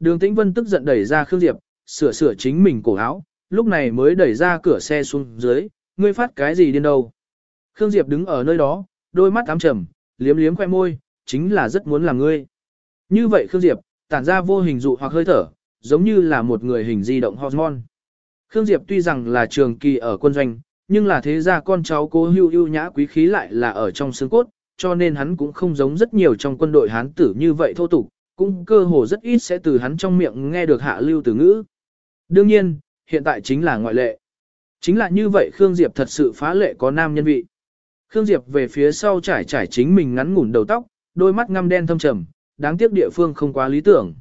Đường Tĩnh Vân tức giận đẩy ra Khương Diệp, sửa sửa chính mình cổ áo, lúc này mới đẩy ra cửa xe xuống dưới, ngươi phát cái gì điên đâu. Khương Diệp đứng ở nơi đó, đôi mắt ám trầm, liếm liếm khoe môi, chính là rất muốn làm ngươi. Như vậy Khương Diệp, tản ra vô hình dụ hoặc hơi thở, giống như là một người hình di động hormone. Khương Diệp tuy rằng là trường kỳ ở quân doanh, nhưng là thế ra con cháu cố hưu ưu nhã quý khí lại là ở trong xương cốt, cho nên hắn cũng không giống rất nhiều trong quân đội hán tử như vậy thô tục, cũng cơ hồ rất ít sẽ từ hắn trong miệng nghe được hạ lưu từ ngữ. Đương nhiên, hiện tại chính là ngoại lệ. Chính là như vậy Khương Diệp thật sự phá lệ có nam nhân vị. Khương Diệp về phía sau trải trải chính mình ngắn ngủn đầu tóc, đôi mắt ngăm đen thâm trầm, đáng tiếc địa phương không quá lý tưởng.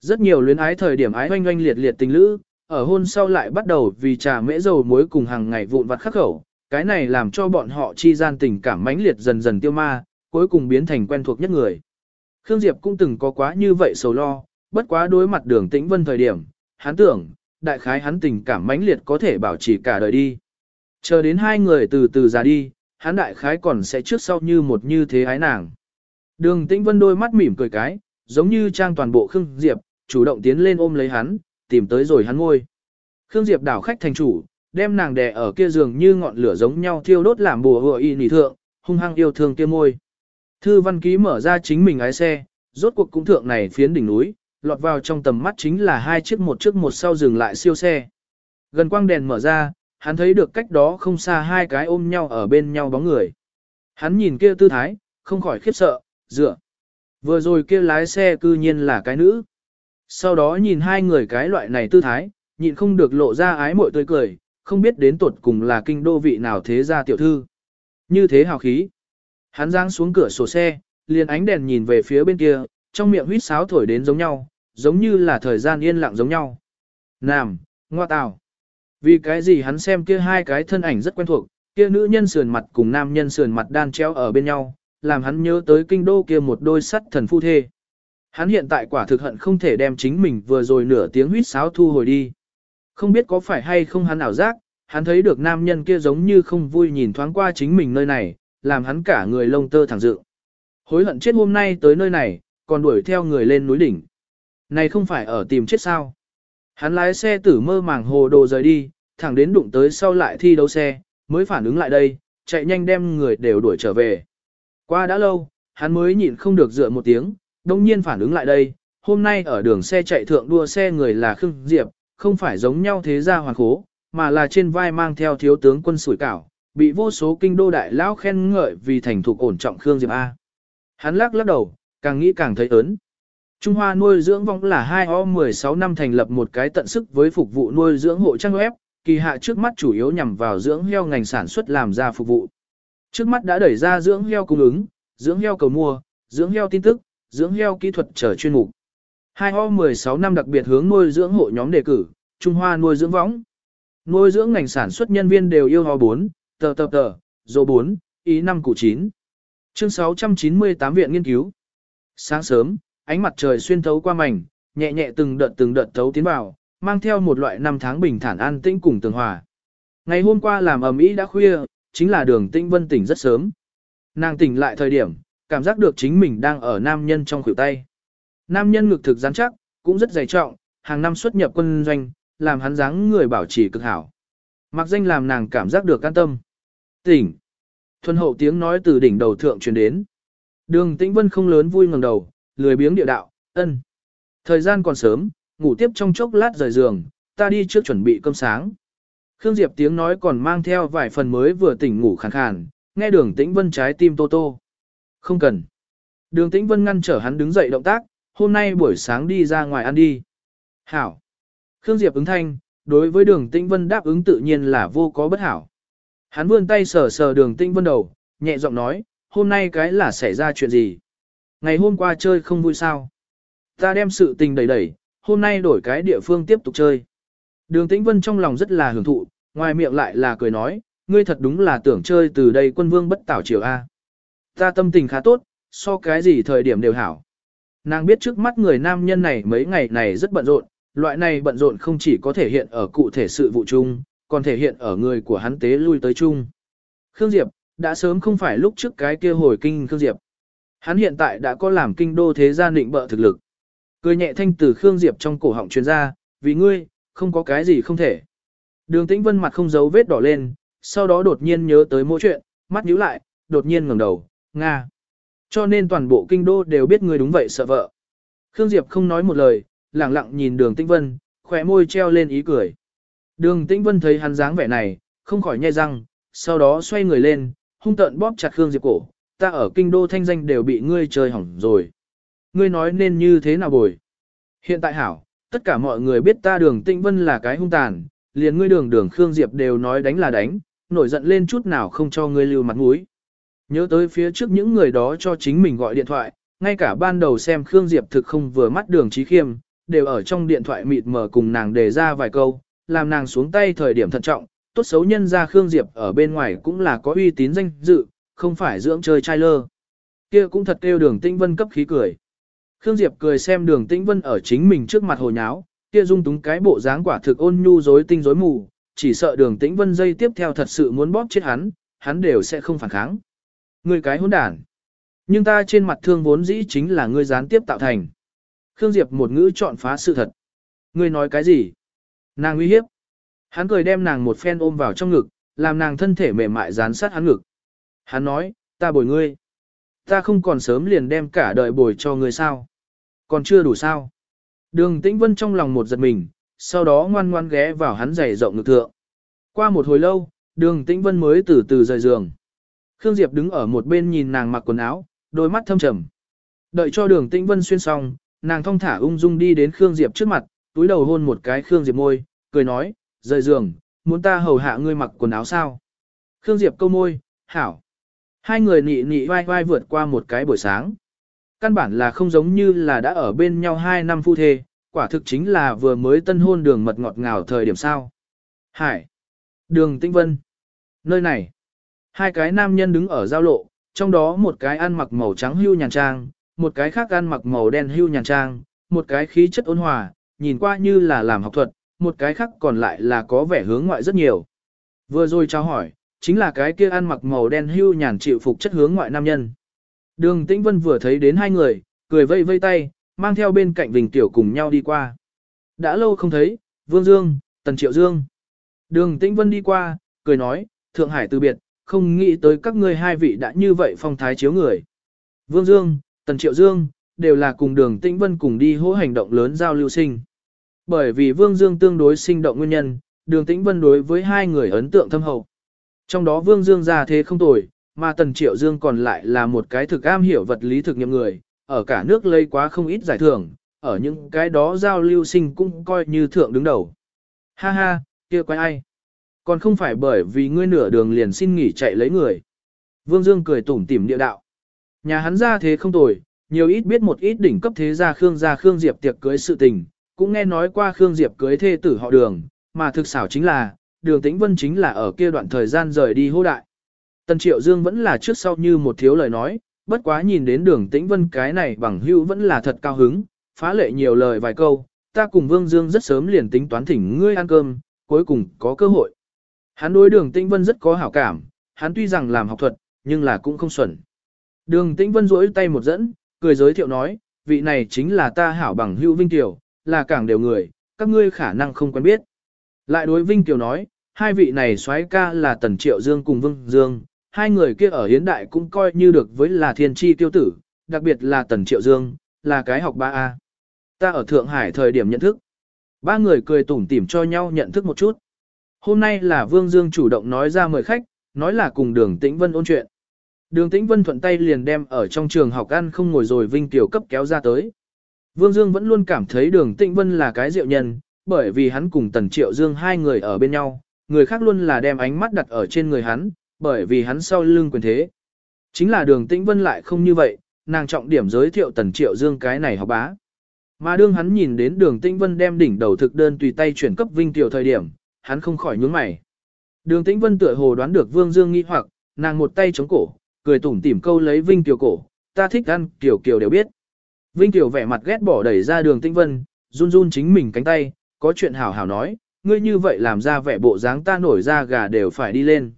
Rất nhiều luyến ái thời điểm ái oanh oanh liệt liệt tình lữ, ở hôn sau lại bắt đầu vì trà mễ dầu muối cùng hàng ngày vụn vặt khắc khẩu, cái này làm cho bọn họ chi gian tình cảm mãnh liệt dần dần tiêu ma, cuối cùng biến thành quen thuộc nhất người. Khương Diệp cũng từng có quá như vậy sầu lo, bất quá đối mặt đường tĩnh vân thời điểm, hắn tưởng, đại khái hắn tình cảm mãnh liệt có thể bảo trì cả đời đi. Chờ đến hai người từ từ ra đi, hắn đại khái còn sẽ trước sau như một như thế ái nàng. Đường tĩnh vân đôi mắt mỉm cười cái, giống như trang toàn bộ Khương Diệp, chủ động tiến lên ôm lấy hắn, tìm tới rồi hắn ngôi. Khương Diệp đảo khách thành chủ, đem nàng đè ở kia giường như ngọn lửa giống nhau thiêu đốt làm bùa hựa y nỉ thượng, hung hăng yêu thương kia môi. Thư văn ký mở ra chính mình ái xe, rốt cuộc cũng thượng này phiến đỉnh núi, lọt vào trong tầm mắt chính là hai chiếc một trước một sau dừng lại siêu xe. Gần quang đèn mở ra, hắn thấy được cách đó không xa hai cái ôm nhau ở bên nhau bóng người. Hắn nhìn kia tư thái, không khỏi khiếp sợ, dựa. Vừa rồi kia lái xe cư nhiên là cái nữ. Sau đó nhìn hai người cái loại này tư thái, nhịn không được lộ ra ái mội tươi cười, không biết đến tuột cùng là kinh đô vị nào thế ra tiểu thư. Như thế hào khí. Hắn giang xuống cửa sổ xe, liền ánh đèn nhìn về phía bên kia, trong miệng huýt sáo thổi đến giống nhau, giống như là thời gian yên lặng giống nhau. Nam, ngoa tào. Vì cái gì hắn xem kia hai cái thân ảnh rất quen thuộc, kia nữ nhân sườn mặt cùng nam nhân sườn mặt đan treo ở bên nhau, làm hắn nhớ tới kinh đô kia một đôi sắt thần phu thê. Hắn hiện tại quả thực hận không thể đem chính mình vừa rồi nửa tiếng huýt sáo thu hồi đi. Không biết có phải hay không hắn ảo giác, hắn thấy được nam nhân kia giống như không vui nhìn thoáng qua chính mình nơi này, làm hắn cả người lông tơ thẳng dự. Hối hận chết hôm nay tới nơi này, còn đuổi theo người lên núi đỉnh. Này không phải ở tìm chết sao. Hắn lái xe tử mơ màng hồ đồ rời đi, thẳng đến đụng tới sau lại thi đấu xe, mới phản ứng lại đây, chạy nhanh đem người đều đuổi trở về. Qua đã lâu, hắn mới nhịn không được dựa một tiếng, đông nhiên phản ứng lại đây, hôm nay ở đường xe chạy thượng đua xe người là Khương Diệp, không phải giống nhau thế gia hoàn khố, mà là trên vai mang theo thiếu tướng quân sủi cảo, bị vô số kinh đô đại lão khen ngợi vì thành thục ổn trọng Khương Diệp A. Hắn lắc lắc đầu, càng nghĩ càng thấy ớn. Trung Hoa nuôi dưỡng vong là 2 o 16 năm thành lập một cái tận sức với phục vụ nuôi dưỡng hộ trang web, kỳ hạ trước mắt chủ yếu nhằm vào dưỡng heo ngành sản xuất làm ra phục vụ. Trước mắt đã đẩy ra dưỡng heo cung ứng, dưỡng heo cầu mua, dưỡng heo tin tức, dưỡng heo kỹ thuật trở chuyên mục. 2 o 16 năm đặc biệt hướng nuôi dưỡng hộ nhóm đề cử, Trung Hoa nuôi dưỡng võng. Nuôi dưỡng ngành sản xuất nhân viên đều yêu ho 4, tờ tờ tờ, dô 4, ý 5 cụ 9. Chương 698 viện nghiên cứu. Sáng sớm, ánh mặt trời xuyên thấu qua mảnh, nhẹ nhẹ từng đợt từng đợt thấu tiến vào, mang theo một loại năm tháng bình thản an tĩnh cùng tường hòa. Ngày hôm qua làm ầm ĩ đã khuya, chính là đường tinh vân tỉnh rất sớm. Nàng tỉnh lại thời điểm, cảm giác được chính mình đang ở nam nhân trong khuỷu tay. Nam nhân ngực thực rắn chắc, cũng rất dày trọng, hàng năm xuất nhập quân doanh, làm hắn dáng người bảo trì cực hảo. Mặc danh làm nàng cảm giác được an tâm. Tỉnh. Thuần hậu tiếng nói từ đỉnh đầu thượng truyền đến. Đường tĩnh vân không lớn vui ngẩng đầu, lười biếng địa đạo, ân. Thời gian còn sớm, ngủ tiếp trong chốc lát rời giường, ta đi trước chuẩn bị cơm sáng. Khương Diệp tiếng nói còn mang theo vài phần mới vừa tỉnh ngủ khàn khàn, nghe đường tĩnh vân trái tim tô tô. Không cần. Đường tĩnh vân ngăn trở hắn đứng dậy động tác, hôm nay buổi sáng đi ra ngoài ăn đi. Hảo. Khương Diệp ứng thanh, đối với đường tĩnh vân đáp ứng tự nhiên là vô có bất hảo. Hắn vươn tay sờ sờ đường tĩnh vân đầu, nhẹ giọng nói, hôm nay cái là xảy ra chuyện gì? Ngày hôm qua chơi không vui sao? Ta đem sự tình đẩy đẩy, hôm nay đổi cái địa phương tiếp tục chơi. Đường tĩnh vân trong lòng rất là hưởng thụ, ngoài miệng lại là cười nói, ngươi thật đúng là tưởng chơi từ đây quân vương bất tảo triều A. Ta tâm tình khá tốt, so cái gì thời điểm đều hảo. Nàng biết trước mắt người nam nhân này mấy ngày này rất bận rộn, loại này bận rộn không chỉ có thể hiện ở cụ thể sự vụ chung, còn thể hiện ở người của hắn tế lui tới chung. Khương Diệp, đã sớm không phải lúc trước cái kia hồi kinh Khương Diệp. Hắn hiện tại đã có làm kinh đô thế gia định bợ thực lực. Cười nhẹ thanh từ Khương Diệp trong cổ họng truyền ra, vì ngươi, không có cái gì không thể. Đường Tĩnh Vân mặt không giấu vết đỏ lên, sau đó đột nhiên nhớ tới mỗi chuyện, mắt nhíu lại, đột nhiên ngẩng đầu, Nga. Cho nên toàn bộ kinh đô đều biết ngươi đúng vậy sợ vợ. Khương Diệp không nói một lời, lặng lặng nhìn đường Tĩnh Vân, khỏe môi treo lên ý cười. Đường Tĩnh Vân thấy hắn dáng vẻ này, không khỏi nhai răng, sau đó xoay người lên, hung tợn bóp chặt Khương Diệp cổ, ta ở kinh đô thanh danh đều bị ngươi chơi hỏng rồi. Ngươi nói nên như thế nào bồi? Hiện tại hảo, tất cả mọi người biết ta đường Tĩnh Vân là cái hung tàn, liền ngươi đường đường Khương Diệp đều nói đánh là đánh, nổi giận lên chút nào không cho ngươi lưu mặt mũi. Nhớ tới phía trước những người đó cho chính mình gọi điện thoại, ngay cả ban đầu xem Khương Diệp thực không vừa mắt đường trí khiêm, đều ở trong điện thoại mịt mờ cùng nàng đề ra vài câu, làm nàng xuống tay thời điểm thận trọng, tốt xấu nhân ra Khương Diệp ở bên ngoài cũng là có uy tín danh dự, không phải dưỡng chơi trai lơ. Kia cũng thật kêu đường tĩnh vân cấp khí cười. Khương Diệp cười xem đường tĩnh vân ở chính mình trước mặt hồ nháo, kia dung túng cái bộ dáng quả thực ôn nhu rối tinh rối mù, chỉ sợ đường tĩnh vân dây tiếp theo thật sự muốn bóp chết hắn, hắn đều sẽ không phản kháng. Người cái hỗn đản. Nhưng ta trên mặt thương vốn dĩ chính là ngươi gián tiếp tạo thành. Khương Diệp một ngữ chọn phá sự thật. Ngươi nói cái gì? Nàng uy hiếp. Hắn cười đem nàng một phen ôm vào trong ngực, làm nàng thân thể mềm mại dán sát hắn ngực. Hắn nói, ta bồi ngươi. Ta không còn sớm liền đem cả đời bồi cho ngươi sao. Còn chưa đủ sao. Đường tĩnh vân trong lòng một giật mình, sau đó ngoan ngoan ghé vào hắn giày rộng ngực thượng. Qua một hồi lâu, đường tĩnh vân mới từ từ rời giường. Khương Diệp đứng ở một bên nhìn nàng mặc quần áo, đôi mắt thâm trầm. Đợi cho đường tĩnh vân xuyên xong, nàng thong thả ung dung đi đến Khương Diệp trước mặt, túi đầu hôn một cái Khương Diệp môi, cười nói, rời giường, muốn ta hầu hạ ngươi mặc quần áo sao? Khương Diệp câu môi, hảo. Hai người nị nị vai vai vượt qua một cái buổi sáng. Căn bản là không giống như là đã ở bên nhau hai năm phu thê, quả thực chính là vừa mới tân hôn đường mật ngọt ngào thời điểm sao. Hải. Đường Tĩnh Vân. Nơi này. Hai cái nam nhân đứng ở giao lộ, trong đó một cái ăn mặc màu trắng hưu nhàn trang, một cái khác ăn mặc màu đen hưu nhàn trang, một cái khí chất ôn hòa, nhìn qua như là làm học thuật, một cái khác còn lại là có vẻ hướng ngoại rất nhiều. Vừa rồi trao hỏi, chính là cái kia ăn mặc màu đen hưu nhàn chịu phục chất hướng ngoại nam nhân. Đường Tĩnh Vân vừa thấy đến hai người, cười vây vây tay, mang theo bên cạnh Vình Tiểu cùng nhau đi qua. Đã lâu không thấy, Vương Dương, Tần Triệu Dương. Đường Tĩnh Vân đi qua, cười nói, Thượng Hải từ biệt, không nghĩ tới các ngươi hai vị đã như vậy phong thái chiếu người. Vương Dương, Tần Triệu Dương, đều là cùng đường Tĩnh Vân cùng đi hỗ hành động lớn giao lưu sinh. Bởi vì Vương Dương tương đối sinh động nguyên nhân, đường Tĩnh Vân đối với hai người ấn tượng thâm hậu. Trong đó Vương Dương ra thế không tồi, mà Tần Triệu Dương còn lại là một cái thực am hiểu vật lý thực nghiệm người, ở cả nước lây quá không ít giải thưởng, ở những cái đó giao lưu sinh cũng coi như thượng đứng đầu. Ha ha, kia quái ai? Còn không phải bởi vì ngươi nửa đường liền xin nghỉ chạy lấy người. Vương Dương cười tủm tỉm địa đạo. Nhà hắn ra thế không tồi, nhiều ít biết một ít đỉnh cấp thế gia Khương gia Khương Diệp tiệc cưới sự tình, cũng nghe nói qua Khương Diệp cưới thê tử họ đường, mà thực xảo chính là, đường tĩnh vân chính là ở kia đoạn thời gian rời đi hô đại. Tần Triệu Dương vẫn là trước sau như một thiếu lời nói, bất quá nhìn đến đường tĩnh vân cái này bằng hữu vẫn là thật cao hứng, phá lệ nhiều lời vài câu, ta cùng Vương Dương rất sớm liền tính toán thỉnh ngươi ăn cơm, cuối cùng có cơ hội. Hắn đối đường tĩnh vân rất có hảo cảm, hắn tuy rằng làm học thuật, nhưng là cũng không xuẩn. Đường tĩnh vân duỗi tay một dẫn, cười giới thiệu nói, vị này chính là ta hảo bằng hữu Vinh Tiểu, là cảng đều người, các ngươi khả năng không quen biết. Lại đối Vinh Tiểu nói, hai vị này soái ca là Tần Triệu Dương cùng Vương Dương, hai người kia ở hiến đại cũng coi như được với là thiên tri tiêu tử, đặc biệt là Tần Triệu Dương, là cái học ba a. Ta ở Thượng Hải thời điểm nhận thức. Ba người cười tủm tỉm cho nhau nhận thức một chút. Hôm nay là Vương Dương chủ động nói ra mời khách, nói là cùng đường Tĩnh Vân ôn chuyện. Đường Tĩnh Vân thuận tay liền đem ở trong trường học ăn không ngồi rồi Vinh Tiểu cấp kéo ra tới. Vương Dương vẫn luôn cảm thấy đường Tĩnh Vân là cái diệu nhân, bởi vì hắn cùng Tần Triệu Dương hai người ở bên nhau, người khác luôn là đem ánh mắt đặt ở trên người hắn, bởi vì hắn sau lưng quyền thế. Chính là đường Tĩnh Vân lại không như vậy, nàng trọng điểm giới thiệu Tần Triệu Dương cái này học bá. Mà đương hắn nhìn đến đường Tĩnh Vân đem đỉnh đầu thực đơn tùy tay chuyển cấp Vinh Tiểu thời điểm, hắn không khỏi nhướng mày. Đường Tĩnh Vân tựa hồ đoán được Vương Dương nghi hoặc, nàng một tay chống cổ, cười tủm tỉm câu lấy Vinh Tiểu cổ, ta thích ăn Tiểu Kiều đều biết. Vinh Tiểu vẻ mặt ghét bỏ đẩy ra đường Tĩnh Vân, run run chính mình cánh tay, có chuyện hảo hảo nói, ngươi như vậy làm ra vẻ bộ dáng ta nổi ra gà đều phải đi lên.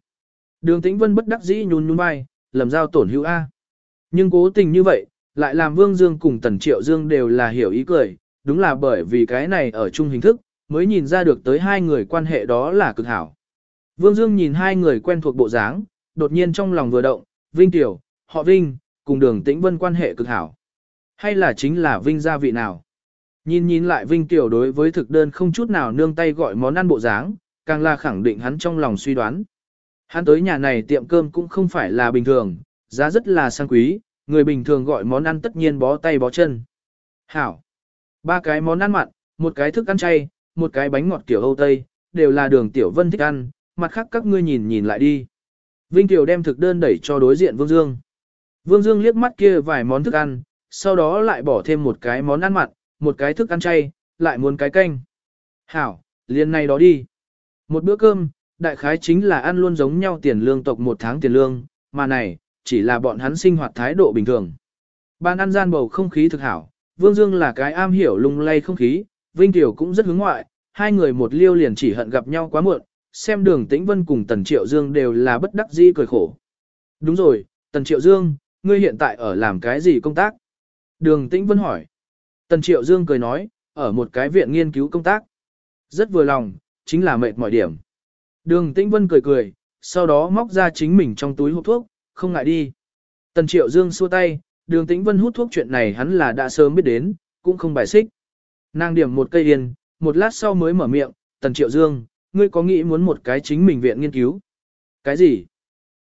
Đường Tĩnh Vân bất đắc dĩ nhún nhún vai, lầm giao tổn hữu A. Nhưng cố tình như vậy, Lại làm Vương Dương cùng Tần Triệu Dương đều là hiểu ý cười, đúng là bởi vì cái này ở chung hình thức, mới nhìn ra được tới hai người quan hệ đó là cực hảo. Vương Dương nhìn hai người quen thuộc bộ dáng, đột nhiên trong lòng vừa động, Vinh Tiểu, họ Vinh, cùng đường tĩnh vân quan hệ cực hảo. Hay là chính là Vinh gia vị nào? Nhìn nhìn lại Vinh Tiểu đối với thực đơn không chút nào nương tay gọi món ăn bộ dáng, càng là khẳng định hắn trong lòng suy đoán. Hắn tới nhà này tiệm cơm cũng không phải là bình thường, giá rất là sang quý, người bình thường gọi món ăn tất nhiên bó tay bó chân. Hảo. Ba cái món ăn mặn, một cái thức ăn chay, một cái bánh ngọt kiểu Âu Tây, đều là đường Tiểu Vân thích ăn, mặt khác các ngươi nhìn nhìn lại đi. Vinh Kiều đem thực đơn đẩy cho đối diện Vương Dương. Vương Dương liếc mắt kia vài món thức ăn, sau đó lại bỏ thêm một cái món ăn mặn, một cái thức ăn chay, lại muốn cái canh. Hảo, liền này đó đi. Một bữa cơm, đại khái chính là ăn luôn giống nhau tiền lương tộc một tháng tiền lương, mà này, chỉ là bọn hắn sinh hoạt thái độ bình thường. Ban ăn gian bầu không khí thực hảo, Vương Dương là cái am hiểu lung lay không khí, Vinh Tiểu cũng rất hướng ngoại, hai người một liêu liền chỉ hận gặp nhau quá muộn, xem đường Tĩnh Vân cùng Tần Triệu Dương đều là bất đắc dĩ cười khổ. Đúng rồi, Tần Triệu Dương, ngươi hiện tại ở làm cái gì công tác? Đường Tĩnh Vân hỏi. Tần Triệu Dương cười nói, ở một cái viện nghiên cứu công tác. Rất vừa lòng, chính là mệt mỏi điểm. Đường Tĩnh Vân cười cười, sau đó móc ra chính mình trong túi hút thuốc, không ngại đi. Tần Triệu Dương xua tay, đường Tĩnh Vân hút thuốc chuyện này hắn là đã sớm biết đến, cũng không bài xích. Nàng điểm một cây yên, một lát sau mới mở miệng, Tần Triệu Dương, ngươi có nghĩ muốn một cái chính mình viện nghiên cứu? Cái gì?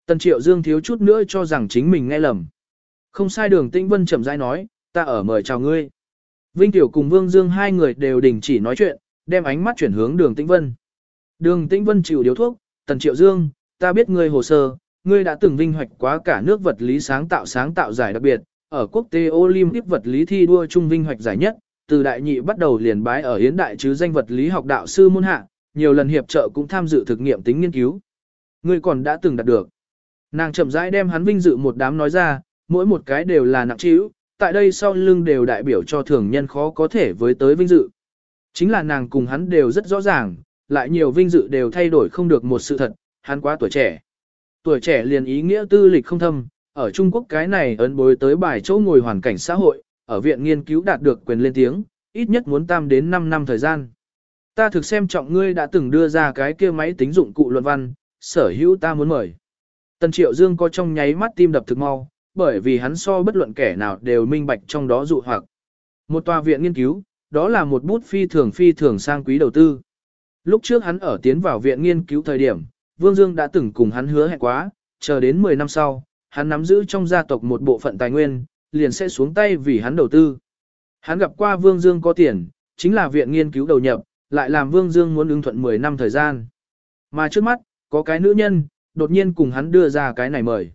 Tần Triệu Dương thiếu chút nữa cho rằng chính mình nghe lầm. Không sai đường Tĩnh Vân chậm rãi nói, ta ở mời chào ngươi. Vinh Tiểu cùng Vương Dương hai người đều đình chỉ nói chuyện, đem ánh mắt chuyển hướng đường Tĩnh Vân. Đường Tĩnh Vân chịu điếu thuốc, Tần Triệu Dương, ta biết ngươi hồ sơ, ngươi đã từng vinh hoạch quá cả nước vật lý sáng tạo sáng tạo giải đặc biệt, ở quốc tế Olympic vật lý thi đua trung vinh hoạch giải nhất, từ đại nhị bắt đầu liền bái ở hiến đại chứ danh vật lý học đạo sư môn hạ, nhiều lần hiệp trợ cũng tham dự thực nghiệm tính nghiên cứu. Ngươi còn đã từng đạt được. Nàng chậm rãi đem hắn vinh dự một đám nói ra, mỗi một cái đều là nặng trĩu, tại đây sau lưng đều đại biểu cho thường nhân khó có thể với tới vinh dự. Chính là nàng cùng hắn đều rất rõ ràng, lại nhiều vinh dự đều thay đổi không được một sự thật, hắn quá tuổi trẻ. Tuổi trẻ liền ý nghĩa tư lịch không thâm, ở Trung Quốc cái này ấn bối tới bài chỗ ngồi hoàn cảnh xã hội, ở viện nghiên cứu đạt được quyền lên tiếng, ít nhất muốn tam đến 5 năm thời gian. Ta thực xem trọng ngươi đã từng đưa ra cái kia máy tính dụng cụ luận văn, sở hữu ta muốn mời. Tần Triệu Dương có trong nháy mắt tim đập thực mau, bởi vì hắn so bất luận kẻ nào đều minh bạch trong đó dụ hoặc. Một tòa viện nghiên cứu, đó là một bút phi thường phi thường sang quý đầu tư. Lúc trước hắn ở tiến vào viện nghiên cứu thời điểm, Vương Dương đã từng cùng hắn hứa hẹn quá, chờ đến 10 năm sau, hắn nắm giữ trong gia tộc một bộ phận tài nguyên, liền sẽ xuống tay vì hắn đầu tư. Hắn gặp qua Vương Dương có tiền, chính là viện nghiên cứu đầu nhập, lại làm Vương Dương muốn ứng thuận 10 năm thời gian. Mà trước mắt, có cái nữ nhân, đột nhiên cùng hắn đưa ra cái này mời.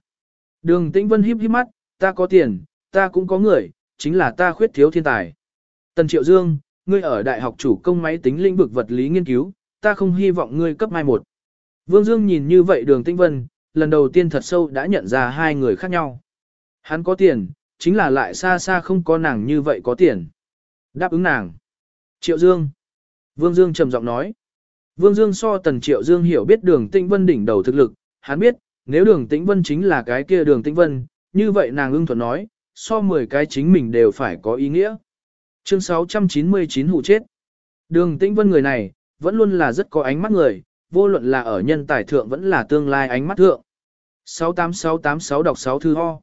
Đường Tĩnh Vân híp híp mắt, ta có tiền, ta cũng có người, chính là ta khuyết thiếu thiên tài. Tần Triệu Dương, ngươi ở đại học chủ công máy tính lĩnh vực vật lý nghiên cứu, ta không hy vọng ngươi cấp mai một. Vương Dương nhìn như vậy đường Tĩnh Vân, lần đầu tiên thật sâu đã nhận ra hai người khác nhau. Hắn có tiền, chính là lại xa xa không có nàng như vậy có tiền. Đáp ứng nàng. Triệu Dương. Vương Dương trầm giọng nói. Vương Dương so tần Triệu Dương hiểu biết đường Tĩnh Vân đỉnh đầu thực lực, hắn biết, nếu đường Tĩnh Vân chính là cái kia đường Tĩnh Vân, như vậy nàng ưng thuận nói, so 10 cái chính mình đều phải có ý nghĩa. Chương 699 hụ chết. Đường Tĩnh Vân người này, vẫn luôn là rất có ánh mắt người, vô luận là ở nhân tài thượng vẫn là tương lai ánh mắt thượng. 68686 đọc 6 thư ho.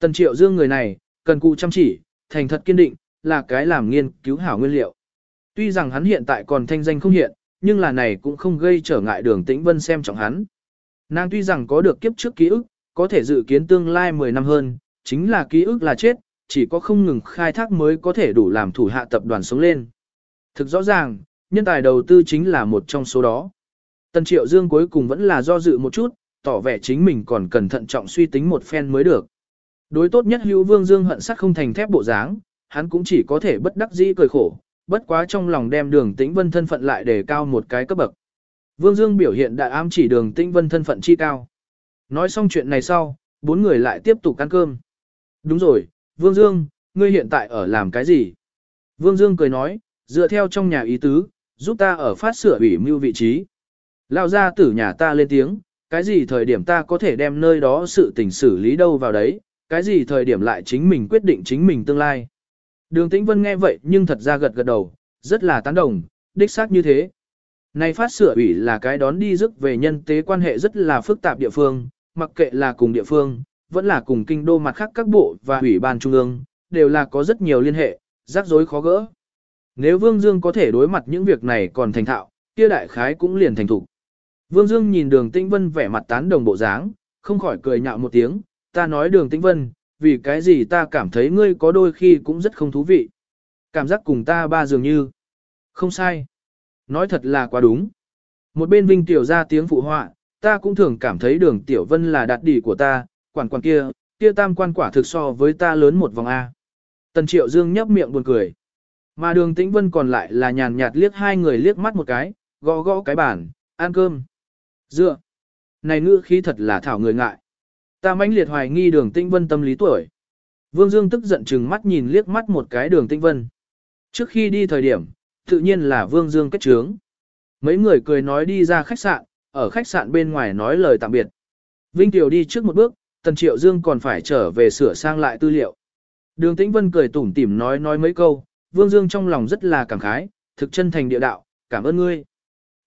Tần Triệu Dương người này, cần cụ chăm chỉ, thành thật kiên định, là cái làm nghiên cứu hảo nguyên liệu. Tuy rằng hắn hiện tại còn thanh danh không hiện, nhưng là này cũng không gây trở ngại đường tĩnh vân xem trọng hắn. Nàng tuy rằng có được kiếp trước ký ức, có thể dự kiến tương lai 10 năm hơn, chính là ký ức là chết, chỉ có không ngừng khai thác mới có thể đủ làm thủ hạ tập đoàn sống lên. Thực rõ ràng, nhân tài đầu tư chính là một trong số đó. Tần Triệu Dương cuối cùng vẫn là do dự một chút, tỏ vẻ chính mình còn cần thận trọng suy tính một phen mới được. Đối tốt nhất hữu vương dương hận sắt không thành thép bộ dáng, hắn cũng chỉ có thể bất đắc dĩ cười khổ, bất quá trong lòng đem đường tĩnh vân thân phận lại để cao một cái cấp bậc. Vương Dương biểu hiện đại ám chỉ đường tĩnh vân thân phận chi cao. Nói xong chuyện này sau, bốn người lại tiếp tục ăn cơm. Đúng rồi, Vương Dương, ngươi hiện tại ở làm cái gì? Vương Dương cười nói, dựa theo trong nhà ý tứ, giúp ta ở phát sửa ủy mưu vị trí. Lao ra tử nhà ta lên tiếng, cái gì thời điểm ta có thể đem nơi đó sự tình xử lý đâu vào đấy, cái gì thời điểm lại chính mình quyết định chính mình tương lai. Đường Tĩnh Vân nghe vậy nhưng thật ra gật gật đầu, rất là tán đồng, đích xác như thế. Này phát sửa ủy là cái đón đi rước về nhân tế quan hệ rất là phức tạp địa phương, mặc kệ là cùng địa phương, vẫn là cùng kinh đô mặt khác các bộ và ủy ban trung ương, đều là có rất nhiều liên hệ, rắc rối khó gỡ. Nếu Vương Dương có thể đối mặt những việc này còn thành thạo, kia đại khái cũng liền thành thục. Vương Dương nhìn đường Tĩnh Vân vẻ mặt tán đồng bộ dáng, không khỏi cười nhạo một tiếng, ta nói đường Tĩnh Vân, vì cái gì ta cảm thấy ngươi có đôi khi cũng rất không thú vị. Cảm giác cùng ta ba dường như. Không sai. Nói thật là quá đúng. Một bên Vinh Tiểu ra tiếng phụ họa, ta cũng thường cảm thấy đường Tiểu Vân là đạt đỉ của ta, quản quản kia, kia tam quan quả thực so với ta lớn một vòng A. Tần Triệu Dương nhấp miệng buồn cười. Mà đường Tĩnh Vân còn lại là nhàn nhạt liếc hai người liếc mắt một cái, gõ gõ cái bàn, ăn cơm. Dựa. Này ngữ khí thật là thảo người ngại. Ta mãnh liệt hoài nghi đường Tĩnh Vân tâm lý tuổi. Vương Dương tức giận chừng mắt nhìn liếc mắt một cái đường Tĩnh Vân. Trước khi đi thời điểm, tự nhiên là Vương Dương kết trướng. Mấy người cười nói đi ra khách sạn, ở khách sạn bên ngoài nói lời tạm biệt. Vinh Tiểu đi trước một bước, Tần Triệu Dương còn phải trở về sửa sang lại tư liệu. Đường Tĩnh Vân cười tủm tỉm nói nói mấy câu, Vương Dương trong lòng rất là cảm khái, thực chân thành địa đạo, cảm ơn ngươi.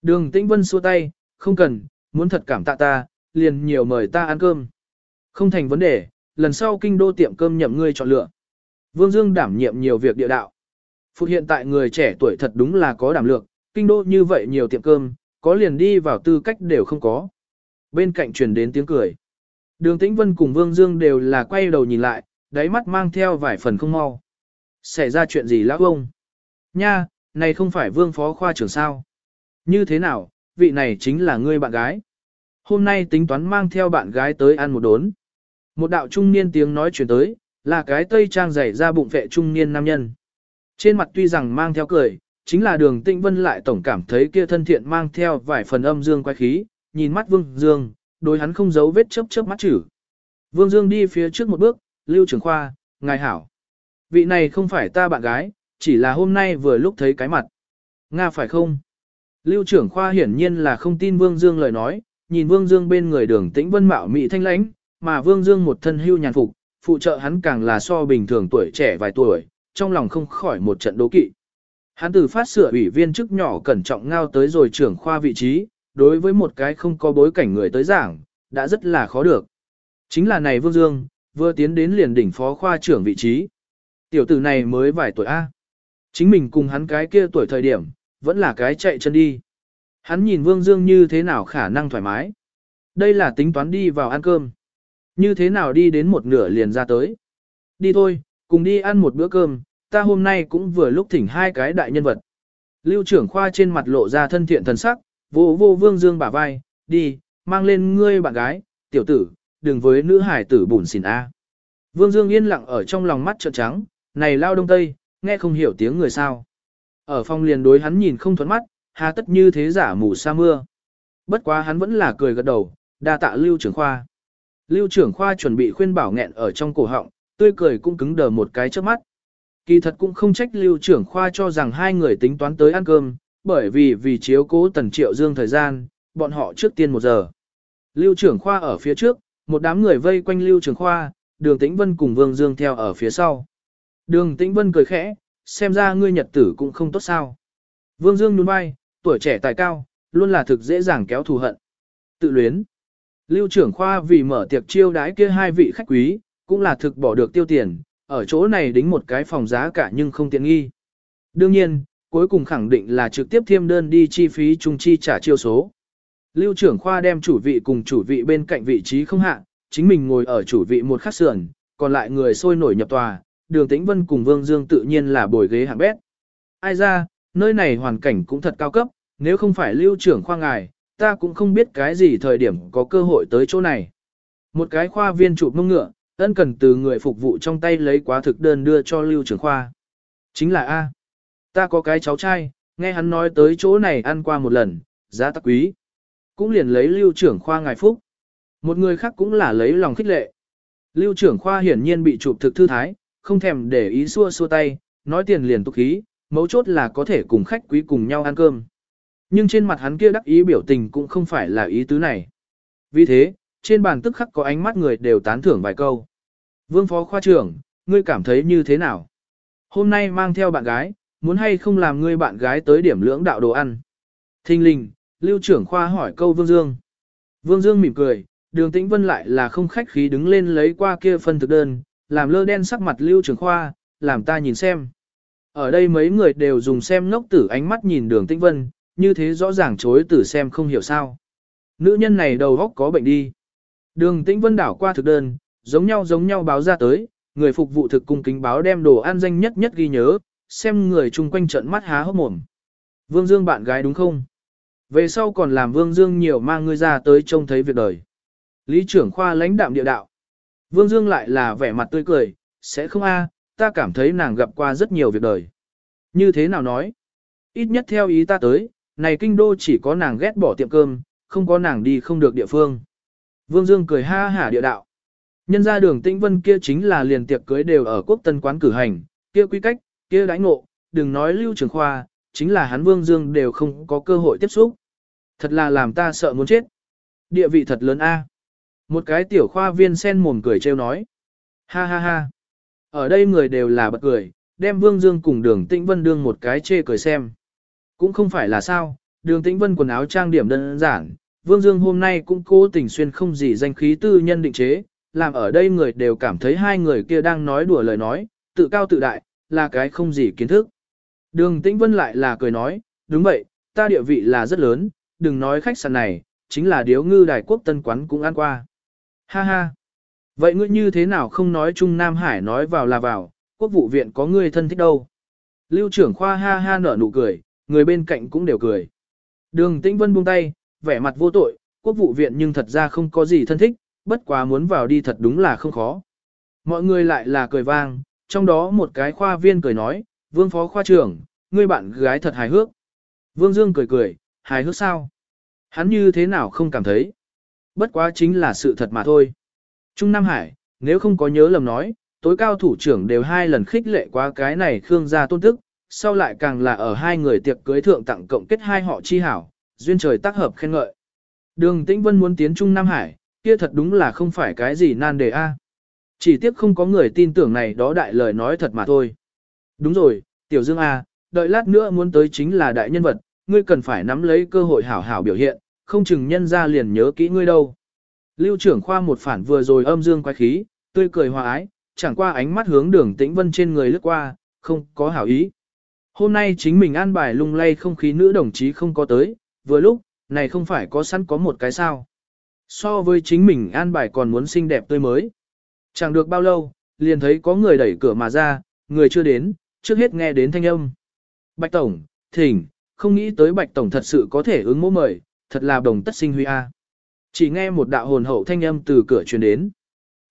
Đường Tĩnh Vân xua tay, không cần, muốn thật cảm tạ ta, liền nhiều mời ta ăn cơm. Không thành vấn đề, lần sau kinh đô tiệm cơm nhậm ngươi chọn lựa. Vương Dương đảm nhiệm nhiều việc địa đạo. Phục hiện tại người trẻ tuổi thật đúng là có đảm lược, kinh đô như vậy nhiều tiệm cơm, có liền đi vào tư cách đều không có. Bên cạnh truyền đến tiếng cười. Đường Tĩnh Vân cùng Vương Dương đều là quay đầu nhìn lại, đáy mắt mang theo vài phần không mau. Xảy ra chuyện gì lão ông? Nha, này không phải Vương Phó Khoa trưởng sao? Như thế nào, vị này chính là ngươi bạn gái. Hôm nay tính toán mang theo bạn gái tới ăn một đốn. Một đạo trung niên tiếng nói chuyển tới, là cái tây trang dày ra bụng vệ trung niên nam nhân. Trên mặt tuy rằng mang theo cười, chính là đường tĩnh vân lại tổng cảm thấy kia thân thiện mang theo vài phần âm dương quái khí, nhìn mắt vương dương, đối hắn không giấu vết chớp chớp mắt chữ. Vương dương đi phía trước một bước, lưu trưởng khoa, ngài hảo. Vị này không phải ta bạn gái, chỉ là hôm nay vừa lúc thấy cái mặt. Nga phải không? Lưu trưởng khoa hiển nhiên là không tin Vương Dương lời nói, nhìn Vương Dương bên người đường tĩnh vân mạo mị thanh lãnh, mà Vương Dương một thân hưu nhàn phục, phụ trợ hắn càng là so bình thường tuổi trẻ vài tuổi, trong lòng không khỏi một trận đố kỵ. Hắn từ phát sửa ủy viên chức nhỏ cẩn trọng ngao tới rồi trưởng khoa vị trí, đối với một cái không có bối cảnh người tới giảng, đã rất là khó được. Chính là này Vương Dương, vừa tiến đến liền đỉnh phó khoa trưởng vị trí. Tiểu tử này mới vài tuổi A. Chính mình cùng hắn cái kia tuổi thời điểm, vẫn là cái chạy chân đi. Hắn nhìn Vương Dương như thế nào khả năng thoải mái. Đây là tính toán đi vào ăn cơm. Như thế nào đi đến một nửa liền ra tới. Đi thôi, cùng đi ăn một bữa cơm, ta hôm nay cũng vừa lúc thỉnh hai cái đại nhân vật. Lưu trưởng khoa trên mặt lộ ra thân thiện thần sắc, vô vô Vương Dương bả vai, đi, mang lên ngươi bạn gái, tiểu tử, đừng với nữ hải tử bùn xỉn A. Vương Dương yên lặng ở trong lòng mắt trợn trắng, này lao đông tây, nghe không hiểu tiếng người sao. Ở phòng liền đối hắn nhìn không thuẫn mắt, hà tất như thế giả mù sa mưa. Bất quá hắn vẫn là cười gật đầu, đa tạ lưu trưởng khoa. Lưu trưởng khoa chuẩn bị khuyên bảo nghẹn ở trong cổ họng, tươi cười cũng cứng đờ một cái trước mắt. Kỳ thật cũng không trách lưu trưởng khoa cho rằng hai người tính toán tới ăn cơm, bởi vì vì chiếu cố tần triệu dương thời gian, bọn họ trước tiên một giờ. Lưu trưởng khoa ở phía trước, một đám người vây quanh lưu trưởng khoa, đường tĩnh vân cùng vương dương theo ở phía sau. Đường tĩnh vân cười khẽ, xem ra ngươi nhật tử cũng không tốt sao. Vương Dương nhún vai, tuổi trẻ tài cao, luôn là thực dễ dàng kéo thù hận. Tự luyến. Lưu trưởng khoa vì mở tiệc chiêu đái kia hai vị khách quý, cũng là thực bỏ được tiêu tiền, ở chỗ này đính một cái phòng giá cả nhưng không tiện nghi. Đương nhiên, cuối cùng khẳng định là trực tiếp thêm đơn đi chi phí chung chi trả chiêu số. Lưu trưởng khoa đem chủ vị cùng chủ vị bên cạnh vị trí không hạ, chính mình ngồi ở chủ vị một khắc sườn, còn lại người sôi nổi nhập tòa, đường tĩnh vân cùng Vương Dương tự nhiên là bồi ghế hạng bét. Ai ra, nơi này hoàn cảnh cũng thật cao cấp, nếu không phải lưu trưởng khoa ngài, ta cũng không biết cái gì thời điểm có cơ hội tới chỗ này. Một cái khoa viên chụp mông ngựa, ân cần từ người phục vụ trong tay lấy quá thực đơn đưa cho lưu trưởng khoa. Chính là A. Ta có cái cháu trai, nghe hắn nói tới chỗ này ăn qua một lần, giá tắc quý. Cũng liền lấy lưu trưởng khoa ngài phúc. Một người khác cũng là lấy lòng khích lệ. Lưu trưởng khoa hiển nhiên bị chụp thực thư thái, không thèm để ý xua xua tay, nói tiền liền tục khí, mấu chốt là có thể cùng khách quý cùng nhau ăn cơm. Nhưng trên mặt hắn kia đắc ý biểu tình cũng không phải là ý tứ này. Vì thế, trên bàn tức khắc có ánh mắt người đều tán thưởng vài câu. Vương phó khoa trưởng, ngươi cảm thấy như thế nào? Hôm nay mang theo bạn gái, muốn hay không làm ngươi bạn gái tới điểm lưỡng đạo đồ ăn? Thinh linh, lưu trưởng khoa hỏi câu Vương Dương. Vương Dương mỉm cười, đường tĩnh vân lại là không khách khí đứng lên lấy qua kia phân thực đơn, làm lơ đen sắc mặt lưu trưởng khoa, làm ta nhìn xem. Ở đây mấy người đều dùng xem ngốc tử ánh mắt nhìn đường tĩnh vân, như thế rõ ràng chối tử xem không hiểu sao. Nữ nhân này đầu góc có bệnh đi. Đường tĩnh vân đảo qua thực đơn, giống nhau giống nhau báo ra tới, người phục vụ thực cung kính báo đem đồ ăn danh nhất nhất ghi nhớ, xem người chung quanh trận mắt há hốc mồm. Vương Dương bạn gái đúng không? Về sau còn làm Vương Dương nhiều mang ngươi ra tới trông thấy việc đời. Lý trưởng khoa lãnh đạm địa đạo. Vương Dương lại là vẻ mặt tươi cười, sẽ không a, ta cảm thấy nàng gặp qua rất nhiều việc đời. Như thế nào nói? Ít nhất theo ý ta tới, này kinh đô chỉ có nàng ghét bỏ tiệm cơm, không có nàng đi không được địa phương. Vương Dương cười ha hả địa đạo. Nhân ra đường tĩnh vân kia chính là liền tiệc cưới đều ở quốc tân quán cử hành, kia quy cách, kia đãi ngộ, đừng nói lưu trường khoa, chính là hắn Vương Dương đều không có cơ hội tiếp xúc. Thật là làm ta sợ muốn chết. Địa vị thật lớn a. Một cái tiểu khoa viên sen mồm cười trêu nói. Ha ha ha. Ở đây người đều là bật cười, đem Vương Dương cùng đường Tĩnh Vân đương một cái chê cười xem. Cũng không phải là sao, đường Tĩnh Vân quần áo trang điểm đơn giản, Vương Dương hôm nay cũng cố tình xuyên không gì danh khí tư nhân định chế, làm ở đây người đều cảm thấy hai người kia đang nói đùa lời nói, tự cao tự đại, là cái không gì kiến thức. Đường Tĩnh Vân lại là cười nói, đúng vậy, ta địa vị là rất lớn, đừng nói khách sạn này, chính là điếu ngư đài quốc tân quán cũng ăn qua. Ha ha. Vậy ngươi như thế nào không nói Trung Nam Hải nói vào là vào, quốc vụ viện có ngươi thân thích đâu. Lưu trưởng khoa ha ha nở nụ cười, người bên cạnh cũng đều cười. Đường Tĩnh Vân buông tay, vẻ mặt vô tội, quốc vụ viện nhưng thật ra không có gì thân thích, bất quá muốn vào đi thật đúng là không khó. Mọi người lại là cười vang, trong đó một cái khoa viên cười nói, vương phó khoa trưởng, ngươi bạn gái thật hài hước. Vương Dương cười cười, hài hước sao? Hắn như thế nào không cảm thấy? Bất quá chính là sự thật mà thôi. Trung Nam Hải, nếu không có nhớ lầm nói, tối cao thủ trưởng đều hai lần khích lệ qua cái này Khương gia tôn tức, sau lại càng là ở hai người tiệc cưới thượng tặng cộng kết hai họ chi hảo, duyên trời tác hợp khen ngợi. Đường Tĩnh Vân muốn tiến Trung Nam Hải, kia thật đúng là không phải cái gì nan đề a. Chỉ tiếc không có người tin tưởng này đó đại lời nói thật mà thôi. Đúng rồi, Tiểu Dương A, đợi lát nữa muốn tới chính là đại nhân vật, ngươi cần phải nắm lấy cơ hội hảo hảo biểu hiện, không chừng nhân ra liền nhớ kỹ ngươi đâu. Lưu trưởng khoa một phản vừa rồi âm dương quái khí, tươi cười hòa ái, chẳng qua ánh mắt hướng đường tĩnh vân trên người lướt qua, không có hảo ý. Hôm nay chính mình an bài lung lay không khí nữ đồng chí không có tới, vừa lúc, này không phải có sẵn có một cái sao. So với chính mình an bài còn muốn xinh đẹp tươi mới. Chẳng được bao lâu, liền thấy có người đẩy cửa mà ra, người chưa đến, trước hết nghe đến thanh âm. Bạch Tổng, thỉnh, không nghĩ tới Bạch Tổng thật sự có thể ứng mô mời, thật là đồng tất sinh huy a. Chỉ nghe một đạo hồn hậu thanh âm từ cửa truyền đến.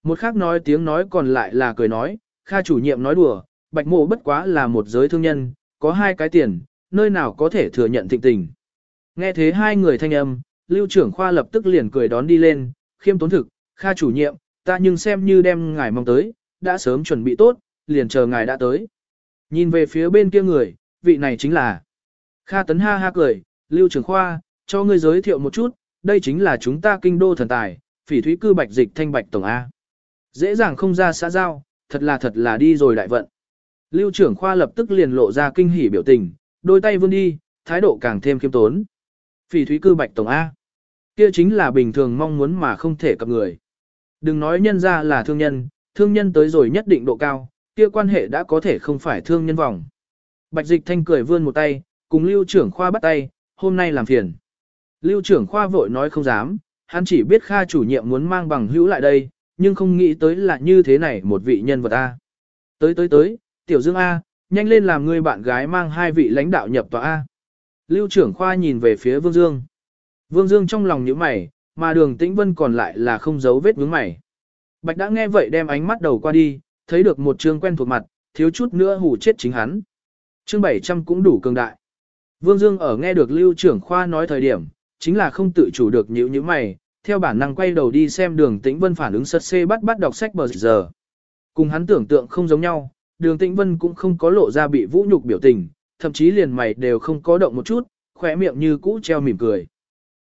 Một khác nói tiếng nói còn lại là cười nói, Kha chủ nhiệm nói đùa, Bạch Mộ bất quá là một giới thương nhân, có hai cái tiền, nơi nào có thể thừa nhận thịnh tình. Nghe thế hai người thanh âm, lưu trưởng khoa lập tức liền cười đón đi lên, khiêm tốn thực, Kha chủ nhiệm, ta nhưng xem như đem ngài mong tới, đã sớm chuẩn bị tốt, liền chờ ngài đã tới. Nhìn về phía bên kia người, vị này chính là Kha Tấn ha ha cười, Lưu trưởng Khoa, cho ngươi giới thiệu một chút, đây chính là chúng ta kinh đô thần tài, phỉ thúy cư bạch dịch thanh bạch tổng A. Dễ dàng không ra xã giao, thật là thật là đi rồi đại vận. Lưu trưởng khoa lập tức liền lộ ra kinh hỉ biểu tình, đôi tay vươn đi, thái độ càng thêm khiêm tốn. Phỉ thúy cư bạch tổng A. Kia chính là bình thường mong muốn mà không thể cập người. Đừng nói nhân ra là thương nhân, thương nhân tới rồi nhất định độ cao, kia quan hệ đã có thể không phải thương nhân vòng. Bạch dịch thanh cười vươn một tay, cùng lưu trưởng khoa bắt tay, hôm nay làm phiền. Lưu trưởng khoa vội nói không dám, hắn chỉ biết Kha chủ nhiệm muốn mang bằng hữu lại đây, nhưng không nghĩ tới là như thế này một vị nhân vật A. Tới tới tới, tiểu dương A, nhanh lên làm người bạn gái mang hai vị lãnh đạo nhập tòa A. Lưu trưởng khoa nhìn về phía Vương Dương. Vương Dương trong lòng nhíu mày, mà đường tĩnh vân còn lại là không giấu vết vướng mày. Bạch đã nghe vậy đem ánh mắt đầu qua đi, thấy được một trương quen thuộc mặt, thiếu chút nữa hủ chết chính hắn. Chương 700 cũng đủ cường đại. Vương Dương ở nghe được lưu trưởng khoa nói thời điểm, chính là không tự chủ được nhíu nhíu mày, theo bản năng quay đầu đi xem đường tĩnh vân phản ứng sật xê bắt bắt đọc sách bờ giờ. Cùng hắn tưởng tượng không giống nhau, đường tĩnh vân cũng không có lộ ra bị vũ nhục biểu tình, thậm chí liền mày đều không có động một chút, khỏe miệng như cũ treo mỉm cười.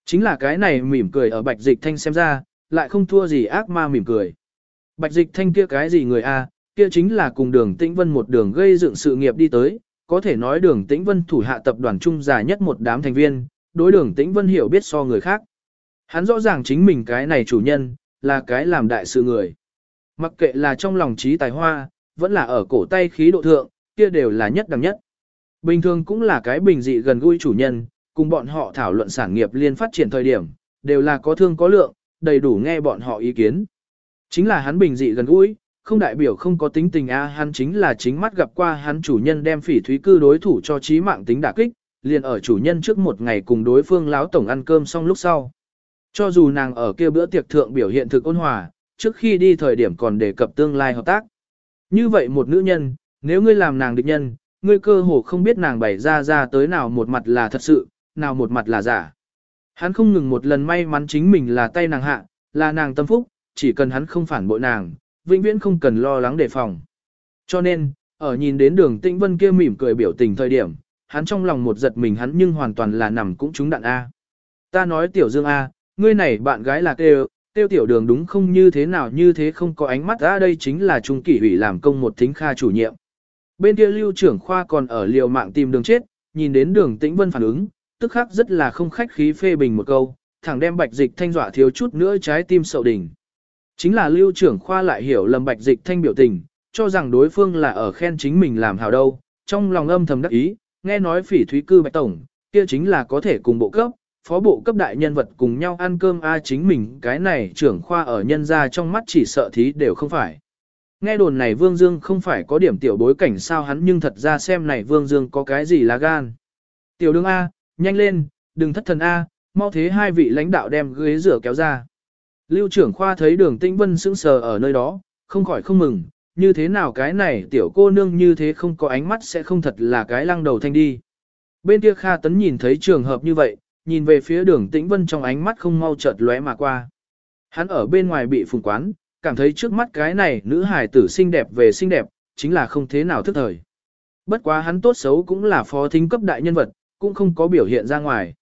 Chính là cái này mỉm cười ở bạch dịch thanh xem ra, lại không thua gì ác ma mỉm cười. Bạch dịch thanh kia cái gì người a, kia chính là cùng đường tĩnh vân một đường gây dựng sự nghiệp đi tới, có thể nói đường tĩnh vân thủ hạ tập đoàn trung dài nhất một đám thành viên, đối đường tĩnh vân hiểu biết so người khác. Hắn rõ ràng chính mình cái này chủ nhân, là cái làm đại sự người. Mặc kệ là trong lòng trí tài hoa, vẫn là ở cổ tay khí độ thượng, kia đều là nhất đẳng nhất. Bình thường cũng là cái bình dị gần gũi chủ nhân, cùng bọn họ thảo luận sản nghiệp liên phát triển thời điểm, đều là có thương có lượng, đầy đủ nghe bọn họ ý kiến. Chính là hắn bình dị gần gũi, không đại biểu không có tính tình a hắn chính là chính mắt gặp qua hắn chủ nhân đem phỉ thúy cư đối thủ cho trí mạng tính đả kích, liền ở chủ nhân trước một ngày cùng đối phương láo tổng ăn cơm xong lúc sau. Cho dù nàng ở kia bữa tiệc thượng biểu hiện thực ôn hòa, trước khi đi thời điểm còn đề cập tương lai hợp tác. Như vậy một nữ nhân, nếu ngươi làm nàng địch nhân, ngươi cơ hồ không biết nàng bày ra ra tới nào một mặt là thật sự, nào một mặt là giả. Hắn không ngừng một lần may mắn chính mình là tay nàng hạ, là nàng tâm phúc, chỉ cần hắn không phản bội nàng, vĩnh viễn không cần lo lắng đề phòng. Cho nên, ở nhìn đến đường tĩnh vân kia mỉm cười biểu tình thời điểm, hắn trong lòng một giật mình hắn nhưng hoàn toàn là nằm cũng trúng đạn A. Ta nói tiểu dương A, ngươi này bạn gái là kêu, tiêu tiểu đường đúng không như thế nào như thế không có ánh mắt ra đây chính là trung kỷ ủy làm công một thính kha chủ nhiệm. Bên kia lưu trưởng khoa còn ở liều mạng tìm đường chết, nhìn đến đường tĩnh vân phản ứng, tức khắc rất là không khách khí phê bình một câu, thẳng đem bạch dịch thanh dọa thiếu chút nữa trái tim sậu đỉnh. Chính là lưu trưởng khoa lại hiểu lầm bạch dịch thanh biểu tình, cho rằng đối phương là ở khen chính mình làm hào đâu, trong lòng âm thầm đắc ý, nghe nói phỉ thúy cư bạch tổng, kia chính là có thể cùng bộ cấp, phó bộ cấp đại nhân vật cùng nhau ăn cơm a chính mình cái này trưởng khoa ở nhân gia trong mắt chỉ sợ thí đều không phải. Nghe đồn này Vương Dương không phải có điểm tiểu bối cảnh sao hắn nhưng thật ra xem này Vương Dương có cái gì là gan. Tiểu đương A, nhanh lên, đừng thất thần A, mau thế hai vị lãnh đạo đem ghế rửa kéo ra. Lưu trưởng khoa thấy đường tinh vân sững sờ ở nơi đó, không khỏi không mừng, như thế nào cái này tiểu cô nương như thế không có ánh mắt sẽ không thật là cái lăng đầu thanh đi. Bên kia Kha Tấn nhìn thấy trường hợp như vậy, nhìn về phía đường tĩnh vân trong ánh mắt không mau chợt lóe mà qua. Hắn ở bên ngoài bị phùng quán, cảm thấy trước mắt cái này nữ hài tử xinh đẹp về xinh đẹp, chính là không thế nào thức thời. Bất quá hắn tốt xấu cũng là phó thính cấp đại nhân vật, cũng không có biểu hiện ra ngoài.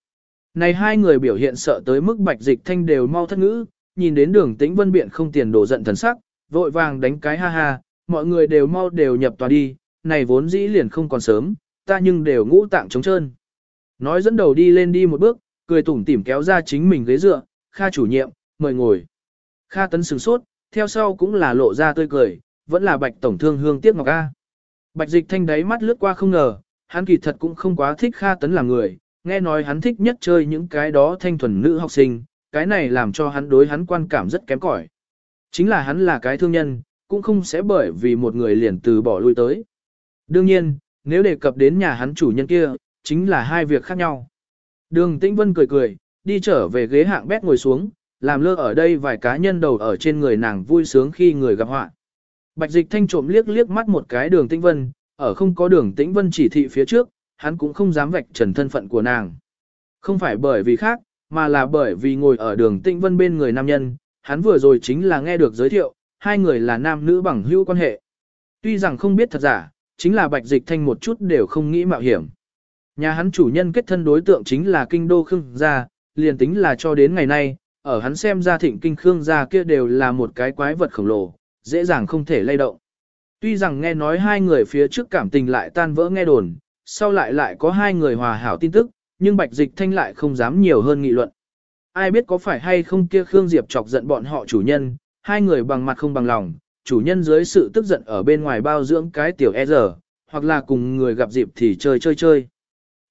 Này hai người biểu hiện sợ tới mức bạch dịch thanh đều mau thất ngữ, nhìn đến đường tĩnh vân biện không tiền đổ giận thần sắc, vội vàng đánh cái ha ha, mọi người đều mau đều nhập tòa đi, này vốn dĩ liền không còn sớm, ta nhưng đều ngũ tạng trống trơn. Nói dẫn đầu đi lên đi một bước, cười tủm tỉm kéo ra chính mình ghế dựa, Kha chủ nhiệm, mời ngồi. Kha tấn sửng sốt, theo sau cũng là lộ ra tươi cười, vẫn là bạch tổng thương hương tiếc ngọc A. Bạch dịch thanh đáy mắt lướt qua không ngờ, hắn kỳ thật cũng không quá thích Kha tấn là người, nghe nói hắn thích nhất chơi những cái đó thanh thuần nữ học sinh, cái này làm cho hắn đối hắn quan cảm rất kém cỏi. Chính là hắn là cái thương nhân, cũng không sẽ bởi vì một người liền từ bỏ lui tới. Đương nhiên, nếu đề cập đến nhà hắn chủ nhân kia, chính là hai việc khác nhau. Đường Tĩnh Vân cười cười, đi trở về ghế hạng bét ngồi xuống, làm lơ ở đây vài cá nhân đầu ở trên người nàng vui sướng khi người gặp họa. Bạch dịch thanh trộm liếc liếc mắt một cái đường Tĩnh Vân, ở không có đường Tĩnh Vân chỉ thị phía trước, hắn cũng không dám vạch trần thân phận của nàng. Không phải bởi vì khác, mà là bởi vì ngồi ở đường Tĩnh Vân bên người nam nhân, hắn vừa rồi chính là nghe được giới thiệu, hai người là nam nữ bằng hữu quan hệ. Tuy rằng không biết thật giả, chính là bạch dịch thanh một chút đều không nghĩ mạo hiểm. Nhà hắn chủ nhân kết thân đối tượng chính là kinh đô Khương gia, liền tính là cho đến ngày nay, ở hắn xem ra thịnh kinh Khương gia kia đều là một cái quái vật khổng lồ, dễ dàng không thể lay động. Tuy rằng nghe nói hai người phía trước cảm tình lại tan vỡ nghe đồn, sau lại lại có hai người hòa hảo tin tức, nhưng Bạch Dịch Thanh lại không dám nhiều hơn nghị luận. Ai biết có phải hay không kia Khương Diệp chọc giận bọn họ chủ nhân, hai người bằng mặt không bằng lòng, chủ nhân dưới sự tức giận ở bên ngoài bao dưỡng cái tiểu e giờ, hoặc là cùng người gặp dịp thì chơi chơi chơi.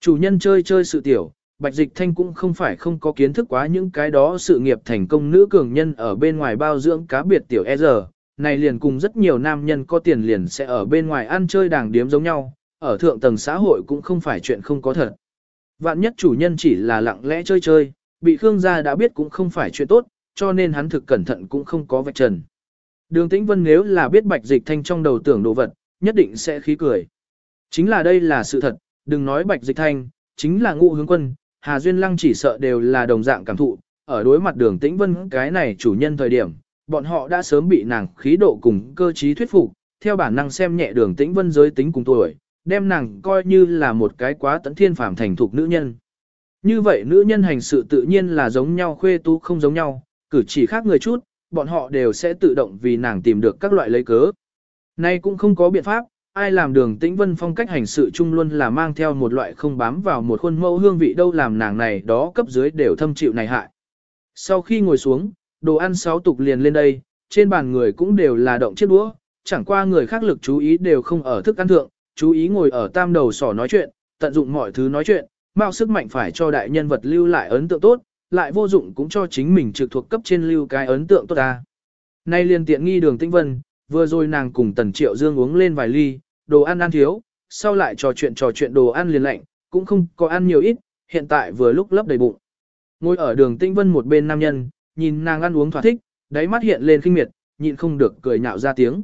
Chủ nhân chơi chơi sự tiểu, Bạch Dịch Thanh cũng không phải không có kiến thức quá những cái đó sự nghiệp thành công nữ cường nhân ở bên ngoài bao dưỡng cá biệt tiểu e giờ, này liền cùng rất nhiều nam nhân có tiền liền sẽ ở bên ngoài ăn chơi đàng điếm giống nhau, ở thượng tầng xã hội cũng không phải chuyện không có thật. Vạn nhất chủ nhân chỉ là lặng lẽ chơi chơi, bị Khương gia đã biết cũng không phải chuyện tốt, cho nên hắn thực cẩn thận cũng không có vạch trần. Đường Tĩnh Vân nếu là biết Bạch Dịch Thanh trong đầu tưởng đồ vật, nhất định sẽ khí cười. Chính là đây là sự thật, đừng nói Bạch Dịch Thanh, chính là ngụ hướng quân, Hà Duyên Lăng chỉ sợ đều là đồng dạng cảm thụ, ở đối mặt đường Tĩnh Vân cái này chủ nhân thời điểm, bọn họ đã sớm bị nàng khí độ cùng cơ trí thuyết phục, theo bản năng xem nhẹ đường Tĩnh Vân giới tính cùng tuổi, đem nàng coi như là một cái quá tận thiên phàm thành thục nữ nhân. Như vậy nữ nhân hành sự tự nhiên là giống nhau khuê tú không giống nhau, cử chỉ khác người chút, bọn họ đều sẽ tự động vì nàng tìm được các loại lấy cớ. Nay cũng không có biện pháp, ai làm đường tĩnh vân phong cách hành sự chung luôn là mang theo một loại không bám vào một khuôn mẫu hương vị đâu làm nàng này đó cấp dưới đều thâm chịu này hại. Sau khi ngồi xuống, đồ ăn sáu tục liền lên đây, trên bàn người cũng đều là động chiếc đũa, chẳng qua người khác lực chú ý đều không ở thức ăn thượng, chú ý ngồi ở tam đầu sỏ nói chuyện, tận dụng mọi thứ nói chuyện, mạo sức mạnh phải cho đại nhân vật lưu lại ấn tượng tốt, lại vô dụng cũng cho chính mình trực thuộc cấp trên lưu cái ấn tượng tốt ta. Nay liền tiện nghi đường tĩnh vân, vừa rồi nàng cùng tần triệu dương uống lên vài ly, đồ ăn ăn thiếu, sau lại trò chuyện trò chuyện đồ ăn liền lạnh, cũng không có ăn nhiều ít, hiện tại vừa lúc lấp đầy bụng. Ngồi ở đường tinh vân một bên nam nhân, nhìn nàng ăn uống thỏa thích, đáy mắt hiện lên kinh miệt, nhịn không được cười nhạo ra tiếng.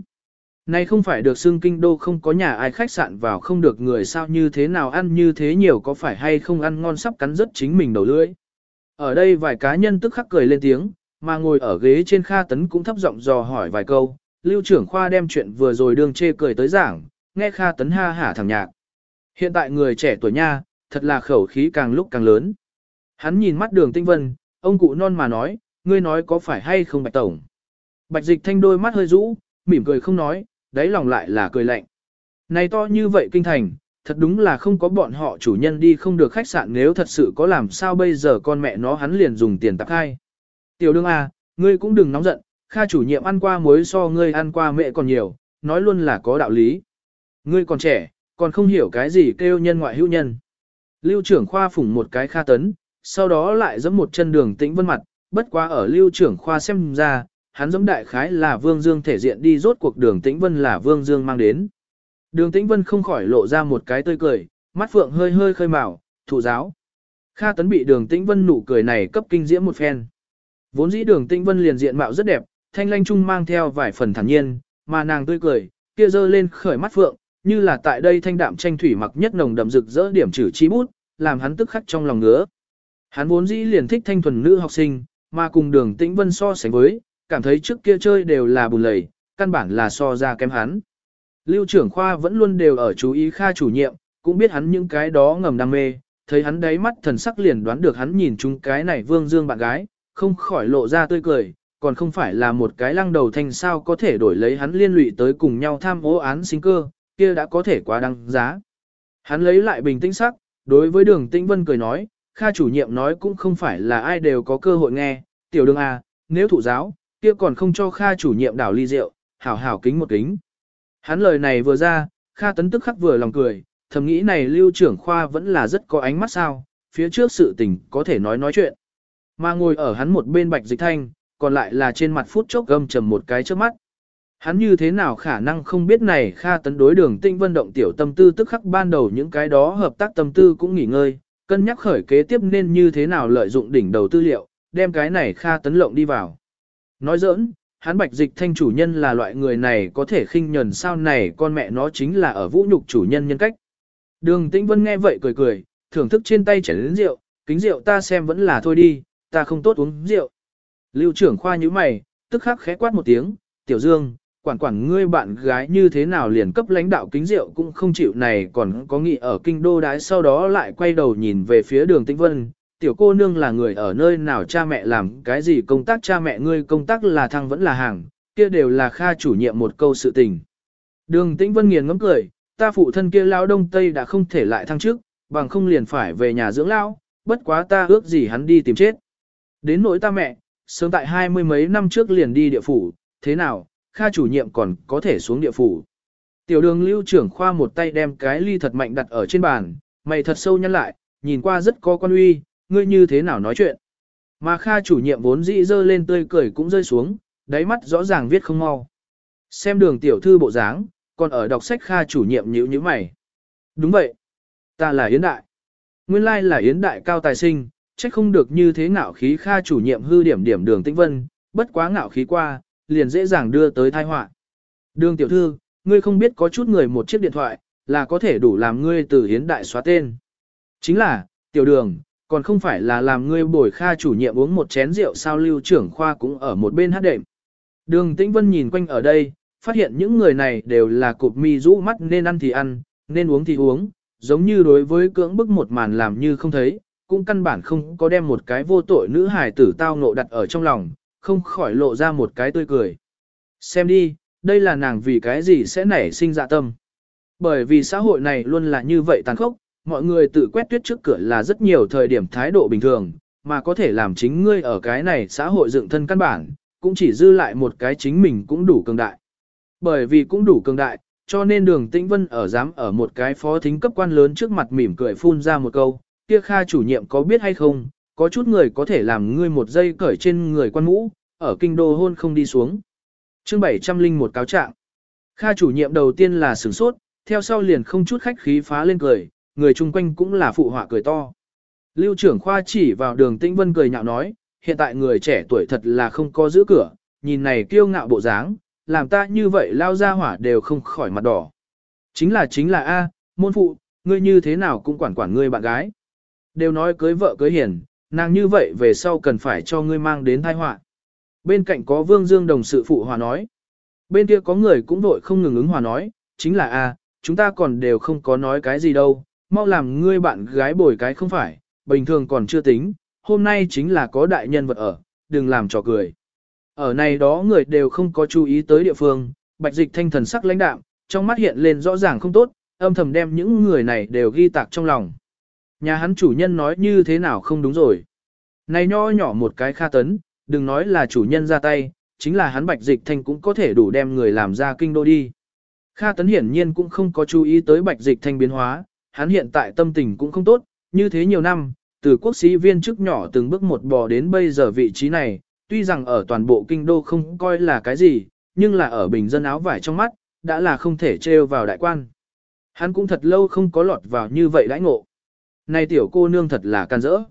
Này không phải được xưng kinh đô không có nhà ai khách sạn vào không được người sao như thế nào ăn như thế nhiều có phải hay không ăn ngon sắp cắn rất chính mình đầu lưỡi. Ở đây vài cá nhân tức khắc cười lên tiếng, mà ngồi ở ghế trên Kha Tấn cũng thấp giọng dò hỏi vài câu, lưu trưởng khoa đem chuyện vừa rồi đương chê cười tới giảng, nghe Kha Tấn ha hả thẳng nhạc. Hiện tại người trẻ tuổi nha, thật là khẩu khí càng lúc càng lớn. Hắn nhìn mắt đường tinh vân, ông cụ non mà nói, ngươi nói có phải hay không bạch tổng. Bạch dịch thanh đôi mắt hơi rũ, mỉm cười không nói, đáy lòng lại là cười lạnh. Này to như vậy kinh thành, thật đúng là không có bọn họ chủ nhân đi không được khách sạn nếu thật sự có làm sao bây giờ con mẹ nó hắn liền dùng tiền tạp hai. Tiểu đương à, ngươi cũng đừng nóng giận, Kha chủ nhiệm ăn qua muối so ngươi ăn qua mẹ còn nhiều, nói luôn là có đạo lý. Ngươi còn trẻ, còn không hiểu cái gì kêu nhân ngoại hữu nhân. Lưu trưởng khoa phủng một cái Kha tấn, sau đó lại giẫm một chân đường tĩnh vân mặt, bất quá ở lưu trưởng khoa xem ra, hắn giẫm đại khái là Vương Dương thể diện đi rốt cuộc đường tĩnh vân là Vương Dương mang đến. Đường tĩnh vân không khỏi lộ ra một cái tươi cười, mắt phượng hơi hơi khơi mào, thụ giáo. Kha tấn bị đường tĩnh vân nụ cười này cấp kinh diễm một phen. Vốn dĩ đường tĩnh vân liền diện mạo rất đẹp, thanh lanh trung mang theo vài phần thản nhiên, mà nàng tươi cười, kia dơ lên khởi mắt phượng, như là tại đây thanh đạm tranh thủy mặc nhất nồng đậm rực rỡ điểm trừ chi bút, làm hắn tức khắc trong lòng ngứa. Hắn vốn dĩ liền thích thanh thuần nữ học sinh, mà cùng đường tĩnh vân so sánh với, cảm thấy trước kia chơi đều là bùn lầy, căn bản là so ra kém hắn. Lưu trưởng khoa vẫn luôn đều ở chú ý Kha chủ nhiệm, cũng biết hắn những cái đó ngầm đam mê, thấy hắn đáy mắt thần sắc liền đoán được hắn nhìn chúng cái này vương dương bạn gái, không khỏi lộ ra tươi cười, còn không phải là một cái lăng đầu thanh sao có thể đổi lấy hắn liên lụy tới cùng nhau tham ô án sinh cơ, kia đã có thể quá đăng giá. Hắn lấy lại bình tĩnh sắc, đối với đường tĩnh vân cười nói, Kha chủ nhiệm nói cũng không phải là ai đều có cơ hội nghe, tiểu đường à, nếu thụ giáo, kia còn không cho Kha chủ nhiệm đảo ly rượu, hảo hảo kính một kính. Hắn lời này vừa ra, Kha tấn tức khắc vừa lòng cười, thầm nghĩ này lưu trưởng khoa vẫn là rất có ánh mắt sao, phía trước sự tình có thể nói nói chuyện. Mà ngồi ở hắn một bên bạch dịch thanh, còn lại là trên mặt phút chốc gâm trầm một cái trước mắt. Hắn như thế nào khả năng không biết này Kha tấn đối đường tinh vân động tiểu tâm tư tức khắc ban đầu những cái đó hợp tác tâm tư cũng nghỉ ngơi, cân nhắc khởi kế tiếp nên như thế nào lợi dụng đỉnh đầu tư liệu, đem cái này Kha tấn lộng đi vào. Nói giỡn, hắn bạch dịch thanh chủ nhân là loại người này có thể khinh nhần sao này con mẹ nó chính là ở vũ nhục chủ nhân nhân cách. Đường tĩnh vân nghe vậy cười cười, thưởng thức trên tay chảy đến rượu, kính rượu ta xem vẫn là thôi đi, ta không tốt uống rượu. Lưu trưởng khoa như mày, tức khắc khẽ quát một tiếng, tiểu dương, quản quản ngươi bạn gái như thế nào liền cấp lãnh đạo kính rượu cũng không chịu này còn có nghị ở kinh đô đái sau đó lại quay đầu nhìn về phía đường tĩnh vân. Tiểu cô nương là người ở nơi nào cha mẹ làm cái gì công tác cha mẹ ngươi công tác là thăng vẫn là hàng, kia đều là kha chủ nhiệm một câu sự tình. Đường tĩnh vân nghiền ngấm cười, ta phụ thân kia lao đông tây đã không thể lại thăng trước, bằng không liền phải về nhà dưỡng lao, bất quá ta ước gì hắn đi tìm chết. Đến nỗi ta mẹ, sớm tại hai mươi mấy năm trước liền đi địa phủ, thế nào, Kha chủ nhiệm còn có thể xuống địa phủ. Tiểu đường lưu trưởng khoa một tay đem cái ly thật mạnh đặt ở trên bàn, mày thật sâu nhăn lại, nhìn qua rất có quan uy, ngươi như thế nào nói chuyện. Mà Kha chủ nhiệm vốn dĩ dơ lên tươi cười cũng rơi xuống, đáy mắt rõ ràng viết không mau. Xem đường tiểu thư bộ dáng, còn ở đọc sách Kha chủ nhiệm nhữ như mày. Đúng vậy. Ta là Yến Đại. Nguyên lai là Yến Đại cao tài sinh, trách không được như thế ngạo khí Kha chủ nhiệm hư điểm điểm đường tĩnh vân, bất quá ngạo khí qua, liền dễ dàng đưa tới tai họa. Đường tiểu thư, ngươi không biết có chút người một chiếc điện thoại, là có thể đủ làm ngươi từ hiến đại xóa tên. Chính là, tiểu đường, còn không phải là làm ngươi bồi kha chủ nhiệm uống một chén rượu sao lưu trưởng khoa cũng ở một bên hát đệm. Đường tĩnh vân nhìn quanh ở đây, phát hiện những người này đều là cụp mi rũ mắt nên ăn thì ăn, nên uống thì uống, giống như đối với cưỡng bức một màn làm như không thấy, cũng căn bản không có đem một cái vô tội nữ hài tử tao ngộ đặt ở trong lòng, không khỏi lộ ra một cái tươi cười. Xem đi, đây là nàng vì cái gì sẽ nảy sinh dạ tâm. Bởi vì xã hội này luôn là như vậy tàn khốc, mọi người tự quét tuyết trước cửa là rất nhiều thời điểm thái độ bình thường, mà có thể làm chính ngươi ở cái này xã hội dựng thân căn bản, cũng chỉ dư lại một cái chính mình cũng đủ cường đại. Bởi vì cũng đủ cường đại, cho nên đường tĩnh vân ở dám ở một cái phó thính cấp quan lớn trước mặt mỉm cười phun ra một câu, kia kha chủ nhiệm có biết hay không, có chút người có thể làm ngươi một giây cởi trên người quan mũ, ở kinh đô hôn không đi xuống. chương 700 linh một cáo trạng. Kha chủ nhiệm đầu tiên là sửng sốt, theo sau liền không chút khách khí phá lên cười, người chung quanh cũng là phụ họa cười to. Lưu trưởng khoa chỉ vào đường tĩnh vân cười nhạo nói, hiện tại người trẻ tuổi thật là không có giữ cửa, nhìn này kiêu ngạo bộ dáng, làm ta như vậy lao ra hỏa đều không khỏi mặt đỏ. Chính là chính là A, môn phụ, ngươi như thế nào cũng quản quản ngươi bạn gái. Đều nói cưới vợ cưới hiền, nàng như vậy về sau cần phải cho ngươi mang đến tai họa. Bên cạnh có Vương Dương đồng sự phụ hòa nói. Bên kia có người cũng vội không ngừng ứng hòa nói, chính là A, chúng ta còn đều không có nói cái gì đâu, mau làm ngươi bạn gái bồi cái không phải, bình thường còn chưa tính, hôm nay chính là có đại nhân vật ở, đừng làm trò cười. Ở này đó người đều không có chú ý tới địa phương, bạch dịch thanh thần sắc lãnh đạm, trong mắt hiện lên rõ ràng không tốt, âm thầm đem những người này đều ghi tạc trong lòng. Nhà hắn chủ nhân nói như thế nào không đúng rồi. Này nho nhỏ một cái kha tấn, đừng nói là chủ nhân ra tay, chính là hắn bạch dịch thanh cũng có thể đủ đem người làm ra kinh đô đi. Kha tấn hiển nhiên cũng không có chú ý tới bạch dịch thanh biến hóa, hắn hiện tại tâm tình cũng không tốt, như thế nhiều năm, từ quốc sĩ viên chức nhỏ từng bước một bò đến bây giờ vị trí này, tuy rằng ở toàn bộ kinh đô không coi là cái gì, nhưng là ở bình dân áo vải trong mắt, đã là không thể trêu vào đại quan. Hắn cũng thật lâu không có lọt vào như vậy đãi ngộ. Này tiểu cô nương thật là can dỡ.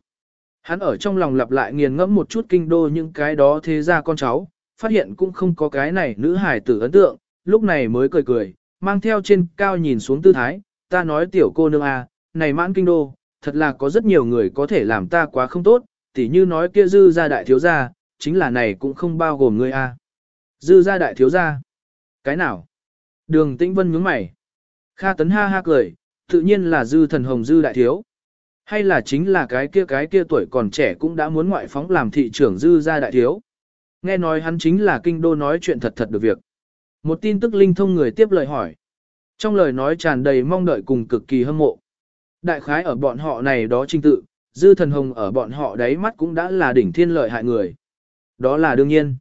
Hắn ở trong lòng lặp lại nghiền ngẫm một chút kinh đô những cái đó thế ra con cháu, phát hiện cũng không có cái này nữ hài tử ấn tượng, lúc này mới cười cười, mang theo trên cao nhìn xuống tư thái, ta nói tiểu cô nương à, này mãn kinh đô, thật là có rất nhiều người có thể làm ta quá không tốt, tỉ như nói kia dư gia đại thiếu gia, chính là này cũng không bao gồm ngươi a. À. Dư gia đại thiếu gia. Cái nào? Đường Tĩnh Vân nhướng mày. Kha Tấn ha ha cười, tự nhiên là dư thần hồng dư đại thiếu. Hay là chính là cái kia cái kia tuổi còn trẻ cũng đã muốn ngoại phóng làm thị trưởng dư gia đại thiếu. Nghe nói hắn chính là kinh đô nói chuyện thật thật được việc. Một tin tức linh thông người tiếp lời hỏi. Trong lời nói tràn đầy mong đợi cùng cực kỳ hâm mộ. Đại khái ở bọn họ này đó trinh tự, dư thần hồng ở bọn họ đáy mắt cũng đã là đỉnh thiên lợi hại người. Đó là đương nhiên.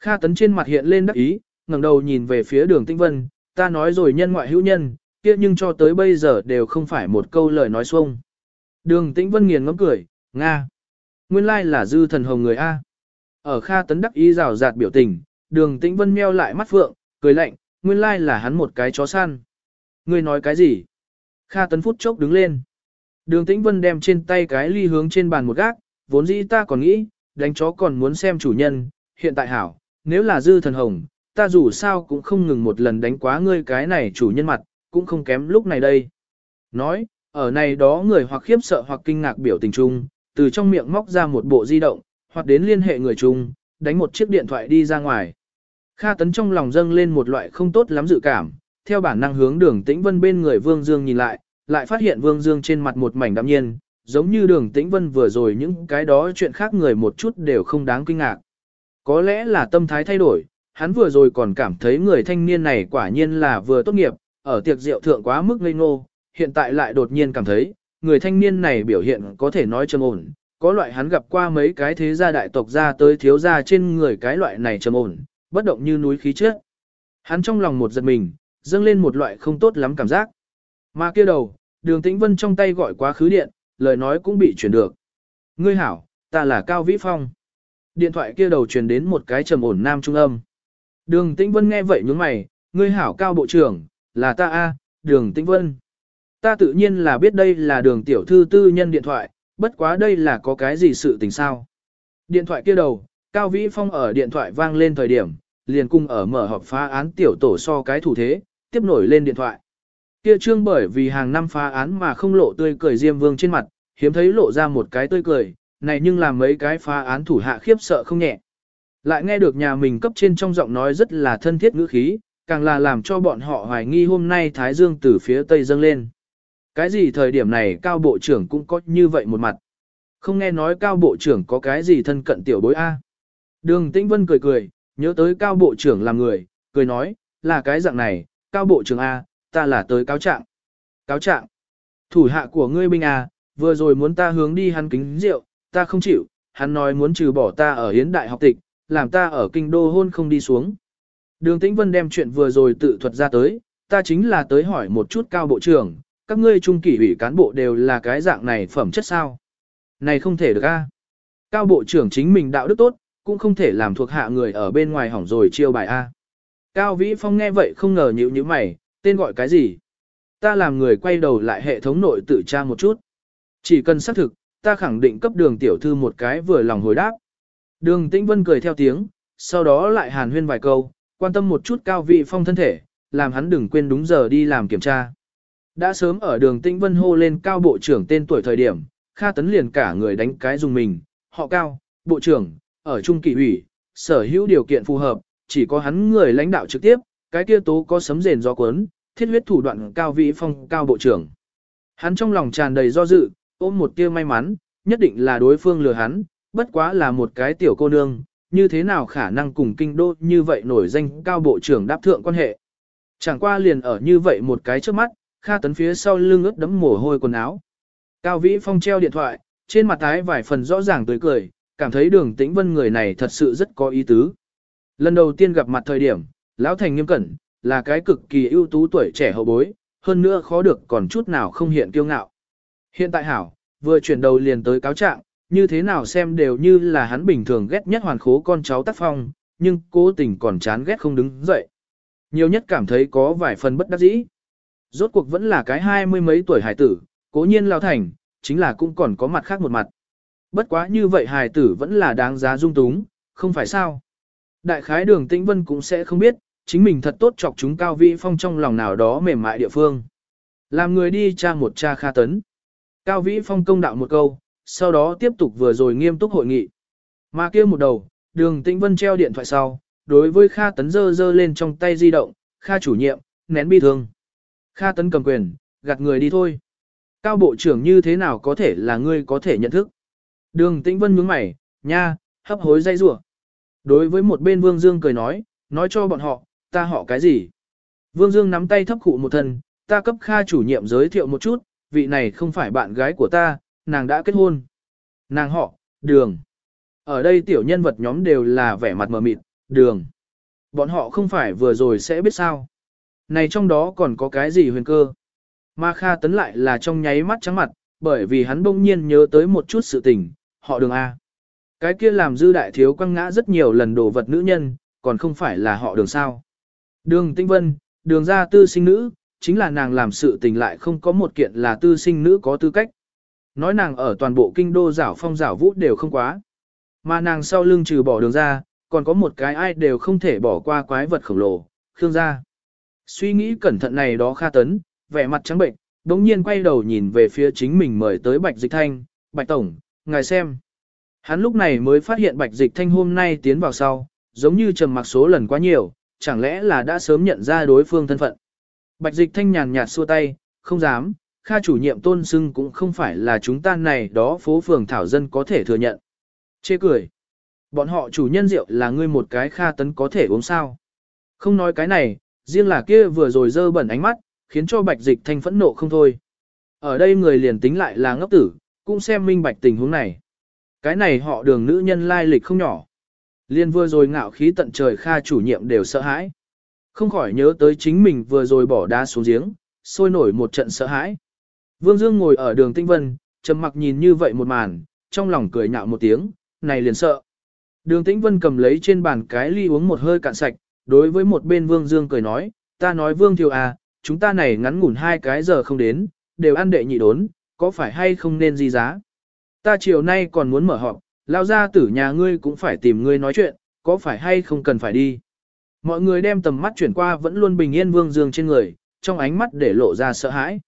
Kha tấn trên mặt hiện lên đắc ý, ngẩng đầu nhìn về phía đường tinh vân, ta nói rồi nhân ngoại hữu nhân, kia nhưng cho tới bây giờ đều không phải một câu lời nói xuông. Đường tĩnh vân nghiền ngẫm cười, Nga. Nguyên lai là dư thần hồng người A. Ở Kha tấn đắc ý rào rạt biểu tình, đường tĩnh vân meo lại mắt phượng, cười lạnh, nguyên lai là hắn một cái chó săn. Ngươi nói cái gì? Kha tấn phút chốc đứng lên. Đường tĩnh vân đem trên tay cái ly hướng trên bàn một gác, vốn dĩ ta còn nghĩ, đánh chó còn muốn xem chủ nhân, hiện tại hảo, nếu là dư thần hồng, ta dù sao cũng không ngừng một lần đánh quá ngươi cái này chủ nhân mặt, cũng không kém lúc này đây. Nói, ở này đó người hoặc khiếp sợ hoặc kinh ngạc biểu tình chung, từ trong miệng móc ra một bộ di động, hoặc đến liên hệ người chung, đánh một chiếc điện thoại đi ra ngoài. Kha tấn trong lòng dâng lên một loại không tốt lắm dự cảm, theo bản năng hướng đường tĩnh vân bên người Vương Dương nhìn lại, lại phát hiện Vương Dương trên mặt một mảnh đạm nhiên, giống như đường tĩnh vân vừa rồi những cái đó chuyện khác người một chút đều không đáng kinh ngạc. Có lẽ là tâm thái thay đổi, hắn vừa rồi còn cảm thấy người thanh niên này quả nhiên là vừa tốt nghiệp, ở tiệc rượu thượng quá mức ngây ngô, hiện tại lại đột nhiên cảm thấy, người thanh niên này biểu hiện có thể nói trầm ổn, có loại hắn gặp qua mấy cái thế gia đại tộc ra tới thiếu gia trên người cái loại này trầm ổn, bất động như núi khí trước. Hắn trong lòng một giật mình, dâng lên một loại không tốt lắm cảm giác. Mà kia đầu, đường tĩnh vân trong tay gọi quá khứ điện, lời nói cũng bị chuyển được. Ngươi hảo, ta là Cao Vĩ Phong. Điện thoại kia đầu truyền đến một cái trầm ổn nam trung âm. Đường Tĩnh Vân nghe vậy nhướng mày, ngươi hảo Cao Bộ trưởng, là ta a, Đường Tĩnh Vân. Ta tự nhiên là biết đây là đường tiểu thư tư nhân điện thoại, bất quá đây là có cái gì sự tình sao. Điện thoại kia đầu, Cao Vĩ Phong ở điện thoại vang lên thời điểm, liền cung ở mở họp phá án tiểu tổ so cái thủ thế, tiếp nổi lên điện thoại. Kia trương bởi vì hàng năm phá án mà không lộ tươi cười Diêm Vương trên mặt, hiếm thấy lộ ra một cái tươi cười, này nhưng làm mấy cái phá án thủ hạ khiếp sợ không nhẹ. Lại nghe được nhà mình cấp trên trong giọng nói rất là thân thiết ngữ khí, càng là làm cho bọn họ hoài nghi hôm nay Thái Dương từ phía Tây dâng lên. Cái gì thời điểm này cao bộ trưởng cũng có như vậy một mặt. Không nghe nói cao bộ trưởng có cái gì thân cận tiểu bối A. Đường Tĩnh Vân cười cười, nhớ tới cao bộ trưởng làm người, cười nói, là cái dạng này, cao bộ trưởng A, ta là tới cáo trạng. Cáo trạng. Thủ hạ của ngươi binh A, vừa rồi muốn ta hướng đi hắn kính rượu, ta không chịu, hắn nói muốn trừ bỏ ta ở hiến đại học tịch, làm ta ở kinh đô hôn không đi xuống. Đường Tĩnh Vân đem chuyện vừa rồi tự thuật ra tới, ta chính là tới hỏi một chút cao bộ trưởng, các ngươi trung kỷ ủy cán bộ đều là cái dạng này phẩm chất sao? Này không thể được a. Cao bộ trưởng chính mình đạo đức tốt, cũng không thể làm thuộc hạ người ở bên ngoài hỏng rồi chiêu bài a. Cao Vĩ Phong nghe vậy không ngờ nhíu nhíu mày, tên gọi cái gì? Ta làm người quay đầu lại hệ thống nội tự tra một chút. Chỉ cần xác thực, ta khẳng định cấp đường tiểu thư một cái vừa lòng hồi đáp. Đường Tĩnh Vân cười theo tiếng, sau đó lại hàn huyên vài câu, quan tâm một chút Cao Vĩ Phong thân thể, làm hắn đừng quên đúng giờ đi làm kiểm tra. Đã sớm ở đường Tĩnh Vân hô lên Cao Bộ trưởng tên tuổi thời điểm, Kha Tấn liền cả người đánh cái dùng mình, họ Cao, Bộ trưởng, ở Trung kỳ ủy, sở hữu điều kiện phù hợp, chỉ có hắn người lãnh đạo trực tiếp, cái kia tố có sấm rền gió cuốn, thiết huyết thủ đoạn cao vĩ phong cao bộ trưởng. Hắn trong lòng tràn đầy do dự, ôm một tia may mắn, nhất định là đối phương lừa hắn, bất quá là một cái tiểu cô nương, như thế nào khả năng cùng kinh đô như vậy nổi danh cao bộ trưởng đáp thượng quan hệ. Chẳng qua liền ở như vậy một cái trước mắt, Kha Tấn phía sau lưng ướt đẫm mồ hôi quần áo. Cao Vĩ Phong treo điện thoại, trên mặt tái vài phần rõ ràng tươi cười, cảm thấy đường tĩnh vân người này thật sự rất có ý tứ. Lần đầu tiên gặp mặt thời điểm, Lão Thành nghiêm cẩn, là cái cực kỳ ưu tú tuổi trẻ hậu bối, hơn nữa khó được còn chút nào không hiện kiêu ngạo. Hiện tại hảo, vừa chuyển đầu liền tới cáo trạng, như thế nào xem đều như là hắn bình thường ghét nhất hoàn khố con cháu tác phong, nhưng cố tình còn chán ghét không đứng dậy. Nhiều nhất cảm thấy có vài phần bất đắc dĩ. Rốt cuộc vẫn là cái hai mươi mấy tuổi hải tử, cố nhiên lao thành, chính là cũng còn có mặt khác một mặt. Bất quá như vậy Hải tử vẫn là đáng giá dung túng, không phải sao. Đại khái đường tĩnh vân cũng sẽ không biết, chính mình thật tốt chọc chúng cao vĩ phong trong lòng nào đó mềm mại địa phương. Làm người đi tra một cha kha tấn. Cao vĩ phong công đạo một câu, sau đó tiếp tục vừa rồi nghiêm túc hội nghị. Mà kia một đầu, đường tĩnh vân treo điện thoại sau, đối với kha tấn dơ dơ lên trong tay di động, kha chủ nhiệm, nén bi thương. Kha tấn cầm quyền, gạt người đi thôi. Cao bộ trưởng như thế nào có thể là ngươi có thể nhận thức. Đường tĩnh vân nhướng mày, nha, hấp hối dây rủa Đối với một bên Vương Dương cười nói, nói cho bọn họ, ta họ cái gì? Vương Dương nắm tay thấp khụ một thân, ta cấp Kha chủ nhiệm giới thiệu một chút, vị này không phải bạn gái của ta, nàng đã kết hôn. Nàng họ, Đường. Ở đây tiểu nhân vật nhóm đều là vẻ mặt mờ mịt, Đường. Bọn họ không phải vừa rồi sẽ biết sao. Này trong đó còn có cái gì huyền cơ? Ma Kha tấn lại là trong nháy mắt trắng mặt, bởi vì hắn bỗng nhiên nhớ tới một chút sự tình, họ Đường A. Cái kia làm dư đại thiếu quăng ngã rất nhiều lần đồ vật nữ nhân, còn không phải là họ đường sao. Đường Tinh Vân, đường ra tư sinh nữ, chính là nàng làm sự tình lại không có một kiện là tư sinh nữ có tư cách. Nói nàng ở toàn bộ kinh đô giảo phong giảo vũ đều không quá. Mà nàng sau lưng trừ bỏ đường ra, còn có một cái ai đều không thể bỏ qua quái vật khổng lồ, Khương gia. Suy nghĩ cẩn thận này đó Kha Tấn, vẻ mặt trắng bệnh, đống nhiên quay đầu nhìn về phía chính mình mời tới Bạch Dịch Thanh, Bạch Tổng, ngài xem. Hắn lúc này mới phát hiện Bạch Dịch Thanh hôm nay tiến vào sau, giống như trầm mặc số lần quá nhiều, chẳng lẽ là đã sớm nhận ra đối phương thân phận. Bạch Dịch Thanh nhàn nhạt xua tay, không dám, Kha chủ nhiệm tôn xưng cũng không phải là chúng ta này đó phố phường thảo dân có thể thừa nhận. Chê cười. Bọn họ chủ nhân rượu là ngươi một cái Kha tấn có thể uống sao. Không nói cái này, riêng là kia vừa rồi dơ bẩn ánh mắt, khiến cho Bạch Dịch Thanh phẫn nộ không thôi. Ở đây người liền tính lại là ngốc tử, cũng xem minh bạch tình huống này. Cái này họ đường nữ nhân lai lịch không nhỏ. Liên vừa rồi ngạo khí tận trời kha chủ nhiệm đều sợ hãi. Không khỏi nhớ tới chính mình vừa rồi bỏ đá xuống giếng, sôi nổi một trận sợ hãi. Vương Dương ngồi ở đường tinh vân, trầm mặc nhìn như vậy một màn, trong lòng cười nhạo một tiếng, này liền sợ. Đường Tĩnh Vân cầm lấy trên bàn cái ly uống một hơi cạn sạch, đối với một bên Vương Dương cười nói, ta nói Vương Thiều à, chúng ta này ngắn ngủn hai cái giờ không đến, đều ăn đệ nhị đốn, có phải hay không nên gì giá. Ta chiều nay còn muốn mở họp, lao ra tử nhà ngươi cũng phải tìm ngươi nói chuyện, có phải hay không cần phải đi. Mọi người đem tầm mắt chuyển qua vẫn luôn bình yên vương dương trên người, trong ánh mắt để lộ ra sợ hãi.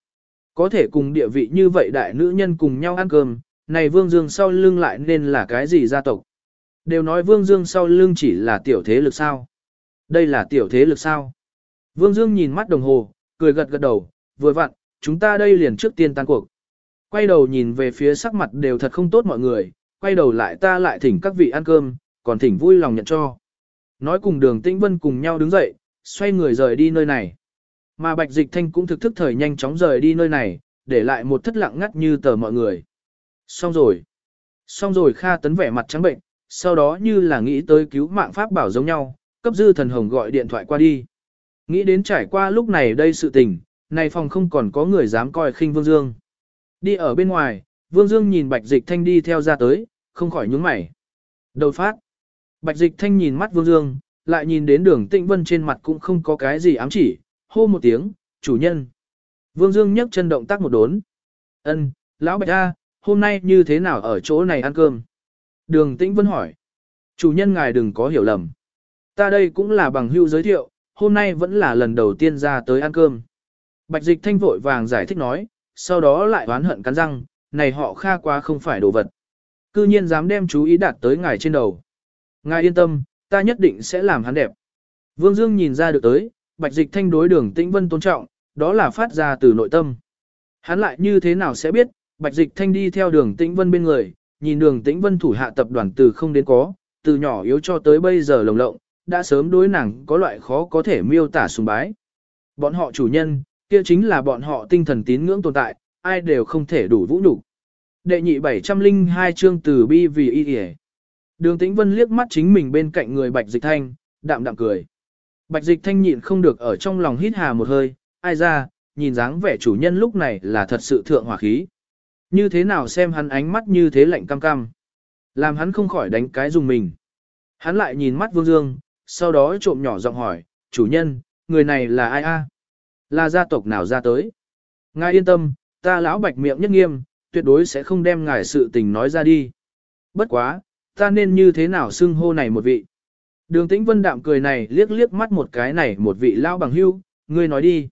Có thể cùng địa vị như vậy đại nữ nhân cùng nhau ăn cơm, này vương dương sau lưng lại nên là cái gì gia tộc. Đều nói vương dương sau lưng chỉ là tiểu thế lực sao. Đây là tiểu thế lực sao. Vương dương nhìn mắt đồng hồ, cười gật gật đầu, vừa vặn, chúng ta đây liền trước tiên tan cuộc. Quay đầu nhìn về phía sắc mặt đều thật không tốt mọi người, quay đầu lại ta lại thỉnh các vị ăn cơm, còn thỉnh vui lòng nhận cho. Nói cùng đường tĩnh vân cùng nhau đứng dậy, xoay người rời đi nơi này. Mà Bạch Dịch Thanh cũng thực thức thời nhanh chóng rời đi nơi này, để lại một thất lặng ngắt như tờ mọi người. Xong rồi. Xong rồi Kha tấn vẻ mặt trắng bệnh, sau đó như là nghĩ tới cứu mạng pháp bảo giống nhau, cấp dư thần hồng gọi điện thoại qua đi. Nghĩ đến trải qua lúc này đây sự tình, này phòng không còn có người dám coi khinh Vương Dương. Đi ở bên ngoài, Vương Dương nhìn Bạch Dịch Thanh đi theo ra tới, không khỏi nhướng mày. Đầu phát. Bạch Dịch Thanh nhìn mắt Vương Dương, lại nhìn đến đường tĩnh vân trên mặt cũng không có cái gì ám chỉ, hô một tiếng, chủ nhân. Vương Dương nhấc chân động tác một đốn. Ân, lão Bạch A, hôm nay như thế nào ở chỗ này ăn cơm? Đường Tĩnh Vân hỏi. Chủ nhân ngài đừng có hiểu lầm. Ta đây cũng là bằng hưu giới thiệu, hôm nay vẫn là lần đầu tiên ra tới ăn cơm. Bạch dịch thanh vội vàng giải thích nói, sau đó lại oán hận cắn răng, này họ kha quá không phải đồ vật. Cư nhiên dám đem chú ý đạt tới ngài trên đầu. Ngài yên tâm, ta nhất định sẽ làm hắn đẹp. Vương Dương nhìn ra được tới, bạch dịch thanh đối đường tĩnh vân tôn trọng, đó là phát ra từ nội tâm. Hắn lại như thế nào sẽ biết, bạch dịch thanh đi theo đường tĩnh vân bên người, nhìn đường tĩnh vân thủ hạ tập đoàn từ không đến có, từ nhỏ yếu cho tới bây giờ lồng lộng, đã sớm đối nàng có loại khó có thể miêu tả sùng bái. Bọn họ chủ nhân, kia chính là bọn họ tinh thần tín ngưỡng tồn tại, ai đều không thể đủ vũ nhục. Đệ nhị 702 chương từ bi vì y y Đường tĩnh vân liếc mắt chính mình bên cạnh người bạch dịch thanh, đạm đạm cười. Bạch dịch thanh nhịn không được ở trong lòng hít hà một hơi, ai ra, nhìn dáng vẻ chủ nhân lúc này là thật sự thượng hỏa khí. Như thế nào xem hắn ánh mắt như thế lạnh cam cam. Làm hắn không khỏi đánh cái dùng mình. Hắn lại nhìn mắt Vương Dương, sau đó trộm nhỏ giọng hỏi, chủ nhân, người này là ai a? Là gia tộc nào ra tới? Ngài yên tâm, ta lão bạch miệng nhất nghiêm, tuyệt đối sẽ không đem ngài sự tình nói ra đi. Bất quá, ta nên như thế nào xưng hô này một vị? Đường tĩnh vân đạm cười này liếc liếc mắt một cái này một vị lão bằng hưu, ngươi nói đi.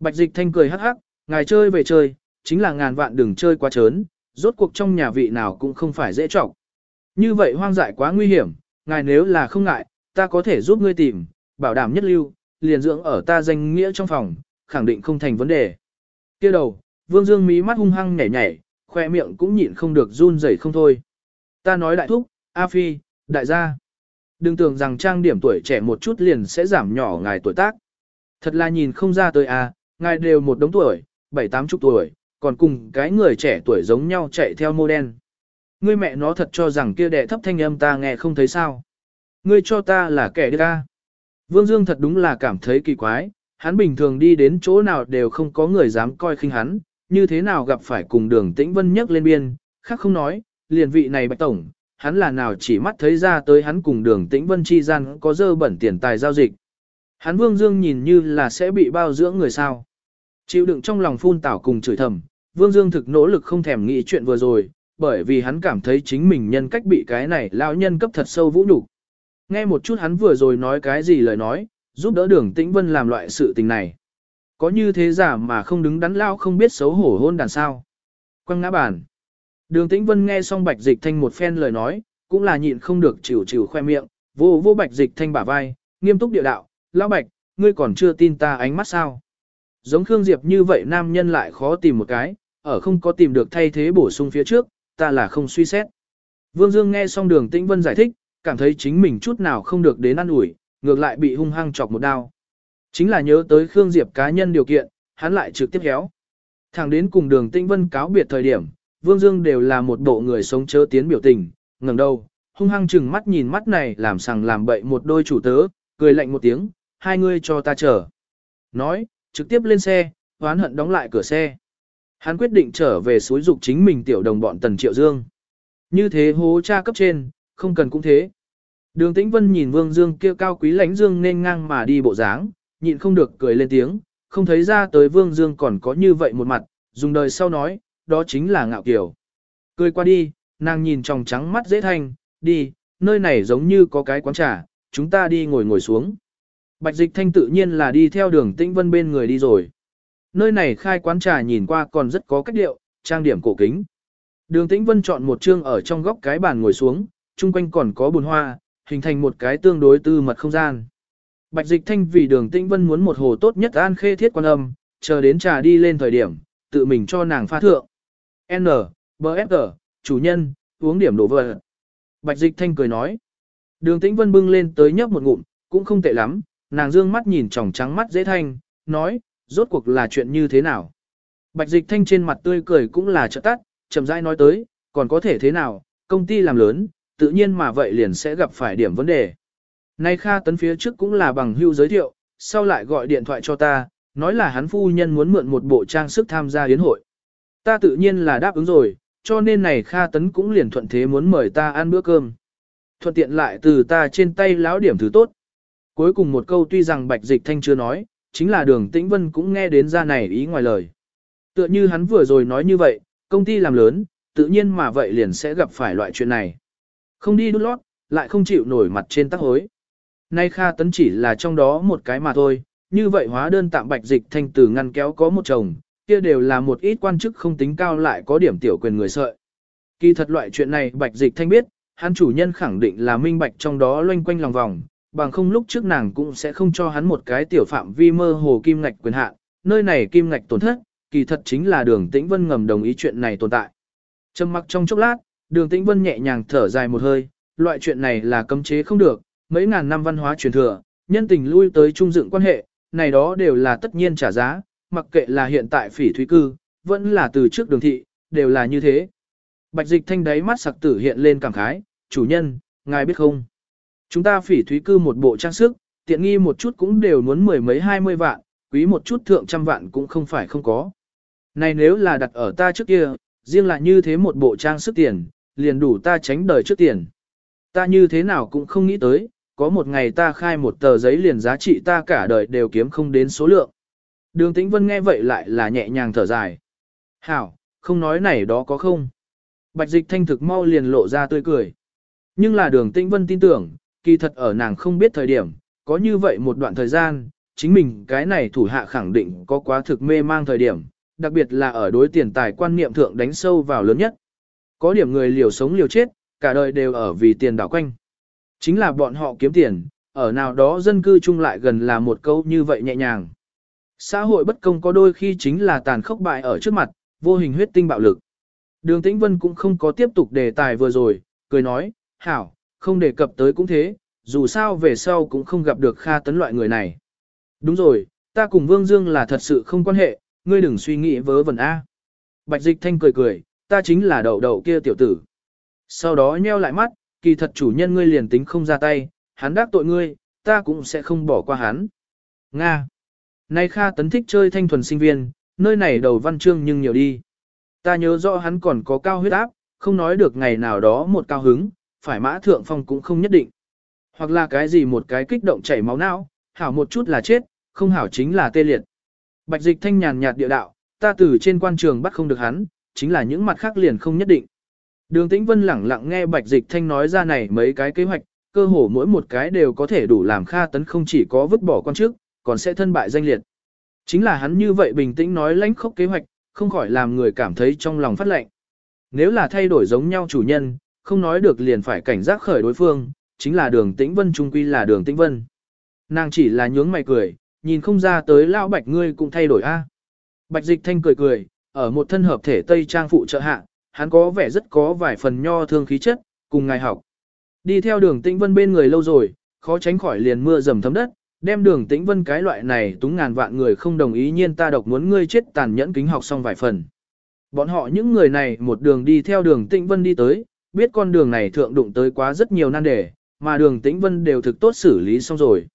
Bạch dịch thanh cười hắc hắc, ngài chơi về chơi, chính là ngàn vạn đừng chơi quá trớn, rốt cuộc trong nhà vị nào cũng không phải dễ trọng. Như vậy hoang dại quá nguy hiểm, ngài nếu là không ngại, ta có thể giúp ngươi tìm, bảo đảm nhất lưu, liền dưỡng ở ta danh nghĩa trong phòng, khẳng định không thành vấn đề. Kia đầu, Vương Dương mí mắt hung hăng nhảy nhảy, khoe miệng cũng nhịn không được run rẩy không thôi. Ta nói đại thúc, A Phi, đại gia. Đừng tưởng rằng trang điểm tuổi trẻ một chút liền sẽ giảm nhỏ ngài tuổi tác. Thật là nhìn không ra tới à, ngài đều một đống tuổi, bảy tám chục tuổi, còn cùng cái người trẻ tuổi giống nhau chạy theo mô đen. Ngươi mẹ nó thật cho rằng kia đệ thấp thanh âm ta nghe không thấy sao. Ngươi cho ta là kẻ đi ta. Vương Dương thật đúng là cảm thấy kỳ quái, hắn bình thường đi đến chỗ nào đều không có người dám coi khinh hắn, như thế nào gặp phải cùng đường tĩnh vân nhắc lên biên, khác không nói, liền vị này bạch tổng, hắn là nào chỉ mắt thấy ra tới hắn cùng đường tĩnh vân chi gian có dơ bẩn tiền tài giao dịch. Hắn Vương Dương nhìn như là sẽ bị bao dưỡng người sao. Chịu đựng trong lòng phun tảo cùng chửi thầm, Vương Dương thực nỗ lực không thèm nghĩ chuyện vừa rồi, bởi vì hắn cảm thấy chính mình nhân cách bị cái này lão nhân cấp thật sâu vũ nhục. Nghe một chút hắn vừa rồi nói cái gì lời nói, giúp đỡ đường tĩnh vân làm loại sự tình này. Có như thế giả mà không đứng đắn lao không biết xấu hổ hôn đàn sao. Quăng ngã bàn. Đường tĩnh vân nghe xong bạch dịch thanh một phen lời nói, cũng là nhịn không được chịu chịu khoe miệng, vô vô bạch dịch thanh bả vai, nghiêm túc địa đạo, lão bạch, ngươi còn chưa tin ta ánh mắt sao. Giống Khương Diệp như vậy nam nhân lại khó tìm một cái, ở không có tìm được thay thế bổ sung phía trước, ta là không suy xét. Vương Dương nghe xong đường tĩnh vân giải thích, cảm thấy chính mình chút nào không được đến ăn ủi, ngược lại bị hung hăng chọc một đao. Chính là nhớ tới Khương Diệp cá nhân điều kiện, hắn lại trực tiếp héo. Thẳng đến cùng đường tĩnh vân cáo biệt thời điểm, Vương Dương đều là một bộ người sống chớ tiến biểu tình, ngẩng đầu, hung hăng chừng mắt nhìn mắt này làm sằng làm bậy một đôi chủ tớ, cười lạnh một tiếng, hai ngươi cho ta chờ. Nói, trực tiếp lên xe, hoán hận đóng lại cửa xe. Hắn quyết định trở về suối dục chính mình tiểu đồng bọn Tần Triệu Dương. Như thế hố cha cấp trên, không cần cũng thế. Đường Tĩnh Vân nhìn Vương Dương kia cao quý lãnh dương nên ngang mà đi bộ dáng, nhịn không được cười lên tiếng, không thấy ra tới Vương Dương còn có như vậy một mặt, dùng đời sau nói, đó chính là ngạo kiểu. Cười qua đi, nàng nhìn tròng trắng mắt dễ thanh, đi, nơi này giống như có cái quán trà, chúng ta đi ngồi ngồi xuống. Bạch dịch thanh tự nhiên là đi theo đường Tĩnh Vân bên người đi rồi. Nơi này khai quán trà nhìn qua còn rất có cách điệu, trang điểm cổ kính. Đường Tĩnh Vân chọn một chương ở trong góc cái bàn ngồi xuống, chung quanh còn có bồn hoa, hình thành một cái tương đối tư mật không gian. Bạch Dịch Thanh vì Đường Tĩnh Vân muốn một hồ tốt nhất an khê thiết quan âm, chờ đến trà đi lên thời điểm, tự mình cho nàng pha thượng. N, B, F, chủ nhân, uống điểm đổ vỡ. Bạch Dịch Thanh cười nói. Đường Tĩnh Vân bưng lên tới nhấp một ngụm, cũng không tệ lắm, nàng dương mắt nhìn tròng trắng mắt dễ thanh, nói, rốt cuộc là chuyện như thế nào. Bạch dịch thanh trên mặt tươi cười cũng là trợ tắt, chậm rãi nói tới, còn có thể thế nào, công ty làm lớn, tự nhiên mà vậy liền sẽ gặp phải điểm vấn đề. Nay Kha Tấn phía trước cũng là bằng hưu giới thiệu, sau lại gọi điện thoại cho ta, nói là hắn phu nhân muốn mượn một bộ trang sức tham gia yến hội. Ta tự nhiên là đáp ứng rồi, cho nên này Kha Tấn cũng liền thuận thế muốn mời ta ăn bữa cơm. Thuận tiện lại từ ta trên tay láo điểm thứ tốt. Cuối cùng một câu tuy rằng Bạch Dịch Thanh chưa nói, chính là đường Tĩnh Vân cũng nghe đến ra này ý ngoài lời. Tựa như hắn vừa rồi nói như vậy, công ty làm lớn, tự nhiên mà vậy liền sẽ gặp phải loại chuyện này. Không đi đút lót, lại không chịu nổi mặt trên tắc hối. Nay Kha Tấn chỉ là trong đó một cái mà thôi, như vậy hóa đơn tạm Bạch Dịch Thanh từ ngăn kéo có một chồng, kia đều là một ít quan chức không tính cao lại có điểm tiểu quyền người sợi. Kỳ thật loại chuyện này Bạch Dịch Thanh biết, hắn chủ nhân khẳng định là minh bạch trong đó loanh quanh lòng vòng, bằng không lúc trước nàng cũng sẽ không cho hắn một cái tiểu phạm vi mơ hồ kim ngạch quyền hạn, nơi này kim ngạch tổn thất, kỳ thật chính là đường tĩnh vân ngầm đồng ý chuyện này tồn tại. Trầm mặc trong chốc lát, đường tĩnh vân nhẹ nhàng thở dài một hơi, loại chuyện này là cấm chế không được, mấy ngàn năm văn hóa truyền thừa, nhân tình lui tới trung dựng quan hệ, này đó đều là tất nhiên trả giá, mặc kệ là hiện tại phỉ thúy cư, vẫn là từ trước đường thị, đều là như thế. Bạch dịch thanh đáy mắt sặc tử hiện lên cảm khái, chủ nhân, ngài biết không? Chúng ta phỉ thúy cư một bộ trang sức, tiện nghi một chút cũng đều muốn mười mấy hai mươi vạn, quý một chút thượng trăm vạn cũng không phải không có. Này nếu là đặt ở ta trước kia, riêng là như thế một bộ trang sức tiền, liền đủ ta tránh đời trước tiền. Ta như thế nào cũng không nghĩ tới, có một ngày ta khai một tờ giấy liền giá trị ta cả đời đều kiếm không đến số lượng. Đường Tĩnh Vân nghe vậy lại là nhẹ nhàng thở dài. Hảo, không nói này đó có không. Bạch dịch thanh thực mau liền lộ ra tươi cười. Nhưng là đường Tĩnh Vân tin tưởng, kỳ thật ở nàng không biết thời điểm, có như vậy một đoạn thời gian, chính mình cái này thủ hạ khẳng định có quá thực mê mang thời điểm, đặc biệt là ở đối tiền tài quan niệm thượng đánh sâu vào lớn nhất. Có điểm người liều sống liều chết, cả đời đều ở vì tiền đảo quanh. Chính là bọn họ kiếm tiền, ở nào đó dân cư chung lại gần là một câu như vậy nhẹ nhàng. Xã hội bất công có đôi khi chính là tàn khốc bại ở trước mặt, vô hình huyết tinh bạo lực. Đường Tĩnh Vân cũng không có tiếp tục đề tài vừa rồi, cười nói, hảo, không đề cập tới cũng thế, dù sao về sau cũng không gặp được Kha Tấn loại người này. Đúng rồi, ta cùng Vương Dương là thật sự không quan hệ, ngươi đừng suy nghĩ vớ vẩn A. Bạch Dịch Thanh cười cười, ta chính là đậu đậu kia tiểu tử. Sau đó nheo lại mắt, kỳ thật chủ nhân ngươi liền tính không ra tay, hắn đắc tội ngươi, ta cũng sẽ không bỏ qua hắn. Nga. Nay Kha Tấn thích chơi thanh thuần sinh viên, nơi này đầu văn chương nhưng nhiều đi. Ta nhớ rõ hắn còn có cao huyết áp, không nói được ngày nào đó một cao hứng, phải mã thượng phong cũng không nhất định. Hoặc là cái gì một cái kích động chảy máu não, hảo một chút là chết, không hảo chính là tê liệt. Bạch dịch thanh nhàn nhạt địa đạo, ta từ trên quan trường bắt không được hắn, chính là những mặt khác liền không nhất định. Đường Tĩnh Vân lẳng lặng nghe Bạch Dịch Thanh nói ra này mấy cái kế hoạch, cơ hồ mỗi một cái đều có thể đủ làm Kha Tấn không chỉ có vứt bỏ quan chức, còn sẽ thân bại danh liệt. Chính là hắn như vậy bình tĩnh nói lãnh khốc kế hoạch, không khỏi làm người cảm thấy trong lòng phát lạnh. Nếu là thay đổi giống nhau chủ nhân, không nói được liền phải cảnh giác khởi đối phương, chính là đường tĩnh vân trung quy là đường tĩnh vân. Nàng chỉ là nhướng mày cười, nhìn không ra tới lão bạch ngươi cũng thay đổi a. Bạch dịch thanh cười cười, ở một thân hợp thể tây trang phụ trợ hạ, hắn có vẻ rất có vài phần nho thương khí chất, cùng ngài học. Đi theo đường tĩnh vân bên người lâu rồi, khó tránh khỏi liền mưa dầm thấm đất, đem đường tĩnh vân cái loại này túng ngàn vạn người không đồng ý nhiên ta độc muốn ngươi chết tàn nhẫn kính học xong vài phần. Bọn họ những người này một đường đi theo đường tĩnh vân đi tới, biết con đường này thượng đụng tới quá rất nhiều nan đề, mà đường tĩnh vân đều thực tốt xử lý xong rồi.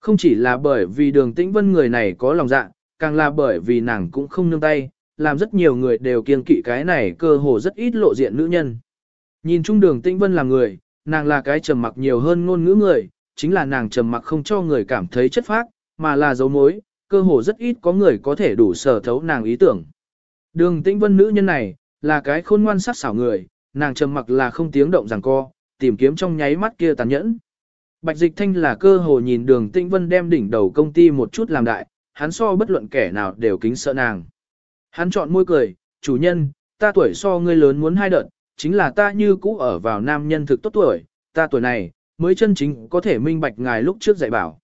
Không chỉ là bởi vì đường tĩnh vân người này có lòng dạ, càng là bởi vì nàng cũng không nương tay, làm rất nhiều người đều kiên kỵ cái này cơ hồ rất ít lộ diện nữ nhân. Nhìn chung đường tĩnh vân là người, nàng là cái trầm mặc nhiều hơn ngôn ngữ người, chính là nàng trầm mặc không cho người cảm thấy chất phác, mà là dấu mối, cơ hồ rất ít có người có thể đủ sở thấu nàng ý tưởng. Đường tĩnh vân nữ nhân này, là cái khôn ngoan sắc xảo người, nàng trầm mặc là không tiếng động rằng co, tìm kiếm trong nháy mắt kia tàn nhẫn. Bạch Dịch Thanh là cơ hồ nhìn đường Tĩnh Vân đem đỉnh đầu công ty một chút làm đại, hắn so bất luận kẻ nào đều kính sợ nàng. Hắn chọn môi cười, chủ nhân, ta tuổi so ngươi lớn muốn hai đợt, chính là ta như cũ ở vào nam nhân thực tốt tuổi, ta tuổi này, mới chân chính có thể minh bạch ngài lúc trước dạy bảo.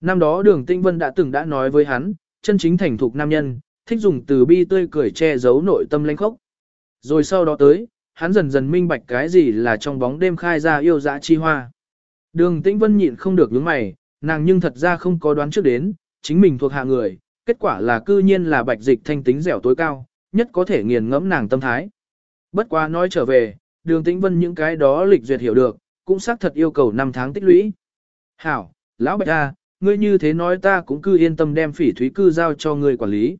Năm đó đường tinh Vân đã từng đã nói với hắn, chân chính thành thục nam nhân, thích dùng từ bi tươi cười che giấu nội tâm lãnh khốc. Rồi sau đó tới, hắn dần dần minh bạch cái gì là trong bóng đêm khai ra yêu dã chi hoa. Đường Tĩnh Vân nhịn không được nhướng mày, nàng nhưng thật ra không có đoán trước đến, chính mình thuộc hạ người, kết quả là cư nhiên là bạch dịch thanh tính dẻo tối cao, nhất có thể nghiền ngẫm nàng tâm thái. Bất quá nói trở về, đường Tĩnh Vân những cái đó lịch duyệt hiểu được, cũng xác thật yêu cầu 5 tháng tích lũy. Hảo, lão bạch a, ngươi như thế nói ta cũng cư yên tâm đem phỉ thúy cư giao cho ngươi quản lý.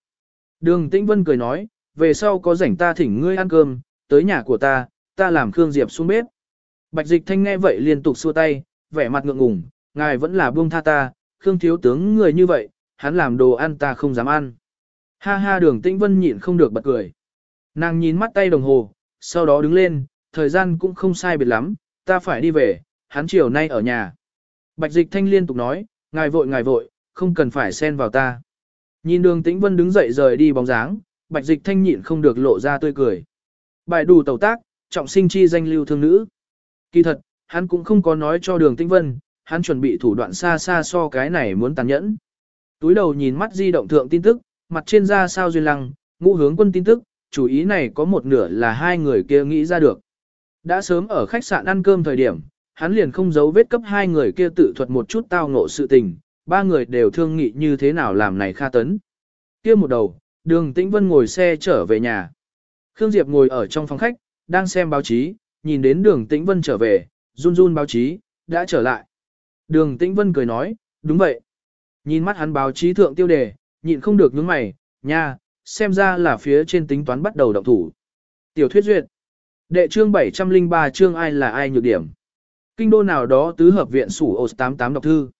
Đường Tĩnh Vân cười nói, về sau có rảnh ta thỉnh ngươi ăn cơm, tới nhà của ta, ta làm Khương Diệp xuống bếp. Bạch Dịch Thanh nghe vậy liên tục xua tay, vẻ mặt ngượng ngùng, ngài vẫn là buông tha ta, Khương thiếu tướng người như vậy, hắn làm đồ ăn ta không dám ăn. Ha ha đường Tĩnh Vân nhịn không được bật cười. Nàng nhìn mắt tay đồng hồ, sau đó đứng lên, thời gian cũng không sai biệt lắm, ta phải đi về, hắn chiều nay ở nhà. Bạch Dịch Thanh liên tục nói, ngài vội ngài vội, không cần phải xen vào ta. Nhìn đường Tĩnh Vân đứng dậy rời đi bóng dáng, Bạch Dịch Thanh nhịn không được lộ ra tươi cười. Bài đủ tẩu tác, trọng sinh chi danh lưu thương nữ. Kỳ thật, hắn cũng không có nói cho đường Tĩnh Vân, hắn chuẩn bị thủ đoạn xa xa so cái này muốn tàn nhẫn. Túi đầu nhìn mắt di động thượng tin tức, mặt trên ra sao duyên lăng, ngũ hướng quân tin tức, chủ ý này có một nửa là hai người kia nghĩ ra được. Đã sớm ở khách sạn ăn cơm thời điểm, hắn liền không giấu vết cấp hai người kia tự thuật một chút tao ngộ sự tình, ba người đều thương nghị như thế nào làm này kha tấn. Kia một đầu, đường tĩnh vân ngồi xe trở về nhà. Khương Diệp ngồi ở trong phòng khách, đang xem báo chí, nhìn đến đường tĩnh vân trở về, run run báo chí, đã trở lại. Đường tĩnh vân cười nói, đúng vậy. Nhìn mắt hắn báo chí thượng tiêu đề, nhịn không được nhướng mày, nha, xem ra là phía trên tính toán bắt đầu động thủ. Tiểu thuyết duyệt. Đệ chương 703 chương ai là ai nhược điểm. Kinh đô nào đó tứ hợp viện sủ ổ 88 đọc thư.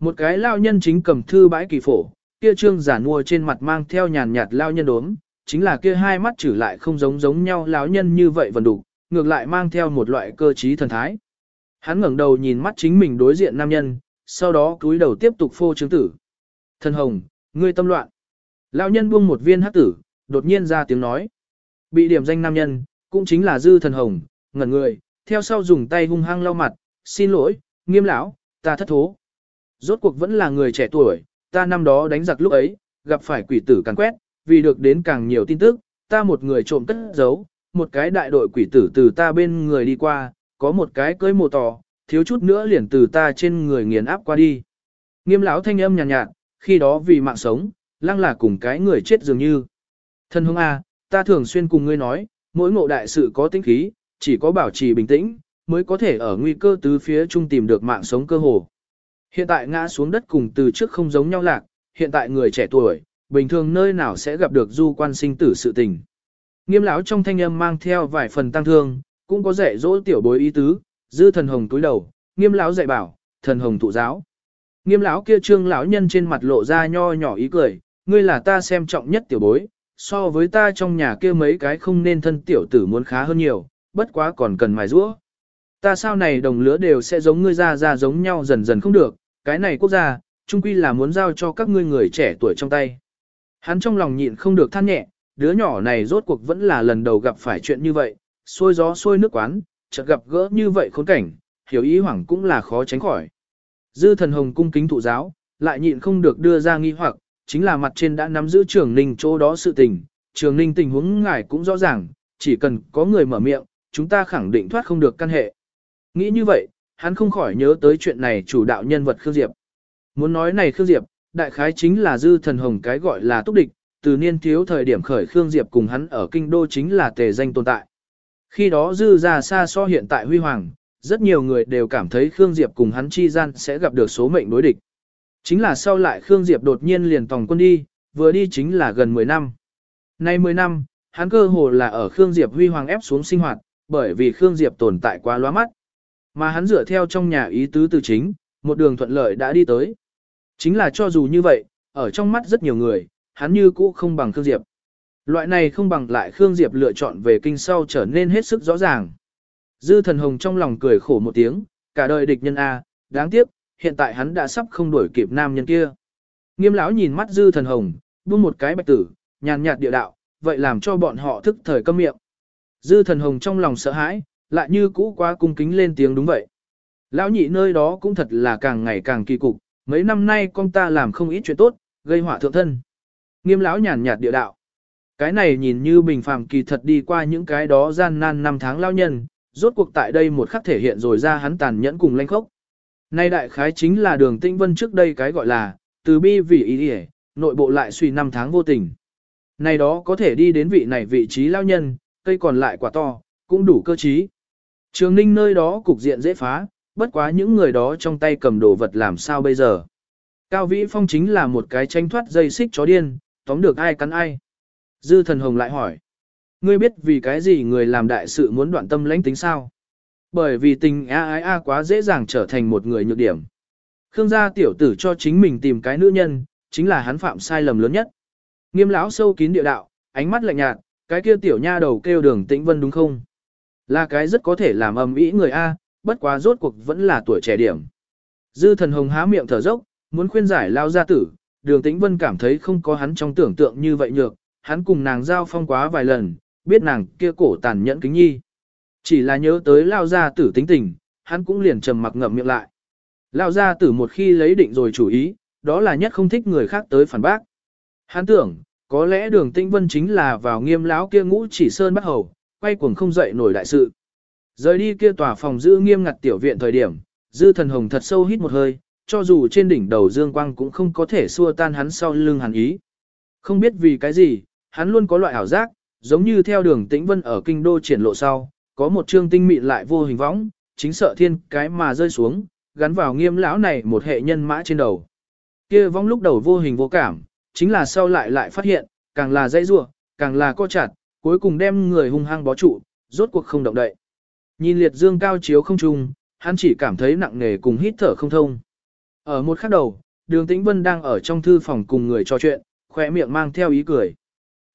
Một cái lao nhân chính cầm thư bãi kỳ phổ, kia trương giả mua trên mặt mang theo nhàn nhạt lao nhân đốm, chính là kia hai mắt trừ lại không giống giống nhau lão nhân như vậy vần đủ, ngược lại mang theo một loại cơ trí thần thái. Hắn ngẩng đầu nhìn mắt chính mình đối diện nam nhân, sau đó cúi đầu tiếp tục phô chứng tử. Thần hồng, ngươi tâm loạn. Lão nhân buông một viên hắc tử, đột nhiên ra tiếng nói. Bị điểm danh nam nhân, cũng chính là dư thần hồng, ngẩn người, theo sau dùng tay hung hăng lau mặt, xin lỗi, nghiêm lão, ta thất thố. Rốt cuộc vẫn là người trẻ tuổi, ta năm đó đánh giặc lúc ấy, gặp phải quỷ tử càng quét, vì được đến càng nhiều tin tức, ta một người trộm cất giấu, một cái đại đội quỷ tử từ ta bên người đi qua, có một cái cưới mồ tò, thiếu chút nữa liền từ ta trên người nghiền áp qua đi. Nghiêm lão thanh âm nhàn nhạt, nhạt, khi đó vì mạng sống, lăng là cùng cái người chết dường như. Thân hương A, ta thường xuyên cùng ngươi nói, mỗi ngộ đại sự có tính khí, chỉ có bảo trì bình tĩnh, mới có thể ở nguy cơ tứ phía chung tìm được mạng sống cơ hồ. Hiện tại ngã xuống đất cùng từ trước không giống nhau lạc, hiện tại người trẻ tuổi, bình thường nơi nào sẽ gặp được du quan sinh tử sự tình. Nghiêm lão trong thanh âm mang theo vài phần tăng thương, cũng có dạy dỗ tiểu bối ý tứ, dư thần hồng túi đầu, nghiêm lão dạy bảo, thần hồng thụ giáo. Nghiêm lão kia trương lão nhân trên mặt lộ ra nho nhỏ ý cười, ngươi là ta xem trọng nhất tiểu bối, so với ta trong nhà kia mấy cái không nên thân tiểu tử muốn khá hơn nhiều, bất quá còn cần mài rũa. Ta sao này đồng lứa đều sẽ giống ngươi ra ra giống nhau dần dần không được, cái này quốc gia, chung quy là muốn giao cho các ngươi người trẻ tuổi trong tay. Hắn trong lòng nhịn không được than nhẹ, đứa nhỏ này rốt cuộc vẫn là lần đầu gặp phải chuyện như vậy, xôi gió xôi nước quán, chợt gặp gỡ như vậy khốn cảnh, hiểu ý hoảng cũng là khó tránh khỏi. Dư thần hồng cung kính thụ giáo, lại nhịn không được đưa ra nghi hoặc, chính là mặt trên đã nắm giữ trường ninh chỗ đó sự tình, trường ninh tình huống ngài cũng rõ ràng, chỉ cần có người mở miệng, chúng ta khẳng định thoát không được căn hệ. Nghĩ như vậy, hắn không khỏi nhớ tới chuyện này chủ đạo nhân vật Khương Diệp. Muốn nói này Khương Diệp, đại khái chính là dư thần hồng cái gọi là túc địch, từ niên thiếu thời điểm khởi Khương Diệp cùng hắn ở kinh đô chính là tề danh tồn tại. Khi đó dư ra xa so hiện tại huy hoàng, rất nhiều người đều cảm thấy Khương Diệp cùng hắn chi gian sẽ gặp được số mệnh đối địch. Chính là sau lại Khương Diệp đột nhiên liền tòng quân đi, vừa đi chính là gần 10 năm. Nay 10 năm, hắn cơ hồ là ở Khương Diệp huy hoàng ép xuống sinh hoạt, bởi vì Khương Diệp tồn tại quá loa mắt. Mà hắn dựa theo trong nhà ý tứ từ chính, một đường thuận lợi đã đi tới. Chính là cho dù như vậy, ở trong mắt rất nhiều người, hắn như cũ không bằng Khương Diệp. Loại này không bằng lại Khương Diệp lựa chọn về kinh sau trở nên hết sức rõ ràng. Dư thần hồng trong lòng cười khổ một tiếng, cả đời địch nhân A, đáng tiếc, hiện tại hắn đã sắp không đuổi kịp nam nhân kia. Nghiêm lão nhìn mắt dư thần hồng, buông một cái bạch tử, nhàn nhạt địa đạo, vậy làm cho bọn họ thức thời câm miệng. Dư thần hồng trong lòng sợ hãi, lại như cũ quá cung kính lên tiếng đúng vậy. Lão nhị nơi đó cũng thật là càng ngày càng kỳ cục, mấy năm nay con ta làm không ít chuyện tốt, gây họa thượng thân. Nghiêm lão nhàn nhạt địa đạo. Cái này nhìn như bình phàm kỳ thật đi qua những cái đó gian nan năm tháng lao nhân, rốt cuộc tại đây một khắc thể hiện rồi ra hắn tàn nhẫn cùng lanh khốc. Nay đại khái chính là đường tinh vân trước đây cái gọi là, từ bi vì ý địa, nội bộ lại suy năm tháng vô tình. Này đó có thể đi đến vị này vị trí lao nhân, cây còn lại quả to, cũng đủ cơ trí. Trường ninh nơi đó cục diện dễ phá, bất quá những người đó trong tay cầm đồ vật làm sao bây giờ. Cao Vĩ Phong chính là một cái tranh thoát dây xích chó điên, tóm được ai cắn ai. Dư thần hồng lại hỏi. Ngươi biết vì cái gì người làm đại sự muốn đoạn tâm lãnh tính sao? Bởi vì tình a ái a quá dễ dàng trở thành một người nhược điểm. Khương gia tiểu tử cho chính mình tìm cái nữ nhân, chính là hắn phạm sai lầm lớn nhất. Nghiêm lão sâu kín địa đạo, ánh mắt lạnh nhạt, cái kia tiểu nha đầu kêu đường tĩnh vân đúng không? Là cái rất có thể làm ầm ĩ người A, bất quá rốt cuộc vẫn là tuổi trẻ điểm. Dư thần hồng há miệng thở dốc, muốn khuyên giải lao gia tử, đường tĩnh vân cảm thấy không có hắn trong tưởng tượng như vậy nhược, hắn cùng nàng giao phong quá vài lần, biết nàng kia cổ tàn nhẫn kính nhi. Chỉ là nhớ tới lao gia tử tính tình, hắn cũng liền trầm mặc ngậm miệng lại. Lao gia tử một khi lấy định rồi chủ ý, đó là nhất không thích người khác tới phản bác. Hắn tưởng, có lẽ đường Tinh vân chính là vào nghiêm lão kia ngũ chỉ sơn bắt hầu, quay cuồng không dậy nổi đại sự. Rời đi kia tòa phòng giữ nghiêm ngặt tiểu viện thời điểm, dư thần hồng thật sâu hít một hơi, cho dù trên đỉnh đầu dương quang cũng không có thể xua tan hắn sau lưng hắn ý. Không biết vì cái gì, hắn luôn có loại ảo giác, giống như theo đường tĩnh vân ở kinh đô triển lộ sau, có một trương tinh mịn lại vô hình võng, chính sợ thiên cái mà rơi xuống, gắn vào nghiêm lão này một hệ nhân mã trên đầu. Kia võng lúc đầu vô hình vô cảm, chính là sau lại lại phát hiện, càng là dây rua, càng là co chặt, cuối cùng đem người hung hăng bó trụ, rốt cuộc không động đậy. Nhìn liệt dương cao chiếu không trung, hắn chỉ cảm thấy nặng nề cùng hít thở không thông. Ở một khắc đầu, đường tĩnh vân đang ở trong thư phòng cùng người trò chuyện, khỏe miệng mang theo ý cười.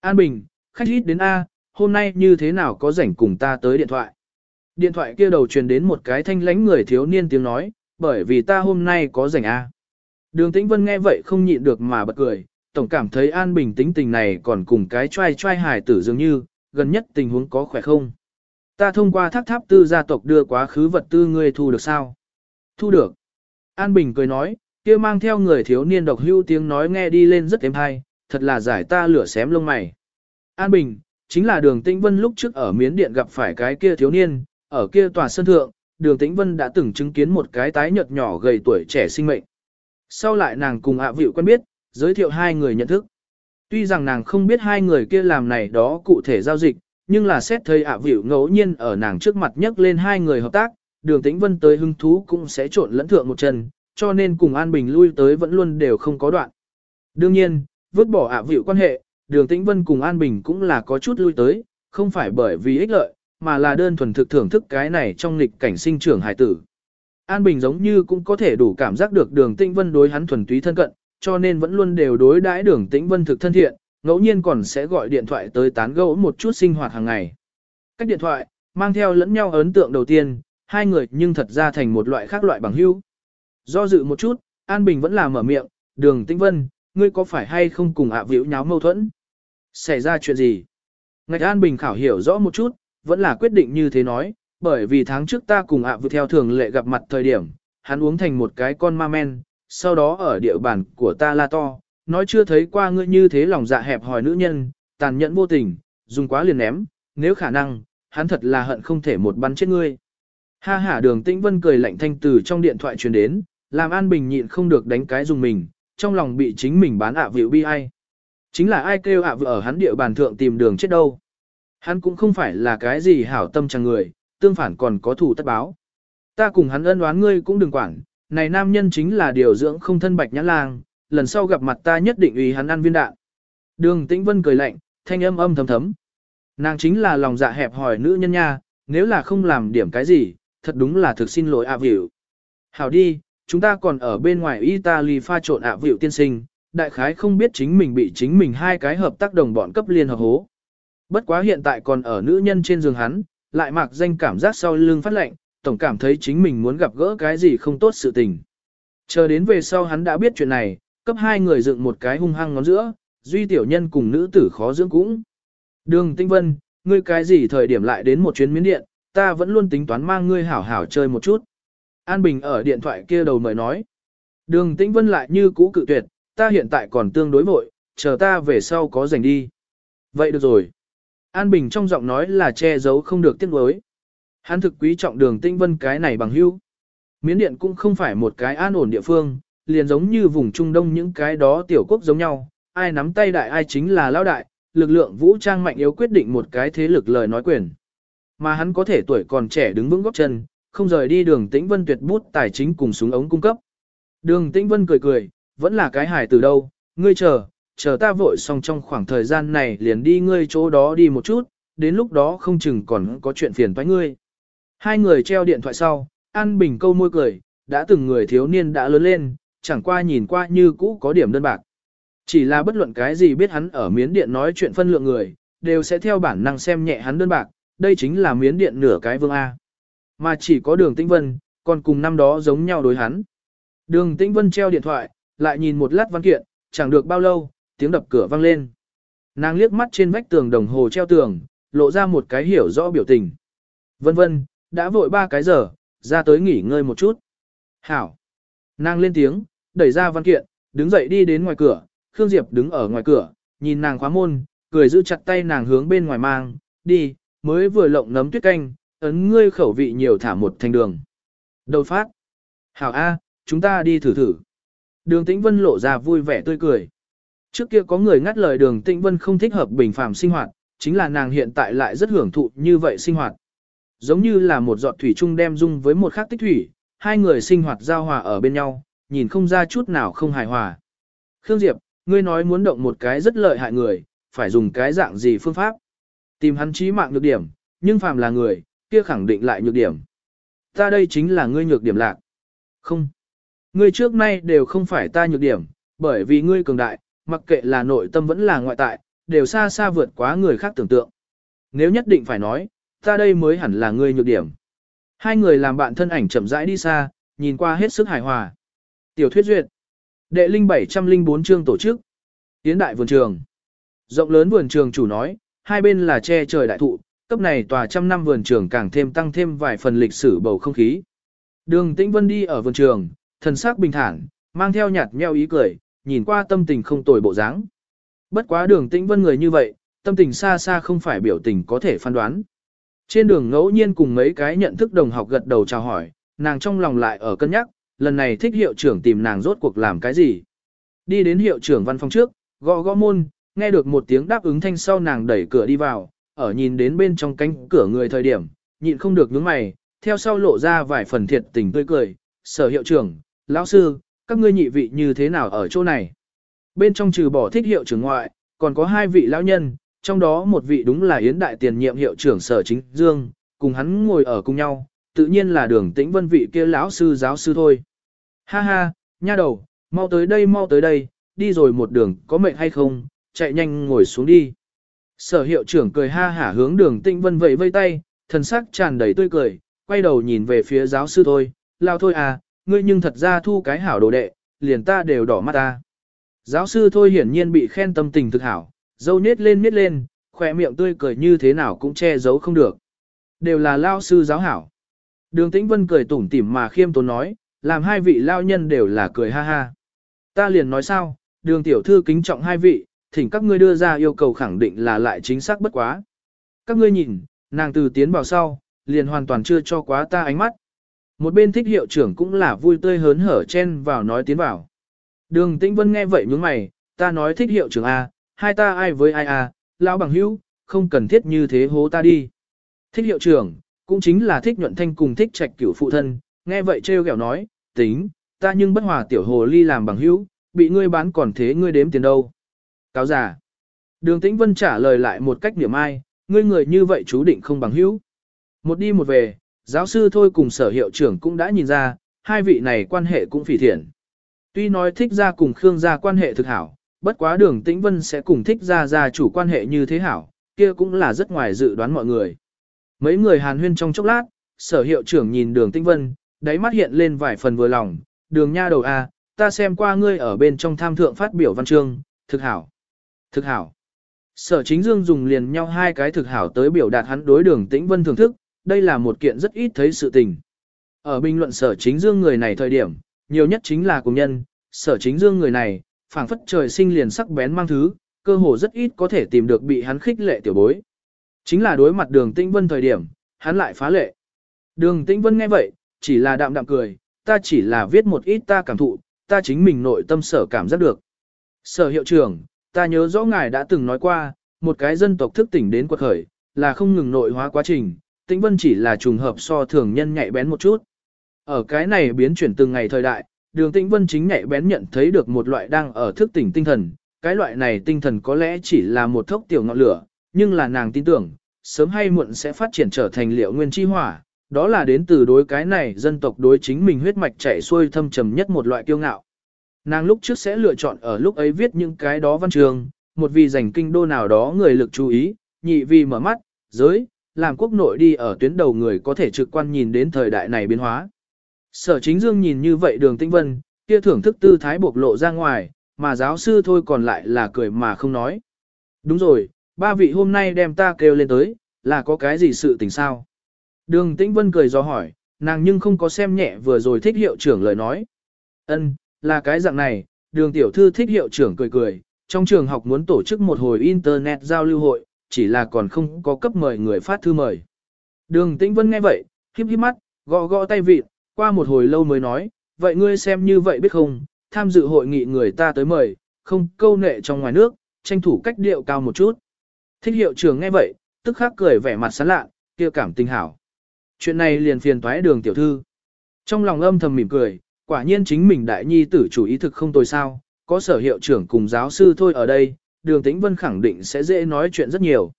An Bình, khách ít đến A, hôm nay như thế nào có rảnh cùng ta tới điện thoại. Điện thoại kia đầu truyền đến một cái thanh lánh người thiếu niên tiếng nói, bởi vì ta hôm nay có rảnh A. Đường Tĩnh Vân nghe vậy không nhịn được mà bật cười, tổng cảm thấy An Bình tính tình này còn cùng cái trai trai hài tử dường như, gần nhất tình huống có khỏe không. Ta thông qua thác tháp tư gia tộc đưa quá khứ vật tư ngươi thu được sao? Thu được. An Bình cười nói, kia mang theo người thiếu niên độc hưu tiếng nói nghe đi lên rất êm hay, thật là giải ta lửa xém lông mày. An Bình, chính là đường Tĩnh Vân lúc trước ở miến điện gặp phải cái kia thiếu niên, ở kia tòa sân thượng, đường Tĩnh Vân đã từng chứng kiến một cái tái nhợt nhỏ gầy tuổi trẻ sinh mệnh. Sau lại nàng cùng ạ vịu quen biết, giới thiệu hai người nhận thức. Tuy rằng nàng không biết hai người kia làm này đó cụ thể giao dịch, nhưng là xét thấy ạ vịu ngẫu nhiên ở nàng trước mặt nhắc lên hai người hợp tác, đường tĩnh vân tới hứng thú cũng sẽ trộn lẫn thượng một chân, cho nên cùng An Bình lui tới vẫn luôn đều không có đoạn. Đương nhiên, vứt bỏ ạ vịu quan hệ, đường tĩnh vân cùng An Bình cũng là có chút lui tới, không phải bởi vì ích lợi, mà là đơn thuần thực thưởng thức cái này trong lịch cảnh sinh trưởng hải tử. An Bình giống như cũng có thể đủ cảm giác được đường tĩnh vân đối hắn thuần túy thân cận, cho nên vẫn luôn đều đối đãi đường tĩnh vân thực thân thiện, ngẫu nhiên còn sẽ gọi điện thoại tới tán gẫu một chút sinh hoạt hàng ngày. Cách điện thoại, mang theo lẫn nhau ấn tượng đầu tiên, hai người nhưng thật ra thành một loại khác loại bằng hữu. Do dự một chút, An Bình vẫn là mở miệng, đường tĩnh vân, ngươi có phải hay không cùng ạ à vĩu nháo mâu thuẫn? Xảy ra chuyện gì? Ngạch An Bình khảo hiểu rõ một chút, vẫn là quyết định như thế nói, bởi vì tháng trước ta cùng ạ à theo thường lệ gặp mặt thời điểm, hắn uống thành một cái con ma men, sau đó ở địa bàn của ta la to, nói chưa thấy qua ngươi như thế lòng dạ hẹp hòi nữ nhân, tàn nhẫn vô tình, dùng quá liền ném, nếu khả năng, hắn thật là hận không thể một bắn chết ngươi. Ha ha đường tĩnh vân cười lạnh thanh từ trong điện thoại truyền đến, làm An Bình nhịn không được đánh cái dùng mình, trong lòng bị chính mình bán ạ à vịu bi ai. Chính là ai kêu ạ à ở hắn địa bàn thượng tìm đường chết đâu. Hắn cũng không phải là cái gì hảo tâm chẳng người, tương phản còn có thủ tất báo. Ta cùng hắn ân đoán ngươi cũng đừng quản, này nam nhân chính là điều dưỡng không thân bạch nhã lang, lần sau gặp mặt ta nhất định ủy hắn ăn viên đạn. Đường Tĩnh Vân cười lạnh, thanh âm âm thấm thấm. Nàng chính là lòng dạ hẹp hỏi nữ nhân nha, nếu là không làm điểm cái gì, thật đúng là thực xin lỗi ạ à Hảo đi, chúng ta còn ở bên ngoài Italy pha trộn ạ à tiên sinh, đại khái không biết chính mình bị chính mình hai cái hợp tác đồng bọn cấp liên hợp hố. Bất quá hiện tại còn ở nữ nhân trên giường hắn, lại mặc danh cảm giác sau lưng phát lệnh, tổng cảm thấy chính mình muốn gặp gỡ cái gì không tốt sự tình. Chờ đến về sau hắn đã biết chuyện này, cấp hai người dựng một cái hung hăng ngón giữa, duy tiểu nhân cùng nữ tử khó dưỡng cũng. Đường Tinh Vân, ngươi cái gì thời điểm lại đến một chuyến miến điện, ta vẫn luôn tính toán mang ngươi hảo hảo chơi một chút. An Bình ở điện thoại kia đầu mời nói. Đường Tĩnh Vân lại như cũ cự tuyệt, ta hiện tại còn tương đối vội, chờ ta về sau có rảnh đi. Vậy được rồi. An Bình trong giọng nói là che giấu không được tiếc nuối. Hắn thực quý trọng đường Tĩnh Vân cái này bằng hữu. Miến Điện cũng không phải một cái an ổn địa phương, liền giống như vùng Trung Đông những cái đó tiểu quốc giống nhau, ai nắm tay đại ai chính là lão đại, lực lượng vũ trang mạnh yếu quyết định một cái thế lực lời nói quyền. Mà hắn có thể tuổi còn trẻ đứng vững góc chân, không rời đi đường Tĩnh Vân tuyệt bút tài chính cùng súng ống cung cấp. Đường Tĩnh Vân cười cười, vẫn là cái hài từ đâu, ngươi chờ, chờ ta vội xong trong khoảng thời gian này liền đi ngươi chỗ đó đi một chút, đến lúc đó không chừng còn có chuyện phiền toái ngươi. Hai người treo điện thoại sau, An Bình câu môi cười, đã từng người thiếu niên đã lớn lên, chẳng qua nhìn qua như cũ có điểm đơn bạc. Chỉ là bất luận cái gì biết hắn ở miến điện nói chuyện phân lượng người, đều sẽ theo bản năng xem nhẹ hắn đơn bạc, đây chính là miến điện nửa cái vương A. Mà chỉ có đường tĩnh vân, còn cùng năm đó giống nhau đối hắn. Đường tĩnh vân treo điện thoại, lại nhìn một lát văn kiện, chẳng được bao lâu, tiếng đập cửa vang lên. Nàng liếc mắt trên vách tường đồng hồ treo tường, lộ ra một cái hiểu rõ biểu tình. Vân vân, đã vội ba cái giờ, ra tới nghỉ ngơi một chút. Hảo. Nàng lên tiếng, đẩy ra văn kiện, đứng dậy đi đến ngoài cửa, Khương Diệp đứng ở ngoài cửa, nhìn nàng khóa môn, cười giữ chặt tay nàng hướng bên ngoài mang, đi, mới vừa lộng nấm tuyết canh, ấn ngươi khẩu vị nhiều thả một thành đường. Đầu phát. Hảo A, chúng ta đi thử thử. Đường Tĩnh Vân lộ ra vui vẻ tươi cười. Trước kia có người ngắt lời đường Tĩnh Vân không thích hợp bình phàm sinh hoạt, chính là nàng hiện tại lại rất hưởng thụ như vậy sinh hoạt. Giống như là một giọt thủy chung đem dung với một khắc tích thủy, hai người sinh hoạt giao hòa ở bên nhau, nhìn không ra chút nào không hài hòa. Khương Diệp, ngươi nói muốn động một cái rất lợi hại người, phải dùng cái dạng gì phương pháp? Tìm hắn trí mạng nhược điểm, nhưng phàm là người, kia khẳng định lại nhược điểm. Ta đây chính là ngươi nhược điểm lạc. Không. Ngươi trước nay đều không phải ta nhược điểm, bởi vì ngươi cường đại, mặc kệ là nội tâm vẫn là ngoại tại, đều xa xa vượt quá người khác tưởng tượng. Nếu nhất định phải nói, ta đây mới hẳn là ngươi nhược điểm. Hai người làm bạn thân ảnh chậm rãi đi xa, nhìn qua hết sức hài hòa. Tiểu thuyết duyệt. Đệ linh 704 chương tổ chức. Tiến đại vườn trường. Rộng lớn vườn trường chủ nói, hai bên là che trời đại thụ, cấp này tòa trăm năm vườn trường càng thêm tăng thêm vài phần lịch sử bầu không khí. Đường Tĩnh Vân đi ở vườn trường, thần sắc bình thản, mang theo nhạt nheo ý cười, nhìn qua tâm tình không tồi bộ dáng. Bất quá đường Tĩnh Vân người như vậy, tâm tình xa xa không phải biểu tình có thể phán đoán. Trên đường ngẫu nhiên cùng mấy cái nhận thức đồng học gật đầu chào hỏi, nàng trong lòng lại ở cân nhắc, lần này thích hiệu trưởng tìm nàng rốt cuộc làm cái gì. Đi đến hiệu trưởng văn phòng trước, gõ gõ môn, nghe được một tiếng đáp ứng thanh sau nàng đẩy cửa đi vào, ở nhìn đến bên trong cánh cửa người thời điểm, nhịn không được nhướng mày, theo sau lộ ra vài phần thiệt tình tươi cười, sở hiệu trưởng, lão sư, các ngươi nhị vị như thế nào ở chỗ này. Bên trong trừ bỏ thích hiệu trưởng ngoại, còn có hai vị lão nhân, trong đó một vị đúng là Yến Đại tiền nhiệm hiệu trưởng sở chính Dương, cùng hắn ngồi ở cùng nhau, tự nhiên là đường tĩnh vân vị kia lão sư giáo sư thôi. Ha ha, nha đầu, mau tới đây mau tới đây, đi rồi một đường có mệt hay không, chạy nhanh ngồi xuống đi. Sở hiệu trưởng cười ha hả hướng đường tĩnh vân vẫy vây tay, thần sắc tràn đầy tươi cười, quay đầu nhìn về phía giáo sư thôi, lao thôi à, ngươi nhưng thật ra thu cái hảo đồ đệ, liền ta đều đỏ mắt ta. Giáo sư thôi hiển nhiên bị khen tâm tình thực hảo, dâu nết lên nết lên, khỏe miệng tươi cười như thế nào cũng che giấu không được. Đều là lao sư giáo hảo. Đường Tĩnh Vân cười tủm tỉm mà khiêm tốn nói, làm hai vị lao nhân đều là cười ha ha. Ta liền nói sao, đường tiểu thư kính trọng hai vị, thỉnh các ngươi đưa ra yêu cầu khẳng định là lại chính xác bất quá. Các ngươi nhìn, nàng từ tiến vào sau, liền hoàn toàn chưa cho quá ta ánh mắt. Một bên thích hiệu trưởng cũng là vui tươi hớn hở chen vào nói tiến vào. Đường Tĩnh Vân nghe vậy nhướng mày, ta nói thích hiệu trưởng A, hai ta ai với ai A, lão bằng hữu, không cần thiết như thế hố ta đi. Thích hiệu trưởng, cũng chính là thích nhuận thanh cùng thích trạch cửu phụ thân, nghe vậy trêu ghẹo nói, tính, ta nhưng bất hòa tiểu hồ ly làm bằng hữu, bị ngươi bán còn thế ngươi đếm tiền đâu. Cáo giả. Đường Tĩnh Vân trả lời lại một cách niệm ai, ngươi người như vậy chú định không bằng hữu. Một đi một về, giáo sư thôi cùng sở hiệu trưởng cũng đã nhìn ra, hai vị này quan hệ cũng phỉ thiện. Tuy nói thích ra cùng Khương gia quan hệ thực hảo, bất quá đường Tĩnh Vân sẽ cùng thích ra gia chủ quan hệ như thế hảo, kia cũng là rất ngoài dự đoán mọi người. Mấy người hàn huyên trong chốc lát, sở hiệu trưởng nhìn đường Tĩnh Vân, đáy mắt hiện lên vài phần vừa lòng, đường nha đầu A, ta xem qua ngươi ở bên trong tham thượng phát biểu văn chương, thực hảo. Thực hảo. Sở chính dương dùng liền nhau hai cái thực hảo tới biểu đạt hắn đối đường tĩnh vân thưởng thức, đây là một kiện rất ít thấy sự tình. Ở bình luận sở chính dương người này thời điểm, nhiều nhất chính là cùng nhân, sở chính dương người này, phảng phất trời sinh liền sắc bén mang thứ, cơ hồ rất ít có thể tìm được bị hắn khích lệ tiểu bối. Chính là đối mặt đường tĩnh vân thời điểm, hắn lại phá lệ. Đường tĩnh vân nghe vậy, chỉ là đạm đạm cười, ta chỉ là viết một ít ta cảm thụ, ta chính mình nội tâm sở cảm giác được. Sở hiệu trưởng, ta nhớ rõ ngài đã từng nói qua, một cái dân tộc thức tỉnh đến quật khởi, là không ngừng nội hóa quá trình, tĩnh vân chỉ là trùng hợp so thường nhân nhạy bén một chút. Ở cái này biến chuyển từng ngày thời đại, đường tĩnh vân chính nhạy bén nhận thấy được một loại đang ở thức tỉnh tinh thần, cái loại này tinh thần có lẽ chỉ là một thốc tiểu ngọn lửa, nhưng là nàng tin tưởng, sớm hay muộn sẽ phát triển trở thành liệu nguyên chi hỏa, đó là đến từ đối cái này dân tộc đối chính mình huyết mạch chảy xuôi thâm trầm nhất một loại kiêu ngạo. Nàng lúc trước sẽ lựa chọn ở lúc ấy viết những cái đó văn trường, một vì giành kinh đô nào đó người lực chú ý, nhị vì mở mắt, giới, làm quốc nội đi ở tuyến đầu người có thể trực quan nhìn đến thời đại này biến hóa. Sở chính dương nhìn như vậy đường tinh vân, kia thưởng thức tư thái bộc lộ ra ngoài, mà giáo sư thôi còn lại là cười mà không nói. Đúng rồi, ba vị hôm nay đem ta kêu lên tới, là có cái gì sự tình sao? Đường Tĩnh Vân cười do hỏi, nàng nhưng không có xem nhẹ vừa rồi thích hiệu trưởng lời nói. Ân, là cái dạng này, đường tiểu thư thích hiệu trưởng cười cười, trong trường học muốn tổ chức một hồi internet giao lưu hội, chỉ là còn không có cấp mời người phát thư mời. Đường Tĩnh Vân nghe vậy, khiếp khiếp mắt, gõ gõ tay vịt, qua một hồi lâu mới nói, vậy ngươi xem như vậy biết không, tham dự hội nghị người ta tới mời, không câu nệ trong ngoài nước, tranh thủ cách điệu cao một chút. Thích hiệu trưởng nghe vậy, tức khắc cười vẻ mặt sán lạ, kia cảm tình hảo. Chuyện này liền phiền toái đường tiểu thư. Trong lòng âm thầm mỉm cười, quả nhiên chính mình đại nhi tử chủ ý thực không tồi sao, có sở hiệu trưởng cùng giáo sư thôi ở đây, đường tĩnh vân khẳng định sẽ dễ nói chuyện rất nhiều.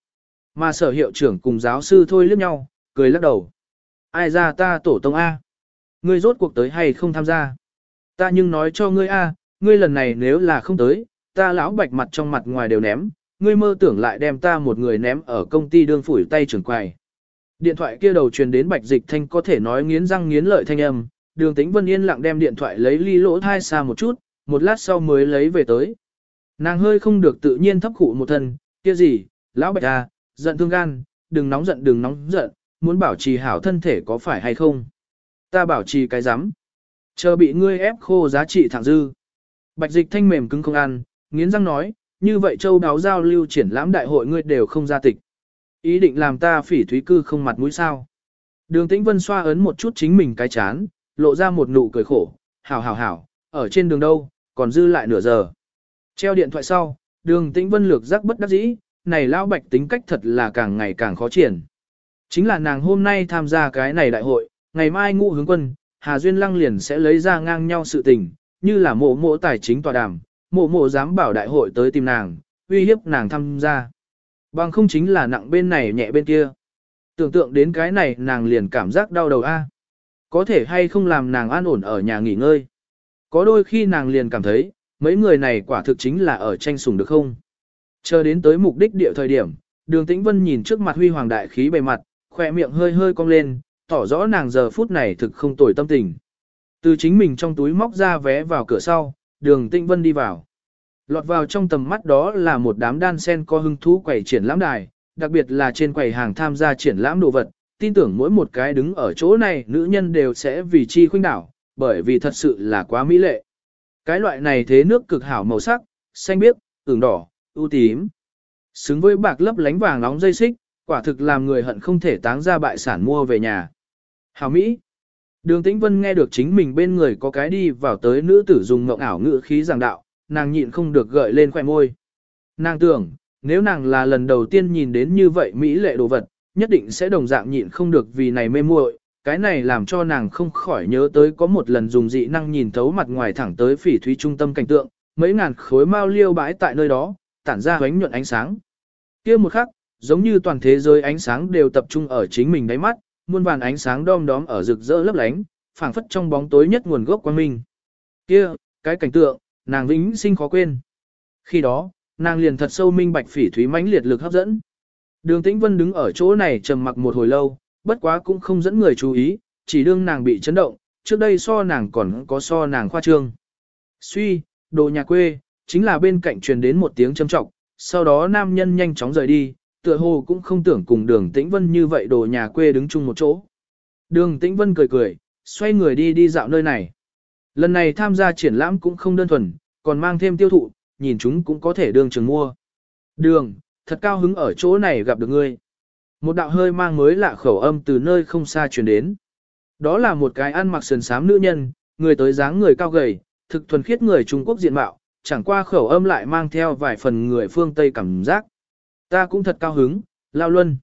Mà sở hiệu trưởng cùng giáo sư thôi liếc nhau, cười lắc đầu. Ai ra ta tổ tông A? Ngươi rốt cuộc tới hay không tham gia? Ta nhưng nói cho ngươi A, ngươi lần này nếu là không tới, ta lão bạch mặt trong mặt ngoài đều ném, ngươi mơ tưởng lại đem ta một người ném ở công ty đương phủi tay trưởng quầy. Điện thoại kia đầu truyền đến bạch dịch thanh có thể nói nghiến răng nghiến lợi thanh âm, đường tĩnh vân yên lặng đem điện thoại lấy ly lỗ thai xa một chút, một lát sau mới lấy về tới. Nàng hơi không được tự nhiên thấp khụ một thân, kia gì, lão bạch à, giận thương gan, đừng nóng giận đừng nóng giận, muốn bảo trì hảo thân thể có phải hay không. Ta bảo trì cái rắm chờ bị ngươi ép khô giá trị thẳng dư. Bạch dịch thanh mềm cứng không ăn, nghiến răng nói, như vậy châu đáo giao lưu triển lãm đại hội ngươi đều không ra tịch. Ý định làm ta phỉ thúy cư không mặt mũi sao. Đường tĩnh vân xoa ấn một chút chính mình cái chán, lộ ra một nụ cười khổ, hảo hảo hảo, ở trên đường đâu, còn dư lại nửa giờ. Treo điện thoại sau, đường tĩnh vân lược giác bất đắc dĩ, này lão bạch tính cách thật là càng ngày càng khó triển. Chính là nàng hôm nay tham gia cái này đại hội, ngày mai ngũ hướng quân, Hà Duyên Lăng liền sẽ lấy ra ngang nhau sự tình, như là mộ mộ tài chính tòa đàm, mộ mộ dám bảo đại hội tới tìm nàng, uy hiếp nàng tham gia. Bằng không chính là nặng bên này nhẹ bên kia. Tưởng tượng đến cái này nàng liền cảm giác đau đầu a. Có thể hay không làm nàng an ổn ở nhà nghỉ ngơi. Có đôi khi nàng liền cảm thấy, mấy người này quả thực chính là ở tranh sủng được không. Chờ đến tới mục đích địa thời điểm, đường tĩnh vân nhìn trước mặt huy hoàng đại khí bề mặt, khỏe miệng hơi hơi cong lên, tỏ rõ nàng giờ phút này thực không tồi tâm tình. Từ chính mình trong túi móc ra vé vào cửa sau, đường tĩnh vân đi vào. Lọt vào trong tầm mắt đó là một đám đan sen có hưng thú quầy triển lãm đài, đặc biệt là trên quầy hàng tham gia triển lãm đồ vật, tin tưởng mỗi một cái đứng ở chỗ này nữ nhân đều sẽ vì chi khuynh đảo, bởi vì thật sự là quá mỹ lệ. Cái loại này thế nước cực hảo màu sắc, xanh biếc, ửng đỏ, ưu tím. Xứng với bạc lấp lánh vàng nóng dây xích, quả thực làm người hận không thể táng ra bại sản mua về nhà. Hảo Mỹ. Đường Tĩnh Vân nghe được chính mình bên người có cái đi vào tới nữ tử dùng ngộng ảo ngữ khí giảng đạo, nàng nhịn không được gợi lên khoẻ môi. Nàng tưởng, nếu nàng là lần đầu tiên nhìn đến như vậy Mỹ lệ đồ vật, nhất định sẽ đồng dạng nhịn không được vì này mê muội. Cái này làm cho nàng không khỏi nhớ tới có một lần dùng dị năng nhìn thấu mặt ngoài thẳng tới phỉ thúy trung tâm cảnh tượng, mấy ngàn khối mao liêu bãi tại nơi đó, tản ra ánh nhuận ánh sáng. kia một khắc, giống như toàn thế giới ánh sáng đều tập trung ở chính mình đáy mắt, muôn vàn ánh sáng đom đóm ở rực rỡ lấp lánh, phảng phất trong bóng tối nhất nguồn gốc quang minh. Kia, cái cảnh tượng, nàng vĩnh sinh khó quên. Khi đó, nàng liền thật sâu minh bạch phỉ thúy mãnh liệt lực hấp dẫn. Đường Tĩnh Vân đứng ở chỗ này trầm mặc một hồi lâu, bất quá cũng không dẫn người chú ý, chỉ đương nàng bị chấn động, trước đây so nàng còn có so nàng khoa trương. Suy, đồ nhà quê, chính là bên cạnh truyền đến một tiếng châm trọng, sau đó nam nhân nhanh chóng rời đi, tựa hồ cũng không tưởng cùng đường Tĩnh Vân như vậy đồ nhà quê đứng chung một chỗ. Đường Tĩnh Vân cười cười, xoay người đi đi dạo nơi này. Lần này tham gia triển lãm cũng không đơn thuần, còn mang thêm tiêu thụ, nhìn chúng cũng có thể đường trường mua. Đường, thật cao hứng ở chỗ này gặp được ngươi. Một đạo hơi mang mới lạ khẩu âm từ nơi không xa truyền đến. Đó là một cái ăn mặc sườn xám nữ nhân, người tới dáng người cao gầy, thực thuần khiết người Trung Quốc diện mạo, chẳng qua khẩu âm lại mang theo vài phần người phương Tây cảm giác. Ta cũng thật cao hứng, Lao Luân.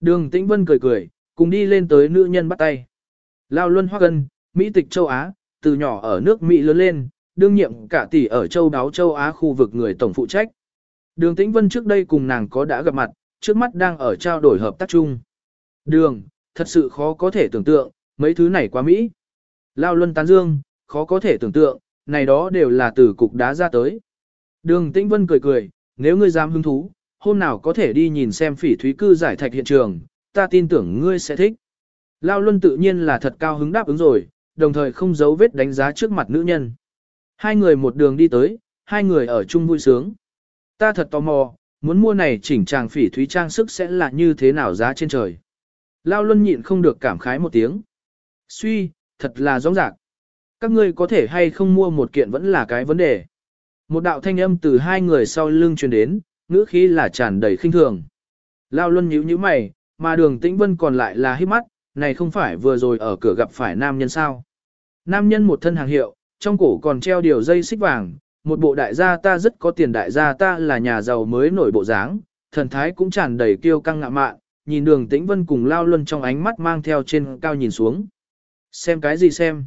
Đường Tĩnh Vân cười cười, cùng đi lên tới nữ nhân bắt tay. Lao Luân Hoa Gân, Mỹ tịch châu Á, từ nhỏ ở nước Mỹ lớn lên, đương nhiệm cả tỷ ở châu đáo châu Á khu vực người tổng phụ trách. Đường Tĩnh Vân trước đây cùng nàng có đã gặp mặt, trước mắt đang ở trao đổi hợp tác chung. Đường, thật sự khó có thể tưởng tượng, mấy thứ này quá Mỹ. Lao Luân tán dương, khó có thể tưởng tượng, này đó đều là từ cục đá ra tới. Đường Tĩnh Vân cười cười, nếu ngươi dám hứng thú, hôm nào có thể đi nhìn xem phỉ thúy cư giải thạch hiện trường, ta tin tưởng ngươi sẽ thích. Lao Luân tự nhiên là thật cao hứng đáp ứng rồi, đồng thời không giấu vết đánh giá trước mặt nữ nhân. Hai người một đường đi tới, hai người ở chung vui sướng. Ta thật tò mò, muốn mua này chỉnh tràng phỉ thúy trang sức sẽ là như thế nào giá trên trời. Lao Luân nhịn không được cảm khái một tiếng. Suy, thật là rõ rạc. Các ngươi có thể hay không mua một kiện vẫn là cái vấn đề. Một đạo thanh âm từ hai người sau lưng truyền đến, ngữ khí là tràn đầy khinh thường. Lao Luân nhíu nhíu mày, mà đường tĩnh vân còn lại là hít mắt, này không phải vừa rồi ở cửa gặp phải nam nhân sao. Nam nhân một thân hàng hiệu, trong cổ còn treo điều dây xích vàng, một bộ đại gia ta rất có tiền đại gia ta là nhà giàu mới nổi bộ dáng, thần thái cũng tràn đầy kiêu căng ngạ mạn, nhìn đường tĩnh vân cùng lao luân trong ánh mắt mang theo trên cao nhìn xuống. Xem cái gì xem?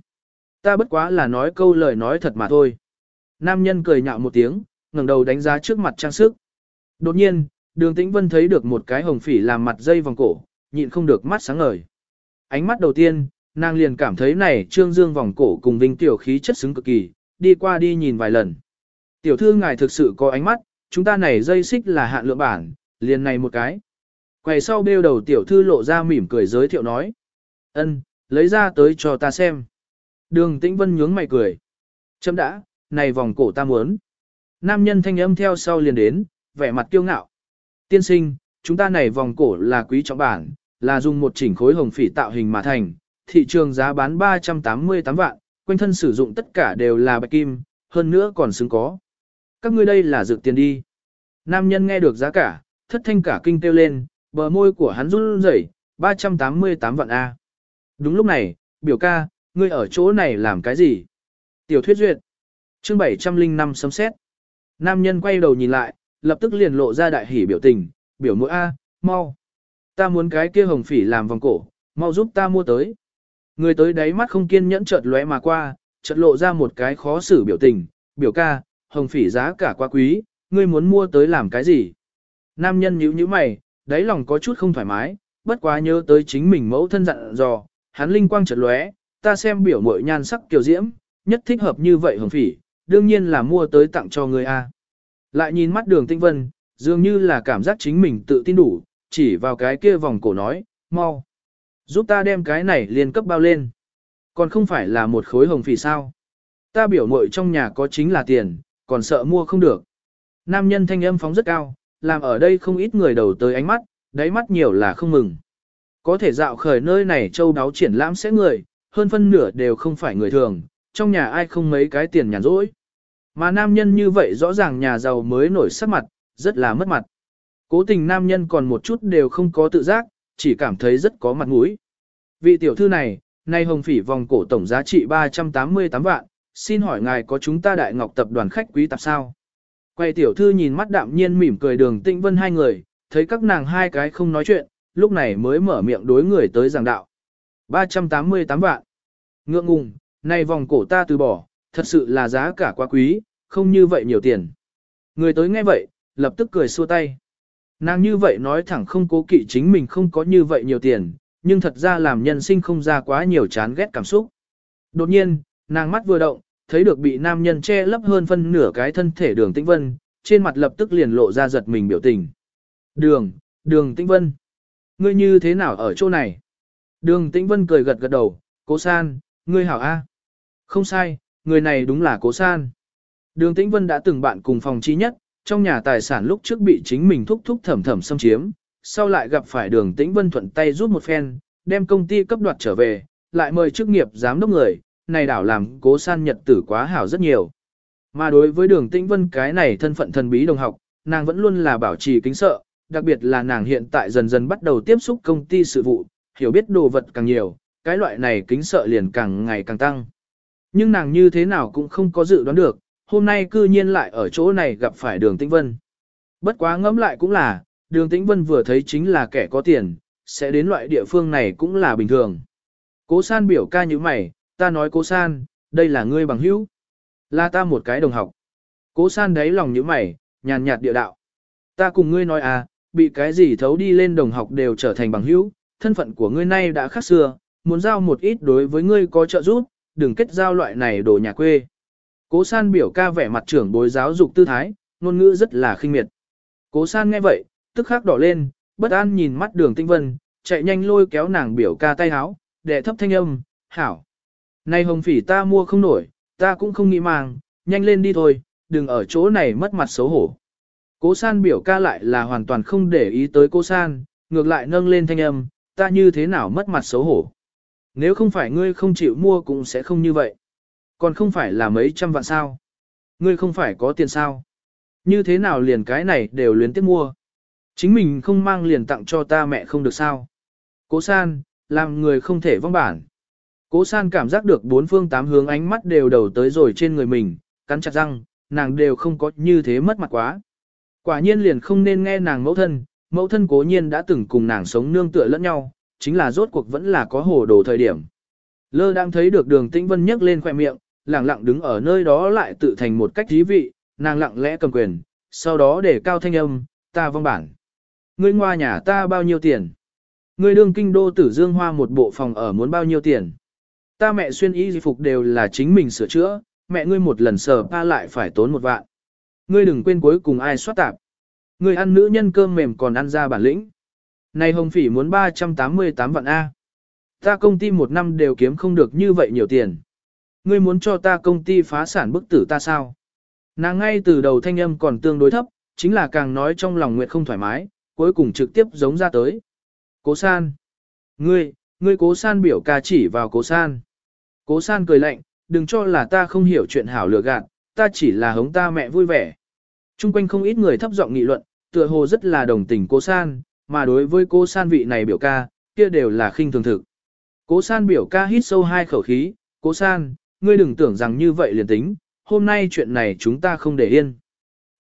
Ta bất quá là nói câu lời nói thật mà thôi. Nam nhân cười nhạo một tiếng, ngẩng đầu đánh giá trước mặt trang sức. Đột nhiên, đường tĩnh vân thấy được một cái hồng phỉ làm mặt dây vòng cổ, nhịn không được mắt sáng ngời. Ánh mắt đầu tiên, nàng liền cảm thấy này trương dương vòng cổ cùng vinh tiểu khí chất xứng cực kỳ, đi qua đi nhìn vài lần. Tiểu thư ngài thực sự có ánh mắt, chúng ta này dây xích là hạn lượng bản, liền này một cái. Quay sau bêu đầu tiểu thư lộ ra mỉm cười giới thiệu nói. ân lấy ra tới cho ta xem. Đường tĩnh vân nhướng mày cười. Chấm đã, này vòng cổ ta muốn. Nam nhân thanh âm theo sau liền đến, vẻ mặt kiêu ngạo. Tiên sinh, chúng ta này vòng cổ là quý trọng bản, là dùng một chỉnh khối hồng phỉ tạo hình mà thành, thị trường giá bán 388 vạn, quanh thân sử dụng tất cả đều là bạch kim, hơn nữa còn xứng có. Các ngươi đây là dược tiền đi. Nam nhân nghe được giá cả, thất thanh cả kinh kêu lên, bờ môi của hắn run rẩy, 388 vạn A. Đúng lúc này, biểu ca, ngươi ở chỗ này làm cái gì? Tiểu thuyết duyệt. Chương 705 sấm xét. Nam nhân quay đầu nhìn lại, lập tức liền lộ ra đại hỉ biểu tình, biểu mũi A, mau. Ta muốn cái kia hồng phỉ làm vòng cổ, mau giúp ta mua tới. Người tới đáy mắt không kiên nhẫn chợt lóe mà qua, chợt lộ ra một cái khó xử biểu tình, biểu ca, hồng phỉ giá cả quá quý, ngươi muốn mua tới làm cái gì? Nam nhân nhíu nhíu mày, đáy lòng có chút không thoải mái, bất quá nhớ tới chính mình mẫu thân dặn dò, hắn linh quang chợt lóe, ta xem biểu mội nhan sắc kiều diễm, nhất thích hợp như vậy hồng phỉ, đương nhiên là mua tới tặng cho ngươi A. Lại nhìn mắt đường tinh vân, dường như là cảm giác chính mình tự tin đủ, chỉ vào cái kia vòng cổ nói, mau. Giúp ta đem cái này liên cấp bao lên. Còn không phải là một khối hồng phỉ sao. Ta biểu mội trong nhà có chính là tiền, còn sợ mua không được. Nam nhân thanh âm phóng rất cao, làm ở đây không ít người đầu tới ánh mắt, đáy mắt nhiều là không mừng. Có thể dạo khởi nơi này châu đáo triển lãm sẽ người, hơn phân nửa đều không phải người thường, trong nhà ai không mấy cái tiền nhàn rỗi. Mà nam nhân như vậy rõ ràng nhà giàu mới nổi sắc mặt, rất là mất mặt. Cố tình nam nhân còn một chút đều không có tự giác, chỉ cảm thấy rất có mặt mũi. Vị tiểu thư này, nay hồng phỉ vòng cổ tổng giá trị 388 vạn, xin hỏi ngài có chúng ta đại ngọc tập đoàn khách quý tập sao? Quay tiểu thư nhìn mắt đạm nhiên mỉm cười đường tĩnh vân hai người, thấy các nàng hai cái không nói chuyện, lúc này mới mở miệng đối người tới giảng đạo. 388 vạn. Ngượng ngùng, nay vòng cổ ta từ bỏ, thật sự là giá cả quá quý, không như vậy nhiều tiền. Người tới nghe vậy, lập tức cười xua tay. Nàng như vậy nói thẳng không cố kỵ chính mình không có như vậy nhiều tiền, nhưng thật ra làm nhân sinh không ra quá nhiều chán ghét cảm xúc. Đột nhiên, nàng mắt vừa động, thấy được bị nam nhân che lấp hơn phân nửa cái thân thể đường tĩnh vân, trên mặt lập tức liền lộ ra giật mình biểu tình. Đường, đường tĩnh vân. Ngươi như thế nào ở chỗ này? Đường tĩnh vân cười gật gật đầu, cố san, ngươi hảo A. Không sai, người này đúng là cố san. Đường tĩnh vân đã từng bạn cùng phòng chi nhất, trong nhà tài sản lúc trước bị chính mình thúc thúc thẩm thẩm xâm chiếm, sau lại gặp phải đường tĩnh vân thuận tay giúp một phen, đem công ty cấp đoạt trở về, lại mời chức nghiệp giám đốc người, này đảo làm cố san nhật tử quá hảo rất nhiều. Mà đối với đường tĩnh vân cái này thân phận thần bí đồng học, nàng vẫn luôn là bảo trì kính sợ, đặc biệt là nàng hiện tại dần dần bắt đầu tiếp xúc công ty sự vụ, hiểu biết đồ vật càng nhiều, cái loại này kính sợ liền càng ngày càng tăng. Nhưng nàng như thế nào cũng không có dự đoán được, hôm nay cư nhiên lại ở chỗ này gặp phải đường tĩnh vân. Bất quá ngẫm lại cũng là, đường tĩnh vân vừa thấy chính là kẻ có tiền, sẽ đến loại địa phương này cũng là bình thường. Cố san biểu ca như mày, ta nói cố san, đây là ngươi bằng hữu. Là ta một cái đồng học. Cố san đáy lòng như mày, nhàn nhạt địa đạo. Ta cùng ngươi nói à, bị cái gì thấu đi lên đồng học đều trở thành bằng hữu, thân phận của ngươi nay đã khác xưa, muốn giao một ít đối với ngươi có trợ giúp, đừng kết giao loại này đồ nhà quê. Cố san biểu ca vẻ mặt trưởng bối giáo dục tư thái, ngôn ngữ rất là khinh miệt. Cố san nghe vậy, tức khắc đỏ lên, bất an nhìn mắt đường tinh vân, chạy nhanh lôi kéo nàng biểu ca tay háo, đệ thấp thanh âm, hảo. Này hồng phỉ ta mua không nổi, ta cũng không nghĩ mang, nhanh lên đi thôi, đừng ở chỗ này mất mặt xấu hổ. Cố san biểu ca lại là hoàn toàn không để ý tới cố san, ngược lại nâng lên thanh âm, ta như thế nào mất mặt xấu hổ. Nếu không phải ngươi không chịu mua cũng sẽ không như vậy. Còn không phải là mấy trăm vạn sao. Ngươi không phải có tiền sao. Như thế nào liền cái này đều luyến tiếp mua. Chính mình không mang liền tặng cho ta mẹ không được sao. Cố san, làm người không thể vong bản. Cố san cảm giác được bốn phương tám hướng ánh mắt đều đầu tới rồi trên người mình, cắn chặt răng, nàng đều không có như thế mất mặt quá. Quả nhiên liền không nên nghe nàng mẫu thân, mẫu thân cố nhiên đã từng cùng nàng sống nương tựa lẫn nhau, chính là rốt cuộc vẫn là có hồ đồ thời điểm. Lơ đang thấy được đường tĩnh vân nhấc lên khoẻ miệng, lặng lặng đứng ở nơi đó lại tự thành một cách thí vị, nàng lặng lẽ cầm quyền, sau đó để cao thanh âm, ta vong bản. Ngươi ngoa nhà ta bao nhiêu tiền? Ngươi đương kinh đô tử dương hoa một bộ phòng ở muốn bao nhiêu tiền? Ta mẹ xuyên y di phục đều là chính mình sửa chữa, mẹ ngươi một lần sờ pa lại phải tốn một vạn. Ngươi đừng quên cuối cùng ai soát tạp. Ngươi ăn nữ nhân cơm mềm còn ăn ra bản lĩnh. Này hồng phỉ muốn 388 vạn A. Ta công ty một năm đều kiếm không được như vậy nhiều tiền. Ngươi muốn cho ta công ty phá sản bức tử ta sao? Nàng ngay từ đầu thanh âm còn tương đối thấp, chính là càng nói trong lòng nguyện không thoải mái, cuối cùng trực tiếp giống ra tới. Cố san. Ngươi, ngươi cố san biểu ca chỉ vào cố san. Cố san cười lạnh, đừng cho là ta không hiểu chuyện hảo lừa gạt, ta chỉ là hống ta mẹ vui vẻ. Trung quanh không ít người thấp giọng nghị luận, tựa hồ rất là đồng tình cố san, mà đối với cố san vị này biểu ca, kia đều là khinh thường thực. Cố san biểu ca hít sâu hai khẩu khí, cố san, ngươi đừng tưởng rằng như vậy liền tính, hôm nay chuyện này chúng ta không để yên.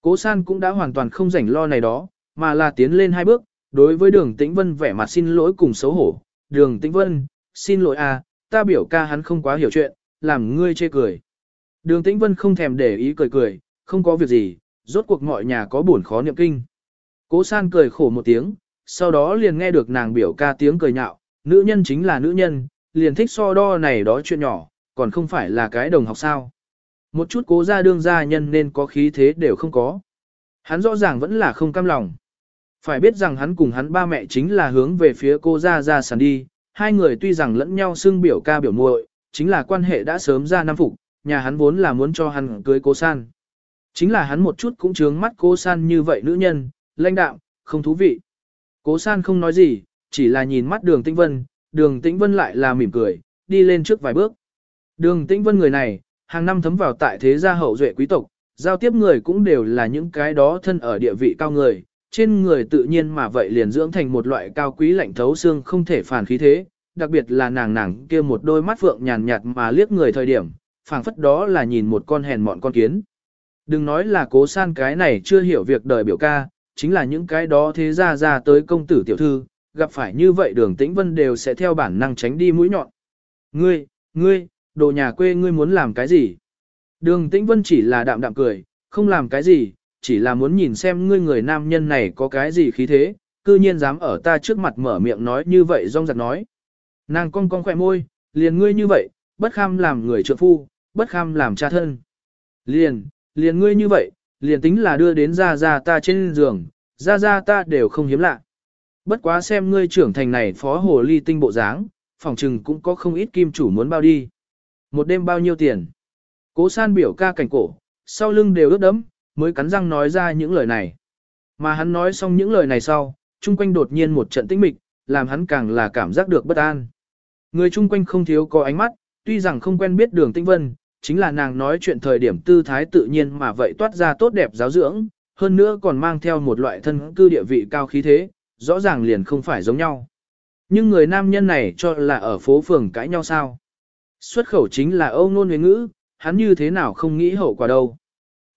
Cố san cũng đã hoàn toàn không rảnh lo này đó, mà là tiến lên hai bước, đối với đường tĩnh vân vẻ mặt xin lỗi cùng xấu hổ. Đường tĩnh vân, xin lỗi à, ta biểu ca hắn không quá hiểu chuyện, làm ngươi chê cười. Đường tĩnh vân không thèm để ý cười cười, không có việc gì, rốt cuộc mọi nhà có buồn khó niệm kinh. Cố san cười khổ một tiếng, sau đó liền nghe được nàng biểu ca tiếng cười nhạo, nữ nhân chính là nữ nhân, liền thích so đo này đó chuyện nhỏ, còn không phải là cái đồng học sao. Một chút cố ra đương gia nhân nên có khí thế đều không có. Hắn rõ ràng vẫn là không cam lòng. Phải biết rằng hắn cùng hắn ba mẹ chính là hướng về phía cô ra ra sàn đi, hai người tuy rằng lẫn nhau xưng biểu ca biểu muội, chính là quan hệ đã sớm ra năm phục, nhà hắn vốn là muốn cho hắn cưới cố san. Chính là hắn một chút cũng chướng mắt cố san như vậy nữ nhân, lãnh đạm không thú vị. Cố san không nói gì, chỉ là nhìn mắt đường tĩnh vân, đường tĩnh vân lại là mỉm cười, đi lên trước vài bước. Đường tĩnh vân người này, hàng năm thấm vào tại thế gia hậu duệ quý tộc, giao tiếp người cũng đều là những cái đó thân ở địa vị cao người, trên người tự nhiên mà vậy liền dưỡng thành một loại cao quý lạnh thấu xương không thể phản khí thế, đặc biệt là nàng nàng kia một đôi mắt phượng nhàn nhạt mà liếc người thời điểm, phảng phất đó là nhìn một con hèn mọn con kiến. Đừng nói là cố san cái này chưa hiểu việc đời biểu ca, chính là những cái đó thế ra ra tới công tử tiểu thư, gặp phải như vậy đường tĩnh vân đều sẽ theo bản năng tránh đi mũi nhọn. Ngươi, ngươi, đồ nhà quê ngươi muốn làm cái gì? Đường tĩnh vân chỉ là đạm đạm cười, không làm cái gì, chỉ là muốn nhìn xem ngươi người nam nhân này có cái gì khí thế, cư nhiên dám ở ta trước mặt mở miệng nói như vậy rong giặc nói. Nàng cong cong khỏe môi, liền ngươi như vậy, bất kham làm người trượng phu, bất kham làm cha thân. Liền, liền ngươi như vậy, liền tính là đưa đến ra ra ta trên giường, ra ra ta đều không hiếm lạ. Bất quá xem ngươi trưởng thành này phó hồ ly tinh bộ dáng, phòng trừng cũng có không ít kim chủ muốn bao đi. Một đêm bao nhiêu tiền? Cố san biểu ca cảnh cổ, sau lưng đều ướt đẫm, mới cắn răng nói ra những lời này. Mà hắn nói xong những lời này sau, chung quanh đột nhiên một trận tĩnh mịch, làm hắn càng là cảm giác được bất an. Người chung quanh không thiếu có ánh mắt, tuy rằng không quen biết đường tinh vân, chính là nàng nói chuyện thời điểm tư thái tự nhiên mà vậy toát ra tốt đẹp giáo dưỡng, hơn nữa còn mang theo một loại thân cư địa vị cao khí thế, rõ ràng liền không phải giống nhau. Nhưng người nam nhân này cho là ở phố phường cãi nhau sao. Xuất khẩu chính là âu nôn huyền ngữ, hắn như thế nào không nghĩ hậu quả đâu.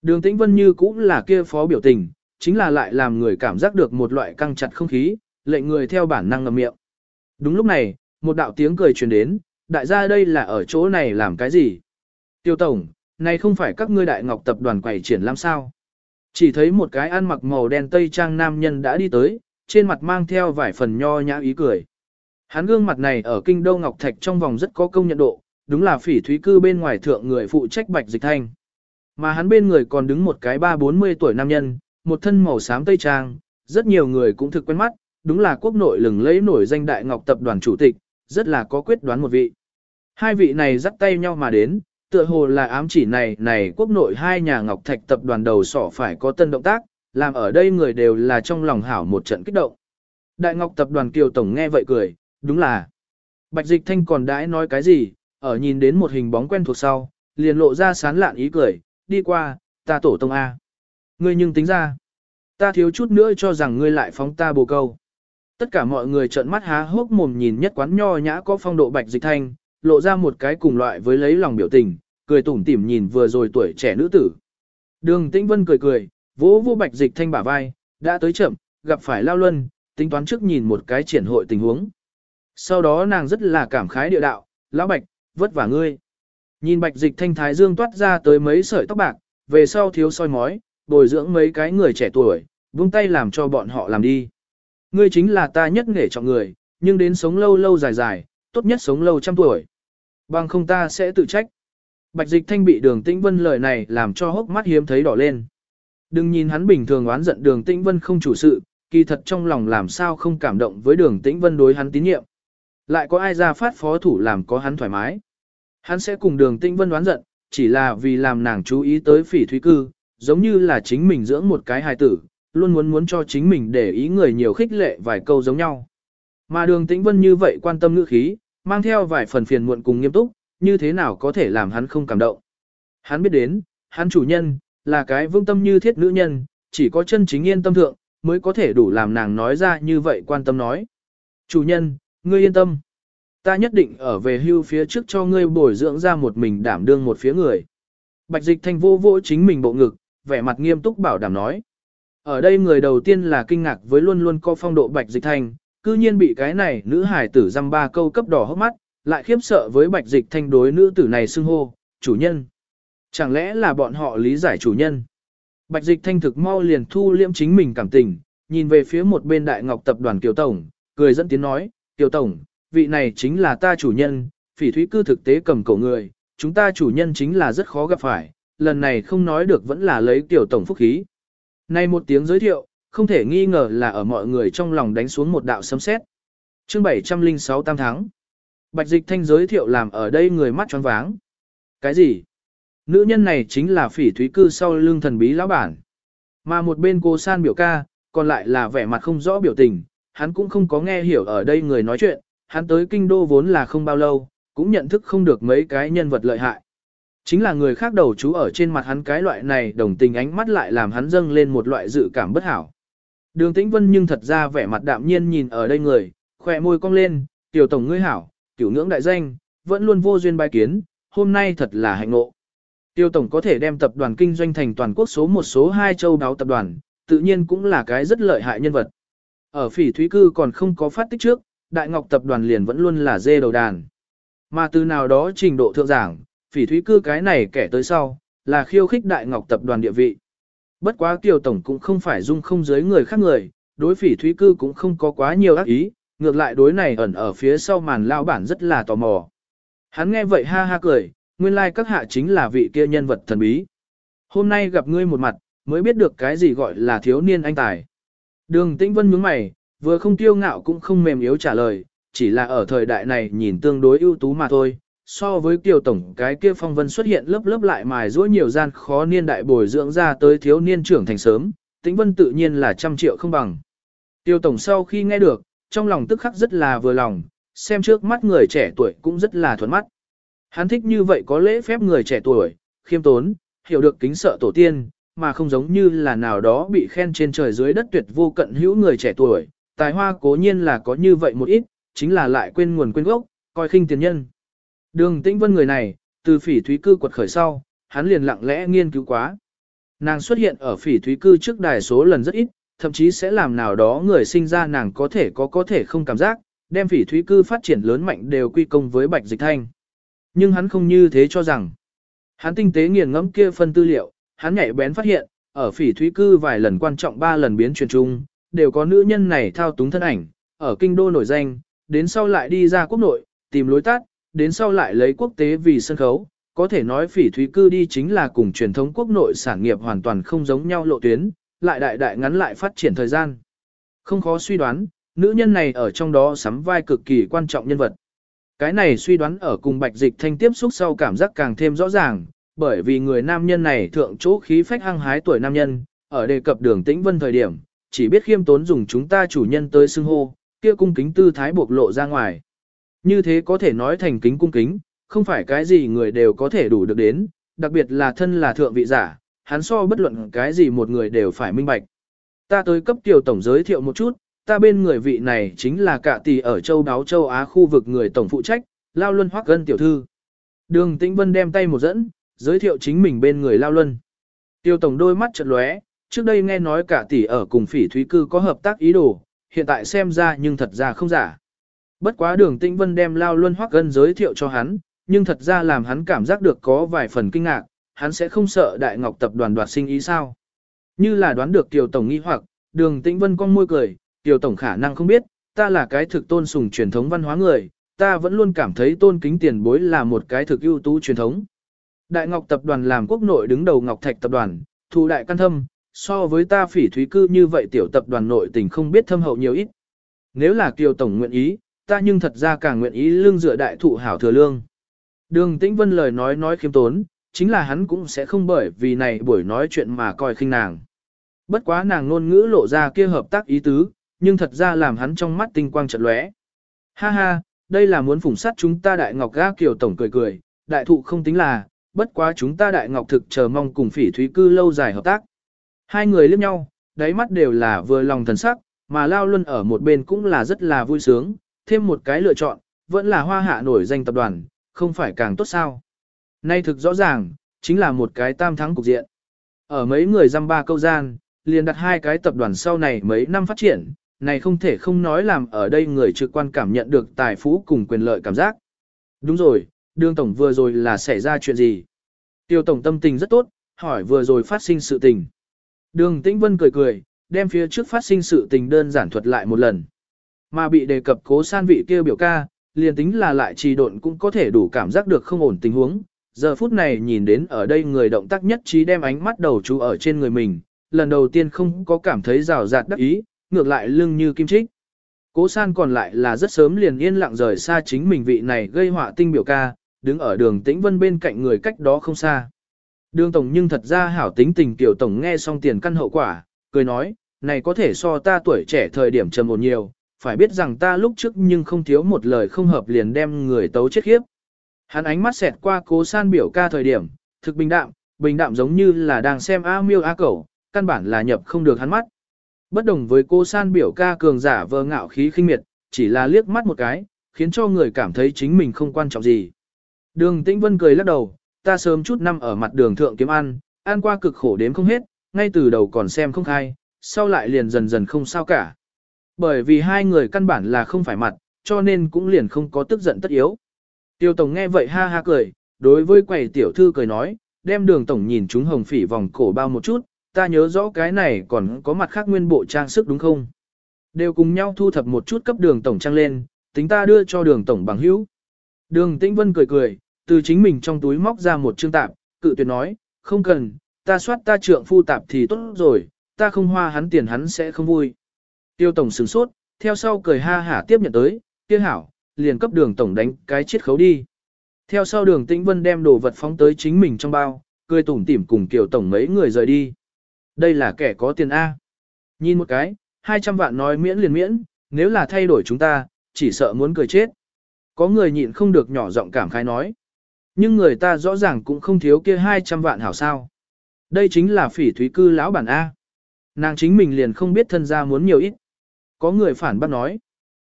Đường tĩnh vân như cũng là kia phó biểu tình, chính là lại làm người cảm giác được một loại căng chặt không khí, lệnh người theo bản năng ngậm miệng. Đúng lúc này, một đạo tiếng cười truyền đến, đại gia đây là ở chỗ này làm cái gì? Tiêu Tổng, này không phải các ngươi đại ngọc tập đoàn quầy triển làm sao? Chỉ thấy một cái ăn mặc màu đen tây trang nam nhân đã đi tới, trên mặt mang theo vài phần nho nhã ý cười. Hắn gương mặt này ở kinh đô Ngọc Thạch trong vòng rất có công nhận độ, đúng là phỉ thúy cư bên ngoài thượng người phụ trách bạch dịch thanh. Mà hắn bên người còn đứng một cái ba bốn mươi tuổi nam nhân, một thân màu xám tây trang, rất nhiều người cũng thực quen mắt, đúng là quốc nội lừng lấy nổi danh đại ngọc tập đoàn chủ tịch, rất là có quyết đoán một vị. Hai vị này dắt tay nhau mà đến, tựa hồ là ám chỉ này này quốc nội hai nhà ngọc thạch tập đoàn đầu sỏ phải có tân động tác, làm ở đây người đều là trong lòng hảo một trận kích động. Đại ngọc tập đoàn Kiều Tổng nghe vậy cười, đúng là. Bạch Dịch Thanh còn đãi nói cái gì, ở nhìn đến một hình bóng quen thuộc sau, liền lộ ra sán lạn ý cười, đi qua, ta tổ tông A. Ngươi nhưng tính ra, ta thiếu chút nữa cho rằng ngươi lại phóng ta bồ câu. Tất cả mọi người trợn mắt há hốc mồm nhìn nhất quán nho nhã có phong độ Bạch Dịch Thanh, lộ ra một cái cùng loại với lấy lòng biểu tình, cười tủm tỉm nhìn vừa rồi tuổi trẻ nữ tử. Đường Tĩnh Vân cười cười, vỗ vô Bạch Dịch Thanh bả vai, đã tới chậm, gặp phải Lao Luân, tính toán trước nhìn một cái triển hội tình huống. Sau đó nàng rất là cảm khái địa đạo, lão Bạch, vất vả ngươi. Nhìn Bạch Dịch Thanh Thái Dương toát ra tới mấy sợi tóc bạc, về sau thiếu soi mói, bồi dưỡng mấy cái người trẻ tuổi, buông tay làm cho bọn họ làm đi. Ngươi chính là ta nhất nghề chọn người, nhưng đến sống lâu lâu dài dài, tốt nhất sống lâu trăm tuổi. Bằng không ta sẽ tự trách. Bạch dịch thanh bị đường tĩnh vân lời này làm cho hốc mắt hiếm thấy đỏ lên. Đừng nhìn hắn bình thường oán giận đường tĩnh vân không chủ sự, kỳ thật trong lòng làm sao không cảm động với đường tĩnh vân đối hắn tín nhiệm. Lại có ai ra phát phó thủ làm có hắn thoải mái. Hắn sẽ cùng đường tĩnh vân đoán giận, chỉ là vì làm nàng chú ý tới phỉ thúy cư, giống như là chính mình dưỡng một cái hài tử, luôn muốn muốn cho chính mình để ý người nhiều khích lệ vài câu giống nhau. Mà đường tĩnh vân như vậy quan tâm ngữ khí, mang theo vài phần phiền muộn cùng nghiêm túc, như thế nào có thể làm hắn không cảm động. Hắn biết đến, hắn chủ nhân, là cái vương tâm như thiết nữ nhân, chỉ có chân chính yên tâm thượng, mới có thể đủ làm nàng nói ra như vậy quan tâm nói. Chủ nhân, ngươi yên tâm. Ta nhất định ở về hưu phía trước cho ngươi bồi dưỡng ra một mình đảm đương một phía người. Bạch dịch thanh vô vô chính mình bộ ngực, vẻ mặt nghiêm túc bảo đảm nói. Ở đây người đầu tiên là kinh ngạc với luôn luôn có phong độ bạch dịch thanh, cư nhiên bị cái này nữ hải tử dăm ba câu cấp đỏ hốc mắt, lại khiếp sợ với bạch dịch thanh đối nữ tử này xưng hô, chủ nhân. Chẳng lẽ là bọn họ lý giải chủ nhân? Bạch dịch thanh thực mau liền thu liễm chính mình cảm tình, nhìn về phía một bên đại ngọc tập đoàn Kiều Tổng, cười dẫn tiếng nói, Kiều Tổng, vị này chính là ta chủ nhân, phỉ thúy cư thực tế cầm cổ người, chúng ta chủ nhân chính là rất khó gặp phải, lần này không nói được vẫn là lấy tiểu Tổng phúc khí. nay một tiếng giới thiệu, không thể nghi ngờ là ở mọi người trong lòng đánh xuống một đạo sấm sét. Chương 706 tam tháng. Bạch Dịch Thanh giới thiệu làm ở đây người mắt choáng váng. Cái gì? Nữ nhân này chính là phỉ thúy cư sau lưng thần bí lão bản. Mà một bên cô san biểu ca, còn lại là vẻ mặt không rõ biểu tình, hắn cũng không có nghe hiểu ở đây người nói chuyện, hắn tới kinh đô vốn là không bao lâu, cũng nhận thức không được mấy cái nhân vật lợi hại. Chính là người khác đầu chú ở trên mặt hắn cái loại này đồng tình ánh mắt lại làm hắn dâng lên một loại dự cảm bất hảo. Đường Tĩnh Vân nhưng thật ra vẻ mặt đạm nhiên nhìn ở đây người, khỏe môi cong lên, tiểu tổng ngươi hảo, tiểu ngưỡng đại danh, vẫn luôn vô duyên bài kiến, hôm nay thật là hạnh ngộ. Tiêu tổng có thể đem tập đoàn kinh doanh thành toàn quốc số một số hai châu đáo tập đoàn, tự nhiên cũng là cái rất lợi hại nhân vật. Ở phỉ thúy cư còn không có phát tích trước, đại ngọc tập đoàn liền vẫn luôn là dê đầu đàn. Mà từ nào đó trình độ thượng giảng, phỉ thúy cư cái này kẻ tới sau, là khiêu khích đại ngọc tập đoàn địa vị. Bất quá Kiều Tổng cũng không phải dung không giới người khác người, đối phỉ thúy cư cũng không có quá nhiều ác ý, ngược lại đối này ẩn ở phía sau màn lao bản rất là tò mò. Hắn nghe vậy ha ha cười, nguyên lai like các hạ chính là vị kia nhân vật thần bí. Hôm nay gặp ngươi một mặt, mới biết được cái gì gọi là thiếu niên anh tài. Đường Tĩnh Vân nhướng mày, vừa không tiêu ngạo cũng không mềm yếu trả lời, chỉ là ở thời đại này nhìn tương đối ưu tú mà thôi, so với kiều tổng cái kia phong vân xuất hiện lớp lớp lại mài rũa nhiều gian khó niên đại bồi dưỡng ra tới thiếu niên trưởng thành sớm, tĩnh vân tự nhiên là trăm triệu không bằng. Tiêu tổng sau khi nghe được, trong lòng tức khắc rất là vừa lòng, xem trước mắt người trẻ tuổi cũng rất là thuận mắt. Hắn thích như vậy có lễ phép người trẻ tuổi, khiêm tốn, hiểu được kính sợ tổ tiên, mà không giống như là nào đó bị khen trên trời dưới đất tuyệt vô cận hữu người trẻ tuổi. Tài hoa cố nhiên là có như vậy một ít, chính là lại quên nguồn quên gốc, coi khinh tiền nhân. Đường Tĩnh Vân người này, từ phỉ thúy cư quật khởi sau, hắn liền lặng lẽ nghiên cứu quá. Nàng xuất hiện ở phỉ thúy cư trước đài số lần rất ít, thậm chí sẽ làm nào đó người sinh ra nàng có thể có có thể không cảm giác, đem phỉ thúy cư phát triển lớn mạnh đều quy công với bạch dịch thanh. Nhưng hắn không như thế cho rằng. Hắn tinh tế nghiền ngẫm kia phân tư liệu, hắn nhạy bén phát hiện, ở phỉ thúy cư vài lần quan trọng ba lần biến truyền trung, đều có nữ nhân này thao túng thân ảnh, ở kinh đô nổi danh, đến sau lại đi ra quốc nội, tìm lối tắt, đến sau lại lấy quốc tế vì sân khấu, có thể nói phỉ thúy cư đi chính là cùng truyền thống quốc nội sản nghiệp hoàn toàn không giống nhau lộ tuyến, lại đại đại ngắn lại phát triển thời gian. Không khó suy đoán, nữ nhân này ở trong đó sắm vai cực kỳ quan trọng nhân vật. Cái này suy đoán ở cùng bạch dịch thanh tiếp xúc sau cảm giác càng thêm rõ ràng, bởi vì người nam nhân này thượng chỗ khí phách hăng hái tuổi nam nhân, ở đề cập đường tĩnh vân thời điểm, chỉ biết khiêm tốn dùng chúng ta chủ nhân tới xưng hô, kia cung kính tư thái bộc lộ ra ngoài. Như thế có thể nói thành kính cung kính, không phải cái gì người đều có thể đủ được đến, đặc biệt là thân là thượng vị giả, hắn so bất luận cái gì một người đều phải minh bạch. Ta tới cấp tiểu tổng giới thiệu một chút, ta bên người vị này chính là cả tỷ ở châu đáo châu Á khu vực người tổng phụ trách, Lao Luân Hoắc Gân tiểu thư. Đường Tĩnh Vân đem tay một dẫn, giới thiệu chính mình bên người Lao Luân. Tiêu tổng đôi mắt chợt lóe, trước đây nghe nói cả tỷ ở cùng phỉ thúy cư có hợp tác ý đồ, hiện tại xem ra nhưng thật ra không giả. Bất quá đường Tĩnh Vân đem Lao Luân Hoắc Gân giới thiệu cho hắn, nhưng thật ra làm hắn cảm giác được có vài phần kinh ngạc, hắn sẽ không sợ Đại Ngọc tập đoàn đoạt sinh ý sao. Như là đoán được Tiểu Tổng nghi hoặc, đường Tĩnh Vân con môi cười, Tiểu Tổng khả năng không biết, ta là cái thực tôn sùng truyền thống văn hóa người, ta vẫn luôn cảm thấy tôn kính tiền bối là một cái thực ưu tú truyền thống. Đại Ngọc tập đoàn làm quốc nội đứng đầu Ngọc Thạch tập đoàn, thu đại căn thâm, so với ta phỉ thúy cư như vậy tiểu tập đoàn nội tình không biết thâm hậu nhiều ít. Nếu là Kiều Tổng nguyện ý, ta nhưng thật ra càng nguyện ý lương dựa đại thụ hảo thừa lương. Đường Tĩnh Vân lời nói nói khiêm tốn, chính là hắn cũng sẽ không bởi vì này buổi nói chuyện mà coi khinh nàng. Bất quá nàng ngôn ngữ lộ ra kia hợp tác ý tứ, nhưng thật ra làm hắn trong mắt tinh quang chợt lóe. Ha ha, đây là muốn phủng sát chúng ta đại ngọc ga kiều tổng cười cười, đại thụ không tính là, bất quá chúng ta đại ngọc thực chờ mong cùng phỉ thúy cư lâu dài hợp tác. Hai người liếc nhau, đáy mắt đều là vừa lòng thần sắc, mà Lao Luân ở một bên cũng là rất là vui sướng, thêm một cái lựa chọn, vẫn là hoa hạ nổi danh tập đoàn, không phải càng tốt sao. Nay thực rõ ràng, chính là một cái tam thắng cục diện. Ở mấy người dăm ba câu gian, liền đặt hai cái tập đoàn sau này mấy năm phát triển, này không thể không nói làm ở đây người trực quan cảm nhận được tài phú cùng quyền lợi cảm giác. Đúng rồi, đương tổng vừa rồi là xảy ra chuyện gì? Tiêu tổng tâm tình rất tốt, hỏi vừa rồi phát sinh sự tình. Đường Tĩnh Vân cười cười, đem phía trước phát sinh sự tình đơn giản thuật lại một lần. Mà bị đề cập cố san vị kia biểu ca, liền tính là lại trì độn cũng có thể đủ cảm giác được không ổn tình huống. Giờ phút này nhìn đến ở đây người động tác nhất trí đem ánh mắt đầu chú ở trên người mình, lần đầu tiên không có cảm thấy rào rạt đắc ý, ngược lại lưng như kim trích. Cố san còn lại là rất sớm liền yên lặng rời xa chính mình vị này gây họa tinh biểu ca, đứng ở đường tĩnh vân bên cạnh người cách đó không xa. Đường tổng nhưng thật ra hảo tính tình tiểu tổng nghe xong tiền căn hậu quả, cười nói, này có thể so ta tuổi trẻ thời điểm trầm ổn nhiều, phải biết rằng ta lúc trước nhưng không thiếu một lời không hợp liền đem người tấu chết khiếp. Hắn ánh mắt xẹt qua cố san biểu ca thời điểm, thực bình đạm, bình đạm giống như là đang xem A miêu A cẩu, căn bản là nhập không được hắn mắt. Bất đồng với cô san biểu ca cường giả vờ ngạo khí khinh miệt, chỉ là liếc mắt một cái, khiến cho người cảm thấy chính mình không quan trọng gì. Đường Tĩnh Vân cười lắc đầu, ta sớm chút năm ở mặt đường thượng kiếm ăn, ăn qua cực khổ đếm không hết, ngay từ đầu còn xem không khai, sau lại liền dần dần không sao cả. Bởi vì hai người căn bản là không phải mặt, cho nên cũng liền không có tức giận tất yếu. Tiêu Tổng nghe vậy ha ha cười, đối với quầy tiểu thư cười nói, đem đường Tổng nhìn chúng hồng phỉ vòng cổ bao một chút, ta nhớ rõ cái này còn có mặt khác nguyên bộ trang sức đúng không? Đều cùng nhau thu thập một chút cấp đường Tổng trang lên, tính ta đưa cho đường Tổng bằng hữu. Đường Tĩnh Vân cười cười, từ chính mình trong túi móc ra một chương tạp, cự tuyệt nói, không cần, ta soát ta trượng phu tạp thì tốt rồi, ta không hoa hắn tiền hắn sẽ không vui. Tiêu tổng sửng sốt, theo sau cười ha hả tiếp nhận tới, kia hảo, liền cấp đường tổng đánh cái chiết khấu đi. Theo sau đường tĩnh vân đem đồ vật phóng tới chính mình trong bao, cười tủm tỉm cùng kiều tổng mấy người rời đi. Đây là kẻ có tiền A. Nhìn một cái, 200 vạn nói miễn liền miễn, nếu là thay đổi chúng ta, chỉ sợ muốn cười chết. Có người nhịn không được nhỏ giọng cảm khái nói. Nhưng người ta rõ ràng cũng không thiếu kia 200 vạn hảo sao. Đây chính là phỉ thúy cư lão bản A. Nàng chính mình liền không biết thân gia muốn nhiều ít. Có người phản bác nói.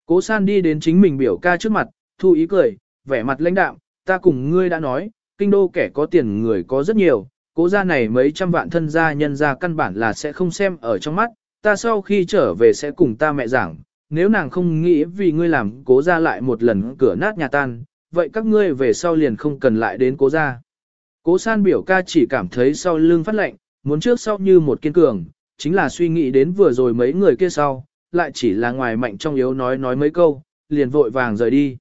Cố san đi đến chính mình biểu ca trước mặt, thu ý cười, vẻ mặt lãnh đạm, ta cùng ngươi đã nói, kinh đô kẻ có tiền người có rất nhiều, cố gia này mấy trăm vạn thân gia nhân gia căn bản là sẽ không xem ở trong mắt, ta sau khi trở về sẽ cùng ta mẹ giảng, nếu nàng không nghĩ vì ngươi làm cố gia lại một lần cửa nát nhà tan, vậy các ngươi về sau liền không cần lại đến cố gia. Cố san biểu ca chỉ cảm thấy sau lưng phát lạnh, muốn trước sau như một kiên cường, chính là suy nghĩ đến vừa rồi mấy người kia sau, lại chỉ là ngoài mạnh trong yếu nói nói mấy câu, liền vội vàng rời đi.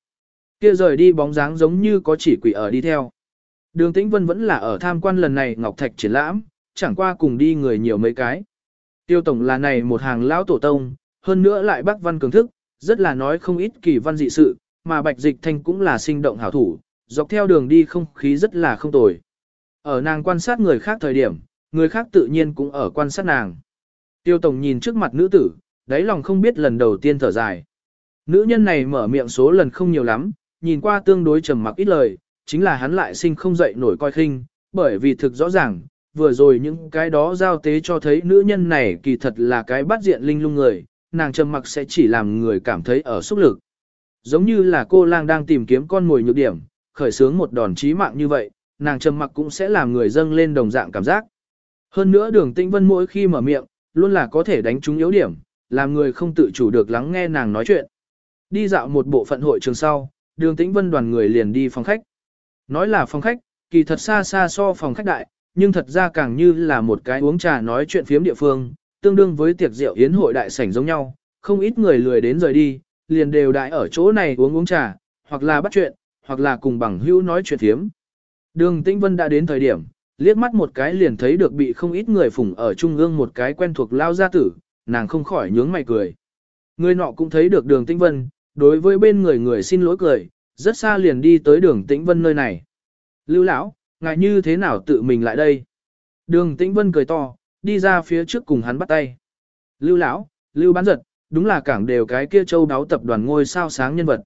Kia rời đi bóng dáng giống như có chỉ quỷ ở đi theo. Đường Tĩnh Vân vẫn là ở tham quan lần này Ngọc Thạch triển lãm, chẳng qua cùng đi người nhiều mấy cái. Tiêu Tổng là này một hàng lão tổ tông, hơn nữa lại bác văn cường thức, rất là nói không ít kỳ văn dị sự, mà Bạch Dịch Thanh cũng là sinh động hảo thủ, dọc theo đường đi không khí rất là không tồi. Ở nàng quan sát người khác thời điểm, người khác tự nhiên cũng ở quan sát nàng. Tiêu Tổng nhìn trước mặt nữ tử, đáy lòng không biết lần đầu tiên thở dài. Nữ nhân này mở miệng số lần không nhiều lắm, nhìn qua tương đối trầm mặc ít lời, chính là hắn lại sinh không dậy nổi coi khinh, bởi vì thực rõ ràng, vừa rồi những cái đó giao tế cho thấy nữ nhân này kỳ thật là cái bắt diện linh lung người, nàng trầm mặc sẽ chỉ làm người cảm thấy ở xúc lực. Giống như là cô lang đang tìm kiếm con mồi nhược điểm, khởi sướng một đòn chí mạng như vậy, nàng trầm mặc cũng sẽ làm người dâng lên đồng dạng cảm giác. Hơn nữa đường Tĩnh vân mỗi khi mở miệng, luôn là có thể đánh trúng yếu điểm, làm người không tự chủ được lắng nghe nàng nói chuyện. Đi dạo một bộ phận hội trường sau, đường tĩnh vân đoàn người liền đi phòng khách. Nói là phòng khách, kỳ thật xa xa so phòng khách đại, nhưng thật ra càng như là một cái uống trà nói chuyện phiếm địa phương, tương đương với tiệc rượu yến hội đại sảnh giống nhau, không ít người lười đến rời đi, liền đều đại ở chỗ này uống uống trà, hoặc là bắt chuyện, hoặc là cùng bằng hữu nói chuyện thiếm. Đường Tĩnh Vân đã đến thời điểm, liếc mắt một cái liền thấy được bị không ít người phủng ở trung ương một cái quen thuộc lao gia tử, nàng không khỏi nhướng mày cười. Người nọ cũng thấy được đường Tĩnh Vân, đối với bên người người xin lỗi cười, rất xa liền đi tới đường Tĩnh Vân nơi này. Lưu lão, ngài như thế nào tự mình lại đây? Đường Tĩnh Vân cười to, đi ra phía trước cùng hắn bắt tay. Lưu lão, Lưu bán giật, đúng là cảng đều cái kia châu đáo tập đoàn ngôi sao sáng nhân vật.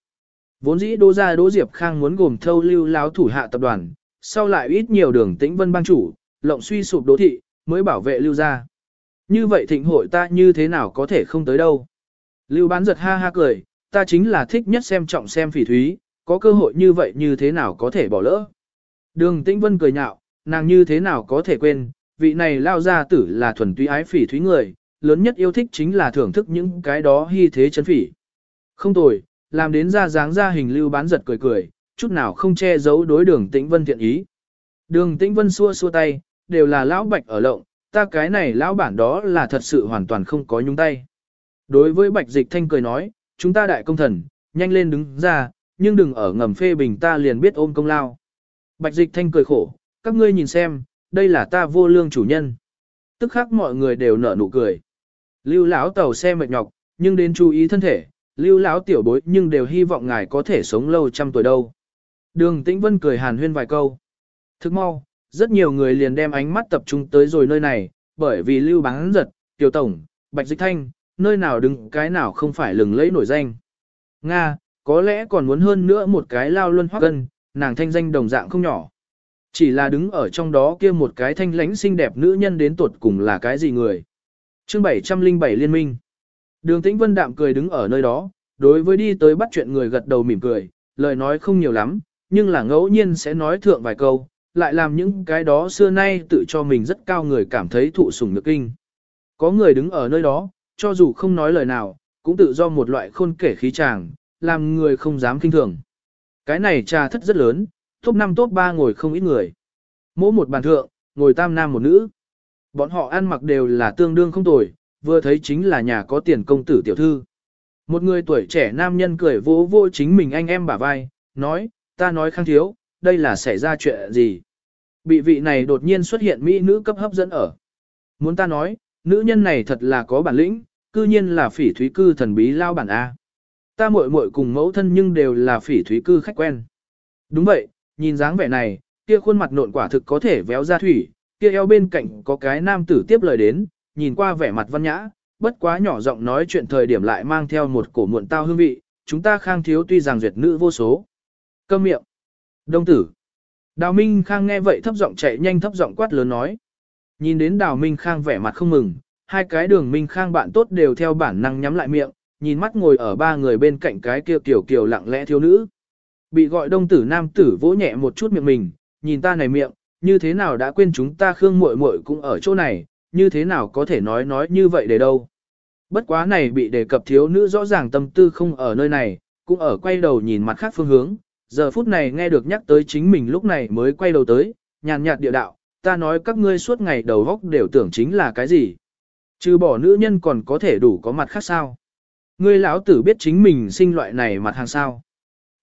Vốn dĩ Đỗ gia Đỗ Diệp Khang muốn gồm thâu Lưu lão thủ hạ tập đoàn, sau lại ít nhiều đường Tĩnh Vân bang chủ, lộng suy sụp đô thị, mới bảo vệ Lưu gia. Như vậy thịnh hội ta như thế nào có thể không tới đâu? Lưu bán giật ha ha cười, ta chính là thích nhất xem trọng xem phỉ thúy, có cơ hội như vậy như thế nào có thể bỏ lỡ. Đường Tĩnh Vân cười nhạo, nàng như thế nào có thể quên, vị này lao gia tử là thuần túy ái phỉ thúy người, lớn nhất yêu thích chính là thưởng thức những cái đó hy thế chấn phỉ. Không tồi, làm đến ra dáng ra hình lưu bán giật cười cười, chút nào không che giấu đối đường Tĩnh Vân thiện ý. Đường Tĩnh Vân xua xua tay, đều là lão bạch ở lộng, ta cái này lão bản đó là thật sự hoàn toàn không có nhúng tay. Đối với bạch dịch thanh cười nói, chúng ta đại công thần, nhanh lên đứng ra, nhưng đừng ở ngầm phê bình ta liền biết ôm công lao. Bạch dịch thanh cười khổ, các ngươi nhìn xem, đây là ta vô lương chủ nhân. Tức khắc mọi người đều nở nụ cười. Lưu lão tàu xe mệt nhọc, nhưng đến chú ý thân thể, lưu lão tiểu bối nhưng đều hy vọng ngài có thể sống lâu trăm tuổi đâu. Đường Tĩnh Vân cười hàn huyên vài câu. Thức mau, rất nhiều người liền đem ánh mắt tập trung tới rồi nơi này, bởi vì lưu bán giật, tiểu tổng, bạch dịch thanh, nơi nào đứng cái nào không phải lừng lẫy nổi danh. Nga, có lẽ còn muốn hơn nữa một cái lao luân hoắc cân, nàng thanh danh đồng dạng không nhỏ. Chỉ là đứng ở trong đó kia một cái thanh lãnh xinh đẹp nữ nhân đến tuột cùng là cái gì người chương 707 liên minh. Đường tĩnh vân đạm cười đứng ở nơi đó, đối với đi tới bắt chuyện người gật đầu mỉm cười, lời nói không nhiều lắm, nhưng là ngẫu nhiên sẽ nói thượng vài câu, lại làm những cái đó xưa nay tự cho mình rất cao người cảm thấy thụ sủng nhược kinh. Có người đứng ở nơi đó, cho dù không nói lời nào, cũng tự do một loại khôn kể khí chàng, làm người không dám kinh thường. Cái này trà thất rất lớn, top 5 top 3 ngồi không ít người. Mỗi một bàn thượng, ngồi tam nam một nữ. Bọn họ ăn mặc đều là tương đương không tồi, vừa thấy chính là nhà có tiền công tử tiểu thư. Một người tuổi trẻ nam nhân cười vỗ vỗ chính mình anh em bả vai, nói, ta nói khang thiếu, đây là xảy ra chuyện gì? Bị vị này đột nhiên xuất hiện mỹ nữ cấp hấp dẫn ở. Muốn ta nói, nữ nhân này thật là có bản lĩnh, cư nhiên là phỉ thúy cư thần bí lao bản A. Ta muội muội cùng mẫu thân nhưng đều là phỉ thúy cư khách quen. Đúng vậy, nhìn dáng vẻ này, kia khuôn mặt nộn quả thực có thể véo ra thủy, kia eo bên cạnh có cái nam tử tiếp lời đến, nhìn qua vẻ mặt văn nhã, bất quá nhỏ giọng nói chuyện thời điểm lại mang theo một cổ muộn tao hương vị, chúng ta khang thiếu tuy rằng duyệt nữ vô số. Câm miệng. Đông tử. Đào Minh Khang nghe vậy thấp giọng chạy nhanh thấp giọng quát lớn nói. Nhìn đến Đào Minh Khang vẻ mặt không mừng, hai cái đường Minh Khang bạn tốt đều theo bản năng nhắm lại miệng, nhìn mắt ngồi ở ba người bên cạnh cái kia kiểu kiểu lặng lẽ thiếu nữ. Bị gọi đông tử nam tử vỗ nhẹ một chút miệng mình, nhìn ta này miệng, như thế nào đã quên chúng ta khương muội muội cũng ở chỗ này, như thế nào có thể nói nói như vậy để đâu. Bất quá này bị đề cập thiếu nữ rõ ràng tâm tư không ở nơi này, cũng ở quay đầu nhìn mặt khác phương hướng, giờ phút này nghe được nhắc tới chính mình lúc này mới quay đầu tới, nhàn nhạt địa đạo, ta nói các ngươi suốt ngày đầu góc đều tưởng chính là cái gì. Trừ bỏ nữ nhân còn có thể đủ có mặt khác sao. Ngươi lão tử biết chính mình sinh loại này mặt hàng sao.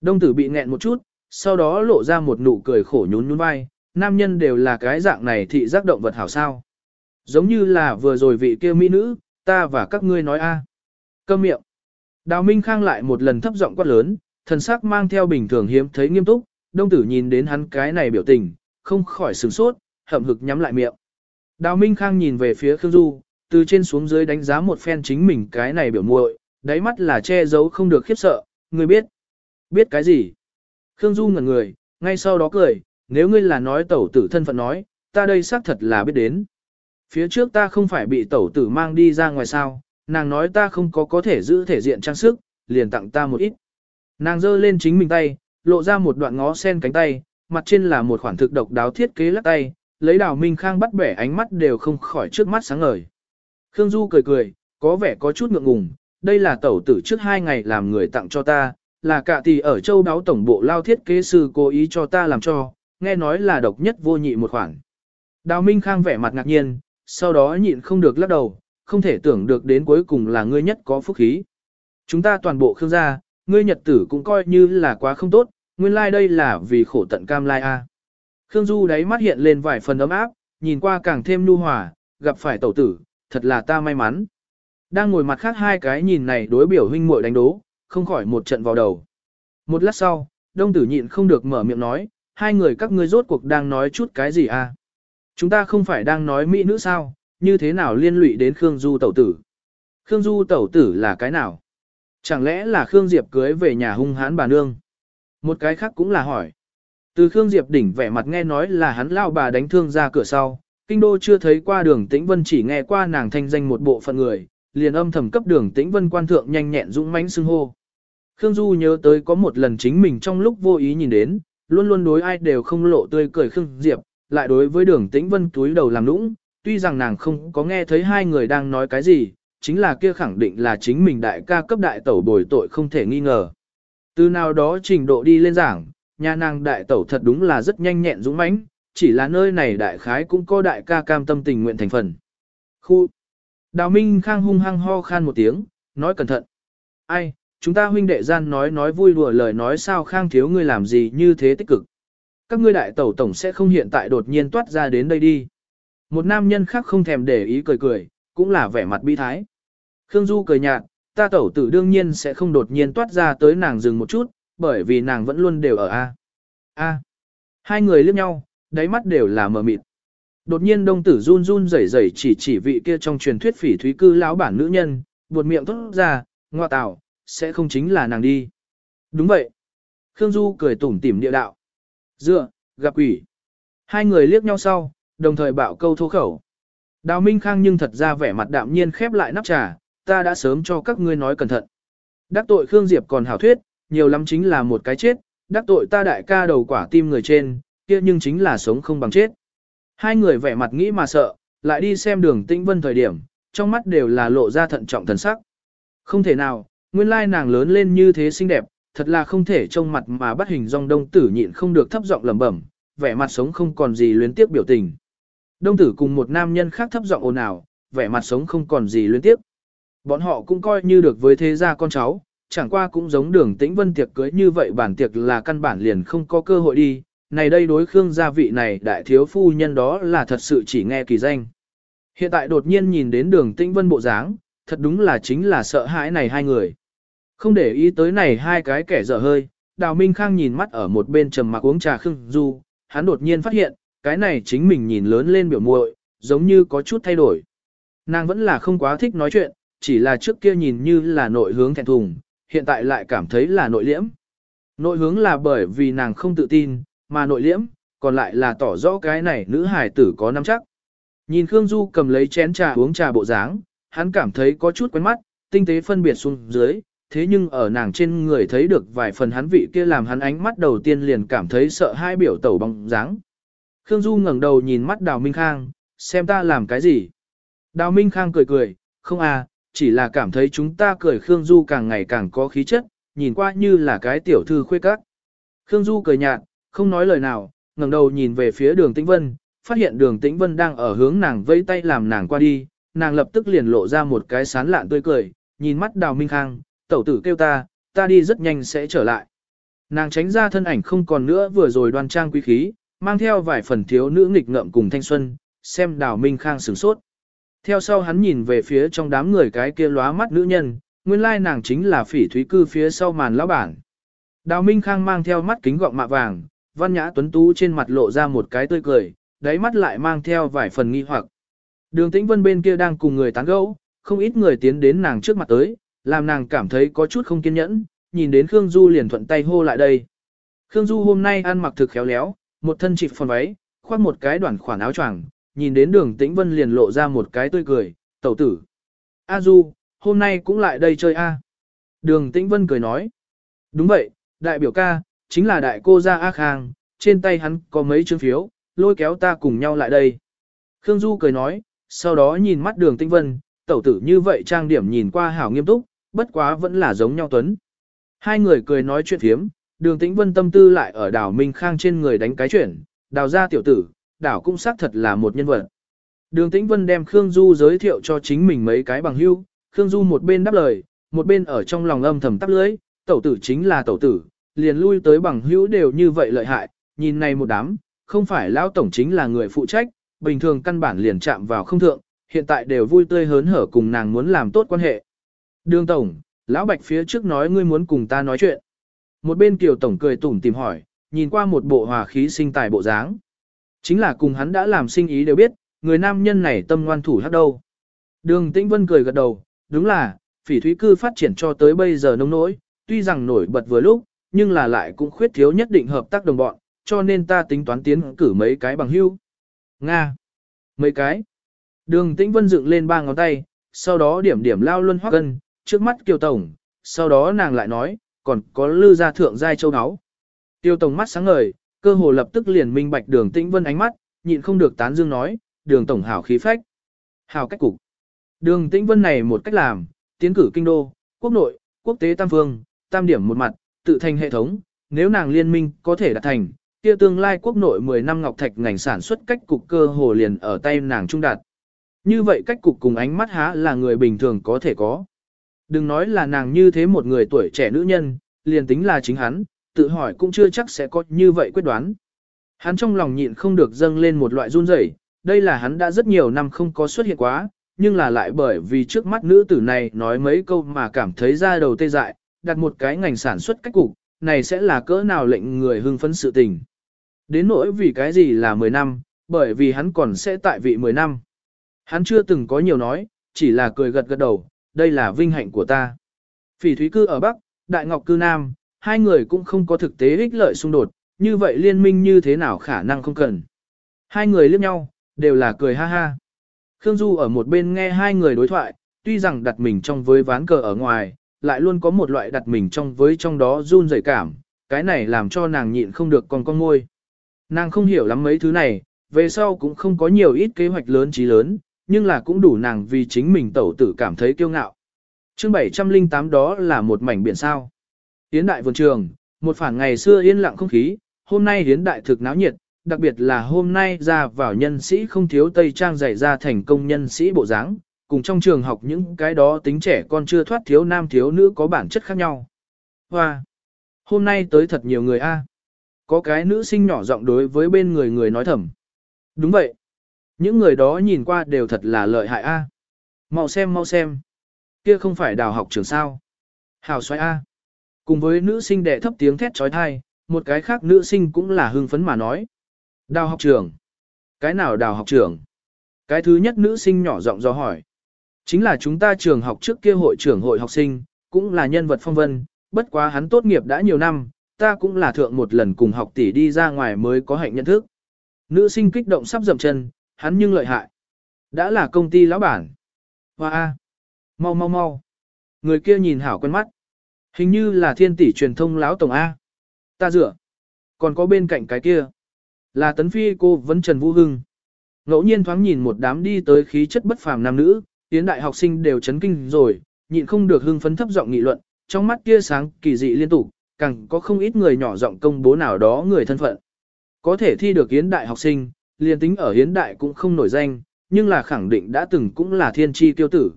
Đông tử bị nghẹn một chút, sau đó lộ ra một nụ cười khổ nhún nhún vai, nam nhân đều là cái dạng này thị giác động vật hảo sao. Giống như là vừa rồi vị kia mỹ nữ, ta và các ngươi nói a. Câm miệng. Đào Minh Khang lại một lần thấp giọng quát lớn, thần sắc mang theo bình thường hiếm thấy nghiêm túc, đông tử nhìn đến hắn cái này biểu tình, không khỏi sửng sốt, hậm hực nhắm lại miệng. Đào Minh Khang nhìn về phía Khương Du, từ trên xuống dưới đánh giá một phen chính mình cái này biểu muội, đáy mắt là che giấu không được khiếp sợ, người biết. Biết cái gì? Khương Du ngẩn người, ngay sau đó cười, nếu ngươi là nói tẩu tử thân phận nói, ta đây xác thật là biết đến. Phía trước ta không phải bị tẩu tử mang đi ra ngoài sao, nàng nói ta không có có thể giữ thể diện trang sức, liền tặng ta một ít. Nàng giơ lên chính mình tay, lộ ra một đoạn ngó sen cánh tay, mặt trên là một khoản thực độc đáo thiết kế lắc tay, lấy đào minh khang bắt bẻ ánh mắt đều không khỏi trước mắt sáng ngời. Khương Du cười cười, có vẻ có chút ngượng ngùng, đây là tẩu tử trước hai ngày làm người tặng cho ta, là cả tỷ ở châu đáo tổng bộ lao thiết kế sư cố ý cho ta làm cho, nghe nói là độc nhất vô nhị một khoản. Đào Minh Khang vẻ mặt ngạc nhiên, sau đó nhịn không được lắc đầu, không thể tưởng được đến cuối cùng là ngươi nhất có phúc khí. Chúng ta toàn bộ khương gia, ngươi nhật tử cũng coi như là quá không tốt, nguyên lai like đây là vì khổ tận cam lai a. Khương Du đáy mắt hiện lên vài phần ấm áp, nhìn qua càng thêm nhu hòa, gặp phải tẩu tử, thật là ta may mắn. Đang ngồi mặt khác hai cái nhìn này đối biểu huynh muội đánh đố, không khỏi một trận vào đầu. Một lát sau, đông tử nhịn không được mở miệng nói, hai người các ngươi rốt cuộc đang nói chút cái gì à? Chúng ta không phải đang nói mỹ nữ sao, như thế nào liên lụy đến Khương Du tẩu tử? Khương Du tẩu tử là cái nào? Chẳng lẽ là Khương Diệp cưới về nhà hung hãn bà nương? Một cái khác cũng là hỏi. Từ Khương Diệp đỉnh vẻ mặt nghe nói là hắn lao bà đánh thương ra cửa sau, kinh đô chưa thấy qua đường tĩnh vân chỉ nghe qua nàng thanh danh một bộ phận người, liền âm thầm cấp đường tĩnh vân quan thượng nhanh nhẹn dũng mãnh xưng hô. Khương Du nhớ tới có một lần chính mình trong lúc vô ý nhìn đến, luôn luôn đối ai đều không lộ tươi cười Khương Diệp, lại đối với đường tĩnh vân túi đầu làm nũng, tuy rằng nàng không có nghe thấy hai người đang nói cái gì, chính là kia khẳng định là chính mình đại ca cấp đại tẩu bồi tội không thể nghi ngờ. Từ nào đó trình độ đi lên giảng, nhà nàng đại tẩu thật đúng là rất nhanh nhẹn dũng mãnh, chỉ là nơi này đại khái cũng có đại ca cam tâm tình nguyện thành phần. Khu Đào Minh Khang hung hăng ho khan một tiếng, nói cẩn thận. Ai, chúng ta huynh đệ gian nói nói vui đùa lời nói sao Khang thiếu ngươi làm gì như thế tích cực. Các ngươi đại tẩu tổng sẽ không hiện tại đột nhiên toát ra đến đây đi. Một nam nhân khác không thèm để ý cười cười, cũng là vẻ mặt bi thái. Khương Du cười nhạt, ta tẩu tử đương nhiên sẽ không đột nhiên toát ra tới nàng dừng một chút, bởi vì nàng vẫn luôn đều ở A. A. Hai người liếc nhau, đáy mắt đều là mờ mịt. Đột nhiên đông tử run run rẩy rẩy chỉ chỉ vị kia trong truyền thuyết phỉ thúy cư lão bản nữ nhân, buột miệng thốt ra, ngoa tạo, sẽ không chính là nàng đi. Đúng vậy. Khương Du cười tủm tỉm địa đạo. Dựa, gặp quỷ. Hai người liếc nhau sau, đồng thời bạo câu thô khẩu. Đào Minh Khang nhưng thật ra vẻ mặt đạm nhiên khép lại nắp trà, ta đã sớm cho các ngươi nói cẩn thận. Đắc tội Khương Diệp còn hảo thuyết, nhiều lắm chính là một cái chết, đắc tội ta đại ca đầu quả tim người trên, kia nhưng chính là sống không bằng chết. Hai người vẻ mặt nghĩ mà sợ, lại đi xem đường tĩnh vân thời điểm, trong mắt đều là lộ ra thận trọng thần sắc. Không thể nào, nguyên lai nàng lớn lên như thế xinh đẹp, thật là không thể trông mặt mà bắt hình dong đông tử nhịn không được thấp giọng lẩm bẩm, vẻ mặt sống không còn gì luyến tiếp biểu tình. Đông tử cùng một nam nhân khác thấp giọng ồn ào, vẻ mặt sống không còn gì luyến tiếp. Bọn họ cũng coi như được với thế gia con cháu, chẳng qua cũng giống đường tĩnh vân tiệc cưới như vậy bản tiệc là căn bản liền không có cơ hội đi, này đây đối Khương gia vị này đại thiếu phu nhân đó là thật sự chỉ nghe kỳ danh. Hiện tại đột nhiên nhìn đến đường tĩnh vân bộ dáng, thật đúng là chính là sợ hãi này hai người. Không để ý tới này hai cái kẻ dở hơi, Đào Minh Khang nhìn mắt ở một bên trầm mặc uống trà Khương Du, hắn đột nhiên phát hiện, cái này chính mình nhìn lớn lên biểu muội, giống như có chút thay đổi. Nàng vẫn là không quá thích nói chuyện, chỉ là trước kia nhìn như là nội hướng thẹn thùng, hiện tại lại cảm thấy là nội liễm. Nội hướng là bởi vì nàng không tự tin, mà nội liễm, còn lại là tỏ rõ cái này nữ hải tử có nắm chắc. Nhìn Khương Du cầm lấy chén trà uống trà bộ dáng, hắn cảm thấy có chút quen mắt, tinh tế phân biệt xuống dưới, thế nhưng ở nàng trên người thấy được vài phần hắn vị kia làm hắn ánh mắt đầu tiên liền cảm thấy sợ hai biểu tẩu bóng dáng. Khương Du ngẩng đầu nhìn mắt Đào Minh Khang, xem ta làm cái gì. Đào Minh Khang cười cười, không à, chỉ là cảm thấy chúng ta cười Khương Du càng ngày càng có khí chất, nhìn qua như là cái tiểu thư khuê các. Khương Du cười nhạt, không nói lời nào, ngẩng đầu nhìn về phía đường Tĩnh Vân, phát hiện đường Tĩnh Vân đang ở hướng nàng vẫy tay làm nàng qua đi, nàng lập tức liền lộ ra một cái sán lạn tươi cười, nhìn mắt Đào Minh Khang, tẩu tử kêu ta, ta đi rất nhanh sẽ trở lại. Nàng tránh ra thân ảnh không còn nữa vừa rồi đoan trang quý khí, mang theo vài phần thiếu nữ nghịch ngợm cùng thanh xuân, xem Đào Minh Khang sửng sốt. Theo sau hắn nhìn về phía trong đám người cái kia lóa mắt nữ nhân, nguyên lai nàng chính là phỉ thúy cư phía sau màn lão bản. Đào Minh Khang mang theo mắt kính gọng mạ vàng, văn nhã tuấn tú trên mặt lộ ra một cái tươi cười, đáy mắt lại mang theo vài phần nghi hoặc. Đường Tĩnh Vân bên kia đang cùng người tán gẫu, không ít người tiến đến nàng trước mặt tới, làm nàng cảm thấy có chút không kiên nhẫn, nhìn đến Khương Du liền thuận tay hô lại đây. Khương Du hôm nay ăn mặc thực khéo léo, một thân chỉ phòn váy, khoác một cái đoạn khoản áo choàng, nhìn đến đường tĩnh vân liền lộ ra một cái tươi cười, tẩu tử. A Du, hôm nay cũng lại đây chơi a. Đường tĩnh vân cười nói. Đúng vậy, đại biểu ca, chính là đại cô gia A Khang, trên tay hắn có mấy chương phiếu, lôi kéo ta cùng nhau lại đây. Khương Du cười nói, sau đó nhìn mắt đường tĩnh vân, tẩu tử như vậy trang điểm nhìn qua hảo nghiêm túc, bất quá vẫn là giống nhau tuấn. Hai người cười nói chuyện phiếm, đường tĩnh vân tâm tư lại ở đảo Minh Khang trên người đánh cái chuyển, đào ra tiểu tử, đảo cũng xác thật là một nhân vật. Đường tĩnh vân đem Khương Du giới thiệu cho chính mình mấy cái bằng hưu, Khương Du một bên đáp lời, một bên ở trong lòng âm thầm tắp lưới, tẩu tử chính là tẩu tử, liền lui tới bằng hữu đều như vậy lợi hại, nhìn này một đám, không phải lão tổng chính là người phụ trách, bình thường căn bản liền chạm vào không thượng, hiện tại đều vui tươi hớn hở cùng nàng muốn làm tốt quan hệ. Đường tổng, lão bạch phía trước nói ngươi muốn cùng ta nói chuyện. Một bên kiều tổng cười tủm tìm hỏi, nhìn qua một bộ hòa khí sinh tài bộ dáng. Chính là cùng hắn đã làm sinh ý đều biết, người nam nhân này tâm ngoan thủ hát đâu. Đường Tĩnh Vân cười gật đầu, đúng là, phỉ thúy cư phát triển cho tới bây giờ nông nỗi, tuy rằng nổi bật vừa lúc, nhưng là lại cũng khuyết thiếu nhất định hợp tác đồng bọn, cho nên ta tính toán tiến cử mấy cái bằng hưu. Nga. Mấy cái. Đường Tĩnh Vân dựng lên ba ngón tay, sau đó điểm điểm lao luân hoắc gân, trước mắt Kiều Tổng, sau đó nàng lại nói, còn có lư gia thượng giai châu áo. Tiêu Tổng mắt sáng ngời, cơ hồ lập tức liền minh bạch đường Tĩnh Vân ánh mắt, nhịn không được tán dương nói, đường Tổng hảo khí phách. Hảo cách cục. Đường Tĩnh Vân này một cách làm, tiến cử kinh đô, quốc nội, quốc tế tam phương, tam điểm một mặt, tự thành hệ thống, nếu nàng liên minh có thể đạt thành, kia tương lai quốc nội 10 năm ngọc thạch ngành sản xuất cách cục cơ hồ liền ở tay nàng trung đạt. Như vậy cách cục cùng ánh mắt há là người bình thường có thể có. Đừng nói là nàng như thế một người tuổi trẻ nữ nhân, liền tính là chính hắn, tự hỏi cũng chưa chắc sẽ có như vậy quyết đoán. Hắn trong lòng nhịn không được dâng lên một loại run rẩy, đây là hắn đã rất nhiều năm không có xuất hiện quá, nhưng là lại bởi vì trước mắt nữ tử này nói mấy câu mà cảm thấy ra đầu tê dại, đặt một cái ngành sản xuất cách cục, này sẽ là cỡ nào lệnh người hưng phấn sự tình. Đến nỗi vì cái gì là 10 năm, bởi vì hắn còn sẽ tại vị 10 năm. Hắn chưa từng có nhiều nói, chỉ là cười gật gật đầu, đây là vinh hạnh của ta. Phỉ thúy cư ở Bắc, Đại Ngọc cư Nam, hai người cũng không có thực tế ích lợi xung đột, như vậy liên minh như thế nào khả năng không cần. Hai người liếc nhau, đều là cười ha ha. Khương Du ở một bên nghe hai người đối thoại, tuy rằng đặt mình trong với ván cờ ở ngoài, lại luôn có một loại đặt mình trong với trong đó run rẩy cảm, cái này làm cho nàng nhịn không được còn con môi. Nàng không hiểu lắm mấy thứ này, về sau cũng không có nhiều ít kế hoạch lớn trí lớn, nhưng là cũng đủ nàng vì chính mình tẩu tử cảm thấy kiêu ngạo. chương 708 đó là một mảnh biển sao. Hiến đại vườn trường, một phản ngày xưa yên lặng không khí, hôm nay hiến đại thực náo nhiệt, đặc biệt là hôm nay ra vào nhân sĩ không thiếu tây trang dạy ra thành công nhân sĩ bộ dáng, cùng trong trường học những cái đó tính trẻ con chưa thoát thiếu nam thiếu nữ có bản chất khác nhau. Hoa! Hôm nay tới thật nhiều người a. Có cái nữ sinh nhỏ giọng đối với bên người người nói thầm. Đúng vậy. Những người đó nhìn qua đều thật là lợi hại a. Mau xem mau xem. Kia không phải đào học trường sao. Hào xoay a. Cùng với nữ sinh đệ thấp tiếng thét trói thai, một cái khác nữ sinh cũng là hưng phấn mà nói. Đào học trường. Cái nào đào học trường? Cái thứ nhất nữ sinh nhỏ giọng do hỏi. Chính là chúng ta trường học trước kia hội trưởng hội học sinh, cũng là nhân vật phong vân, bất quá hắn tốt nghiệp đã nhiều năm, ta cũng là thượng một lần cùng học tỷ đi ra ngoài mới có hạnh nhận thức. Nữ sinh kích động sắp dậm chân, hắn nhưng lợi hại. Đã là công ty lão bản. Hoa A. Mau mau mau. Người kia nhìn hảo quen mắt. Hình như là thiên tỷ truyền thông lão tổng A. Ta dựa. Còn có bên cạnh cái kia. Là tấn phi cô vẫn Trần Vũ Hưng. Ngẫu nhiên thoáng nhìn một đám đi tới khí chất bất phàm nam nữ, tiến đại học sinh đều chấn kinh rồi, nhịn không được hưng phấn thấp giọng nghị luận, trong mắt kia sáng kỳ dị liên tục, càng có không ít người nhỏ giọng công bố nào đó người thân phận. Có thể thi được yến đại học sinh, liền tính ở hiến đại cũng không nổi danh, nhưng là khẳng định đã từng cũng là thiên tri tiêu tử.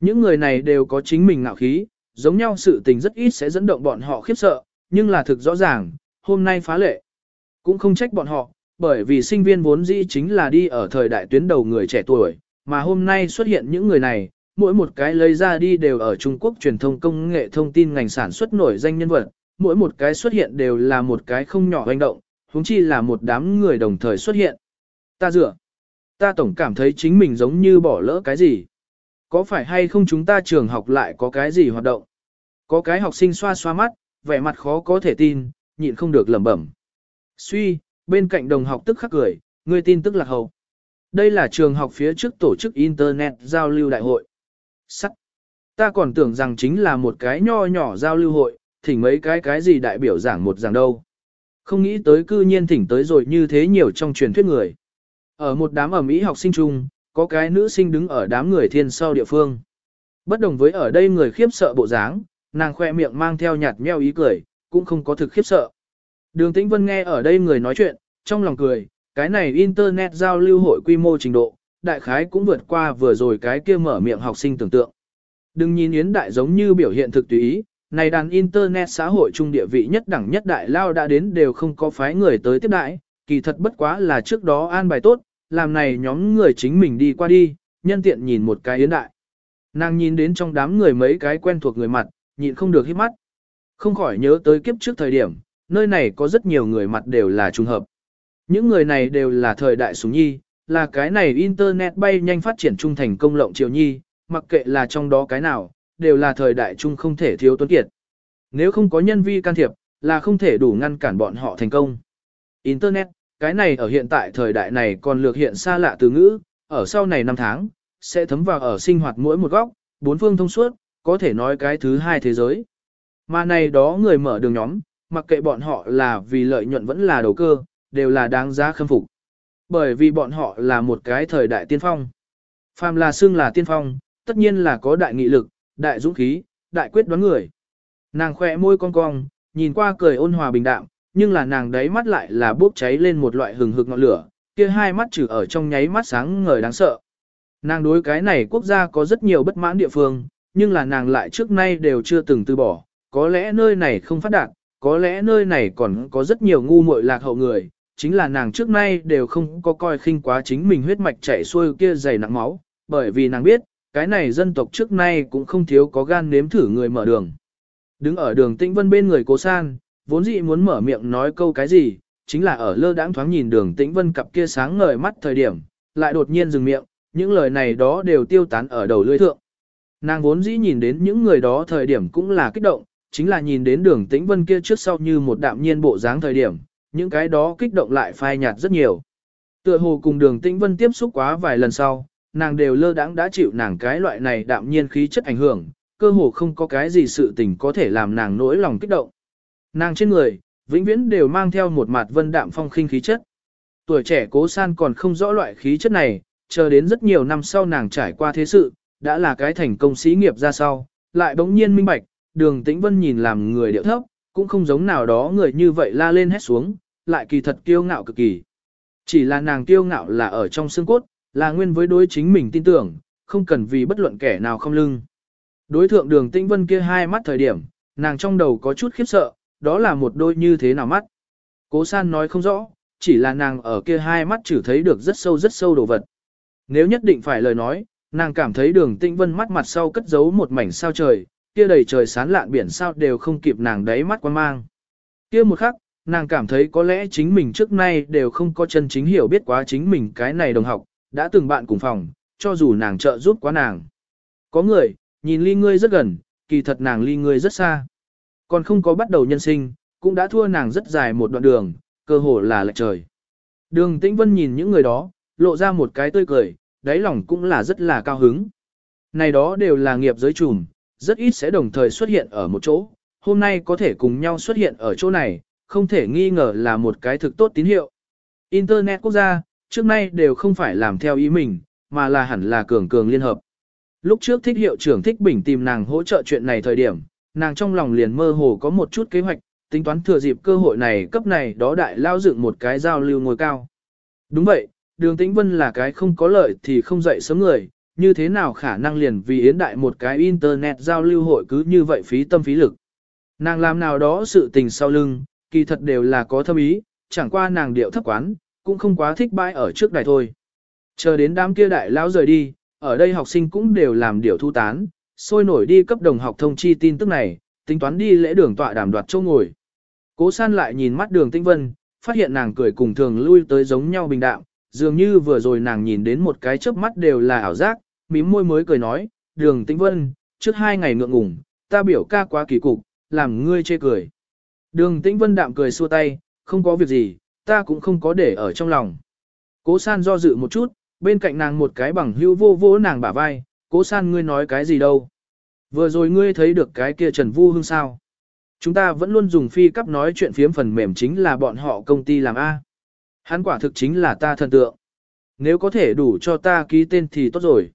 Những người này đều có chính mình ngạo khí, giống nhau sự tình rất ít sẽ dẫn động bọn họ khiếp sợ, nhưng là thực rõ ràng, hôm nay phá lệ. Cũng không trách bọn họ, bởi vì sinh viên vốn dĩ chính là đi ở thời đại tuyến đầu người trẻ tuổi, mà hôm nay xuất hiện những người này, mỗi một cái lấy ra đi đều ở Trung Quốc truyền thông công nghệ thông tin ngành sản xuất nổi danh nhân vật, mỗi một cái xuất hiện đều là một cái không nhỏ hành động, huống chi là một đám người đồng thời xuất hiện. Ta dựa, ta tổng cảm thấy chính mình giống như bỏ lỡ cái gì. Có phải hay không chúng ta trường học lại có cái gì hoạt động? Có cái học sinh xoa xoa mắt, vẻ mặt khó có thể tin, nhịn không được lẩm bẩm. Suy, bên cạnh đồng học tức khắc cười, người tin tức là hậu. Đây là trường học phía trước tổ chức Internet giao lưu đại hội. Sắc. Ta còn tưởng rằng chính là một cái nho nhỏ giao lưu hội, thỉnh mấy cái cái gì đại biểu giảng một giảng đâu. Không nghĩ tới cư nhiên thỉnh tới rồi như thế nhiều trong truyền thuyết người. Ở một đám ở Mỹ học sinh chung, có cái nữ sinh đứng ở đám người thiên sau địa phương. Bất đồng với ở đây người khiếp sợ bộ dáng, nàng khoe miệng mang theo nhạt meo ý cười, cũng không có thực khiếp sợ. Đường Tĩnh Vân nghe ở đây người nói chuyện, trong lòng cười, cái này Internet giao lưu hội quy mô trình độ, đại khái cũng vượt qua vừa rồi cái kia mở miệng học sinh tưởng tượng. Đừng nhìn Yến Đại giống như biểu hiện thực tùy ý, này đàn Internet xã hội trung địa vị nhất đẳng nhất đại lao đã đến đều không có phái người tới tiếp đại, kỳ thật bất quá là trước đó an bài tốt, làm này nhóm người chính mình đi qua đi, nhân tiện nhìn một cái Yến Đại. Nàng nhìn đến trong đám người mấy cái quen thuộc người mặt, nhịn không được hít mắt. Không khỏi nhớ tới kiếp trước thời điểm, nơi này có rất nhiều người mặt đều là trùng hợp. Những người này đều là thời đại súng nhi, là cái này Internet bay nhanh phát triển trung thành công lộng triều nhi, mặc kệ là trong đó cái nào, đều là thời đại trung không thể thiếu tuấn kiệt. Nếu không có nhân vi can thiệp, là không thể đủ ngăn cản bọn họ thành công. Internet, cái này ở hiện tại thời đại này còn lược hiện xa lạ từ ngữ, ở sau này năm tháng, sẽ thấm vào ở sinh hoạt mỗi một góc, bốn phương thông suốt, có thể nói cái thứ hai thế giới. Mà này đó người mở đường nhóm, mặc kệ bọn họ là vì lợi nhuận vẫn là đầu cơ, đều là đáng giá khâm phục. Bởi vì bọn họ là một cái thời đại tiên phong. Phàm là xưng là tiên phong, tất nhiên là có đại nghị lực, đại dũng khí, đại quyết đoán người. Nàng khỏe môi cong cong, nhìn qua cười ôn hòa bình đạm, nhưng là nàng đấy mắt lại là bốc cháy lên một loại hừng hực ngọn lửa, kia hai mắt trừ ở trong nháy mắt sáng ngời đáng sợ. Nàng đối cái này quốc gia có rất nhiều bất mãn địa phương, nhưng là nàng lại trước nay đều chưa từng từ bỏ, có lẽ nơi này không phát đạt, có lẽ nơi này còn có rất nhiều ngu muội lạc hậu người, chính là nàng trước nay đều không có coi khinh quá chính mình huyết mạch chảy xuôi kia dày nặng máu, bởi vì nàng biết, cái này dân tộc trước nay cũng không thiếu có gan nếm thử người mở đường. Đứng ở đường tĩnh vân bên người cố san, vốn dĩ muốn mở miệng nói câu cái gì, chính là ở lơ đãng thoáng nhìn đường tĩnh vân cặp kia sáng ngời mắt thời điểm, lại đột nhiên dừng miệng, những lời này đó đều tiêu tán ở đầu lưỡi thượng. Nàng vốn dĩ nhìn đến những người đó thời điểm cũng là kích động, chính là nhìn đến đường tĩnh vân kia trước sau như một đạm nhiên bộ dáng thời điểm, những cái đó kích động lại phai nhạt rất nhiều. Tựa hồ cùng đường tĩnh vân tiếp xúc quá vài lần sau, nàng đều lơ đãng đã chịu nàng cái loại này đạm nhiên khí chất ảnh hưởng, cơ hồ không có cái gì sự tình có thể làm nàng nỗi lòng kích động. Nàng trên người, vĩnh viễn đều mang theo một mặt vân đạm phong khinh khí chất. Tuổi trẻ cố san còn không rõ loại khí chất này, chờ đến rất nhiều năm sau nàng trải qua thế sự, đã là cái thành công sĩ nghiệp ra sau, lại bỗng nhiên minh bạch, đường tĩnh vân nhìn làm người điệu thấp, cũng không giống nào đó người như vậy la lên hét xuống, lại kỳ thật kiêu ngạo cực kỳ. Chỉ là nàng kiêu ngạo là ở trong xương cốt, là nguyên với đối chính mình tin tưởng, không cần vì bất luận kẻ nào không lưng. Đối thượng đường tĩnh vân kia hai mắt thời điểm, nàng trong đầu có chút khiếp sợ, đó là một đôi như thế nào mắt. Cố san nói không rõ, chỉ là nàng ở kia hai mắt chỉ thấy được rất sâu rất sâu đồ vật. Nếu nhất định phải lời nói, nàng cảm thấy đường tĩnh vân mắt mặt sau cất giấu một mảnh sao trời, kia đầy trời sán lạn biển sao đều không kịp nàng đáy mắt quan mang. Kia một khắc, nàng cảm thấy có lẽ chính mình trước nay đều không có chân chính hiểu biết quá chính mình cái này đồng học, đã từng bạn cùng phòng, cho dù nàng trợ giúp quá nàng. Có người, nhìn ly ngươi rất gần, kỳ thật nàng ly ngươi rất xa. Còn không có bắt đầu nhân sinh, cũng đã thua nàng rất dài một đoạn đường, cơ hồ là lệch trời. Đường Tĩnh Vân nhìn những người đó, lộ ra một cái tươi cười, đáy lòng cũng là rất là cao hứng. Này đó đều là nghiệp giới trùm, rất ít sẽ đồng thời xuất hiện ở một chỗ, hôm nay có thể cùng nhau xuất hiện ở chỗ này, không thể nghi ngờ là một cái thực tốt tín hiệu. Internet quốc gia, trước nay đều không phải làm theo ý mình, mà là hẳn là cường cường liên hợp. Lúc trước thích hiệu trưởng thích bình tìm nàng hỗ trợ chuyện này thời điểm, nàng trong lòng liền mơ hồ có một chút kế hoạch, tính toán thừa dịp cơ hội này cấp này đó đại lao dựng một cái giao lưu ngồi cao. Đúng vậy, đường tĩnh vân là cái không có lợi thì không dậy sớm người, như thế nào khả năng liền vì yến đại một cái internet giao lưu hội cứ như vậy phí tâm phí lực. Nàng làm nào đó sự tình sau lưng, kỳ thật đều là có thâm ý, chẳng qua nàng điệu thấp quán, cũng không quá thích bãi ở trước đài thôi. Chờ đến đám kia đại lão rời đi, ở đây học sinh cũng đều làm điệu thu tán, sôi nổi đi cấp đồng học thông chi tin tức này, tính toán đi lễ đường tọa đàm đoạt châu ngồi. Cố san lại nhìn mắt đường tĩnh vân, phát hiện nàng cười cùng thường lui tới giống nhau bình đạm, dường như vừa rồi nàng nhìn đến một cái chớp mắt đều là ảo giác, mím môi mới cười nói, đường tĩnh vân, trước hai ngày ngượng ngủng, ta biểu ca quá kỳ cục, làm ngươi chê cười. Đường tĩnh vân đạm cười xua tay, không có việc gì, ta cũng không có để ở trong lòng. Cố san do dự một chút, bên cạnh nàng một cái bằng hưu vô vô nàng bả vai, cố san ngươi nói cái gì đâu. Vừa rồi ngươi thấy được cái kia Trần Vu Hương sao. Chúng ta vẫn luôn dùng phi cấp nói chuyện phiếm phần mềm chính là bọn họ công ty làm A. Hắn quả thực chính là ta thần tượng. Nếu có thể đủ cho ta ký tên thì tốt rồi.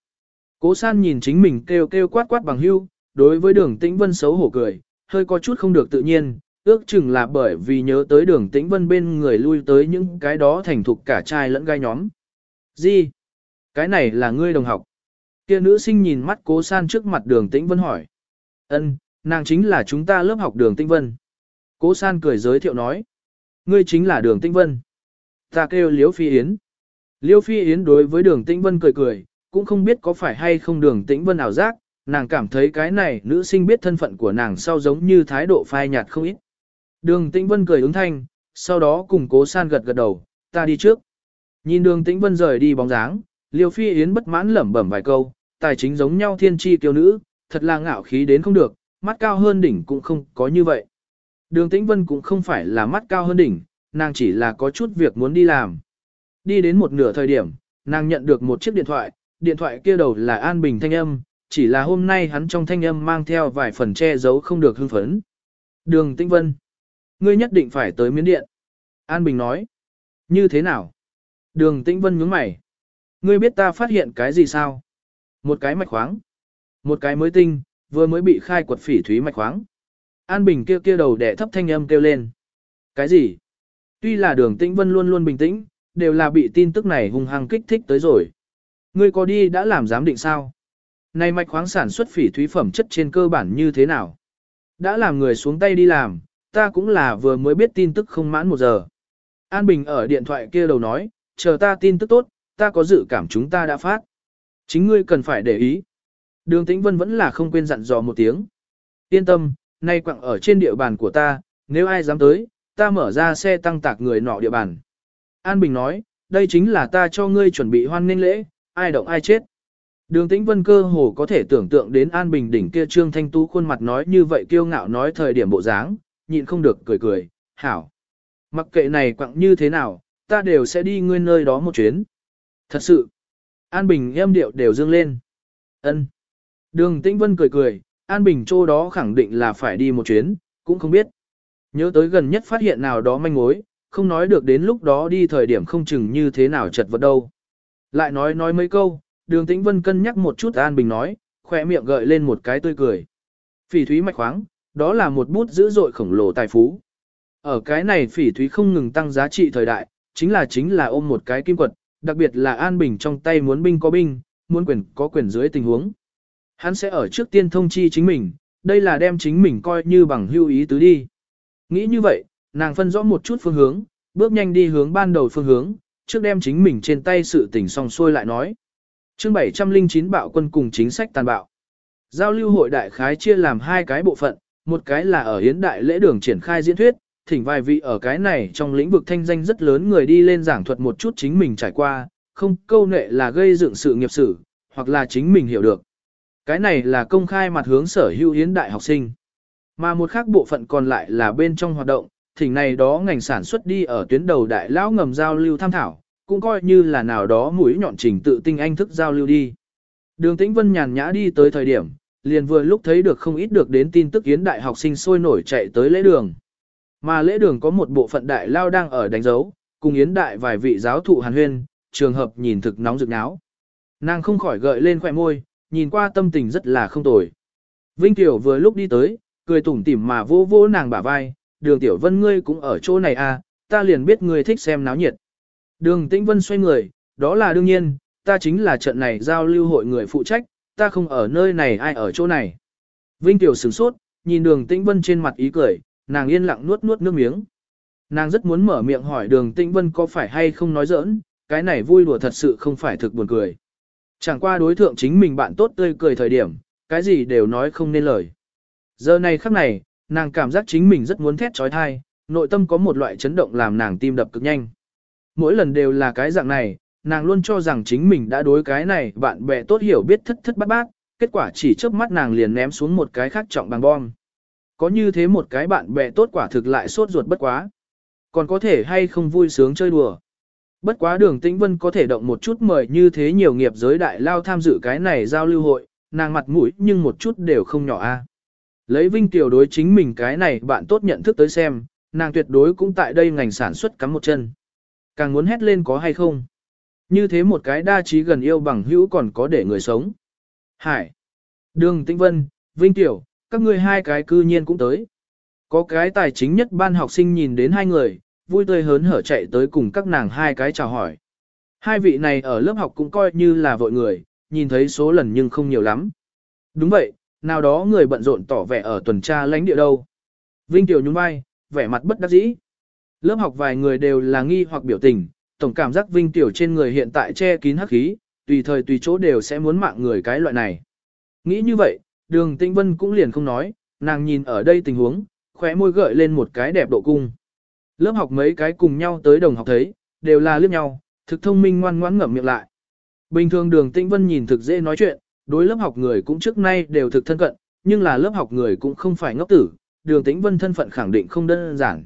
Cố san nhìn chính mình kêu kêu quát quát bằng hưu, đối với đường tĩnh vân xấu hổ cười, hơi có chút không được tự nhiên, ước chừng là bởi vì nhớ tới đường tĩnh vân bên người lui tới những cái đó thành thục cả trai lẫn gai nhóm. Gì? Cái này là ngươi đồng học. Kia nữ sinh nhìn mắt cố san trước mặt đường tĩnh vân hỏi. ân nàng chính là chúng ta lớp học đường tĩnh vân. Cố san cười giới thiệu nói. Ngươi chính là đường tĩnh vân. Ta kêu Liễu Phi Yến. Liễu Phi Yến đối với đường tĩnh vân cười cười, cũng không biết có phải hay không đường tĩnh vân ảo giác, nàng cảm thấy cái này nữ sinh biết thân phận của nàng sau giống như thái độ phai nhạt không ít. Đường tĩnh vân cười ứng thanh, sau đó cùng cố san gật gật đầu, ta đi trước. Nhìn đường tĩnh vân rời đi bóng dáng, liêu phi yến bất mãn lẩm bẩm vài câu, tài chính giống nhau thiên tri kiêu nữ, thật là ngạo khí đến không được, mắt cao hơn đỉnh cũng không có như vậy. Đường tĩnh vân cũng không phải là mắt cao hơn đỉnh, nàng chỉ là có chút việc muốn đi làm. Đi đến một nửa thời điểm, nàng nhận được một chiếc điện thoại, điện thoại kia đầu là An Bình thanh âm, chỉ là hôm nay hắn trong thanh âm mang theo vài phần che giấu không được hưng phấn. Đường Tĩnh Vân, ngươi nhất định phải tới miến điện. An Bình nói, như thế nào? Đường Tĩnh Vân nhướng mày. Ngươi biết ta phát hiện cái gì sao? Một cái mạch khoáng. Một cái mới tinh, vừa mới bị khai quật phỉ thúy mạch khoáng. An Bình kia kia đầu đẻ thấp thanh âm kêu lên. Cái gì? Tuy là đường Tĩnh Vân luôn luôn bình tĩnh, đều là bị tin tức này hung hăng kích thích tới rồi. Ngươi có đi đã làm giám định sao? Này mạch khoáng sản xuất phỉ thúy phẩm chất trên cơ bản như thế nào? Đã làm người xuống tay đi làm, ta cũng là vừa mới biết tin tức không mãn một giờ. An Bình ở điện thoại kia đầu nói, chờ ta tin tức tốt, ta có dự cảm chúng ta đã phát. Chính ngươi cần phải để ý. Đường Tĩnh Vân vẫn là không quên dặn dò một tiếng. Yên tâm, nay quặng ở trên địa bàn của ta, nếu ai dám tới, ta mở ra xe tăng tạc người nọ địa bàn. An Bình nói, đây chính là ta cho ngươi chuẩn bị hoan nghênh lễ, ai động ai chết. Đường Tĩnh Vân cơ hồ có thể tưởng tượng đến An Bình đỉnh kia Trương Thanh Tú khuôn mặt nói như vậy kiêu ngạo nói thời điểm bộ dáng, nhịn không được cười cười, hảo. Mặc kệ này quặng như thế nào, ta đều sẽ đi ngươi nơi đó một chuyến. Thật sự, An Bình em điệu đều dương lên. ân Đường Tĩnh Vân cười cười, An Bình chỗ đó khẳng định là phải đi một chuyến, cũng không biết. Nhớ tới gần nhất phát hiện nào đó manh mối, không nói được đến lúc đó đi thời điểm không chừng như thế nào chật vật đâu. Lại nói nói mấy câu, đường tĩnh vân cân nhắc một chút an bình nói, khỏe miệng gợi lên một cái tươi cười. Phỉ thúy mạch khoáng, đó là một bút dữ dội khổng lồ tài phú. Ở cái này phỉ thúy không ngừng tăng giá trị thời đại, chính là chính là ôm một cái kim quật, đặc biệt là an bình trong tay muốn binh có binh, muốn quyền có quyền dưới tình huống. Hắn sẽ ở trước tiên thông chi chính mình, đây là đem chính mình coi như bằng hưu ý tứ đi. Nghĩ như vậy, nàng phân rõ một chút phương hướng, bước nhanh đi hướng ban đầu phương hướng, trước đem chính mình trên tay sự tình xong xuôi lại nói. chương 709 bạo quân cùng chính sách tàn bạo. Giao lưu hội đại khái chia làm hai cái bộ phận, một cái là ở hiến đại lễ đường triển khai diễn thuyết, thỉnh vài vị ở cái này trong lĩnh vực thanh danh rất lớn người đi lên giảng thuật một chút chính mình trải qua, không câu nệ là gây dựng sự nghiệp sử, hoặc là chính mình hiểu được. Cái này là công khai mặt hướng sở hữu hiến đại học sinh. Mà một khác bộ phận còn lại là bên trong hoạt động, thỉnh này đó ngành sản xuất đi ở tuyến đầu đại lão ngầm giao lưu tham thảo, cũng coi như là nào đó mũi nhọn trình tự tinh anh thức giao lưu đi. Đường Tĩnh Vân nhàn nhã đi tới thời điểm, liền vừa lúc thấy được không ít được đến tin tức yến đại học sinh sôi nổi chạy tới lễ đường. Mà lễ đường có một bộ phận đại lao đang ở đánh dấu, cùng yến đại vài vị giáo thụ hàn huyên, trường hợp nhìn thực nóng rực náo. Nàng không khỏi gợi lên khỏe môi, nhìn qua tâm tình rất là không tồi. Vinh Tiểu vừa lúc đi tới, cười tủm tỉm mà vô vô nàng bả vai, đường Tiểu Vân ngươi cũng ở chỗ này à, ta liền biết ngươi thích xem náo nhiệt. Đường Tĩnh Vân xoay người, đó là đương nhiên, ta chính là trận này giao lưu hội người phụ trách, ta không ở nơi này ai ở chỗ này. Vinh Tiểu sửng sốt, nhìn đường Tĩnh Vân trên mặt ý cười, nàng yên lặng nuốt nuốt nước miếng. Nàng rất muốn mở miệng hỏi đường Tĩnh Vân có phải hay không nói giỡn, cái này vui đùa thật sự không phải thực buồn cười. Chẳng qua đối thượng chính mình bạn tốt tươi cười thời điểm, cái gì đều nói không nên lời. Giờ này khắc này, nàng cảm giác chính mình rất muốn thét trói thai, nội tâm có một loại chấn động làm nàng tim đập cực nhanh. Mỗi lần đều là cái dạng này, nàng luôn cho rằng chính mình đã đối cái này bạn bè tốt hiểu biết thất thất bát bát, kết quả chỉ chớp mắt nàng liền ném xuống một cái khác trọng bằng bom. Có như thế một cái bạn bè tốt quả thực lại sốt ruột bất quá. Còn có thể hay không vui sướng chơi đùa. Bất quá đường tĩnh vân có thể động một chút mời như thế nhiều nghiệp giới đại lao tham dự cái này giao lưu hội, nàng mặt mũi nhưng một chút đều không nhỏ a. Lấy vinh tiểu đối chính mình cái này bạn tốt nhận thức tới xem, nàng tuyệt đối cũng tại đây ngành sản xuất cắm một chân. Càng muốn hét lên có hay không. Như thế một cái đa trí gần yêu bằng hữu còn có để người sống. Hải. Đường Tĩnh Vân, Vinh Tiểu, các ngươi hai cái cư nhiên cũng tới. Có cái tài chính nhất ban học sinh nhìn đến hai người, vui tươi hớn hở chạy tới cùng các nàng hai cái chào hỏi. Hai vị này ở lớp học cũng coi như là vội người, nhìn thấy số lần nhưng không nhiều lắm. Đúng vậy, nào đó người bận rộn tỏ vẻ ở tuần tra lãnh địa đâu. Vinh Tiểu nhún vai, vẻ mặt bất đắc dĩ. Lớp học vài người đều là nghi hoặc biểu tình, tổng cảm giác Vinh Tiểu trên người hiện tại che kín hắc khí, tùy thời tùy chỗ đều sẽ muốn mạng người cái loại này. Nghĩ như vậy, đường Tĩnh Vân cũng liền không nói, nàng nhìn ở đây tình huống, khóe môi gợi lên một cái đẹp độ cung. Lớp học mấy cái cùng nhau tới đồng học thấy, đều là liếc nhau, thực thông minh ngoan ngoãn ngậm miệng lại. Bình thường đường Tĩnh Vân nhìn thực dễ nói chuyện, đối lớp học người cũng trước nay đều thực thân cận, nhưng là lớp học người cũng không phải ngốc tử, đường Tĩnh Vân thân phận khẳng định không đơn giản.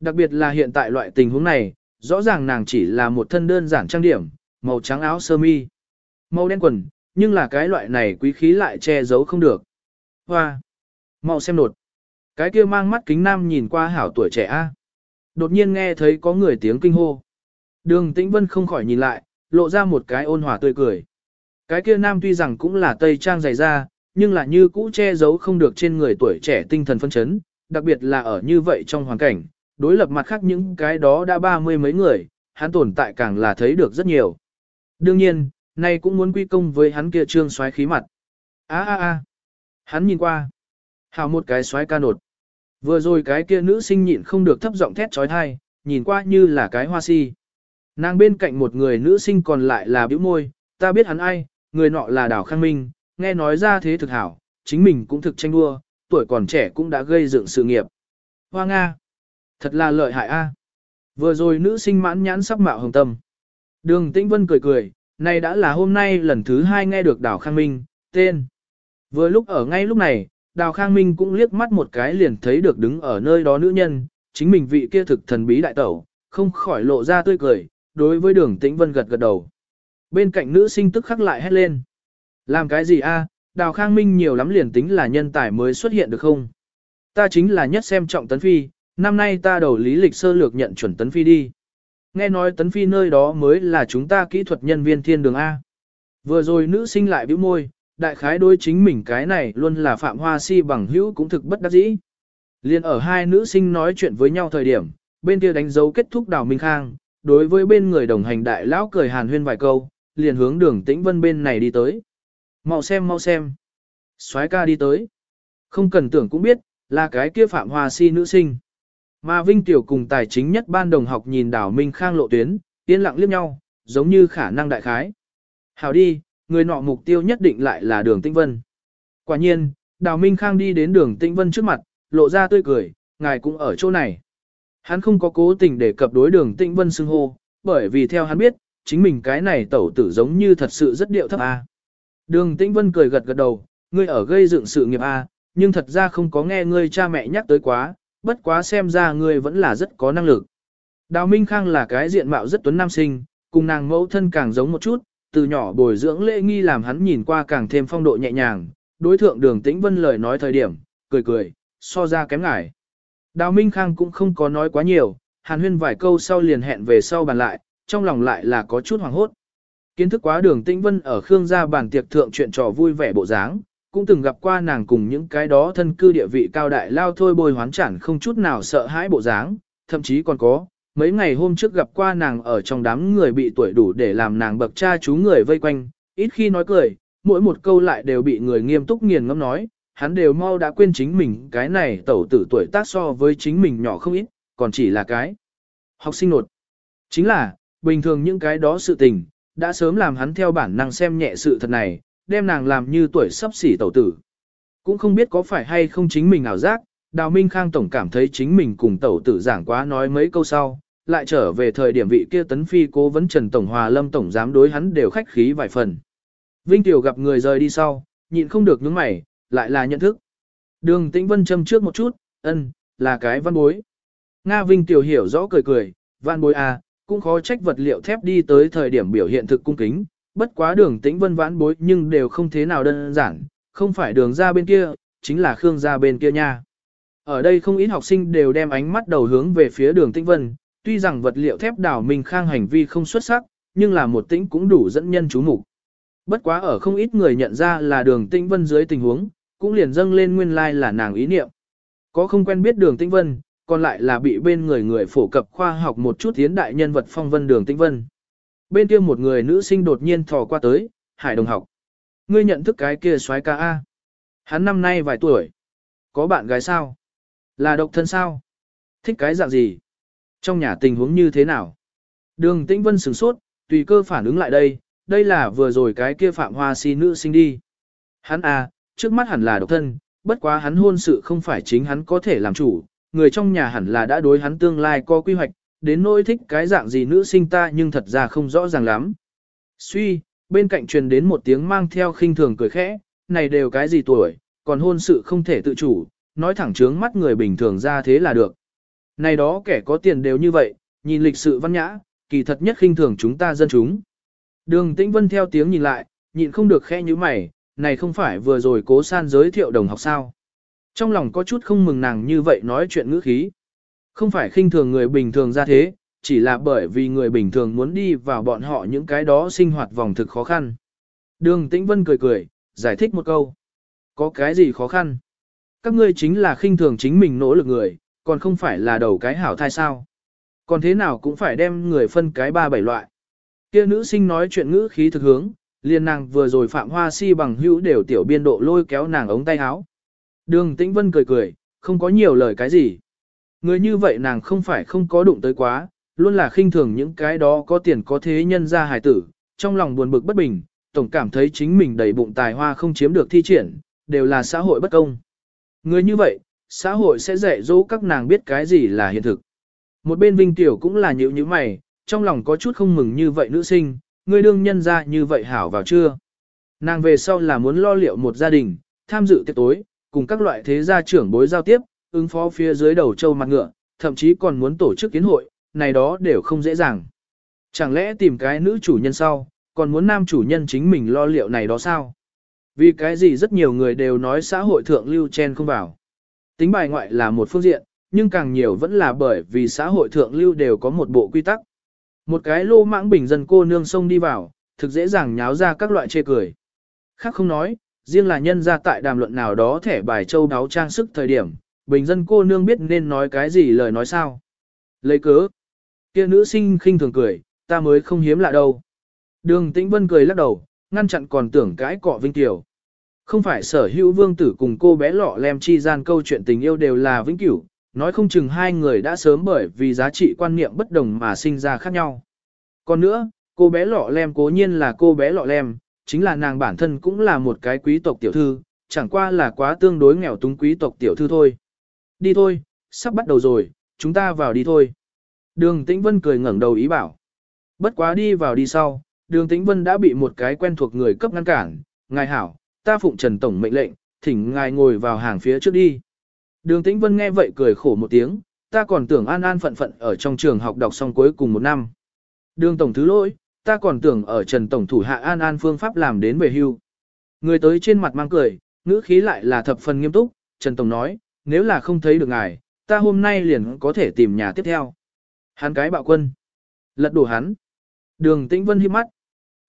Đặc biệt là hiện tại loại tình huống này, rõ ràng nàng chỉ là một thân đơn giản trang điểm, màu trắng áo sơ mi, màu đen quần, nhưng là cái loại này quý khí lại che giấu không được. Hoa! mau xem nột! Cái kia mang mắt kính nam nhìn qua hảo tuổi trẻ A. Đột nhiên nghe thấy có người tiếng kinh hô. Đường Tĩnh Vân không khỏi nhìn lại, lộ ra một cái ôn hòa tươi cười. Cái kia nam tuy rằng cũng là tây trang dày da, nhưng là như cũ che giấu không được trên người tuổi trẻ tinh thần phân chấn, đặc biệt là ở như vậy trong hoàn cảnh, đối lập mặt khác những cái đó đã ba mươi mấy người, hắn tồn tại càng là thấy được rất nhiều. Đương nhiên, nay cũng muốn quy công với hắn kia trương xoáy khí mặt. á á á, hắn nhìn qua, hào một cái xoáy ca nột. Vừa rồi cái kia nữ sinh nhịn không được thấp giọng thét trói thai, nhìn qua như là cái hoa si. Nàng bên cạnh một người nữ sinh còn lại là bĩu môi, ta biết hắn ai, người nọ là Đào Khang Minh, nghe nói ra thế thực hảo, chính mình cũng thực tranh đua, tuổi còn trẻ cũng đã gây dựng sự nghiệp. Hoa Nga, thật là lợi hại a. Vừa rồi nữ sinh mãn nhãn sắc mạo hồng tâm. Đường Tĩnh Vân cười cười, này đã là hôm nay lần thứ hai nghe được Đào Khang Minh, tên. Vừa lúc ở ngay lúc này, Đào Khang Minh cũng liếc mắt một cái liền thấy được đứng ở nơi đó nữ nhân, chính mình vị kia thực thần bí đại tẩu, không khỏi lộ ra tươi cười, đối với đường Tĩnh Vân gật gật đầu. Bên cạnh nữ sinh tức khắc lại hét lên. Làm cái gì a? Đào Khang Minh nhiều lắm liền tính là nhân tài mới xuất hiện được không? Ta chính là nhất xem trọng Tấn Phi, năm nay ta đầu lý lịch sơ lược nhận chuẩn Tấn Phi đi. Nghe nói Tấn Phi nơi đó mới là chúng ta kỹ thuật nhân viên thiên đường A. Vừa rồi nữ sinh lại bĩu môi, đại khái đối chính mình cái này luôn là phạm hoa si bằng hữu cũng thực bất đắc dĩ. Liên ở hai nữ sinh nói chuyện với nhau thời điểm, bên kia đánh dấu kết thúc đào Minh Khang, đối với bên người đồng hành đại lão cười hàn huyên vài câu, liền hướng đường tĩnh vân bên này đi tới. Mau xem mau xem. soái ca đi tới. Không cần tưởng cũng biết, là cái kia phạm hoa si nữ sinh. Mà Vinh Tiểu cùng tài chính nhất ban đồng học nhìn đảo Minh Khang lộ tuyến, yên lặng liếc nhau, giống như khả năng đại khái. Hảo đi, người nọ mục tiêu nhất định lại là đường Tĩnh Vân. Quả nhiên, đào Minh Khang đi đến đường Tĩnh Vân trước mặt, lộ ra tươi cười, ngài cũng ở chỗ này. Hắn không có cố tình để cập đối đường Tĩnh Vân xưng hô, bởi vì theo hắn biết, chính mình cái này tẩu tử giống như thật sự rất điệu thấp a. Đường Tĩnh Vân cười gật gật đầu, ngươi ở gây dựng sự nghiệp a, nhưng thật ra không có nghe ngươi cha mẹ nhắc tới quá, bất quá xem ra ngươi vẫn là rất có năng lực. Đào Minh Khang là cái diện mạo rất tuấn nam sinh, cùng nàng mẫu thân càng giống một chút, từ nhỏ bồi dưỡng lễ nghi làm hắn nhìn qua càng thêm phong độ nhẹ nhàng, đối thượng đường tĩnh vân lời nói thời điểm, cười cười, so ra kém ngải. Đào Minh Khang cũng không có nói quá nhiều, hàn huyên vài câu sau liền hẹn về sau bàn lại, trong lòng lại là có chút hoàng hốt. Kiến thức quá đường tĩnh vân ở Khương gia bàn tiệc thượng chuyện trò vui vẻ bộ dáng, cũng từng gặp qua nàng cùng những cái đó thân cư địa vị cao đại lao thôi bồi hoán chẳng không chút nào sợ hãi bộ dáng, thậm chí còn có, mấy ngày hôm trước gặp qua nàng ở trong đám người bị tuổi đủ để làm nàng bậc cha chú người vây quanh, ít khi nói cười, mỗi một câu lại đều bị người nghiêm túc nghiền ngẫm nói, hắn đều mau đã quên chính mình cái này tẩu tử tuổi tác so với chính mình nhỏ không ít, còn chỉ là cái học sinh nột. Chính là, bình thường những cái đó sự tình, đã sớm làm hắn theo bản năng xem nhẹ sự thật này, đem nàng làm như tuổi sắp xỉ tẩu tử. Cũng không biết có phải hay không chính mình ảo giác, Đào Minh Khang Tổng cảm thấy chính mình cùng tẩu tử giảng quá nói mấy câu sau, lại trở về thời điểm vị kia tấn phi cố vấn Trần Tổng Hòa Lâm Tổng giám đối hắn đều khách khí vài phần. Vinh Tiểu gặp người rời đi sau, nhịn không được nhướng mày, lại là nhận thức. Đường Tĩnh Vân châm trước một chút, ân, là cái văn bối. Nga Vinh Tiểu hiểu rõ cười cười, văn bối à, cũng khó trách vật liệu thép đi tới thời điểm biểu hiện thực cung kính, bất quá đường Tĩnh Vân vãn bối nhưng đều không thế nào đơn giản, không phải đường ra bên kia, chính là Khương ra bên kia nha. Ở đây không ít học sinh đều đem ánh mắt đầu hướng về phía đường Tĩnh Vân, tuy rằng vật liệu thép đảo mình Khang hành vi không xuất sắc, nhưng là một tĩnh cũng đủ dẫn nhân chú mục. Bất quá ở không ít người nhận ra là đường Tĩnh Vân dưới tình huống, cũng liền dâng lên nguyên lai like là nàng ý niệm. Có không quen biết đường Tĩnh Vân, còn lại là bị bên người người phổ cập khoa học một chút tiến đại nhân vật phong vân đường Tĩnh Vân. Bên kia một người nữ sinh đột nhiên thò qua tới, hải đồng học. Ngươi nhận thức cái kia soái ca A. Hắn năm nay vài tuổi. Có bạn gái sao? Là độc thân sao? Thích cái dạng gì? Trong nhà tình huống như thế nào? Đường Tĩnh Vân sửng sốt, tùy cơ phản ứng lại đây, đây là vừa rồi cái kia phạm hoa si nữ sinh đi. Hắn à, trước mắt hẳn là độc thân, bất quá hắn hôn sự không phải chính hắn có thể làm chủ, người trong nhà hẳn là đã đối hắn tương lai có quy hoạch, đến nỗi thích cái dạng gì nữ sinh ta nhưng thật ra không rõ ràng lắm. Suy, bên cạnh truyền đến một tiếng mang theo khinh thường cười khẽ, này đều cái gì tuổi, còn hôn sự không thể tự chủ, nói thẳng trướng mắt người bình thường ra thế là được. Này đó kẻ có tiền đều như vậy, nhìn lịch sự văn nhã, kỳ thật nhất khinh thường chúng ta dân chúng. Đường Tĩnh Vân theo tiếng nhìn lại, nhịn không được khẽ như mày, này không phải vừa rồi cố san giới thiệu đồng học sao. Trong lòng có chút không mừng nàng như vậy nói chuyện ngữ khí. Không phải khinh thường người bình thường ra thế, chỉ là bởi vì người bình thường muốn đi vào bọn họ những cái đó sinh hoạt vòng thực khó khăn. Đường Tĩnh Vân cười cười, giải thích một câu. Có cái gì khó khăn? Các ngươi chính là khinh thường chính mình nỗ lực người, còn không phải là đầu cái hảo thai sao. Còn thế nào cũng phải đem người phân cái ba bảy loại. Kia nữ sinh nói chuyện ngữ khí thực hướng, liền nàng vừa rồi phạm hoa si bằng hữu đều tiểu biên độ lôi kéo nàng ống tay áo. Đường Tĩnh Vân cười cười, không có nhiều lời cái gì. Người như vậy nàng không phải không có đụng tới quá, luôn là khinh thường những cái đó có tiền có thế nhân ra hài tử, trong lòng buồn bực bất bình, tổng cảm thấy chính mình đầy bụng tài hoa không chiếm được thi triển, đều là xã hội bất công. Người như vậy, xã hội sẽ dạy dỗ các nàng biết cái gì là hiện thực. Một bên Vinh Tiểu cũng là nhữ như mày, trong lòng có chút không mừng như vậy nữ sinh, người đương nhân ra như vậy hảo vào chưa. Nàng về sau là muốn lo liệu một gia đình, tham dự tiệc tối, cùng các loại thế gia trưởng bối giao tiếp, ứng phó phía dưới đầu châu mặt ngựa, thậm chí còn muốn tổ chức kiến hội, này đó đều không dễ dàng. Chẳng lẽ tìm cái nữ chủ nhân sau, còn muốn nam chủ nhân chính mình lo liệu này đó sao? Vì cái gì rất nhiều người đều nói xã hội thượng lưu chen không vào. Tính bài ngoại là một phương diện, nhưng càng nhiều vẫn là bởi vì xã hội thượng lưu đều có một bộ quy tắc. Một cái lô mãng bình dân cô nương sông đi vào, thực dễ dàng nháo ra các loại chê cười. Khác không nói, riêng là nhân ra tại đàm luận nào đó thẻ bài châu đáo trang sức thời điểm, bình dân cô nương biết nên nói cái gì lời nói sao. Lấy cớ, kia nữ sinh khinh thường cười, ta mới không hiếm lạ đâu. Đường Tĩnh Vân cười lắc đầu, ngăn chặn còn tưởng cãi cọ Vinh Tiểu. Không phải sở hữu vương tử cùng cô bé lọ lem chi gian câu chuyện tình yêu đều là vĩnh cửu, nói không chừng hai người đã sớm bởi vì giá trị quan niệm bất đồng mà sinh ra khác nhau. Còn nữa, cô bé lọ lem cố nhiên là cô bé lọ lem, chính là nàng bản thân cũng là một cái quý tộc tiểu thư, chẳng qua là quá tương đối nghèo túng quý tộc tiểu thư thôi. Đi thôi, sắp bắt đầu rồi, chúng ta vào đi thôi. Đường Tĩnh Vân cười ngẩng đầu ý bảo. Bất quá đi vào đi sau, đường Tĩnh Vân đã bị một cái quen thuộc người cấp ngăn cản. Ngài hảo, ta phụng Trần Tổng mệnh lệnh, thỉnh ngài ngồi vào hàng phía trước đi. Đường Tĩnh Vân nghe vậy cười khổ một tiếng, ta còn tưởng an an phận phận ở trong trường học đọc xong cuối cùng một năm. Đường Tổng thứ lỗi, ta còn tưởng ở Trần Tổng thủ hạ an an phương pháp làm đến về hưu. Người tới trên mặt mang cười, ngữ khí lại là thập phần nghiêm túc, Trần Tổng nói, nếu là không thấy được ngài, ta hôm nay liền có thể tìm nhà tiếp theo. Hắn cái bạo quân. Lật đổ hắn. Đường Tĩnh Vân hiếp mắt.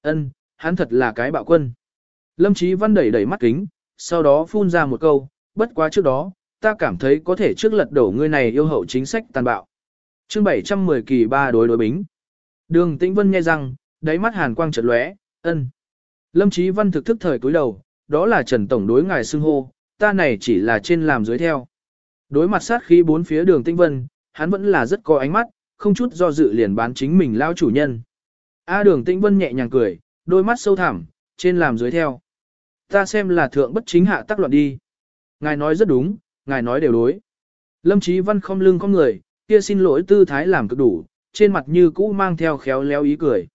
ân, hắn thật là cái bạo quân. Lâm Chí Văn đẩy đẩy mắt kính, sau đó phun ra một câu, bất quá trước đó, ta cảm thấy có thể trước lật đổ ngươi này yêu hậu chính sách tàn bạo. Chương 710 kỳ ba đối đối bính. Đường Tĩnh Vân nghe rằng, đáy mắt hàn quang chợt lóe, ân. Lâm Chí Văn thực thức thời cúi đầu, đó là Trần Tổng đối ngài xưng hô, ta này chỉ là trên làm dưới theo. Đối mặt sát khí bốn phía đường tinh Vân, hắn vẫn là rất có ánh mắt, không chút do dự liền bán chính mình lao chủ nhân. A đường tinh Vân nhẹ nhàng cười, đôi mắt sâu thẳm, trên làm dưới theo. Ta xem là thượng bất chính hạ tác loạn đi. Ngài nói rất đúng, ngài nói đều đối. Lâm Chí Văn không lưng không người, kia xin lỗi tư thái làm cực đủ, trên mặt như cũ mang theo khéo léo ý cười.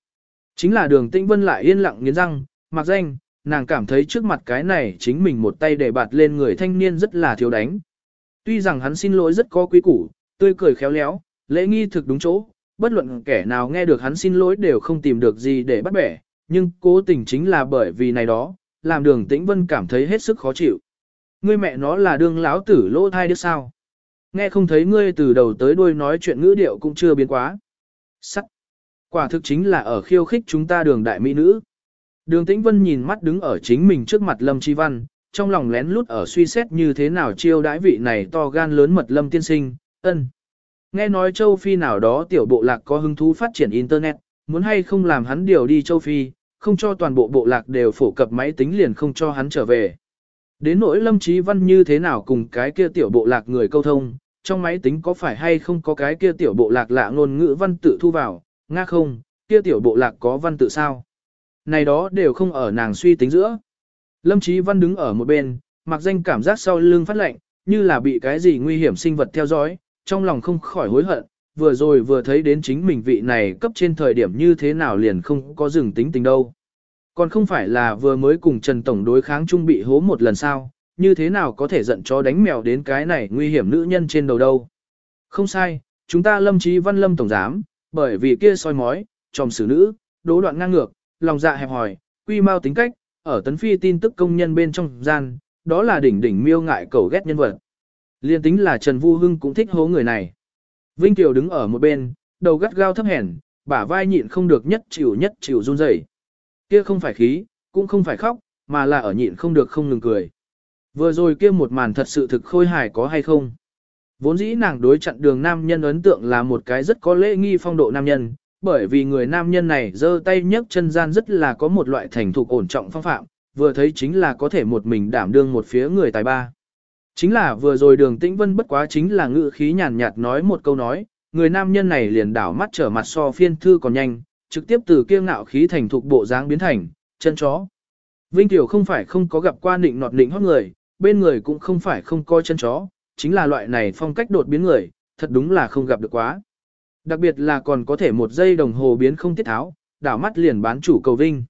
Chính là đường tĩnh vân lại yên lặng nghiến răng, mặc danh, nàng cảm thấy trước mặt cái này chính mình một tay để bạt lên người thanh niên rất là thiếu đánh. Tuy rằng hắn xin lỗi rất có quý củ, tươi cười khéo léo, lễ nghi thực đúng chỗ, bất luận kẻ nào nghe được hắn xin lỗi đều không tìm được gì để bắt bẻ, nhưng cố tình chính là bởi vì này đó, làm đường tĩnh vân cảm thấy hết sức khó chịu. Ngươi mẹ nó là đương lão tử lỗ thai đứa sao? Nghe không thấy ngươi từ đầu tới đuôi nói chuyện ngữ điệu cũng chưa biến quá. Sắc. Quả thực chính là ở khiêu khích chúng ta đường đại mỹ nữ. Đường Tĩnh Vân nhìn mắt đứng ở chính mình trước mặt Lâm Chi Văn, trong lòng lén lút ở suy xét như thế nào chiêu đãi vị này to gan lớn mật Lâm tiên sinh, ân. Nghe nói châu Phi nào đó tiểu bộ lạc có hứng thú phát triển Internet, muốn hay không làm hắn điều đi châu Phi, không cho toàn bộ bộ lạc đều phổ cập máy tính liền không cho hắn trở về. Đến nỗi Lâm Chí Văn như thế nào cùng cái kia tiểu bộ lạc người câu thông, trong máy tính có phải hay không có cái kia tiểu bộ lạc lạ ngôn ngữ văn tự thu vào, nga không, kia tiểu bộ lạc có văn tự sao. Này đó đều không ở nàng suy tính giữa. Lâm Chí Văn đứng ở một bên, mặc danh cảm giác sau lưng phát lạnh, như là bị cái gì nguy hiểm sinh vật theo dõi, trong lòng không khỏi hối hận, vừa rồi vừa thấy đến chính mình vị này cấp trên thời điểm như thế nào liền không có dừng tính tình đâu. Còn không phải là vừa mới cùng Trần Tổng đối kháng chung bị hố một lần sao, như thế nào có thể giận chó đánh mèo đến cái này nguy hiểm nữ nhân trên đầu đâu. Không sai, chúng ta lâm trí văn lâm tổng giám, bởi vì kia soi mói, tròm xử nữ, đố đoạn ngang ngược, lòng dạ hẹp hòi, quy mau tính cách, ở tấn phi tin tức công nhân bên trong gian, đó là đỉnh đỉnh miêu ngại cầu ghét nhân vật. Liên tính là Trần Vu Hưng cũng thích hố người này. Vinh Kiều đứng ở một bên, đầu gắt gao thấp hèn, bả vai nhịn không được nhất chịu nhất chịu run rẩy. Kia không phải khí, cũng không phải khóc, mà là ở nhịn không được không ngừng cười. Vừa rồi kia một màn thật sự thực khôi hài có hay không? Vốn dĩ nàng đối chặn đường nam nhân ấn tượng là một cái rất có lễ nghi phong độ nam nhân, bởi vì người nam nhân này giơ tay nhấc chân gian rất là có một loại thành thục ổn trọng phong phạm, vừa thấy chính là có thể một mình đảm đương một phía người tài ba. Chính là vừa rồi đường tĩnh vân bất quá chính là ngữ khí nhàn nhạt nói một câu nói, người nam nhân này liền đảo mắt trở mặt so phiên thư còn nhanh, trực tiếp từ kia ngạo khí thành thục bộ dáng biến thành, chân chó. Vinh Tiểu không phải không có gặp qua nịnh nọt nịnh hót người, bên người cũng không phải không coi chân chó, chính là loại này phong cách đột biến người, thật đúng là không gặp được quá. Đặc biệt là còn có thể một giây đồng hồ biến không tiết tháo, đảo mắt liền bán chủ cầu vinh.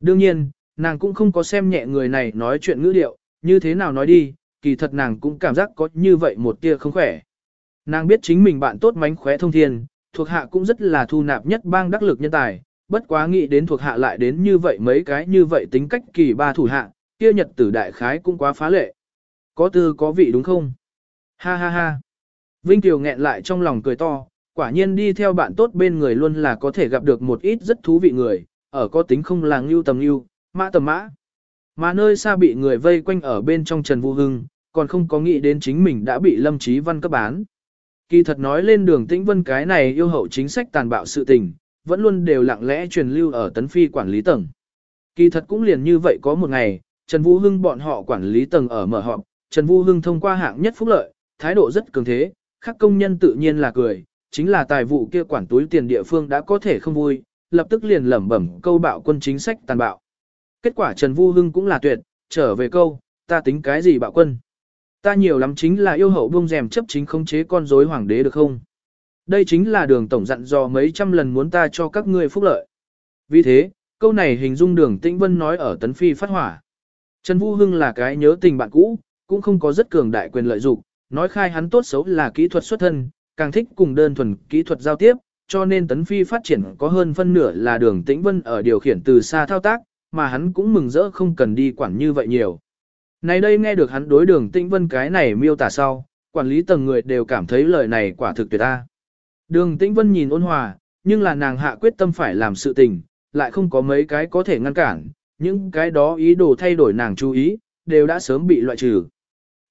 Đương nhiên, nàng cũng không có xem nhẹ người này nói chuyện ngữ điệu, như thế nào nói đi, kỳ thật nàng cũng cảm giác có như vậy một tia không khỏe. Nàng biết chính mình bạn tốt mánh khóe thông thiên, thuộc hạ cũng rất là thu nạp nhất bang đắc lực nhân tài, bất quá nghĩ đến thuộc hạ lại đến như vậy mấy cái như vậy tính cách kỳ ba thủ hạ, kia nhật tử đại khái cũng quá phá lệ. Có tư có vị đúng không? Ha ha ha. Vinh Kiều nghẹn lại trong lòng cười to, quả nhiên đi theo bạn tốt bên người luôn là có thể gặp được một ít rất thú vị người, ở có tính không là ngưu tầm ngưu, mã tầm mã. Mà nơi xa bị người vây quanh ở bên trong Trần Vũ Hưng, còn không có nghĩ đến chính mình đã bị Lâm Chí Văn cấp bán. Kỳ thật nói lên đường tĩnh vân cái này yêu hậu chính sách tàn bạo sự tình, vẫn luôn đều lặng lẽ truyền lưu ở tấn phi quản lý tầng. Kỳ thật cũng liền như vậy có một ngày, Trần Vũ Hưng bọn họ quản lý tầng ở mở họp, Trần Vũ Hưng thông qua hạng nhất phúc lợi, thái độ rất cường thế, các công nhân tự nhiên là cười, chính là tài vụ kia quản túi tiền địa phương đã có thể không vui, lập tức liền lẩm bẩm câu bạo quân chính sách tàn bạo. Kết quả Trần Vu Hưng cũng là tuyệt, trở về câu, ta tính cái gì bạo quân? Ta nhiều lắm chính là yêu hậu buông rèm chấp chính không chế con rối hoàng đế được không? Đây chính là đường tổng dặn dò mấy trăm lần muốn ta cho các ngươi phúc lợi. Vì thế, câu này hình dung đường tĩnh vân nói ở tấn phi phát hỏa. Trần Vũ Hưng là cái nhớ tình bạn cũ, cũng không có rất cường đại quyền lợi dụng, nói khai hắn tốt xấu là kỹ thuật xuất thân, càng thích cùng đơn thuần kỹ thuật giao tiếp, cho nên tấn phi phát triển có hơn phân nửa là đường tĩnh vân ở điều khiển từ xa thao tác, mà hắn cũng mừng rỡ không cần đi quản như vậy nhiều. Này đây nghe được hắn đối đường Tĩnh Vân cái này miêu tả sau, quản lý tầng người đều cảm thấy lời này quả thực tuyệt ta. Đường Tĩnh Vân nhìn ôn hòa, nhưng là nàng hạ quyết tâm phải làm sự tình, lại không có mấy cái có thể ngăn cản, những cái đó ý đồ thay đổi nàng chú ý, đều đã sớm bị loại trừ.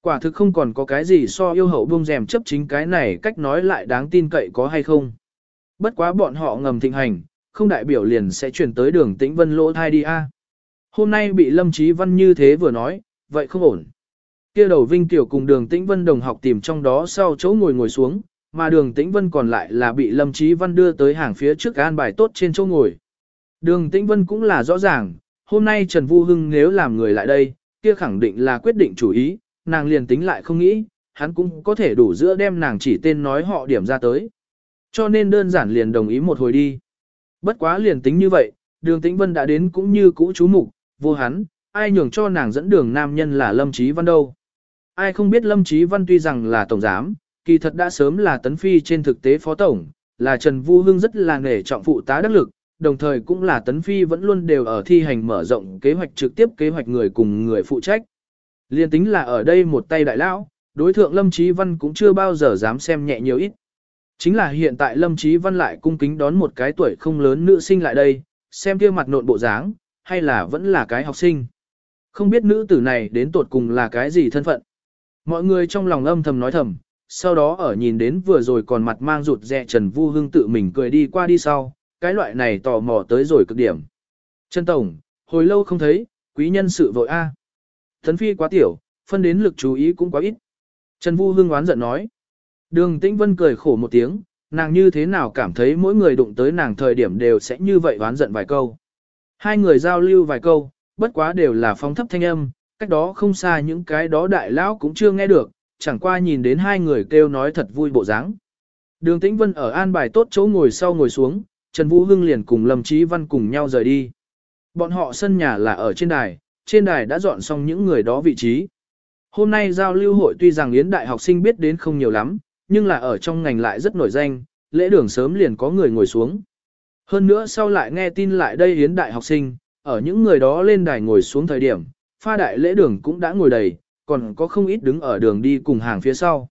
Quả thực không còn có cái gì so yêu hậu buông rèm chấp chính cái này cách nói lại đáng tin cậy có hay không. Bất quá bọn họ ngầm thịnh hành, không đại biểu liền sẽ chuyển tới đường tĩnh vân lỗ thai đi a. Hôm nay bị Lâm Chí Văn như thế vừa nói, vậy không ổn. Kia đầu Vinh Tiểu cùng đường tĩnh vân đồng học tìm trong đó sau chỗ ngồi ngồi xuống, mà đường tĩnh vân còn lại là bị Lâm Chí Văn đưa tới hàng phía trước an bài tốt trên chỗ ngồi. Đường tĩnh vân cũng là rõ ràng, hôm nay Trần Vu Hưng nếu làm người lại đây, kia khẳng định là quyết định chủ ý, nàng liền tính lại không nghĩ, hắn cũng có thể đủ giữa đem nàng chỉ tên nói họ điểm ra tới. Cho nên đơn giản liền đồng ý một hồi đi. Bất quá liền tính như vậy, đường tĩnh vân đã đến cũng như cũ chú mục vô hắn, ai nhường cho nàng dẫn đường nam nhân là Lâm Chí Văn đâu. Ai không biết Lâm Chí Văn tuy rằng là tổng giám, kỳ thật đã sớm là tấn phi trên thực tế phó tổng, là Trần Vu Hưng rất là nể trọng phụ tá đắc lực, đồng thời cũng là tấn phi vẫn luôn đều ở thi hành mở rộng kế hoạch trực tiếp kế hoạch người cùng người phụ trách. Liên tính là ở đây một tay đại lão, đối thượng Lâm Chí Văn cũng chưa bao giờ dám xem nhẹ nhiều ít. Chính là hiện tại Lâm Chí Văn lại cung kính đón một cái tuổi không lớn nữ sinh lại đây, xem kia mặt nộn bộ dáng, hay là vẫn là cái học sinh. Không biết nữ tử này đến tột cùng là cái gì thân phận. Mọi người trong lòng âm thầm nói thầm, sau đó ở nhìn đến vừa rồi còn mặt mang rụt rè Trần Vu Hưng tự mình cười đi qua đi sau, cái loại này tò mò tới rồi cực điểm. Trần Tổng, hồi lâu không thấy, quý nhân sự vội a. Thấn phi quá tiểu, phân đến lực chú ý cũng quá ít. Trần Vu Hương oán giận nói. Đường Tĩnh Vân cười khổ một tiếng, nàng như thế nào cảm thấy mỗi người đụng tới nàng thời điểm đều sẽ như vậy oán giận vài câu. Hai người giao lưu vài câu, bất quá đều là phong thấp thanh âm, cách đó không xa những cái đó đại lão cũng chưa nghe được, chẳng qua nhìn đến hai người kêu nói thật vui bộ dáng. Đường Tĩnh Vân ở an bài tốt chỗ ngồi sau ngồi xuống, Trần Vũ Hưng liền cùng Lâm Chí Văn cùng nhau rời đi. Bọn họ sân nhà là ở trên đài, trên đài đã dọn xong những người đó vị trí. Hôm nay giao lưu hội tuy rằng yến đại học sinh biết đến không nhiều lắm, nhưng là ở trong ngành lại rất nổi danh, lễ đường sớm liền có người ngồi xuống. Hơn nữa sau lại nghe tin lại đây yến đại học sinh, ở những người đó lên đài ngồi xuống thời điểm, pha đại lễ đường cũng đã ngồi đầy, còn có không ít đứng ở đường đi cùng hàng phía sau.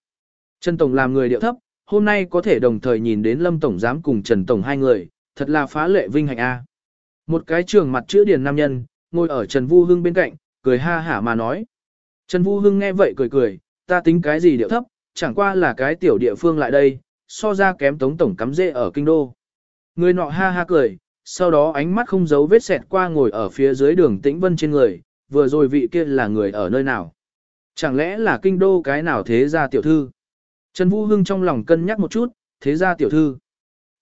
Trần Tổng làm người điệu thấp, hôm nay có thể đồng thời nhìn đến Lâm Tổng giám cùng Trần Tổng hai người, thật là phá lệ vinh hạnh a. Một cái trường mặt chữ điền nam nhân, ngồi ở Trần Vu Hưng bên cạnh, cười ha hả mà nói. Trần Vu Hưng nghe vậy cười cười, ta tính cái gì điệu thấp, chẳng qua là cái tiểu địa phương lại đây, so ra kém tống tổng cắm dễ ở kinh đô. Người nọ ha ha cười, sau đó ánh mắt không giấu vết xẹt qua ngồi ở phía dưới đường tĩnh vân trên người, vừa rồi vị kia là người ở nơi nào. Chẳng lẽ là kinh đô cái nào thế ra tiểu thư? Trần Vũ Hưng trong lòng cân nhắc một chút, thế ra tiểu thư.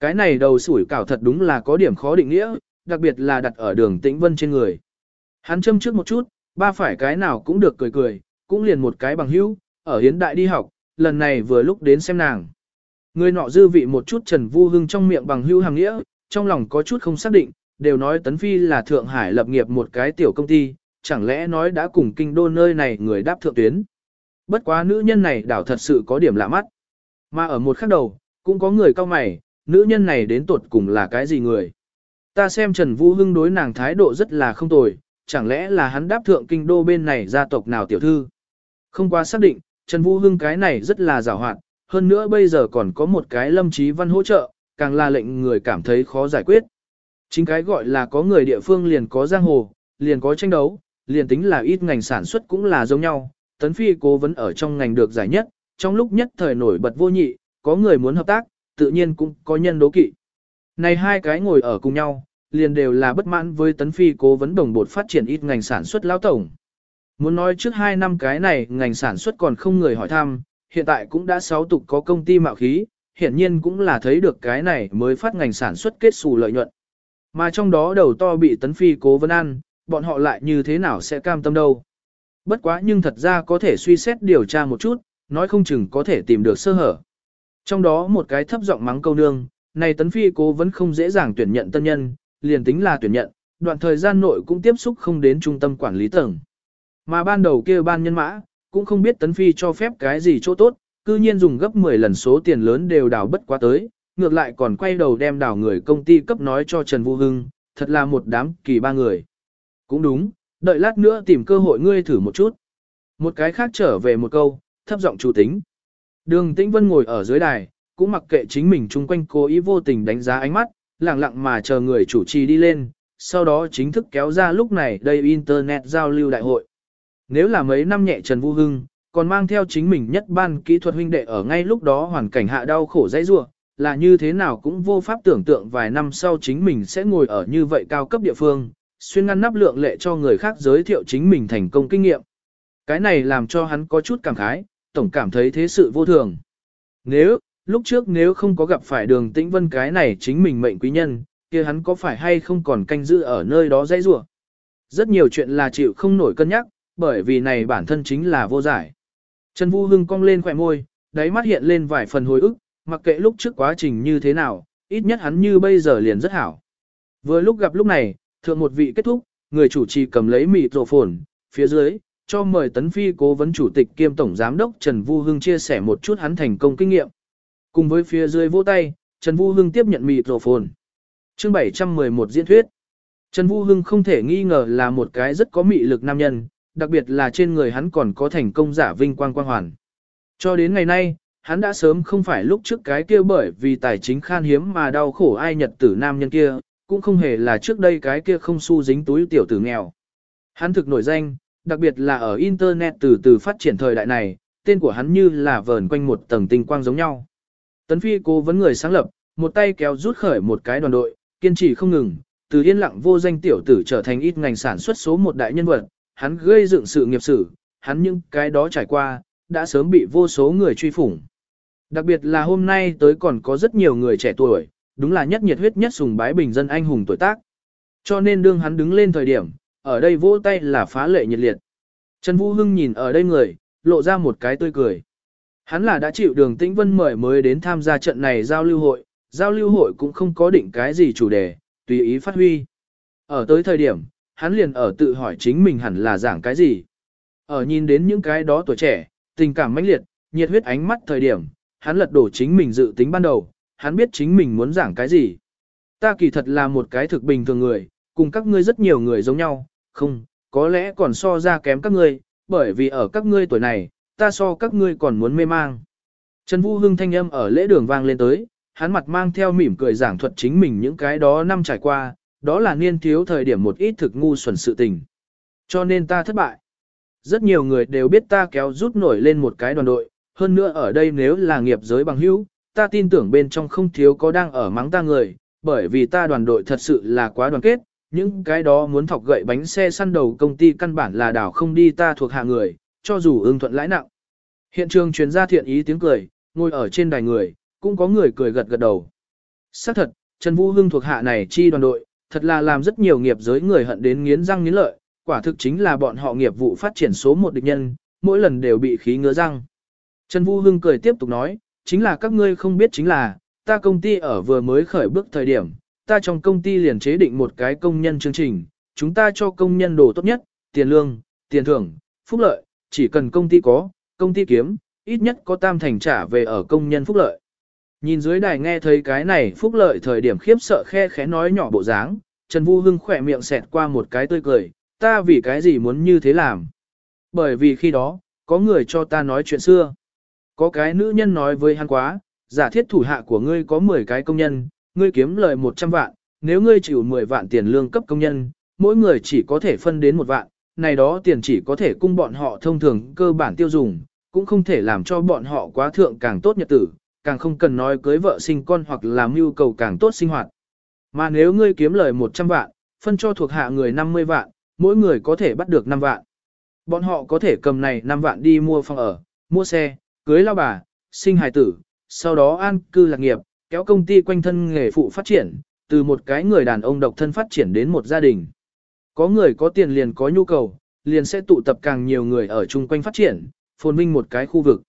Cái này đầu sủi cảo thật đúng là có điểm khó định nghĩa, đặc biệt là đặt ở đường tĩnh vân trên người. Hắn châm trước một chút, ba phải cái nào cũng được cười cười, cũng liền một cái bằng hữu, ở hiến đại đi học, lần này vừa lúc đến xem nàng. Người nọ dư vị một chút Trần Vu Hưng trong miệng bằng hữu hàng nghĩa, trong lòng có chút không xác định, đều nói Tấn Phi là Thượng Hải lập nghiệp một cái tiểu công ty, chẳng lẽ nói đã cùng kinh đô nơi này người đáp thượng tuyến. Bất quá nữ nhân này đảo thật sự có điểm lạ mắt. Mà ở một khắc đầu, cũng có người cao mày, nữ nhân này đến tột cùng là cái gì người. Ta xem Trần Vũ Hưng đối nàng thái độ rất là không tồi, chẳng lẽ là hắn đáp thượng kinh đô bên này gia tộc nào tiểu thư. Không qua xác định, Trần Vũ Hưng cái này rất là giàu hoạt, hơn nữa bây giờ còn có một cái lâm trí văn hỗ trợ, càng là lệnh người cảm thấy khó giải quyết. Chính cái gọi là có người địa phương liền có giang hồ, liền có tranh đấu, liền tính là ít ngành sản xuất cũng là giống nhau. Tấn Phi cố vấn ở trong ngành được giải nhất, trong lúc nhất thời nổi bật vô nhị, có người muốn hợp tác, tự nhiên cũng có nhân đố kỵ. Này hai cái ngồi ở cùng nhau, liền đều là bất mãn với Tấn Phi cố vấn đồng bột phát triển ít ngành sản xuất lao tổng. Muốn nói trước hai năm cái này ngành sản xuất còn không người hỏi thăm, hiện tại cũng đã sáu tục có công ty mạo khí, hiện nhiên cũng là thấy được cái này mới phát ngành sản xuất kết xù lợi nhuận. Mà trong đó đầu to bị Tấn Phi cố vấn ăn, bọn họ lại như thế nào sẽ cam tâm đâu. Bất quá nhưng thật ra có thể suy xét điều tra một chút, nói không chừng có thể tìm được sơ hở. Trong đó một cái thấp giọng mắng câu nương, này tấn phi cố vẫn không dễ dàng tuyển nhận tân nhân, liền tính là tuyển nhận, đoạn thời gian nội cũng tiếp xúc không đến trung tâm quản lý tầng. Mà ban đầu kia ban nhân mã, cũng không biết tấn phi cho phép cái gì chỗ tốt, cư nhiên dùng gấp 10 lần số tiền lớn đều đào bất quá tới, ngược lại còn quay đầu đem đào người công ty cấp nói cho Trần Vũ Hưng, thật là một đám kỳ ba người. Cũng đúng, đợi lát nữa tìm cơ hội ngươi thử một chút. Một cái khác trở về một câu, thấp giọng chủ tính. Đường Tĩnh Vân ngồi ở dưới đài, cũng mặc kệ chính mình chung quanh cố ý vô tình đánh giá ánh mắt, lặng lặng mà chờ người chủ trì đi lên, sau đó chính thức kéo ra lúc này đây Internet giao lưu đại hội. Nếu là mấy năm nhẹ Trần Vũ Hưng, còn mang theo chính mình nhất ban kỹ thuật huynh đệ ở ngay lúc đó hoàn cảnh hạ đau khổ dãy ruột, là như thế nào cũng vô pháp tưởng tượng vài năm sau chính mình sẽ ngồi ở như vậy cao cấp địa phương, xuyên ngăn nắp lượng lệ cho người khác giới thiệu chính mình thành công kinh nghiệm. Cái này làm cho hắn có chút cảm khái, tổng cảm thấy thế sự vô thường. Nếu, lúc trước nếu không có gặp phải đường tĩnh vân cái này chính mình mệnh quý nhân, kia hắn có phải hay không còn canh giữ ở nơi đó dây rủa Rất nhiều chuyện là chịu không nổi cân nhắc, bởi vì này bản thân chính là vô giải. Trần Vũ Hưng cong lên khỏe môi, đáy mắt hiện lên vài phần hồi ức, mặc kệ lúc trước quá trình như thế nào, ít nhất hắn như bây giờ liền rất hảo. Vừa lúc gặp lúc này, thượng một vị kết thúc, người chủ trì cầm lấy mịt rổ phồn, phía dưới, cho mời Tấn Phi cố vấn chủ tịch kiêm tổng giám đốc Trần Vu Hưng chia sẻ một chút hắn thành công kinh nghiệm. Cùng với phía dưới vỗ tay, Trần Vu Hưng tiếp nhận mịt rổ phồn. Chương 711 diễn thuyết. Trần Vu Hưng không thể nghi ngờ là một cái rất có mị lực nam nhân, đặc biệt là trên người hắn còn có thành công giả vinh quang quang hoàn. Cho đến ngày nay, hắn đã sớm không phải lúc trước cái kia bởi vì tài chính khan hiếm mà đau khổ ai nhật tử nam nhân kia, cũng không hề là trước đây cái kia không xu dính túi tiểu tử nghèo. Hắn thực nổi danh, đặc biệt là ở Internet từ từ phát triển thời đại này, tên của hắn như là vờn quanh một tầng tinh quang giống nhau. Tấn Phi cố vấn người sáng lập, một tay kéo rút khởi một cái đoàn đội, kiên trì không ngừng, từ yên lặng vô danh tiểu tử trở thành ít ngành sản xuất số một đại nhân vật, hắn gây dựng sự nghiệp sử, hắn những cái đó trải qua, đã sớm bị vô số người truy phủng. Đặc biệt là hôm nay tới còn có rất nhiều người trẻ tuổi, đúng là nhất nhiệt huyết nhất sùng bái bình dân anh hùng tuổi tác. Cho nên đương hắn đứng lên thời điểm, ở đây vỗ tay là phá lệ nhiệt liệt. Trần Vũ Hưng nhìn ở đây người, lộ ra một cái tươi cười. Hắn là đã chịu đường tĩnh vân mời mới đến tham gia trận này giao lưu hội, giao lưu hội cũng không có định cái gì chủ đề, tùy ý phát huy. Ở tới thời điểm, hắn liền ở tự hỏi chính mình hẳn là giảng cái gì. Ở nhìn đến những cái đó tuổi trẻ, tình cảm mãnh liệt, nhiệt huyết ánh mắt thời điểm, hắn lật đổ chính mình dự tính ban đầu, hắn biết chính mình muốn giảng cái gì. Ta kỳ thật là một cái thực bình thường người, cùng các ngươi rất nhiều người giống nhau, không, có lẽ còn so ra kém các ngươi, bởi vì ở các ngươi tuổi này, ta so các ngươi còn muốn mê mang. Trần Vũ Hưng thanh âm ở lễ đường vang lên tới, hắn mặt mang theo mỉm cười giảng thuật chính mình những cái đó năm trải qua, đó là niên thiếu thời điểm một ít thực ngu xuẩn sự tình. Cho nên ta thất bại. Rất nhiều người đều biết ta kéo rút nổi lên một cái đoàn đội, hơn nữa ở đây nếu là nghiệp giới bằng hữu, ta tin tưởng bên trong không thiếu có đang ở mắng ta người, bởi vì ta đoàn đội thật sự là quá đoàn kết, những cái đó muốn thọc gậy bánh xe săn đầu công ty căn bản là đảo không đi ta thuộc hạ người, cho dù ưng thuận lãi nặng. Hiện trường truyền ra thiện ý tiếng cười, ngồi ở trên đài người, cũng có người cười gật gật đầu. Xác thật, Trần Vũ Hưng thuộc hạ này chi đoàn đội, thật là làm rất nhiều nghiệp giới người hận đến nghiến răng nghiến lợi, quả thực chính là bọn họ nghiệp vụ phát triển số một địch nhân, mỗi lần đều bị khí ngứa răng. Trần Vũ Hưng cười tiếp tục nói, chính là các ngươi không biết chính là, ta công ty ở vừa mới khởi bước thời điểm, ta trong công ty liền chế định một cái công nhân chương trình, chúng ta cho công nhân đồ tốt nhất, tiền lương, tiền thưởng, phúc lợi, chỉ cần công ty có, công ty kiếm, ít nhất có tam thành trả về ở công nhân phúc lợi. Nhìn dưới đài nghe thấy cái này phúc lợi thời điểm khiếp sợ khe khẽ nói nhỏ bộ dáng, Trần Vu Hưng khỏe miệng xẹt qua một cái tươi cười, ta vì cái gì muốn như thế làm. Bởi vì khi đó, có người cho ta nói chuyện xưa. Có cái nữ nhân nói với hắn quá, giả thiết thủ hạ của ngươi có 10 cái công nhân, ngươi kiếm lời 100 vạn, nếu ngươi chịu 10 vạn tiền lương cấp công nhân, mỗi người chỉ có thể phân đến một vạn, này đó tiền chỉ có thể cung bọn họ thông thường cơ bản tiêu dùng, cũng không thể làm cho bọn họ quá thượng càng tốt nhật tử, càng không cần nói cưới vợ sinh con hoặc làm mưu cầu càng tốt sinh hoạt. Mà nếu ngươi kiếm lời 100 vạn, phân cho thuộc hạ người 50 vạn, mỗi người có thể bắt được 5 vạn. Bọn họ có thể cầm này 5 vạn đi mua phòng ở, mua xe, cưới lao bà, sinh hài tử, sau đó an cư lạc nghiệp, kéo công ty quanh thân nghề phụ phát triển, từ một cái người đàn ông độc thân phát triển đến một gia đình. Có người có tiền liền có nhu cầu, liền sẽ tụ tập càng nhiều người ở chung quanh phát triển, phồn vinh một cái khu vực.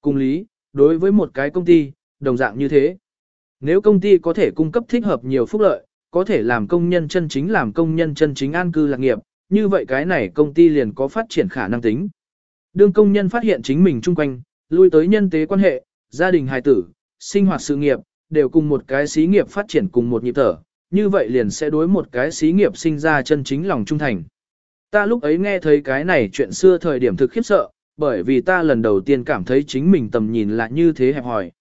Cùng lý, đối với một cái công ty, đồng dạng như thế. Nếu công ty có thể cung cấp thích hợp nhiều phúc lợi, có thể làm công nhân chân chính làm công nhân chân chính an cư lạc nghiệp, như vậy cái này công ty liền có phát triển khả năng tính. Đương công nhân phát hiện chính mình chung quanh, lui tới nhân tế quan hệ, gia đình hài tử, sinh hoạt sự nghiệp, đều cùng một cái xí nghiệp phát triển cùng một nhịp thở, như vậy liền sẽ đối một cái xí nghiệp sinh ra chân chính lòng trung thành. Ta lúc ấy nghe thấy cái này chuyện xưa thời điểm thực khiếp sợ, bởi vì ta lần đầu tiên cảm thấy chính mình tầm nhìn là như thế hẹp hòi.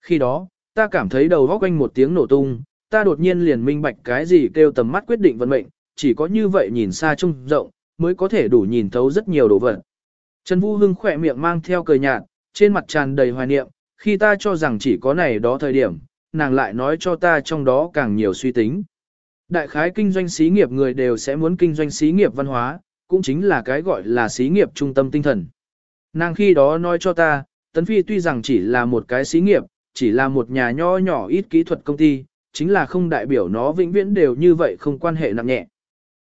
Khi đó, ta cảm thấy đầu góc quanh một tiếng nổ tung, ta đột nhiên liền minh bạch cái gì kêu tầm mắt quyết định vận mệnh, chỉ có như vậy nhìn xa trông rộng, mới có thể đủ nhìn thấu rất nhiều đồ vật. Trần Vũ Hưng khỏe miệng mang theo cười nhạt, trên mặt tràn đầy hoài niệm, khi ta cho rằng chỉ có này đó thời điểm, nàng lại nói cho ta trong đó càng nhiều suy tính. Đại khái kinh doanh xí nghiệp người đều sẽ muốn kinh doanh xí nghiệp văn hóa, cũng chính là cái gọi là xí nghiệp trung tâm tinh thần. Nàng khi đó nói cho ta, Tấn Phi tuy rằng chỉ là một cái xí nghiệp, chỉ là một nhà nho nhỏ ít kỹ thuật công ty, chính là không đại biểu nó vĩnh viễn đều như vậy không quan hệ nặng nhẹ.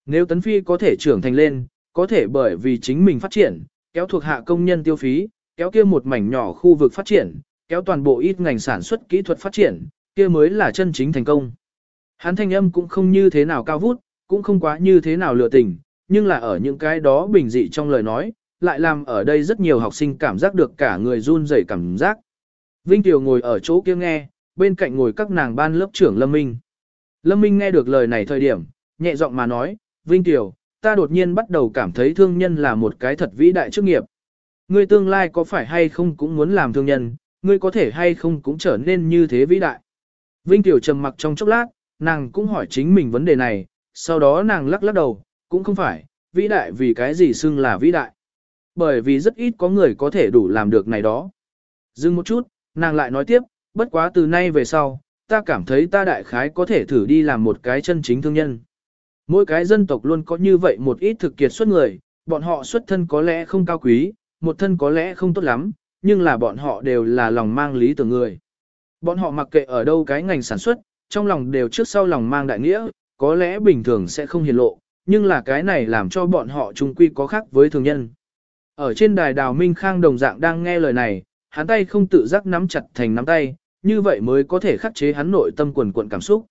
Nếu Tấn Phi có thể trưởng thành lên, có thể bởi vì chính mình phát triển, kéo thuộc hạ công nhân tiêu phí, kéo kia một mảnh nhỏ khu vực phát triển, kéo toàn bộ ít ngành sản xuất kỹ thuật phát triển, kia mới là chân chính thành công. Hắn thanh âm cũng không như thế nào cao vút, cũng không quá như thế nào lừa tình, nhưng là ở những cái đó bình dị trong lời nói, lại làm ở đây rất nhiều học sinh cảm giác được cả người run rẩy cảm giác. Vinh Tiểu ngồi ở chỗ kia nghe, bên cạnh ngồi các nàng ban lớp trưởng Lâm Minh. Lâm Minh nghe được lời này thời điểm, nhẹ giọng mà nói, Vinh Tiểu, ta đột nhiên bắt đầu cảm thấy thương nhân là một cái thật vĩ đại chức nghiệp. Ngươi tương lai có phải hay không cũng muốn làm thương nhân, ngươi có thể hay không cũng trở nên như thế vĩ đại. Vinh Tiểu trầm mặc trong chốc lát, nàng cũng hỏi chính mình vấn đề này, sau đó nàng lắc lắc đầu, cũng không phải, vĩ đại vì cái gì xưng là vĩ đại. Bởi vì rất ít có người có thể đủ làm được này đó. Dừng một chút, nàng lại nói tiếp, bất quá từ nay về sau, ta cảm thấy ta đại khái có thể thử đi làm một cái chân chính thương nhân. Mỗi cái dân tộc luôn có như vậy một ít thực kiệt xuất người, bọn họ xuất thân có lẽ không cao quý, một thân có lẽ không tốt lắm, nhưng là bọn họ đều là lòng mang lý tưởng người. Bọn họ mặc kệ ở đâu cái ngành sản xuất, trong lòng đều trước sau lòng mang đại nghĩa, có lẽ bình thường sẽ không hiển lộ, nhưng là cái này làm cho bọn họ trung quy có khác với thường nhân. Ở trên đài đào Minh Khang đồng dạng đang nghe lời này, hắn tay không tự giác nắm chặt thành nắm tay, như vậy mới có thể khắc chế hắn nội tâm quần cuộn cảm xúc.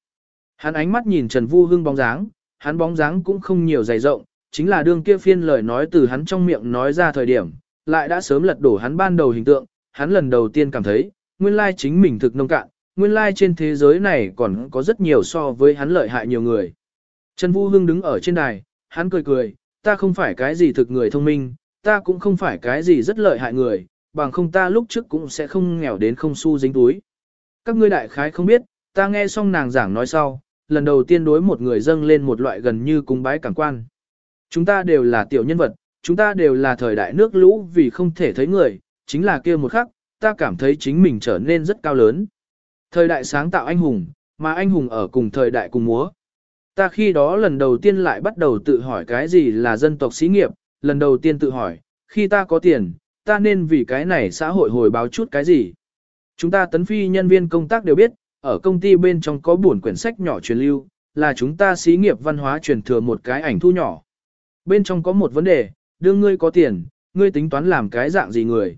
Hắn ánh mắt nhìn Trần Vu Hưng bóng dáng, hắn bóng dáng cũng không nhiều dày rộng, chính là đương kia phiên lời nói từ hắn trong miệng nói ra thời điểm, lại đã sớm lật đổ hắn ban đầu hình tượng, hắn lần đầu tiên cảm thấy, nguyên lai chính mình thực nông cạn, nguyên lai trên thế giới này còn có rất nhiều so với hắn lợi hại nhiều người. Trần Vũ Hưng đứng ở trên đài, hắn cười cười, ta không phải cái gì thực người thông minh, ta cũng không phải cái gì rất lợi hại người, bằng không ta lúc trước cũng sẽ không nghèo đến không xu dính túi. Các ngươi đại khái không biết, ta nghe xong nàng giảng nói sau, lần đầu tiên đối một người dâng lên một loại gần như cung bái cảm quan. Chúng ta đều là tiểu nhân vật, chúng ta đều là thời đại nước lũ vì không thể thấy người, chính là kia một khắc, ta cảm thấy chính mình trở nên rất cao lớn. Thời đại sáng tạo anh hùng, mà anh hùng ở cùng thời đại cùng múa. Ta khi đó lần đầu tiên lại bắt đầu tự hỏi cái gì là dân tộc sĩ nghiệp, lần đầu tiên tự hỏi, khi ta có tiền, ta nên vì cái này xã hội hồi báo chút cái gì. Chúng ta tấn phi nhân viên công tác đều biết, ở công ty bên trong có buồn quyển sách nhỏ truyền lưu, là chúng ta xí nghiệp văn hóa truyền thừa một cái ảnh thu nhỏ. Bên trong có một vấn đề, đương ngươi có tiền, ngươi tính toán làm cái dạng gì người.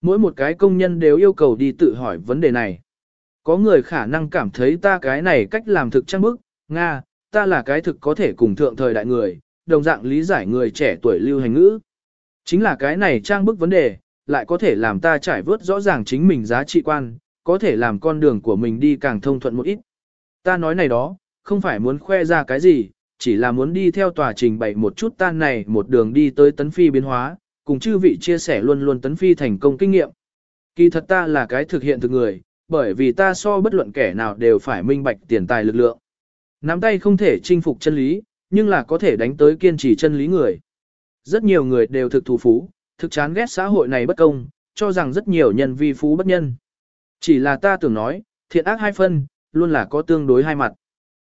Mỗi một cái công nhân đều yêu cầu đi tự hỏi vấn đề này. Có người khả năng cảm thấy ta cái này cách làm thực trang bức, Nga, ta là cái thực có thể cùng thượng thời đại người, đồng dạng lý giải người trẻ tuổi lưu hành ngữ. Chính là cái này trang bức vấn đề, lại có thể làm ta trải vớt rõ ràng chính mình giá trị quan, có thể làm con đường của mình đi càng thông thuận một ít. Ta nói này đó, không phải muốn khoe ra cái gì, chỉ là muốn đi theo tòa trình bày một chút tan này một đường đi tới tấn phi biến hóa, cùng chư vị chia sẻ luôn luôn tấn phi thành công kinh nghiệm. Kỳ thật ta là cái thực hiện thực người, bởi vì ta so bất luận kẻ nào đều phải minh bạch tiền tài lực lượng. Nắm tay không thể chinh phục chân lý, nhưng là có thể đánh tới kiên trì chân lý người. Rất nhiều người đều thực thù phú, thực chán ghét xã hội này bất công, cho rằng rất nhiều nhân vi phú bất nhân. Chỉ là ta tưởng nói, thiện ác hai phân, luôn là có tương đối hai mặt.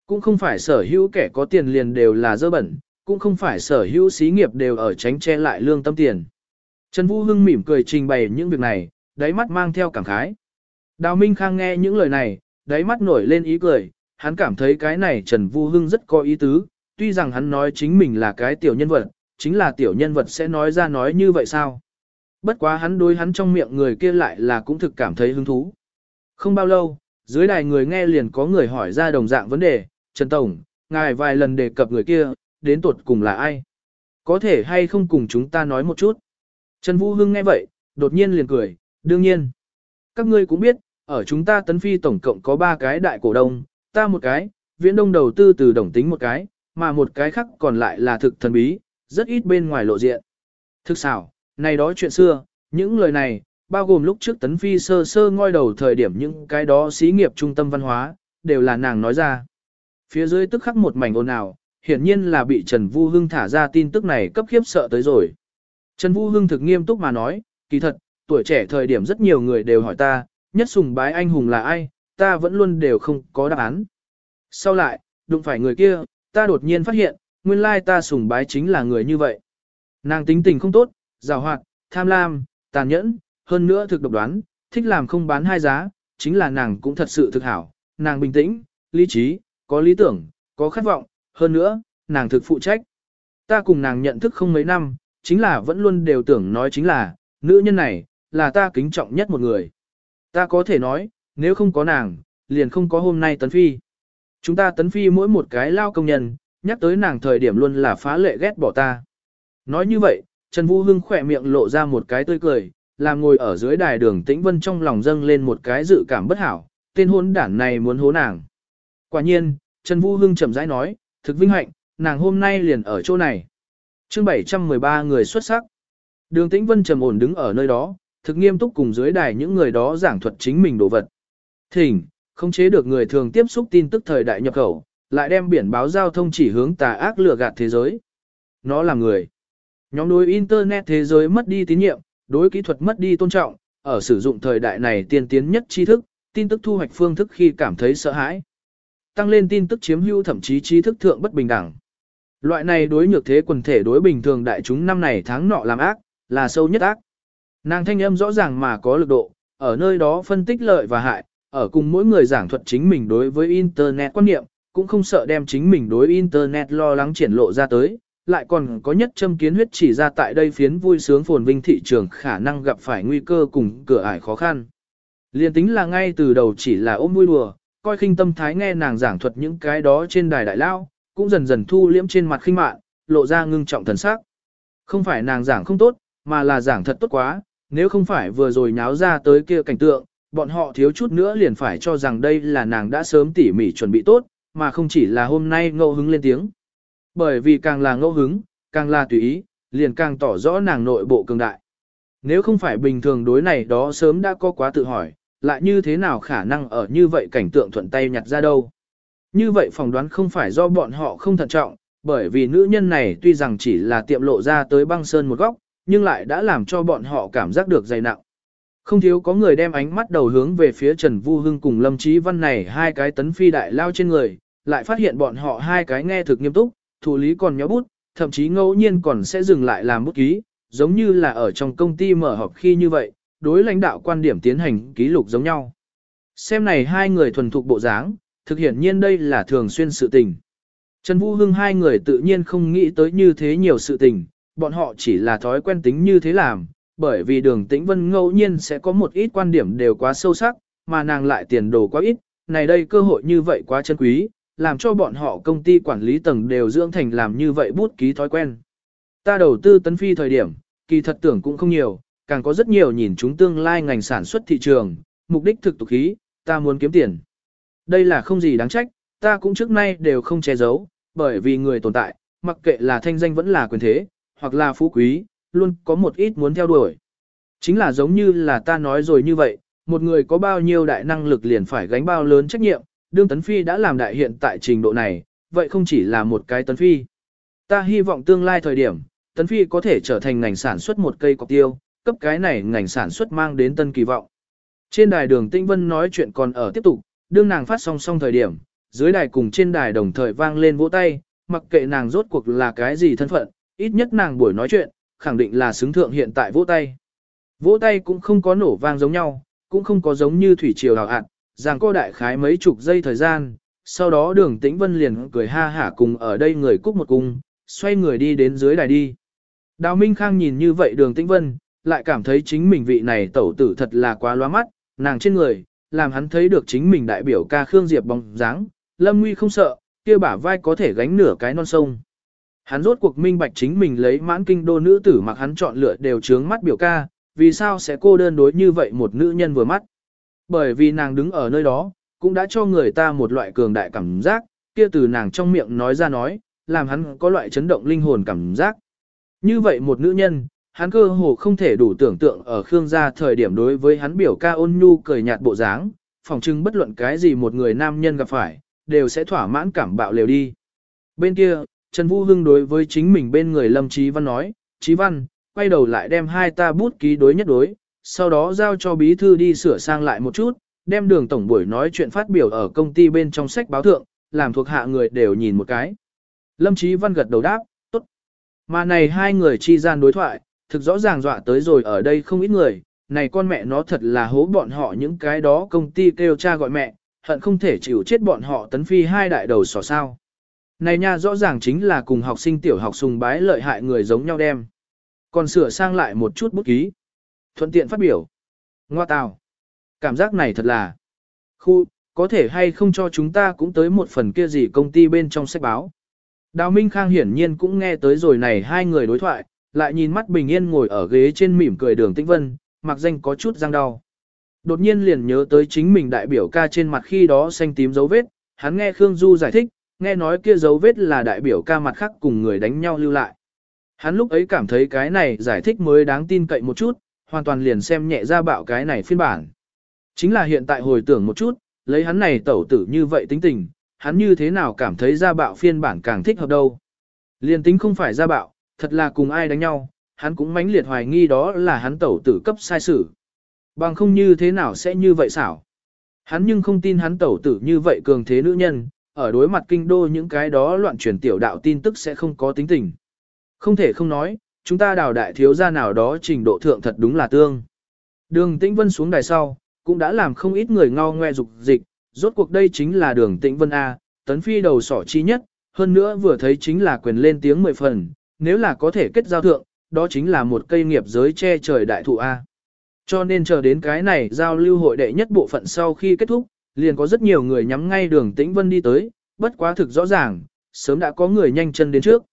Cũng không phải sở hữu kẻ có tiền liền đều là dơ bẩn, cũng không phải sở hữu xí nghiệp đều ở tránh che lại lương tâm tiền. Trần Vũ Hưng mỉm cười trình bày những việc này, đáy mắt mang theo cảm khái. Đào Minh Khang nghe những lời này, đáy mắt nổi lên ý cười, hắn cảm thấy cái này Trần Vũ Hưng rất có ý tứ, tuy rằng hắn nói chính mình là cái tiểu nhân vật, chính là tiểu nhân vật sẽ nói ra nói như vậy sao? Bất quá hắn đối hắn trong miệng người kia lại là cũng thực cảm thấy hứng thú. Không bao lâu, dưới đài người nghe liền có người hỏi ra đồng dạng vấn đề, Trần Tổng, ngài vài lần đề cập người kia, đến tuột cùng là ai? Có thể hay không cùng chúng ta nói một chút? Trần Vũ Hưng nghe vậy, đột nhiên liền cười, đương nhiên. Các ngươi cũng biết, ở chúng ta tấn phi tổng cộng có 3 cái đại cổ đông, ta một cái, viễn đông đầu tư từ đồng tính một cái, mà một cái khác còn lại là thực thần bí, rất ít bên ngoài lộ diện. Thực xảo, này đó chuyện xưa, những lời này, bao gồm lúc trước tấn phi sơ sơ ngoi đầu thời điểm những cái đó xí nghiệp trung tâm văn hóa, đều là nàng nói ra. Phía dưới tức khắc một mảnh ồn ào, hiển nhiên là bị Trần Vu Hưng thả ra tin tức này cấp khiếp sợ tới rồi. Trần Vu Hưng thực nghiêm túc mà nói, kỳ thật, tuổi trẻ thời điểm rất nhiều người đều hỏi ta, nhất sùng bái anh hùng là ai, ta vẫn luôn đều không có đáp án. Sau lại, đụng phải người kia, ta đột nhiên phát hiện, nguyên lai ta sùng bái chính là người như vậy. Nàng tính tình không tốt, rào hoạt, tham lam, tàn nhẫn, hơn nữa thực độc đoán, thích làm không bán hai giá, chính là nàng cũng thật sự thực hảo, nàng bình tĩnh, lý trí, có lý tưởng, có khát vọng, hơn nữa, nàng thực phụ trách. Ta cùng nàng nhận thức không mấy năm, chính là vẫn luôn đều tưởng nói chính là, nữ nhân này, là ta kính trọng nhất một người. Ta có thể nói, nếu không có nàng, liền không có hôm nay tấn phi. Chúng ta tấn phi mỗi một cái lao công nhân, nhắc tới nàng thời điểm luôn là phá lệ ghét bỏ ta. Nói như vậy, Trần Vũ Hưng khỏe miệng lộ ra một cái tươi cười, làm ngồi ở dưới đài đường tĩnh vân trong lòng dâng lên một cái dự cảm bất hảo, tên hôn đản này muốn hố nàng. Quả nhiên, Trần Vũ Hưng chậm rãi nói, thực vinh hạnh, nàng hôm nay liền ở chỗ này. chương 713 người xuất sắc. Đường tĩnh vân trầm ổn đứng ở nơi đó, thực nghiêm túc cùng dưới đài những người đó giảng thuật chính mình đồ vật. Thỉnh, không chế được người thường tiếp xúc tin tức thời đại nhập khẩu, lại đem biển báo giao thông chỉ hướng tà ác lừa gạt thế giới. Nó là người. Nhóm đối Internet thế giới mất đi tín nhiệm, đối kỹ thuật mất đi tôn trọng, ở sử dụng thời đại này tiên tiến nhất tri thức, tin tức thu hoạch phương thức khi cảm thấy sợ hãi. Tăng lên tin tức chiếm hữu thậm chí trí thức thượng bất bình đẳng. Loại này đối nhược thế quần thể đối bình thường đại chúng năm này tháng nọ làm ác, là sâu nhất ác. Nàng thanh âm rõ ràng mà có lực độ, ở nơi đó phân tích lợi và hại, ở cùng mỗi người giảng thuật chính mình đối với Internet quan niệm, cũng không sợ đem chính mình đối Internet lo lắng triển lộ ra tới, lại còn có nhất châm kiến huyết chỉ ra tại đây phiến vui sướng phồn vinh thị trường khả năng gặp phải nguy cơ cùng cửa ải khó khăn. Liên tính là ngay từ đầu chỉ là ôm vui đùa, coi khinh tâm thái nghe nàng giảng thuật những cái đó trên đài đại lao, cũng dần dần thu liễm trên mặt khinh mạn, lộ ra ngưng trọng thần sắc. Không phải nàng giảng không tốt, mà là giảng thật tốt quá, nếu không phải vừa rồi nháo ra tới kia cảnh tượng, bọn họ thiếu chút nữa liền phải cho rằng đây là nàng đã sớm tỉ mỉ chuẩn bị tốt, mà không chỉ là hôm nay ngẫu hứng lên tiếng. Bởi vì càng là ngẫu hứng, càng là tùy ý, liền càng tỏ rõ nàng nội bộ cường đại. Nếu không phải bình thường đối này đó sớm đã có quá tự hỏi, lại như thế nào khả năng ở như vậy cảnh tượng thuận tay nhặt ra đâu. Như vậy phỏng đoán không phải do bọn họ không thận trọng, bởi vì nữ nhân này tuy rằng chỉ là tiệm lộ ra tới băng sơn một góc, nhưng lại đã làm cho bọn họ cảm giác được dày nặng. Không thiếu có người đem ánh mắt đầu hướng về phía Trần Vu Hưng cùng Lâm Chí Văn này hai cái tấn phi đại lao trên người, lại phát hiện bọn họ hai cái nghe thực nghiêm túc, thủ lý còn nhó bút, thậm chí ngẫu nhiên còn sẽ dừng lại làm bút ký, giống như là ở trong công ty mở họp khi như vậy, đối lãnh đạo quan điểm tiến hành ký lục giống nhau. Xem này hai người thuần thục bộ dáng, thực hiện nhiên đây là thường xuyên sự tình. Trần Vũ Hưng hai người tự nhiên không nghĩ tới như thế nhiều sự tình, bọn họ chỉ là thói quen tính như thế làm, bởi vì đường tĩnh vân ngẫu nhiên sẽ có một ít quan điểm đều quá sâu sắc, mà nàng lại tiền đồ quá ít, này đây cơ hội như vậy quá chân quý, làm cho bọn họ công ty quản lý tầng đều dưỡng thành làm như vậy bút ký thói quen. Ta đầu tư tấn phi thời điểm, kỳ thật tưởng cũng không nhiều, càng có rất nhiều nhìn chúng tương lai ngành sản xuất thị trường, mục đích thực tục khí, ta muốn kiếm tiền. Đây là không gì đáng trách, ta cũng trước nay đều không che giấu, bởi vì người tồn tại, mặc kệ là thanh danh vẫn là quyền thế, hoặc là phú quý, luôn có một ít muốn theo đuổi. Chính là giống như là ta nói rồi như vậy, một người có bao nhiêu đại năng lực liền phải gánh bao lớn trách nhiệm, đương Tấn Phi đã làm đại hiện tại trình độ này, vậy không chỉ là một cái Tấn Phi. Ta hy vọng tương lai thời điểm, Tấn Phi có thể trở thành ngành sản xuất một cây cọc tiêu, cấp cái này ngành sản xuất mang đến tân kỳ vọng. Trên đài đường Tinh Vân nói chuyện còn ở tiếp tục, đương nàng phát song song thời điểm, dưới đài cùng trên đài đồng thời vang lên vỗ tay, mặc kệ nàng rốt cuộc là cái gì thân phận, ít nhất nàng buổi nói chuyện, khẳng định là xứng thượng hiện tại vỗ tay. Vỗ tay cũng không có nổ vang giống nhau, cũng không có giống như thủy triều hào hạn, rằng cô đại khái mấy chục giây thời gian, sau đó đường tĩnh vân liền cười ha hả cùng ở đây người cúc một cung, xoay người đi đến dưới đài đi. Đào Minh Khang nhìn như vậy đường tĩnh vân, lại cảm thấy chính mình vị này tẩu tử thật là quá loa mắt, nàng trên người, làm hắn thấy được chính mình đại biểu ca Khương Diệp bóng dáng, lâm nguy không sợ, kia bả vai có thể gánh nửa cái non sông. Hắn rốt cuộc minh bạch chính mình lấy mãn kinh đô nữ tử mặc hắn chọn lựa đều trướng mắt biểu ca, vì sao sẽ cô đơn đối như vậy một nữ nhân vừa mắt. Bởi vì nàng đứng ở nơi đó, cũng đã cho người ta một loại cường đại cảm giác, kia từ nàng trong miệng nói ra nói, làm hắn có loại chấn động linh hồn cảm giác, Như vậy một nữ nhân, hắn cơ hồ không thể đủ tưởng tượng ở Khương gia thời điểm đối với hắn biểu ca ôn nhu cười nhạt bộ dáng, phòng trưng bất luận cái gì một người nam nhân gặp phải, đều sẽ thỏa mãn cảm bạo liều đi. Bên kia, Trần Vũ Hưng đối với chính mình bên người Lâm Chí Văn nói, Chí Văn, quay đầu lại đem hai ta bút ký đối nhất đối, sau đó giao cho bí thư đi sửa sang lại một chút, đem đường tổng buổi nói chuyện phát biểu ở công ty bên trong sách báo thượng, làm thuộc hạ người đều nhìn một cái. Lâm Chí Văn gật đầu đáp, tốt. Mà này hai người chi gian đối thoại, thực rõ ràng dọa tới rồi ở đây không ít người, này con mẹ nó thật là hố bọn họ những cái đó công ty kêu cha gọi mẹ, hận không thể chịu chết bọn họ tấn phi hai đại đầu sỏ sao. Này nha rõ ràng chính là cùng học sinh tiểu học sùng bái lợi hại người giống nhau đem. Còn sửa sang lại một chút bút ký. Thuận tiện phát biểu. Ngoa tào. Cảm giác này thật là. Khu, có thể hay không cho chúng ta cũng tới một phần kia gì công ty bên trong sách báo. Đào Minh Khang hiển nhiên cũng nghe tới rồi này hai người đối thoại, lại nhìn mắt bình yên ngồi ở ghế trên mỉm cười đường tĩnh vân, mặc danh có chút răng đau. Đột nhiên liền nhớ tới chính mình đại biểu ca trên mặt khi đó xanh tím dấu vết, hắn nghe Khương Du giải thích, nghe nói kia dấu vết là đại biểu ca mặt khác cùng người đánh nhau lưu lại. Hắn lúc ấy cảm thấy cái này giải thích mới đáng tin cậy một chút, hoàn toàn liền xem nhẹ ra bạo cái này phiên bản. Chính là hiện tại hồi tưởng một chút, lấy hắn này tẩu tử như vậy tính tình, hắn như thế nào cảm thấy ra bạo phiên bản càng thích hợp đâu. Liền tính không phải ra bạo, thật là cùng ai đánh nhau, hắn cũng mãnh liệt hoài nghi đó là hắn tẩu tử cấp sai sử. Bằng không như thế nào sẽ như vậy xảo. Hắn nhưng không tin hắn tẩu tử như vậy cường thế nữ nhân, ở đối mặt kinh đô những cái đó loạn truyền tiểu đạo tin tức sẽ không có tính tình. Không thể không nói, chúng ta đào đại thiếu gia nào đó trình độ thượng thật đúng là tương. Đường Tĩnh Vân xuống đài sau, cũng đã làm không ít người ngao ngoe dục dịch, rốt cuộc đây chính là đường Tĩnh Vân A, tấn phi đầu sỏ chi nhất, hơn nữa vừa thấy chính là quyền lên tiếng mười phần, nếu là có thể kết giao thượng, đó chính là một cây nghiệp giới che trời đại thụ A. Cho nên chờ đến cái này giao lưu hội đệ nhất bộ phận sau khi kết thúc, liền có rất nhiều người nhắm ngay đường Tĩnh Vân đi tới, bất quá thực rõ ràng, sớm đã có người nhanh chân đến trước.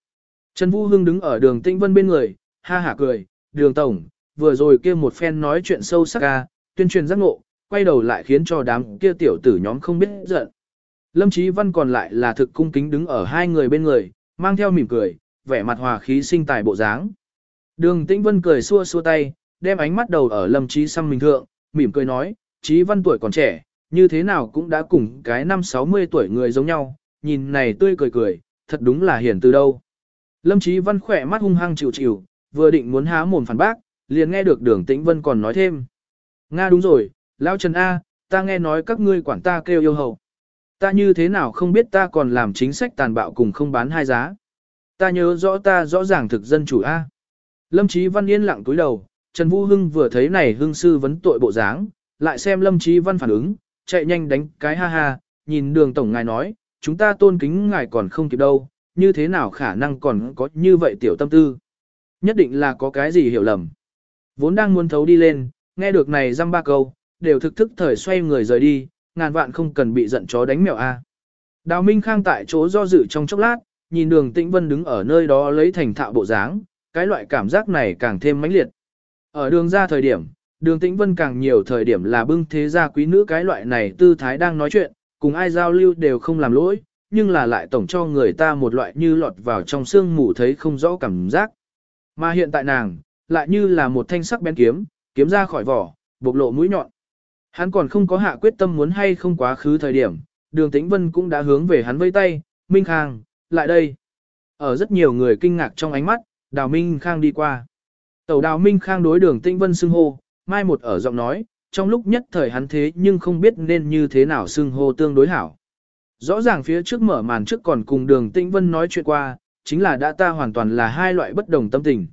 Trần Vũ Hưng đứng ở đường Tĩnh Vân bên người, ha hả cười, đường tổng, vừa rồi kia một phen nói chuyện sâu sắc ca, tuyên truyền giác ngộ, quay đầu lại khiến cho đám kia tiểu tử nhóm không biết giận. Lâm Chí Văn còn lại là thực cung kính đứng ở hai người bên người, mang theo mỉm cười, vẻ mặt hòa khí sinh tài bộ dáng. Đường Tĩnh Vân cười xua xua tay, đem ánh mắt đầu ở Lâm Chí Sâm mình thượng, mỉm cười nói, Chí Văn tuổi còn trẻ, như thế nào cũng đã cùng cái năm 60 tuổi người giống nhau, nhìn này tươi cười cười, thật đúng là hiển từ đâu. Lâm Chí Văn khỏe mắt hung hăng chịu chịu, vừa định muốn há mồm phản bác, liền nghe được đường Tĩnh Vân còn nói thêm. Nga đúng rồi, Lão Trần A, ta nghe nói các ngươi quản ta kêu yêu hậu. Ta như thế nào không biết ta còn làm chính sách tàn bạo cùng không bán hai giá. Ta nhớ rõ ta rõ ràng thực dân chủ A. Lâm Chí Văn yên lặng túi đầu, Trần Vũ Hưng vừa thấy này hưng sư vấn tội bộ dáng, lại xem Lâm Chí Văn phản ứng, chạy nhanh đánh cái ha ha, nhìn đường tổng ngài nói, chúng ta tôn kính ngài còn không kịp đâu, như thế nào khả năng còn có như vậy tiểu tâm tư. Nhất định là có cái gì hiểu lầm. Vốn đang muốn thấu đi lên, nghe được này dăm ba câu, đều thực thức thời xoay người rời đi, ngàn vạn không cần bị giận chó đánh mèo a. Đào Minh Khang tại chỗ do dự trong chốc lát, nhìn đường Tĩnh Vân đứng ở nơi đó lấy thành thạo bộ dáng, cái loại cảm giác này càng thêm mãnh liệt. Ở đường ra thời điểm, đường Tĩnh Vân càng nhiều thời điểm là bưng thế gia quý nữ cái loại này tư thái đang nói chuyện, cùng ai giao lưu đều không làm lỗi, nhưng là lại tổng cho người ta một loại như lọt vào trong xương mù thấy không rõ cảm giác. Mà hiện tại nàng, lại như là một thanh sắc bén kiếm, kiếm ra khỏi vỏ, bộc lộ mũi nhọn. Hắn còn không có hạ quyết tâm muốn hay không quá khứ thời điểm, đường tĩnh vân cũng đã hướng về hắn vây tay, Minh Khang, lại đây. Ở rất nhiều người kinh ngạc trong ánh mắt, đào Minh Khang đi qua. Tẩu đào Minh Khang đối đường tĩnh vân xưng hô, mai một ở giọng nói, trong lúc nhất thời hắn thế nhưng không biết nên như thế nào xưng hô tương đối hảo. Rõ ràng phía trước mở màn trước còn cùng đường tĩnh vân nói chuyện qua, chính là đã ta hoàn toàn là hai loại bất đồng tâm tình.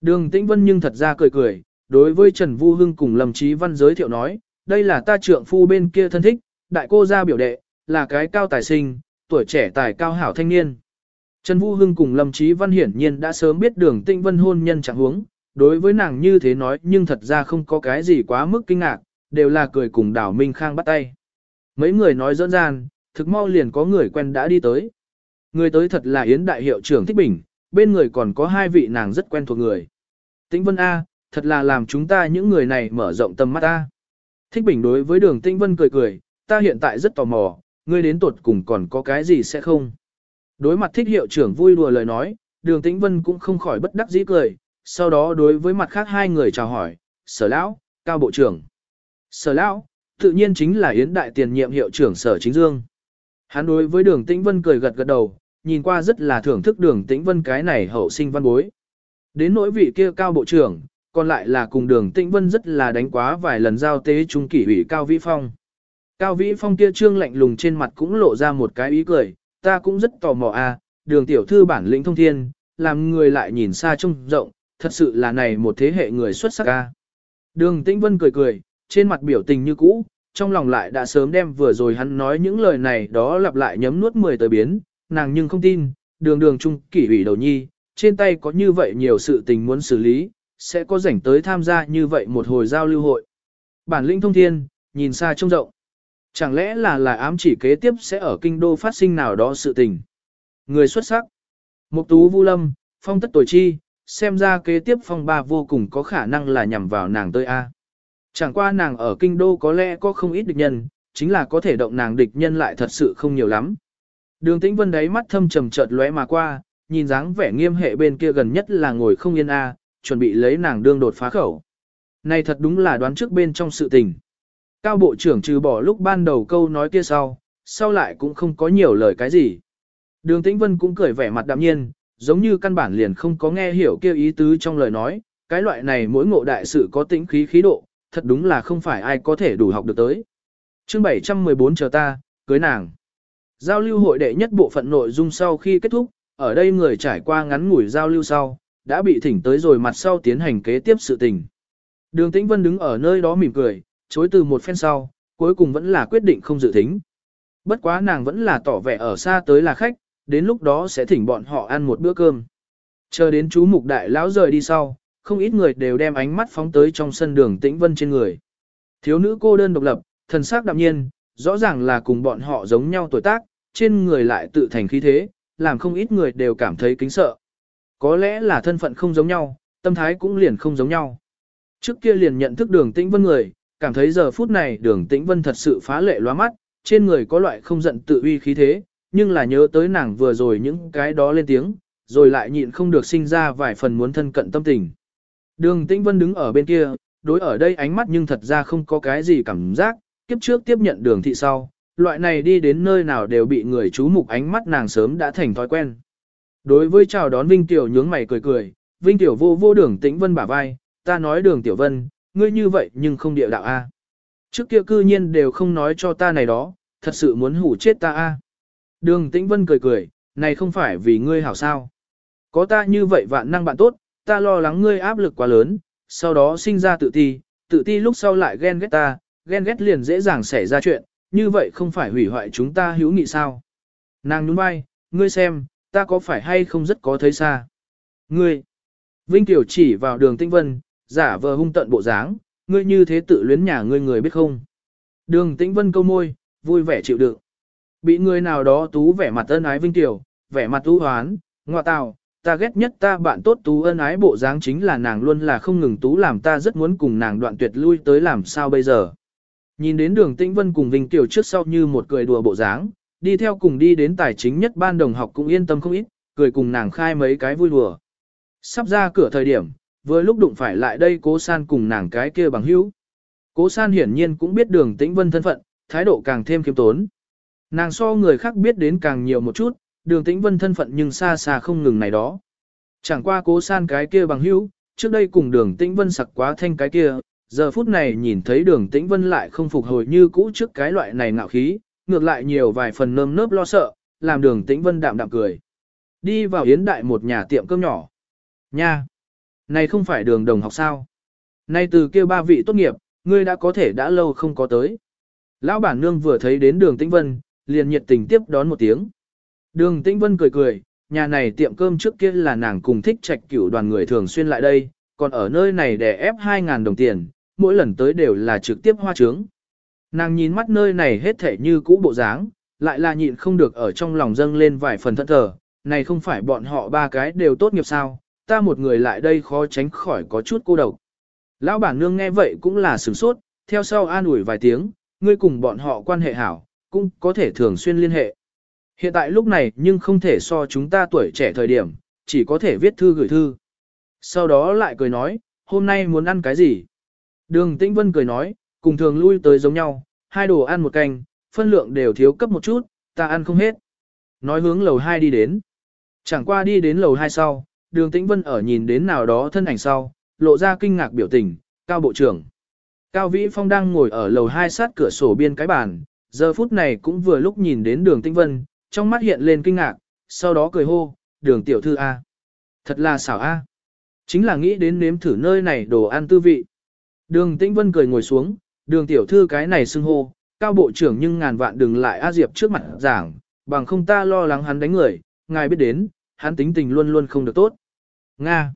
Đường tĩnh vân nhưng thật ra cười cười, đối với Trần Vu Hưng cùng Lâm Chí Văn giới thiệu nói, đây là ta trượng phu bên kia thân thích, đại cô gia biểu đệ, là cái cao tài sinh, tuổi trẻ tài cao hảo thanh niên. Trần Vũ Hưng cùng Lâm Chí Văn hiển nhiên đã sớm biết đường tinh vân hôn nhân chẳng huống, đối với nàng như thế nói nhưng thật ra không có cái gì quá mức kinh ngạc, đều là cười cùng đảo Minh Khang bắt tay. Mấy người nói dỡn gian, thực mau liền có người quen đã đi tới. Người tới thật là Yến Đại Hiệu trưởng Thích Bình, bên người còn có hai vị nàng rất quen thuộc người. Tĩnh Vân A, thật là làm chúng ta những người này mở rộng tầm mắt A. Thích Bình đối với đường Tĩnh Vân cười cười, ta hiện tại rất tò mò, ngươi đến tuột cùng còn có cái gì sẽ không. Đối mặt thích hiệu trưởng vui đùa lời nói, đường tĩnh vân cũng không khỏi bất đắc dĩ cười, sau đó đối với mặt khác hai người chào hỏi, sở lão, cao bộ trưởng. Sở lão, tự nhiên chính là Yến Đại tiền nhiệm hiệu trưởng sở chính dương. Hắn đối với đường tĩnh vân cười gật gật đầu, nhìn qua rất là thưởng thức đường tĩnh vân cái này hậu sinh văn bối. Đến nỗi vị kia cao bộ trưởng, còn lại là cùng đường tĩnh vân rất là đánh quá vài lần giao tế trung kỷ ủy cao vĩ phong. Cao vĩ phong kia trương lạnh lùng trên mặt cũng lộ ra một cái ý cười, ta cũng rất tò mò à, đường tiểu thư bản lĩnh thông thiên, làm người lại nhìn xa trông rộng, thật sự là này một thế hệ người xuất sắc a. Đường Tĩnh Vân cười cười, trên mặt biểu tình như cũ, trong lòng lại đã sớm đem vừa rồi hắn nói những lời này đó lặp lại nhấm nuốt mười tới biến, nàng nhưng không tin, đường đường trung kỷ ủy đầu nhi, trên tay có như vậy nhiều sự tình muốn xử lý, sẽ có rảnh tới tham gia như vậy một hồi giao lưu hội. Bản lĩnh thông thiên, nhìn xa trông rộng. Chẳng lẽ là là ám chỉ kế tiếp sẽ ở kinh đô phát sinh nào đó sự tình. Người xuất sắc. Mục tú vu lâm, phong tất tuổi chi, xem ra kế tiếp phong ba vô cùng có khả năng là nhằm vào nàng tơi A. Chẳng qua nàng ở kinh đô có lẽ có không ít địch nhân, chính là có thể động nàng địch nhân lại thật sự không nhiều lắm. Đường tĩnh vân đáy mắt thâm trầm chợt lóe mà qua, nhìn dáng vẻ nghiêm hệ bên kia gần nhất là ngồi không yên A, chuẩn bị lấy nàng đương đột phá khẩu. Này thật đúng là đoán trước bên trong sự tình. Cao bộ trưởng trừ bỏ lúc ban đầu câu nói kia sau, sau lại cũng không có nhiều lời cái gì. Đường Tĩnh Vân cũng cười vẻ mặt đạm nhiên, giống như căn bản liền không có nghe hiểu kêu ý tứ trong lời nói, cái loại này mỗi ngộ đại sự có tĩnh khí khí độ, thật đúng là không phải ai có thể đủ học được tới. Chương 714 chờ ta, cưới nàng. Giao lưu hội đệ nhất bộ phận nội dung sau khi kết thúc, ở đây người trải qua ngắn ngủi giao lưu sau, đã bị thỉnh tới rồi mặt sau tiến hành kế tiếp sự tình. Đường Tĩnh Vân đứng ở nơi đó mỉm cười, chối từ một phen sau, cuối cùng vẫn là quyết định không dự thính. Bất quá nàng vẫn là tỏ vẻ ở xa tới là khách, đến lúc đó sẽ thỉnh bọn họ ăn một bữa cơm. Chờ đến chú mục đại lão rời đi sau, không ít người đều đem ánh mắt phóng tới trong sân đường tĩnh vân trên người. Thiếu nữ cô đơn độc lập, thần sắc đạm nhiên, rõ ràng là cùng bọn họ giống nhau tuổi tác, trên người lại tự thành khí thế, làm không ít người đều cảm thấy kính sợ. Có lẽ là thân phận không giống nhau, tâm thái cũng liền không giống nhau. Trước kia liền nhận thức đường tĩnh vân người, cảm thấy giờ phút này đường tĩnh vân thật sự phá lệ loa mắt, trên người có loại không giận tự uy khí thế, nhưng là nhớ tới nàng vừa rồi những cái đó lên tiếng, rồi lại nhịn không được sinh ra vài phần muốn thân cận tâm tình. Đường Tĩnh Vân đứng ở bên kia, đối ở đây ánh mắt nhưng thật ra không có cái gì cảm giác, kiếp trước tiếp nhận đường thị sau, loại này đi đến nơi nào đều bị người chú mục ánh mắt nàng sớm đã thành thói quen. Đối với chào đón Vinh Tiểu nhướng mày cười cười, Vinh Tiểu vô vô đường Tĩnh Vân bả vai, ta nói đường Tiểu Vân, ngươi như vậy nhưng không địa đạo a. Trước kia cư nhiên đều không nói cho ta này đó, thật sự muốn hủ chết ta a. Đường Tĩnh Vân cười cười, này không phải vì ngươi hảo sao. Có ta như vậy vạn năng bạn tốt, ta lo lắng ngươi áp lực quá lớn, sau đó sinh ra tự ti, tự ti lúc sau lại ghen ghét ta, ghen ghét liền dễ dàng xảy ra chuyện, như vậy không phải hủy hoại chúng ta hữu nghị sao. Nàng nhún vai, ngươi xem, ta có phải hay không rất có thấy xa. Ngươi, Vinh Tiểu chỉ vào đường Tĩnh Vân, giả vờ hung tận bộ dáng, ngươi như thế tự luyến nhà ngươi người biết không. Đường Tĩnh Vân câu môi, vui vẻ chịu đựng. Bị người nào đó tú vẻ mặt ân ái vinh tiểu, vẻ mặt tú hoán, ngọa tào, ta ghét nhất ta bạn tốt tú ân ái bộ dáng chính là nàng luôn là không ngừng tú làm ta rất muốn cùng nàng đoạn tuyệt lui tới làm sao bây giờ. Nhìn đến đường tĩnh vân cùng vinh tiểu trước sau như một cười đùa bộ dáng, đi theo cùng đi đến tài chính nhất ban đồng học cũng yên tâm không ít, cười cùng nàng khai mấy cái vui đùa. Sắp ra cửa thời điểm, vừa lúc đụng phải lại đây cố san cùng nàng cái kia bằng hữu. Cố san hiển nhiên cũng biết đường tĩnh vân thân phận, thái độ càng thêm kiêm tốn. Nàng so người khác biết đến càng nhiều một chút, đường tĩnh vân thân phận nhưng xa xa không ngừng này đó. Chẳng qua cố san cái kia bằng hữu, trước đây cùng đường tĩnh vân sặc quá thanh cái kia, giờ phút này nhìn thấy đường tĩnh vân lại không phục hồi như cũ trước cái loại này ngạo khí, ngược lại nhiều vài phần nơm nớp lo sợ, làm đường tĩnh vân đạm đạm cười. Đi vào yến đại một nhà tiệm cơm nhỏ. Nha! Này không phải đường đồng học sao? Nay từ kia ba vị tốt nghiệp, ngươi đã có thể đã lâu không có tới. Lão bản nương vừa thấy đến đường tĩnh vân, liền nhiệt tình tiếp đón một tiếng. Đường Tĩnh Vân cười cười, nhà này tiệm cơm trước kia là nàng cùng thích trạch cửu đoàn người thường xuyên lại đây, còn ở nơi này để ép 2.000 đồng tiền, mỗi lần tới đều là trực tiếp hoa trướng. Nàng nhìn mắt nơi này hết thể như cũ bộ dáng, lại là nhịn không được ở trong lòng dâng lên vài phần thận thờ, này không phải bọn họ ba cái đều tốt nghiệp sao, ta một người lại đây khó tránh khỏi có chút cô độc. Lão bản nương nghe vậy cũng là sửng sốt, theo sau an ủi vài tiếng, ngươi cùng bọn họ quan hệ hảo, cũng có thể thường xuyên liên hệ. Hiện tại lúc này nhưng không thể so chúng ta tuổi trẻ thời điểm, chỉ có thể viết thư gửi thư. Sau đó lại cười nói, hôm nay muốn ăn cái gì? Đường Tĩnh Vân cười nói, cùng thường lui tới giống nhau, hai đồ ăn một canh, phân lượng đều thiếu cấp một chút, ta ăn không hết. Nói hướng lầu 2 đi đến. Chẳng qua đi đến lầu 2 sau, đường Tĩnh Vân ở nhìn đến nào đó thân ảnh sau, lộ ra kinh ngạc biểu tình, cao bộ trưởng. Cao Vĩ Phong đang ngồi ở lầu hai sát cửa sổ biên cái bàn, giờ phút này cũng vừa lúc nhìn đến đường Tĩnh Vân, trong mắt hiện lên kinh ngạc, sau đó cười hô, đường tiểu thư A. Thật là xảo A. Chính là nghĩ đến nếm thử nơi này đồ ăn tư vị. Đường Tĩnh Vân cười ngồi xuống, đường tiểu thư cái này xưng hô, cao bộ trưởng nhưng ngàn vạn đừng lại A Diệp trước mặt giảng, bằng không ta lo lắng hắn đánh người, ngài biết đến, hắn tính tình luôn luôn không được tốt. Nga.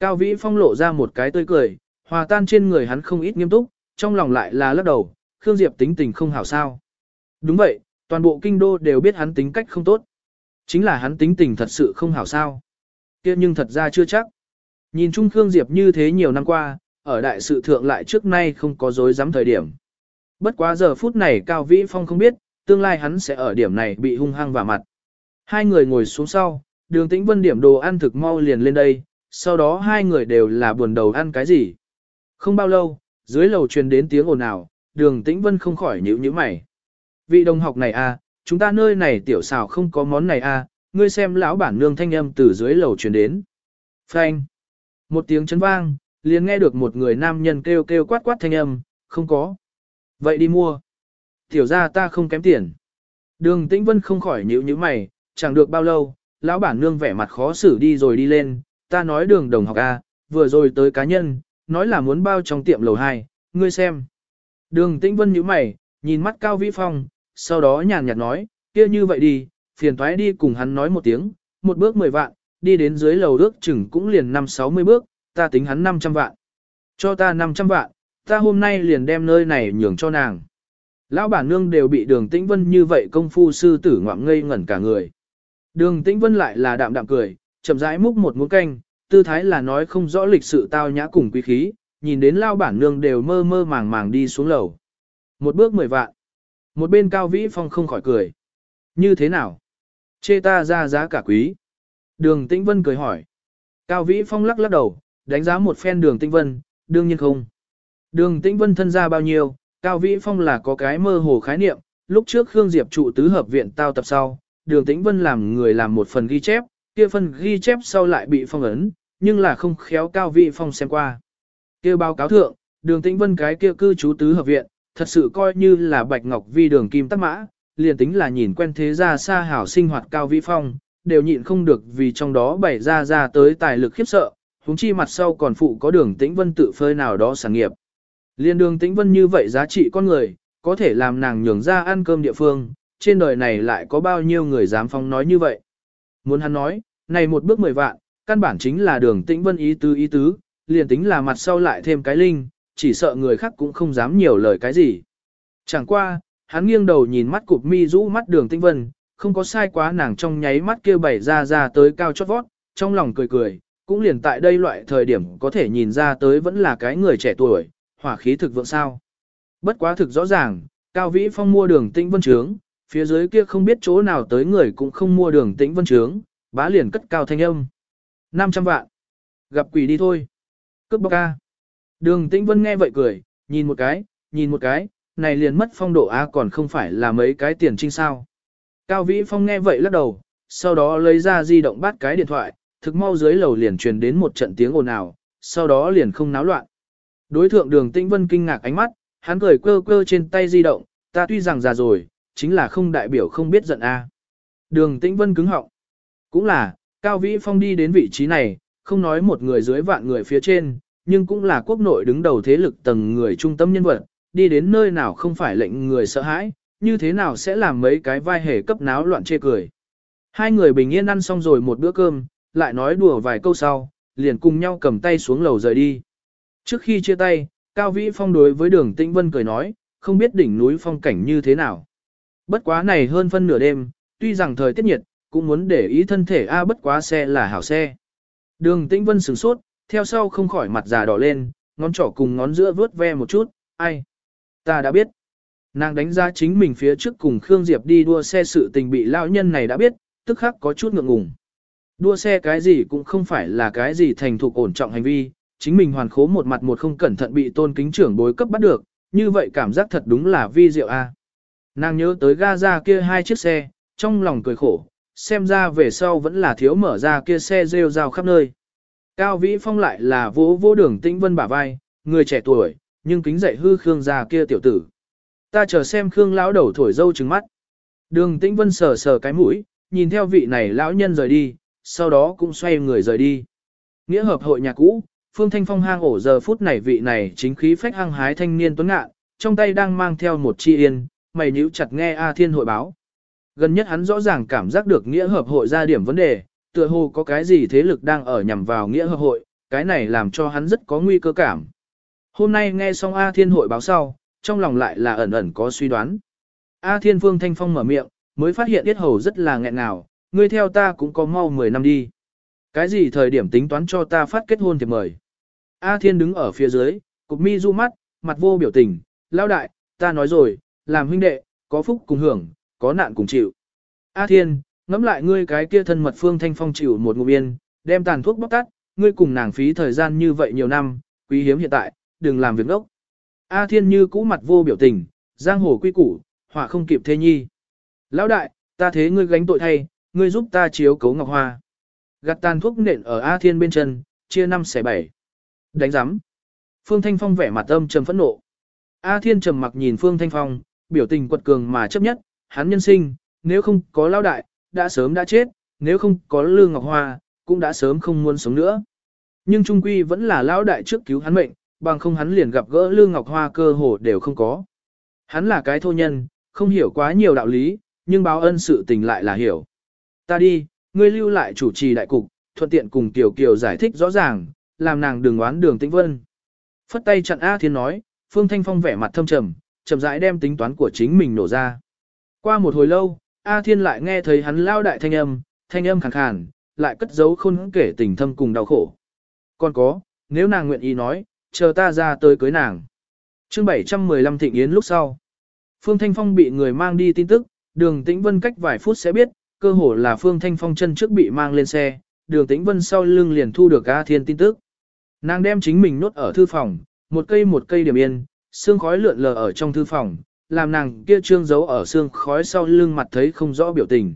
Cao Vĩ Phong lộ ra một cái tươi cười, hòa tan trên người hắn không ít nghiêm túc, trong lòng lại là lắc đầu, Khương Diệp tính tình không hảo sao. Đúng vậy, toàn bộ kinh đô đều biết hắn tính cách không tốt. Chính là hắn tính tình thật sự không hảo sao. kia nhưng thật ra chưa chắc. Nhìn chung Khương Diệp như thế nhiều năm qua, ở đại sự thượng lại trước nay không có dối dám thời điểm. Bất quá giờ phút này Cao Vĩ Phong không biết, tương lai hắn sẽ ở điểm này bị hung hăng vào mặt. Hai người ngồi xuống sau, đường tĩnh vân điểm đồ ăn thực mau liền lên đây, sau đó hai người đều là buồn đầu ăn cái gì. Không bao lâu, dưới lầu truyền đến tiếng ồn ào, đường tĩnh vân không khỏi nhíu nhíu mày. Vị đồng học này à, chúng ta nơi này tiểu xào không có món này à, ngươi xem lão bản nương thanh âm từ dưới lầu truyền đến. Phanh. Một tiếng chấn vang, liền nghe được một người nam nhân kêu kêu quát quát thanh âm, không có. Vậy đi mua. Tiểu ra ta không kém tiền. Đường tĩnh vân không khỏi nhíu nhíu mày, chẳng được bao lâu, lão bản nương vẻ mặt khó xử đi rồi đi lên, ta nói đường đồng học A, vừa rồi tới cá nhân, nói là muốn bao trong tiệm lầu 2, ngươi xem. Đường tĩnh vân nhíu mày, nhìn mắt Cao Vĩ Phong, sau đó nhàn nhạt nói, kia như vậy đi, phiền toái đi cùng hắn nói một tiếng, một bước 10 vạn, đi đến dưới lầu ước chừng cũng liền 5-60 bước, ta tính hắn 500 vạn. Cho ta 500 vạn, ta hôm nay liền đem nơi này nhường cho nàng. Lão bản nương đều bị đường tĩnh vân như vậy công phu sư tử ngoạm ngây ngẩn cả người. Đường tĩnh vân lại là đạm đạm cười, chậm rãi múc một muỗng canh, tư thái là nói không rõ lịch sự tao nhã cùng quý khí, nhìn đến lao bản nương đều mơ mơ màng màng đi xuống lầu. Một bước mười vạn. Một bên cao vĩ phong không khỏi cười. Như thế nào? Chê ta ra giá cả quý. Đường tĩnh vân cười hỏi. Cao vĩ phong lắc lắc đầu, đánh giá một phen đường tĩnh vân, đương nhiên không. Đường tĩnh vân thân ra bao nhiêu, cao vĩ phong là có cái mơ hồ khái niệm, lúc trước Khương Diệp trụ tứ hợp viện tao tập sau, đường tĩnh vân làm người làm một phần ghi chép, kia phần ghi chép sau lại bị phong ấn, nhưng là không khéo cao vĩ phong xem qua. Kia báo cáo thượng, đường tĩnh vân cái kia cư trú tứ hợp viện, thật sự coi như là bạch ngọc vi đường kim tắc mã, liền tính là nhìn quen thế gia xa hảo sinh hoạt cao vĩ phong, đều nhịn không được vì trong đó bày ra ra tới tài lực khiếp sợ, huống chi mặt sau còn phụ có đường tĩnh vân tự phơi nào đó sản nghiệp. Liên đường tĩnh vân như vậy giá trị con người, có thể làm nàng nhường ra ăn cơm địa phương, trên đời này lại có bao nhiêu người dám phong nói như vậy. Muốn hắn nói, này một bước mười vạn, căn bản chính là đường tĩnh vân ý tứ ý tứ, liền tính là mặt sau lại thêm cái linh, chỉ sợ người khác cũng không dám nhiều lời cái gì. Chẳng qua, hắn nghiêng đầu nhìn mắt cụp mi rũ mắt đường tĩnh vân, không có sai quá nàng trong nháy mắt kia bảy ra ra tới cao chót vót, trong lòng cười cười, cũng liền tại đây loại thời điểm có thể nhìn ra tới vẫn là cái người trẻ tuổi, hỏa khí thực vượng sao. Bất quá thực rõ ràng, Cao Vĩ Phong mua đường tĩnh vân trướng, phía dưới kia không biết chỗ nào tới người cũng không mua đường tĩnh vân trướng, bá liền cất cao thanh âm. 500 vạn. Gặp quỷ đi thôi. Cướp bóc ca. Đường tĩnh vân nghe vậy cười, nhìn một cái, nhìn một cái, này liền mất phong độ A còn không phải là mấy cái tiền trinh sao. Cao Vĩ Phong nghe vậy lắc đầu, sau đó lấy ra di động bắt cái điện thoại, thực mau dưới lầu liền truyền đến một trận tiếng ồn ào, sau đó liền không náo loạn. Đối thượng đường tĩnh vân kinh ngạc ánh mắt, hắn cười quơ quơ trên tay di động, ta tuy rằng già rồi, chính là không đại biểu không biết giận a. Đường tĩnh vân cứng họng. Cũng là, Cao Vĩ Phong đi đến vị trí này, không nói một người dưới vạn người phía trên, nhưng cũng là quốc nội đứng đầu thế lực tầng người trung tâm nhân vật, đi đến nơi nào không phải lệnh người sợ hãi, như thế nào sẽ làm mấy cái vai hề cấp náo loạn chê cười. Hai người bình yên ăn xong rồi một bữa cơm, lại nói đùa vài câu sau, liền cùng nhau cầm tay xuống lầu rời đi. Trước khi chia tay, Cao Vĩ Phong đối với đường Tĩnh Vân cười nói, không biết đỉnh núi phong cảnh như thế nào. Bất quá này hơn phân nửa đêm, tuy rằng thời tiết nhiệt, cũng muốn để ý thân thể A bất quá xe là hảo xe. Đường Tĩnh Vân sửng sốt, theo sau không khỏi mặt già đỏ lên, ngón trỏ cùng ngón giữa vướt ve một chút, ai? Ta đã biết. Nàng đánh giá chính mình phía trước cùng Khương Diệp đi đua xe sự tình bị lão nhân này đã biết, tức khắc có chút ngượng ngùng. Đua xe cái gì cũng không phải là cái gì thành thục ổn trọng hành vi, chính mình hoàn khố một mặt một không cẩn thận bị tôn kính trưởng bối cấp bắt được, như vậy cảm giác thật đúng là vi diệu a. Nàng nhớ tới ga ra kia hai chiếc xe, trong lòng cười khổ, xem ra về sau vẫn là thiếu mở ra kia xe rêu rao khắp nơi. Cao Vĩ Phong lại là vỗ vỗ đường tĩnh vân bả vai, người trẻ tuổi, nhưng kính dạy hư Khương gia kia tiểu tử. Ta chờ xem Khương lão đầu thổi dâu trừng mắt. Đường tĩnh vân sờ sờ cái mũi, nhìn theo vị này lão nhân rời đi, sau đó cũng xoay người rời đi. Nghĩa hợp hội nhà cũ, Phương Thanh Phong hang ổ giờ phút này vị này chính khí phách hăng hái thanh niên tuấn ngạn, trong tay đang mang theo một chi yên, mày nhíu chặt nghe A Thiên hội báo. Gần nhất hắn rõ ràng cảm giác được nghĩa hợp hội ra điểm vấn đề, tựa hồ có cái gì thế lực đang ở nhằm vào nghĩa hợp hội, cái này làm cho hắn rất có nguy cơ cảm. Hôm nay nghe xong A Thiên hội báo sau, trong lòng lại là ẩn ẩn có suy đoán. A Thiên Phương Thanh Phong mở miệng, mới phát hiện Yết Hầu rất là nghẹn ngào, ngươi theo ta cũng có mau 10 năm đi. Cái gì thời điểm tính toán cho ta phát kết hôn thì mời. A Thiên đứng ở phía dưới, cục mi du mắt, mặt vô biểu tình, lao đại, ta nói rồi, làm huynh đệ, có phúc cùng hưởng, có nạn cùng chịu. A Thiên, ngẫm lại ngươi cái kia thân mật Phương Thanh Phong chịu một ngụm yên, đem tàn thuốc bóc tắt, ngươi cùng nàng phí thời gian như vậy nhiều năm, quý hiếm hiện tại, đừng làm việc ngốc. A Thiên như cũ mặt vô biểu tình, giang hồ quy củ, họa không kịp thế nhi. Lão đại, ta thế ngươi gánh tội thay, ngươi giúp ta chiếu cấu ngọc hoa. Gạt tàn thuốc nện ở A Thiên bên chân, chia năm xẻ bảy. Đánh giám. Phương Thanh Phong vẻ mặt âm trầm phẫn nộ. A Thiên trầm mặc nhìn Phương Thanh Phong, biểu tình quật cường mà chấp nhất, hắn nhân sinh, nếu không có lão đại, đã sớm đã chết, nếu không có Lương Ngọc Hoa, cũng đã sớm không muốn sống nữa. Nhưng trung quy vẫn là lão đại trước cứu hắn mệnh, bằng không hắn liền gặp gỡ Lương Ngọc Hoa cơ hồ đều không có. Hắn là cái thô nhân, không hiểu quá nhiều đạo lý, nhưng báo ân sự tình lại là hiểu. Ta đi, ngươi lưu lại chủ trì đại cục, thuận tiện cùng tiểu Kiều giải thích rõ ràng, làm nàng đừng oán đường tĩnh vân. Phất tay chặn A Thiên nói, Phương Thanh Phong vẻ mặt thâm trầm, chậm rãi đem tính toán của chính mình nổ ra. Qua một hồi lâu, A Thiên lại nghe thấy hắn lao đại thanh âm, thanh âm khàn khàn, lại cất giấu khôn kể tình thâm cùng đau khổ. Còn có, nếu nàng nguyện ý nói, chờ ta ra tới cưới nàng. chương 715 thịnh yến lúc sau. Phương Thanh Phong bị người mang đi tin tức, đường tĩnh vân cách vài phút sẽ biết, cơ hồ là Phương Thanh Phong chân trước bị mang lên xe, đường tĩnh vân sau lưng liền thu được A Thiên tin tức. Nàng đem chính mình nốt ở thư phòng, một cây một cây điểm yên, xương khói lượn lờ ở trong thư phòng, làm nàng kia trương giấu ở xương khói sau lưng mặt thấy không rõ biểu tình.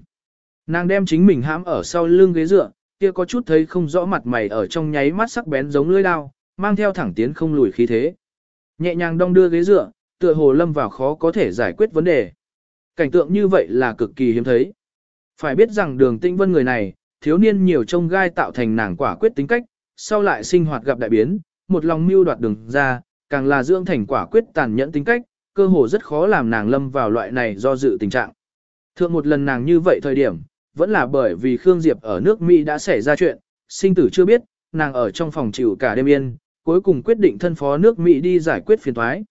Nàng đem chính mình hãm ở sau lưng ghế dựa, kia có chút thấy không rõ mặt mày ở trong nháy mắt sắc bén giống lưỡi dao, mang theo thẳng tiến không lùi khí thế. Nhẹ nhàng đong đưa ghế dựa, tựa hồ lâm vào khó có thể giải quyết vấn đề. Cảnh tượng như vậy là cực kỳ hiếm thấy. Phải biết rằng đường tinh vân người này, thiếu niên nhiều trông gai tạo thành nàng quả quyết tính cách, sau lại sinh hoạt gặp đại biến, một lòng mưu đoạt đường ra, càng là dưỡng thành quả quyết tàn nhẫn tính cách, cơ hồ rất khó làm nàng lâm vào loại này do dự tình trạng. Thượng một lần nàng như vậy thời điểm, vẫn là bởi vì Khương Diệp ở nước Mỹ đã xảy ra chuyện, sinh tử chưa biết, nàng ở trong phòng chịu cả đêm yên, cuối cùng quyết định thân phó nước Mỹ đi giải quyết phiền toái.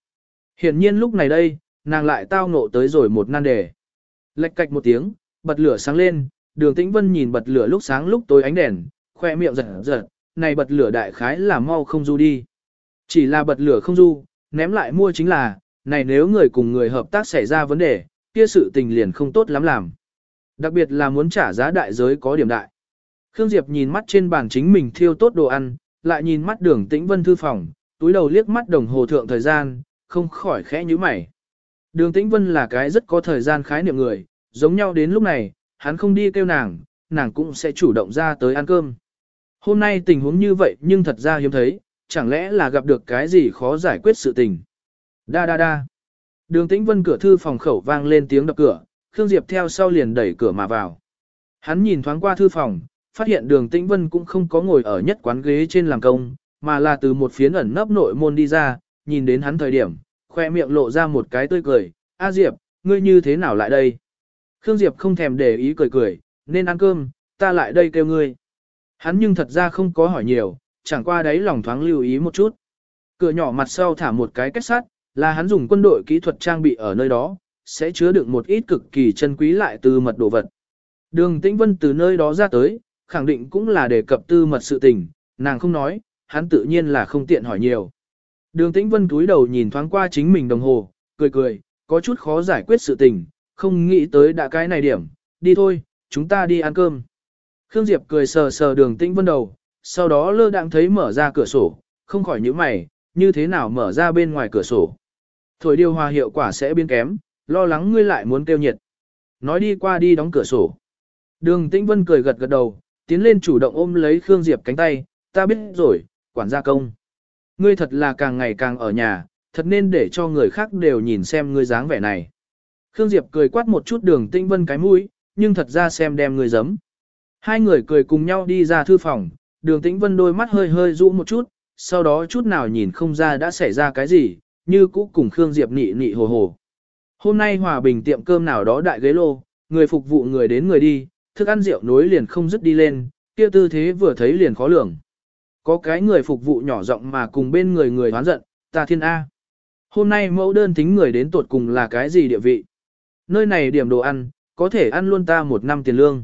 Hiển nhiên lúc này đây, nàng lại tao ngộ tới rồi một nan đề. Lệch cạch một tiếng, bật lửa sáng lên, đường tĩnh vân nhìn bật lửa lúc sáng lúc tối ánh đèn, khoe miệng giật giật, này bật lửa đại khái là mau không du đi. Chỉ là bật lửa không du, ném lại mua chính là, này nếu người cùng người hợp tác xảy ra vấn đề, kia sự tình liền không tốt lắm làm. Đặc biệt là muốn trả giá đại giới có điểm đại. Khương Diệp nhìn mắt trên bàn chính mình thiêu tốt đồ ăn, lại nhìn mắt đường tĩnh vân thư phòng, túi đầu liếc mắt đồng hồ thượng thời gian, không khỏi khẽ như mày. Đường tĩnh vân là cái rất có thời gian khái niệm người, giống nhau đến lúc này, hắn không đi kêu nàng, nàng cũng sẽ chủ động ra tới ăn cơm. Hôm nay tình huống như vậy nhưng thật ra hiếm thấy, chẳng lẽ là gặp được cái gì khó giải quyết sự tình. Đa đa đa. Đường tĩnh vân cửa thư phòng khẩu vang lên tiếng đập cửa, Khương Diệp theo sau liền đẩy cửa mà vào. Hắn nhìn thoáng qua thư phòng, phát hiện đường tĩnh vân cũng không có ngồi ở nhất quán ghế trên làm công, mà là từ một phiến ẩn nấp nội môn đi ra, nhìn đến hắn thời điểm, khoe miệng lộ ra một cái tươi cười, A Diệp, ngươi như thế nào lại đây? Khương Diệp không thèm để ý cười cười, nên ăn cơm, ta lại đây kêu ngươi. Hắn nhưng thật ra không có hỏi nhiều, chẳng qua đấy lòng thoáng lưu ý một chút. Cửa nhỏ mặt sau thả một cái kết sắt, là hắn dùng quân đội kỹ thuật trang bị ở nơi đó, sẽ chứa đựng một ít cực kỳ chân quý lại từ mật đồ vật. Đường Tĩnh Vân từ nơi đó ra tới, khẳng định cũng là đề cập tư mật sự tình, nàng không nói, hắn tự nhiên là không tiện hỏi nhiều. Đường Tĩnh Vân cúi đầu nhìn thoáng qua chính mình đồng hồ, cười cười, có chút khó giải quyết sự tình, không nghĩ tới đã cái này điểm, đi thôi, chúng ta đi ăn cơm. Khương Diệp cười sờ sờ đường tĩnh vân đầu, sau đó lơ đạng thấy mở ra cửa sổ, không khỏi nhíu mày, như thế nào mở ra bên ngoài cửa sổ. Thổi điều hòa hiệu quả sẽ biến kém, lo lắng ngươi lại muốn kêu nhiệt. Nói đi qua đi đóng cửa sổ. Đường tĩnh vân cười gật gật đầu, tiến lên chủ động ôm lấy Khương Diệp cánh tay, ta biết rồi, quản gia công. Ngươi thật là càng ngày càng ở nhà, thật nên để cho người khác đều nhìn xem ngươi dáng vẻ này. Khương Diệp cười quát một chút đường tĩnh vân cái mũi, nhưng thật ra xem đem ngươi giấm. Hai người cười cùng nhau đi ra thư phòng, đường tĩnh vân đôi mắt hơi hơi rũ một chút, sau đó chút nào nhìn không ra đã xảy ra cái gì, như cũ cùng Khương Diệp nị nị hồ hồ. Hôm nay hòa bình tiệm cơm nào đó đại ghế lô, người phục vụ người đến người đi, thức ăn rượu nối liền không dứt đi lên, kia tư thế vừa thấy liền khó lường. Có cái người phục vụ nhỏ giọng mà cùng bên người người hoán giận, ta thiên A. Hôm nay mẫu đơn tính người đến tột cùng là cái gì địa vị? Nơi này điểm đồ ăn, có thể ăn luôn ta một năm tiền lương.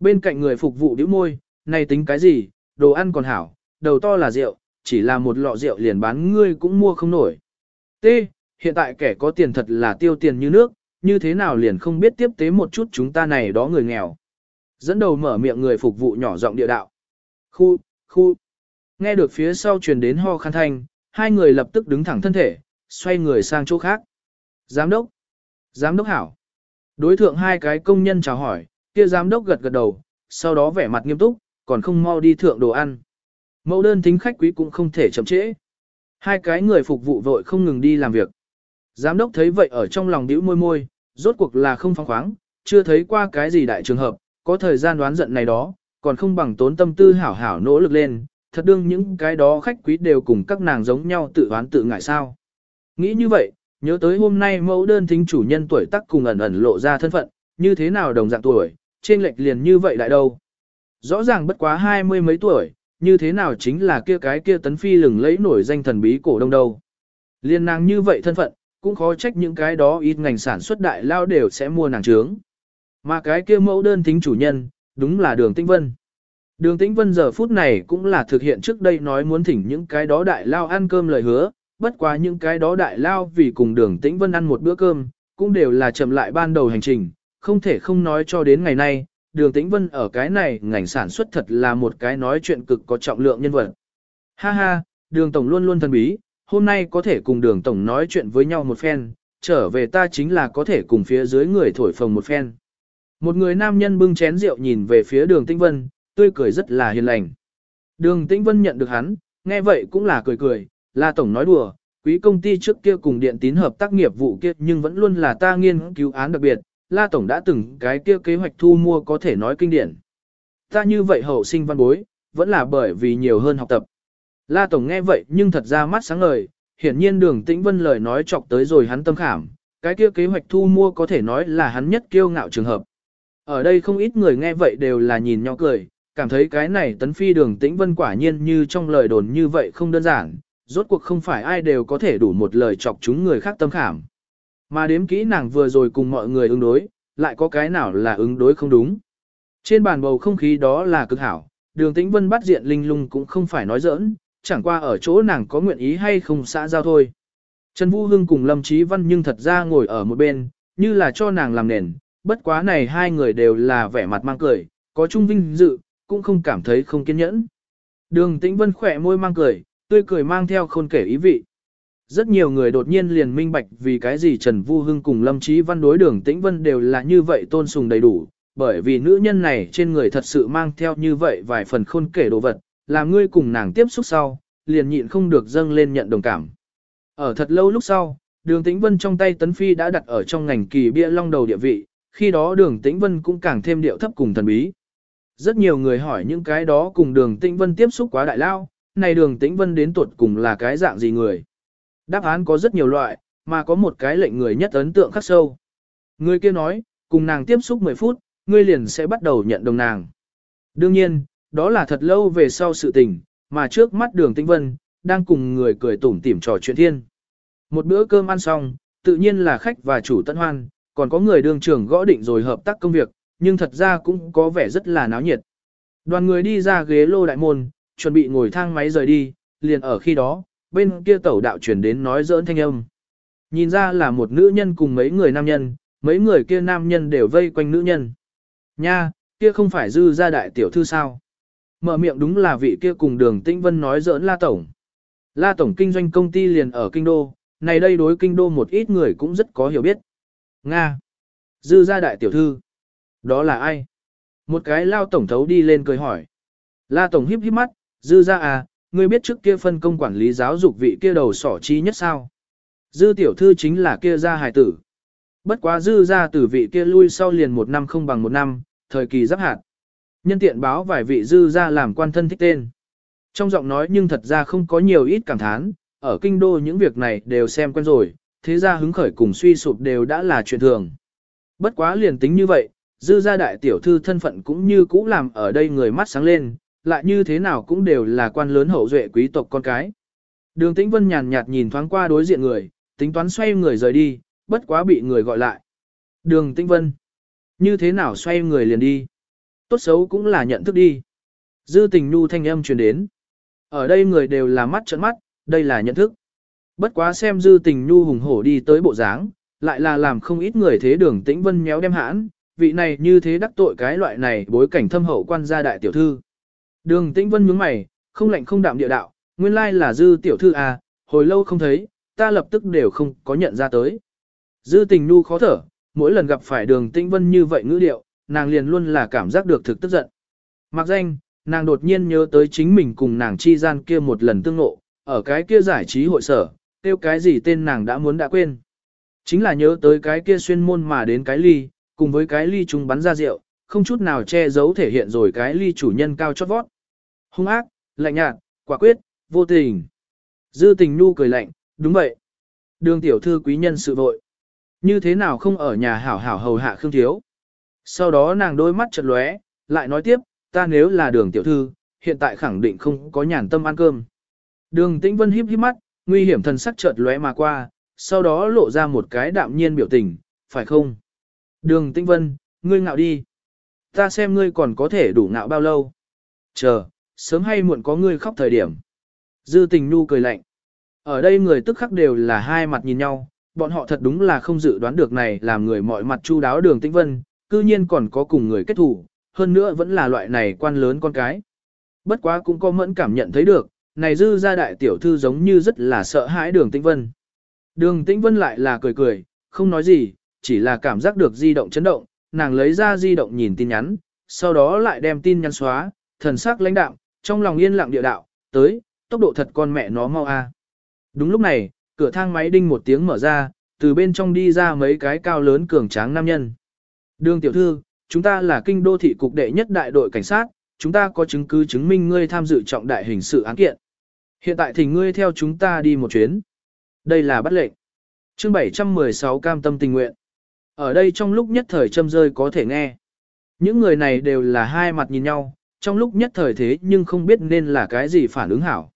Bên cạnh người phục vụ điếu môi, này tính cái gì, đồ ăn còn hảo, đầu to là rượu, chỉ là một lọ rượu liền bán ngươi cũng mua không nổi. T. Hiện tại kẻ có tiền thật là tiêu tiền như nước, như thế nào liền không biết tiếp tế một chút chúng ta này đó người nghèo. Dẫn đầu mở miệng người phục vụ nhỏ giọng địa đạo. Khu, khu. Nghe được phía sau truyền đến ho khăn thanh, hai người lập tức đứng thẳng thân thể, xoay người sang chỗ khác. Giám đốc. Giám đốc hảo. Đối thượng hai cái công nhân chào hỏi, kia giám đốc gật gật đầu, sau đó vẻ mặt nghiêm túc, còn không mau đi thượng đồ ăn. Mẫu đơn tính khách quý cũng không thể chậm trễ. Hai cái người phục vụ vội không ngừng đi làm việc. Giám đốc thấy vậy ở trong lòng bĩu môi môi, rốt cuộc là không phóng khoáng, chưa thấy qua cái gì đại trường hợp, có thời gian đoán giận này đó, còn không bằng tốn tâm tư hảo hảo nỗ lực lên, thật đương những cái đó khách quý đều cùng các nàng giống nhau tự đoán tự ngại sao. Nghĩ như vậy, nhớ tới hôm nay mẫu đơn thính chủ nhân tuổi tác cùng ẩn ẩn lộ ra thân phận, như thế nào đồng dạng tuổi, trên lệch liền như vậy lại đâu. Rõ ràng bất quá hai mươi mấy tuổi, như thế nào chính là kia cái kia tấn phi lừng lẫy nổi danh thần bí cổ đông đâu. Liên nàng như vậy thân phận, cũng khó trách những cái đó ít ngành sản xuất đại lao đều sẽ mua nàng trướng. Mà cái kia mẫu đơn tính chủ nhân, đúng là đường tĩnh vân. Đường tĩnh vân giờ phút này cũng là thực hiện trước đây nói muốn thỉnh những cái đó đại lao ăn cơm lời hứa, bất quá những cái đó đại lao vì cùng đường tĩnh vân ăn một bữa cơm, cũng đều là chậm lại ban đầu hành trình, không thể không nói cho đến ngày nay, đường tĩnh vân ở cái này ngành sản xuất thật là một cái nói chuyện cực có trọng lượng nhân vật. Ha ha, đường tổng luôn luôn thần bí, hôm nay có thể cùng đường tổng nói chuyện với nhau một phen, trở về ta chính là có thể cùng phía dưới người thổi phồng một phen. Một người nam nhân bưng chén rượu nhìn về phía đường tĩnh vân, tươi cười rất là hiền lành. Đường tĩnh vân nhận được hắn, nghe vậy cũng là cười cười, là tổng nói đùa, quý công ty trước kia cùng điện tín hợp tác nghiệp vụ kia nhưng vẫn luôn là ta nghiên cứu án đặc biệt, La Tổng đã từng cái kia kế hoạch thu mua có thể nói kinh điển. Ta như vậy hậu sinh văn bối, vẫn là bởi vì nhiều hơn học tập. La Tổng nghe vậy nhưng thật ra mắt sáng ngời, hiển nhiên đường tĩnh vân lời nói chọc tới rồi hắn tâm khảm, cái kia kế hoạch thu mua có thể nói là hắn nhất kiêu ngạo trường hợp. Ở đây không ít người nghe vậy đều là nhìn nhau cười, cảm thấy cái này tấn phi đường tĩnh vân quả nhiên như trong lời đồn như vậy không đơn giản, rốt cuộc không phải ai đều có thể đủ một lời chọc chúng người khác tâm khảm. Mà đếm kỹ nàng vừa rồi cùng mọi người ứng đối, lại có cái nào là ứng đối không đúng. Trên bàn bầu không khí đó là cực hảo, đường tĩnh vân bắt diện linh lung cũng không phải nói giỡn, chẳng qua ở chỗ nàng có nguyện ý hay không xã giao thôi. Trần Vũ Hưng cùng Lâm Chí Văn nhưng thật ra ngồi ở một bên, như là cho nàng làm nền, bất quá này hai người đều là vẻ mặt mang cười, có chung vinh dự, cũng không cảm thấy không kiên nhẫn. Đường Tĩnh Vân khỏe môi mang cười, tươi cười mang theo khôn kể ý vị. Rất nhiều người đột nhiên liền minh bạch vì cái gì Trần Vu Hưng cùng Lâm Chí Văn đối đường Tĩnh Vân đều là như vậy tôn sùng đầy đủ, bởi vì nữ nhân này trên người thật sự mang theo như vậy vài phần khôn kể đồ vật, làm ngươi cùng nàng tiếp xúc sau, liền nhịn không được dâng lên nhận đồng cảm. Ở thật lâu lúc sau, đường Tĩnh Vân trong tay Tấn Phi đã đặt ở trong ngành kỳ bia long đầu địa vị, khi đó đường Tĩnh Vân cũng càng thêm điệu thấp cùng thần bí. Rất nhiều người hỏi những cái đó cùng đường Tĩnh Vân tiếp xúc quá đại lao, này đường Tĩnh Vân đến tuột cùng là cái dạng gì người. Đáp án có rất nhiều loại, mà có một cái lệnh người nhất ấn tượng khắc sâu. Người kia nói, cùng nàng tiếp xúc 10 phút, ngươi liền sẽ bắt đầu nhận đồng nàng. Đương nhiên, đó là thật lâu về sau sự tình, mà trước mắt đường Tinh vân, đang cùng người cười tủm tỉm trò chuyện thiên. Một bữa cơm ăn xong, tự nhiên là khách và chủ tận hoan, còn có người đường trưởng gõ định rồi hợp tác công việc, nhưng thật ra cũng có vẻ rất là náo nhiệt. Đoàn người đi ra ghế lô đại môn, chuẩn bị ngồi thang máy rời đi, liền ở khi đó, bên kia tẩu đạo truyền đến nói giỡn thanh âm. Nhìn ra là một nữ nhân cùng mấy người nam nhân, mấy người kia nam nhân đều vây quanh nữ nhân. Nha, kia không phải dư gia đại tiểu thư sao? Mở miệng đúng là vị kia cùng đường tĩnh vân nói giỡn La Tổng. La Tổng kinh doanh công ty liền ở Kinh Đô, này đây đối Kinh Đô một ít người cũng rất có hiểu biết. Nga. Dư gia đại tiểu thư. Đó là ai? Một cái lao tổng thấu đi lên cười hỏi. La Tổng híp híp mắt, dư gia à, ngươi biết trước kia phân công quản lý giáo dục vị kia đầu sỏ chi nhất sao? Dư tiểu thư chính là kia gia hài tử. Bất quá dư gia tử vị kia lui sau liền một năm không bằng một năm, thời kỳ giáp hạt. Nhân tiện báo vài vị dư gia làm quan thân thích tên. Trong giọng nói nhưng thật ra không có nhiều ít cảm thán, ở kinh đô những việc này đều xem quen rồi, thế ra hứng khởi cùng suy sụp đều đã là chuyện thường. Bất quá liền tính như vậy, dư gia đại tiểu thư thân phận cũng như cũ làm ở đây người mắt sáng lên, lại như thế nào cũng đều là quan lớn hậu duệ quý tộc con cái. Đường Tĩnh Vân nhàn nhạt nhìn thoáng qua đối diện người, tính toán xoay người rời đi, bất quá bị người gọi lại. Đường Tĩnh Vân, như thế nào xoay người liền đi? Tốt xấu cũng là nhận thức đi. Dư tình nu thanh âm truyền đến. Ở đây người đều là mắt trợn mắt, đây là nhận thức. Bất quá xem dư tình nu hùng hổ đi tới bộ dáng, lại là làm không ít người thế đường tĩnh vân méo đem hãn, vị này như thế đắc tội cái loại này bối cảnh thâm hậu quan gia đại tiểu thư. Đường tĩnh vân nhướng mày, không lạnh không đạm địa đạo, nguyên lai là dư tiểu thư à, hồi lâu không thấy, ta lập tức đều không có nhận ra tới. Dư tình nu khó thở, mỗi lần gặp phải đường tĩnh vân như vậy ngữ điệu, nàng liền luôn là cảm giác được thực tức giận. Mặc danh, nàng đột nhiên nhớ tới chính mình cùng nàng chi gian kia một lần tương ngộ, ở cái kia giải trí hội sở, tiêu cái gì tên nàng đã muốn đã quên. Chính là nhớ tới cái kia xuyên môn mà đến cái ly, cùng với cái ly chúng bắn ra rượu, không chút nào che giấu thể hiện rồi cái ly chủ nhân cao chót vót. Hung ác, lạnh nhạt, quả quyết, vô tình. Dư tình nu cười lạnh, đúng vậy. Đường tiểu thư quý nhân sự vội. Như thế nào không ở nhà hảo hảo hầu hạ Khương Thiếu. Sau đó nàng đôi mắt chật lóe, lại nói tiếp, ta nếu là đường tiểu thư, hiện tại khẳng định không có nhàn tâm ăn cơm. Đường tĩnh vân híp híp mắt, nguy hiểm thần sắc chợt lóe mà qua, sau đó lộ ra một cái đạm nhiên biểu tình, phải không? Đường tĩnh vân, ngươi ngạo đi. Ta xem ngươi còn có thể đủ ngạo bao lâu. Chờ, sớm hay muộn có người khóc thời điểm. Dư tình nu cười lạnh. Ở đây người tức khắc đều là hai mặt nhìn nhau, bọn họ thật đúng là không dự đoán được này làm người mọi mặt chu đáo đường tĩnh vân, cư nhiên còn có cùng người kết thủ, hơn nữa vẫn là loại này quan lớn con cái. Bất quá cũng có mẫn cảm nhận thấy được, này dư gia đại tiểu thư giống như rất là sợ hãi đường tĩnh vân. Đường tĩnh vân lại là cười cười, không nói gì, chỉ là cảm giác được di động chấn động, nàng lấy ra di động nhìn tin nhắn, sau đó lại đem tin nhắn xóa, thần sắc lãnh đạm, trong lòng yên lặng địa đạo, tới, tốc độ thật con mẹ nó mau a. Đúng lúc này, cửa thang máy đinh một tiếng mở ra, từ bên trong đi ra mấy cái cao lớn cường tráng nam nhân. Đường tiểu thư, chúng ta là kinh đô thị cục đệ nhất đại đội cảnh sát, chúng ta có chứng cứ chứng minh ngươi tham dự trọng đại hình sự án kiện. Hiện tại thì ngươi theo chúng ta đi một chuyến. Đây là bắt lệnh. Chương 716 cam tâm tình nguyện. Ở đây trong lúc nhất thời châm rơi có thể nghe. Những người này đều là hai mặt nhìn nhau, trong lúc nhất thời thế nhưng không biết nên là cái gì phản ứng hảo.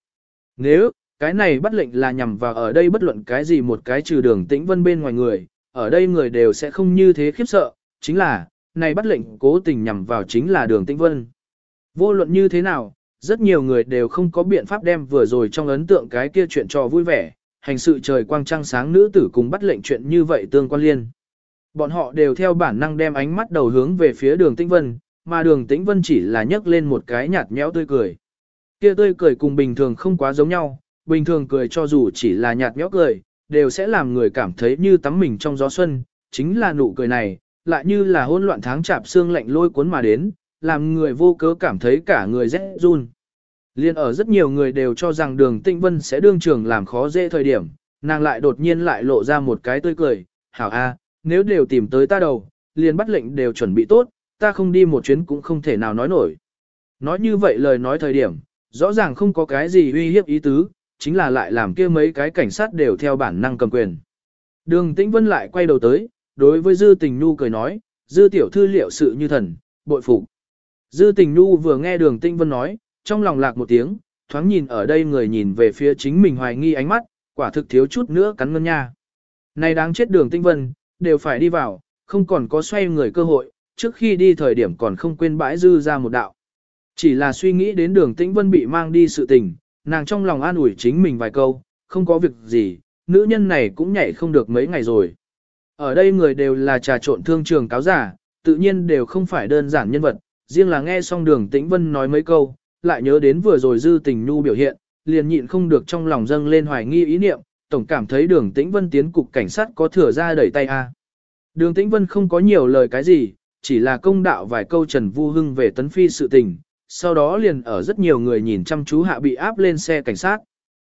Nếu, cái này bắt lệnh là nhằm vào ở đây bất luận cái gì một cái trừ đường tĩnh vân bên ngoài người, ở đây người đều sẽ không như thế khiếp sợ, chính là, này bắt lệnh cố tình nhằm vào chính là đường tĩnh vân. Vô luận như thế nào, rất nhiều người đều không có biện pháp đem vừa rồi trong ấn tượng cái kia chuyện trò vui vẻ, hành sự trời quang trăng sáng nữ tử cùng bắt lệnh chuyện như vậy tương quan liên. Bọn họ đều theo bản năng đem ánh mắt đầu hướng về phía đường tĩnh vân, mà đường tĩnh vân chỉ là nhấc lên một cái nhạt nhẽo tươi cười. Kia tươi cười cùng bình thường không quá giống nhau, bình thường cười cho dù chỉ là nhạt nhẽo cười, đều sẽ làm người cảm thấy như tắm mình trong gió xuân, chính là nụ cười này, lại như là hỗn loạn tháng chạp xương lạnh lôi cuốn mà đến, làm người vô cớ cảm thấy cả người rét run. Liên ở rất nhiều người đều cho rằng đường tĩnh vân sẽ đương trường làm khó dễ thời điểm, nàng lại đột nhiên lại lộ ra một cái tươi cười, hảo a, nếu đều tìm tới ta đầu, liền bắt lệnh đều chuẩn bị tốt, ta không đi một chuyến cũng không thể nào nói nổi. Nói như vậy lời nói thời điểm, rõ ràng không có cái gì uy hiếp ý tứ, chính là lại làm kia mấy cái cảnh sát đều theo bản năng cầm quyền. Đường Tĩnh Vân lại quay đầu tới, đối với Dư Tình Nhu cười nói, Dư tiểu thư liệu sự như thần, bội phục. Dư Tình Nhu vừa nghe Đường Tĩnh Vân nói, trong lòng lạc một tiếng, thoáng nhìn ở đây người nhìn về phía chính mình hoài nghi ánh mắt, quả thực thiếu chút nữa cắn ngân nha. Này đáng chết Đường Tĩnh Vân, đều phải đi vào, không còn có xoay người cơ hội, trước khi đi thời điểm còn không quên bãi dư ra một đạo. Chỉ là suy nghĩ đến đường tĩnh vân bị mang đi sự tình, nàng trong lòng an ủi chính mình vài câu, không có việc gì, nữ nhân này cũng nhảy không được mấy ngày rồi. Ở đây người đều là trà trộn thương trường cáo giả, tự nhiên đều không phải đơn giản nhân vật, riêng là nghe xong đường tĩnh vân nói mấy câu, lại nhớ đến vừa rồi dư tình nu biểu hiện, liền nhịn không được trong lòng dâng lên hoài nghi ý niệm, tổng cảm thấy đường tĩnh vân tiến cục cảnh sát có thừa ra đẩy tay a. Đường tĩnh vân không có nhiều lời cái gì, chỉ là công đạo vài câu Trần Vu Hưng về tấn phi sự tình, sau đó liền ở rất nhiều người nhìn chăm chú hạ bị áp lên xe cảnh sát.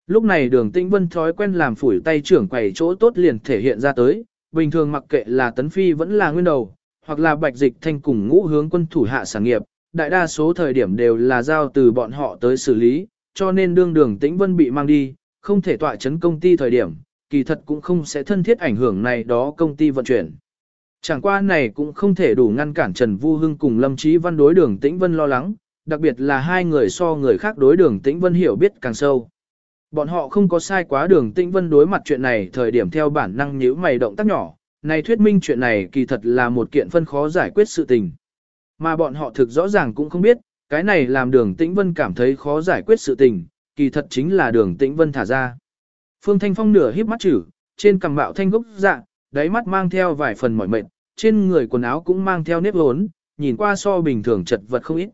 Lúc này đường tĩnh vân thói quen làm phủi tay trưởng quầy chỗ tốt liền thể hiện ra tới, bình thường mặc kệ là tấn phi vẫn là nguyên đầu, hoặc là bạch dịch thanh cùng ngũ hướng quân thủ hạ sản nghiệp, đại đa số thời điểm đều là giao từ bọn họ tới xử lý, cho nên đương đường tĩnh vân bị mang đi, không thể tọa chấn công ty thời điểm, kỳ thật cũng không sẽ thân thiết ảnh hưởng này đó công ty vận chuyển. Chẳng qua này cũng không thể đủ ngăn cản Trần Vu Hưng cùng Lâm Chí Văn đối đường Tĩnh Vân lo lắng, đặc biệt là hai người so người khác đối đường Tĩnh Vân hiểu biết càng sâu. Bọn họ không có sai quá đường Tĩnh Vân đối mặt chuyện này thời điểm theo bản năng nhíu mày động tác nhỏ, này thuyết minh chuyện này kỳ thật là một kiện phân khó giải quyết sự tình. Mà bọn họ thực rõ ràng cũng không biết, cái này làm đường Tĩnh Vân cảm thấy khó giải quyết sự tình, kỳ thật chính là đường Tĩnh Vân thả ra. Phương Thanh Phong nửa híp mắt chữ, trên cằm bạo thanh gốc dạ, đáy mắt mang theo vài phần mỏi mệt, trên người quần áo cũng mang theo nếp hốn, nhìn qua so bình thường chật vật không ít.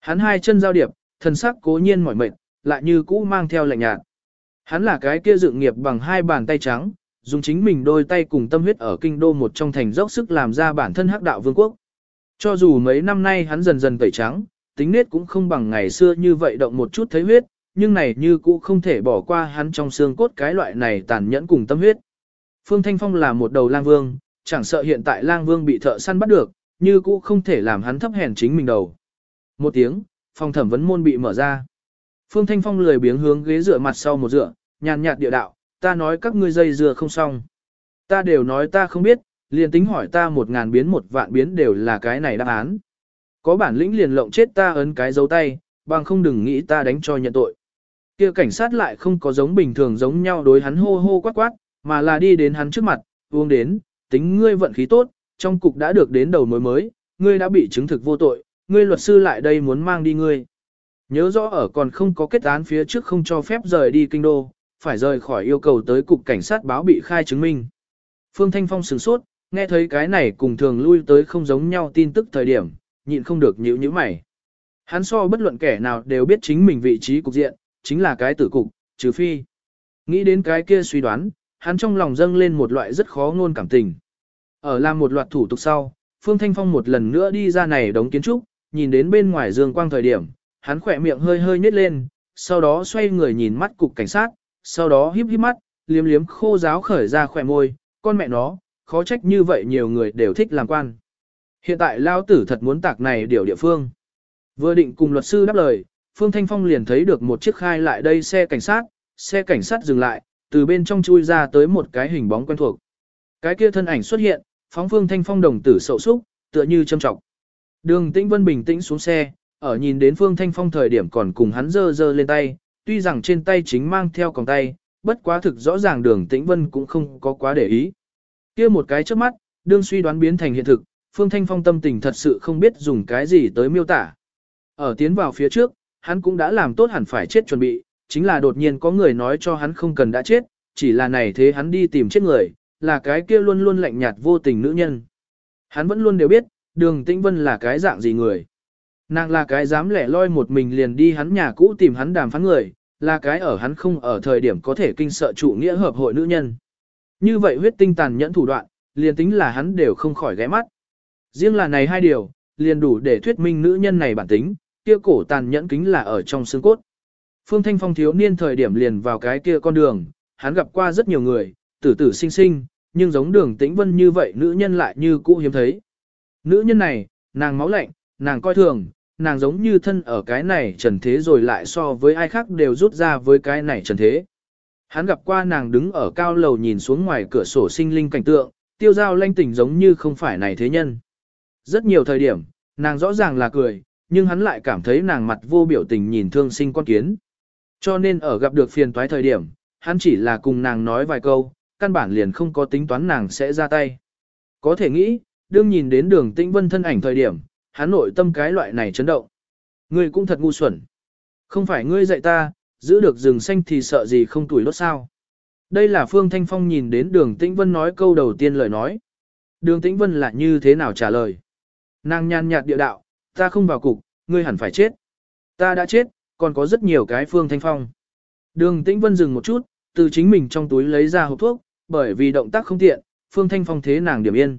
Hắn hai chân giao điệp, thân sắc cố nhiên mỏi mệt, lại như cũ mang theo lạnh nhạt. Hắn là cái kia dựng nghiệp bằng hai bàn tay trắng, dùng chính mình đôi tay cùng tâm huyết ở kinh đô một trong thành dốc sức làm ra bản thân hắc đạo vương quốc. Cho dù mấy năm nay hắn dần dần tẩy trắng, tính nết cũng không bằng ngày xưa như vậy động một chút thấy huyết, nhưng này như cũ không thể bỏ qua hắn trong xương cốt cái loại này tàn nhẫn cùng tâm huyết. Phương Thanh Phong là một đầu lang vương, chẳng sợ hiện tại lang vương bị thợ săn bắt được, như cũ không thể làm hắn thấp hèn chính mình đầu. Một tiếng, phòng thẩm vấn môn bị mở ra. Phương Thanh Phong lười biếng hướng ghế dựa mặt sau một dựa, nhàn nhạt địa đạo, ta nói các ngươi dây dưa không xong. Ta đều nói ta không biết, liền tính hỏi ta một ngàn biến một vạn biến đều là cái này đáp án. Có bản lĩnh liền lộng chết ta ấn cái dấu tay, bằng không đừng nghĩ ta đánh cho nhận tội. Kia cảnh sát lại không có giống bình thường giống nhau đối hắn hô hô quát quát, mà là đi đến hắn trước mặt, uống đến, tính ngươi vận khí tốt, trong cục đã được đến đầu mối mới, ngươi đã bị chứng thực vô tội, ngươi luật sư lại đây muốn mang đi ngươi. Nhớ rõ ở còn không có kết án phía trước không cho phép rời đi kinh đô, phải rời khỏi yêu cầu tới cục cảnh sát báo bị khai chứng minh. Phương Thanh Phong sửng sốt, nghe thấy cái này cùng thường lui tới không giống nhau tin tức thời điểm, nhịn không được nhíu nhíu mày. Hắn so bất luận kẻ nào đều biết chính mình vị trí cục diện, chính là cái tử cục, trừ phi. Nghĩ đến cái kia suy đoán, hắn trong lòng dâng lên một loại rất khó ngôn cảm tình. Ở làm một loạt thủ tục sau, Phương Thanh Phong một lần nữa đi ra này đống kiến trúc, nhìn đến bên ngoài dương quang thời điểm, hắn khỏe miệng hơi hơi nhếch lên, sau đó xoay người nhìn mắt cục cảnh sát, sau đó híp híp mắt, liếm liếm khô giáo khởi ra khỏe môi, con mẹ nó, khó trách như vậy nhiều người đều thích làm quan. Hiện tại lao tử thật muốn tạc này điều địa phương. Vừa định cùng luật sư đáp lời, Phương Thanh Phong liền thấy được một chiếc khai lại đây xe cảnh sát, xe cảnh sát dừng lại, từ bên trong chui ra tới một cái hình bóng quen thuộc. Cái kia thân ảnh xuất hiện, phóng Phương Thanh Phong đồng tử sậu súc, tựa như châm trọng. Đường Tĩnh Vân bình tĩnh xuống xe, ở nhìn đến Phương Thanh Phong thời điểm còn cùng hắn dơ dơ lên tay, tuy rằng trên tay chính mang theo còng tay, bất quá thực rõ ràng đường Tĩnh Vân cũng không có quá để ý. kia một cái trước mắt, đương suy đoán biến thành hiện thực, Phương Thanh Phong tâm tình thật sự không biết dùng cái gì tới miêu tả. Ở tiến vào phía trước, hắn cũng đã làm tốt hẳn phải chết chuẩn bị, chính là đột nhiên có người nói cho hắn không cần đã chết, chỉ là này thế hắn đi tìm chết người, là cái kia luôn luôn lạnh nhạt vô tình nữ nhân. Hắn vẫn luôn đều biết, đường tĩnh vân là cái dạng gì người. Nàng là cái dám lẻ loi một mình liền đi hắn nhà cũ tìm hắn đàm phán người, là cái ở hắn không ở thời điểm có thể kinh sợ chủ nghĩa hợp hội nữ nhân. Như vậy huyết tinh tàn nhẫn thủ đoạn, liền tính là hắn đều không khỏi ghé mắt. Riêng là này hai điều, liền đủ để thuyết minh nữ nhân này bản tính, kia cổ tàn nhẫn kính là ở trong xương cốt. Phương Thanh Phong thiếu niên thời điểm liền vào cái kia con đường, hắn gặp qua rất nhiều người, tử tử sinh sinh, nhưng giống đường tĩnh vân như vậy nữ nhân lại như cũ hiếm thấy. Nữ nhân này, nàng máu lạnh, nàng coi thường, nàng giống như thân ở cái này trần thế rồi lại so với ai khác đều rút ra với cái này trần thế. Hắn gặp qua nàng đứng ở cao lầu nhìn xuống ngoài cửa sổ sinh linh cảnh tượng, tiêu giao lanh tỉnh giống như không phải này thế nhân. Rất nhiều thời điểm, nàng rõ ràng là cười, nhưng hắn lại cảm thấy nàng mặt vô biểu tình nhìn thương sinh con kiến. Cho nên ở gặp được phiền toái thời điểm, hắn chỉ là cùng nàng nói vài câu, căn bản liền không có tính toán nàng sẽ ra tay. Có thể nghĩ, đương nhìn đến đường tĩnh vân thân ảnh thời điểm, hắn nội tâm cái loại này chấn động. Ngươi cũng thật ngu xuẩn. Không phải ngươi dạy ta, giữ được rừng xanh thì sợ gì không tuổi lốt sao. Đây là Phương Thanh Phong nhìn đến đường tĩnh vân nói câu đầu tiên lời nói. Đường tĩnh vân là như thế nào trả lời. Nàng nhàn nhạt địa đạo, Ta không vào cục, ngươi hẳn phải chết. Ta đã chết, còn có rất nhiều cái Phương Thanh Phong. Đường Tĩnh Vân dừng một chút, từ chính mình trong túi lấy ra hộp thuốc, bởi vì động tác không tiện, Phương Thanh Phong thế nàng điểm yên.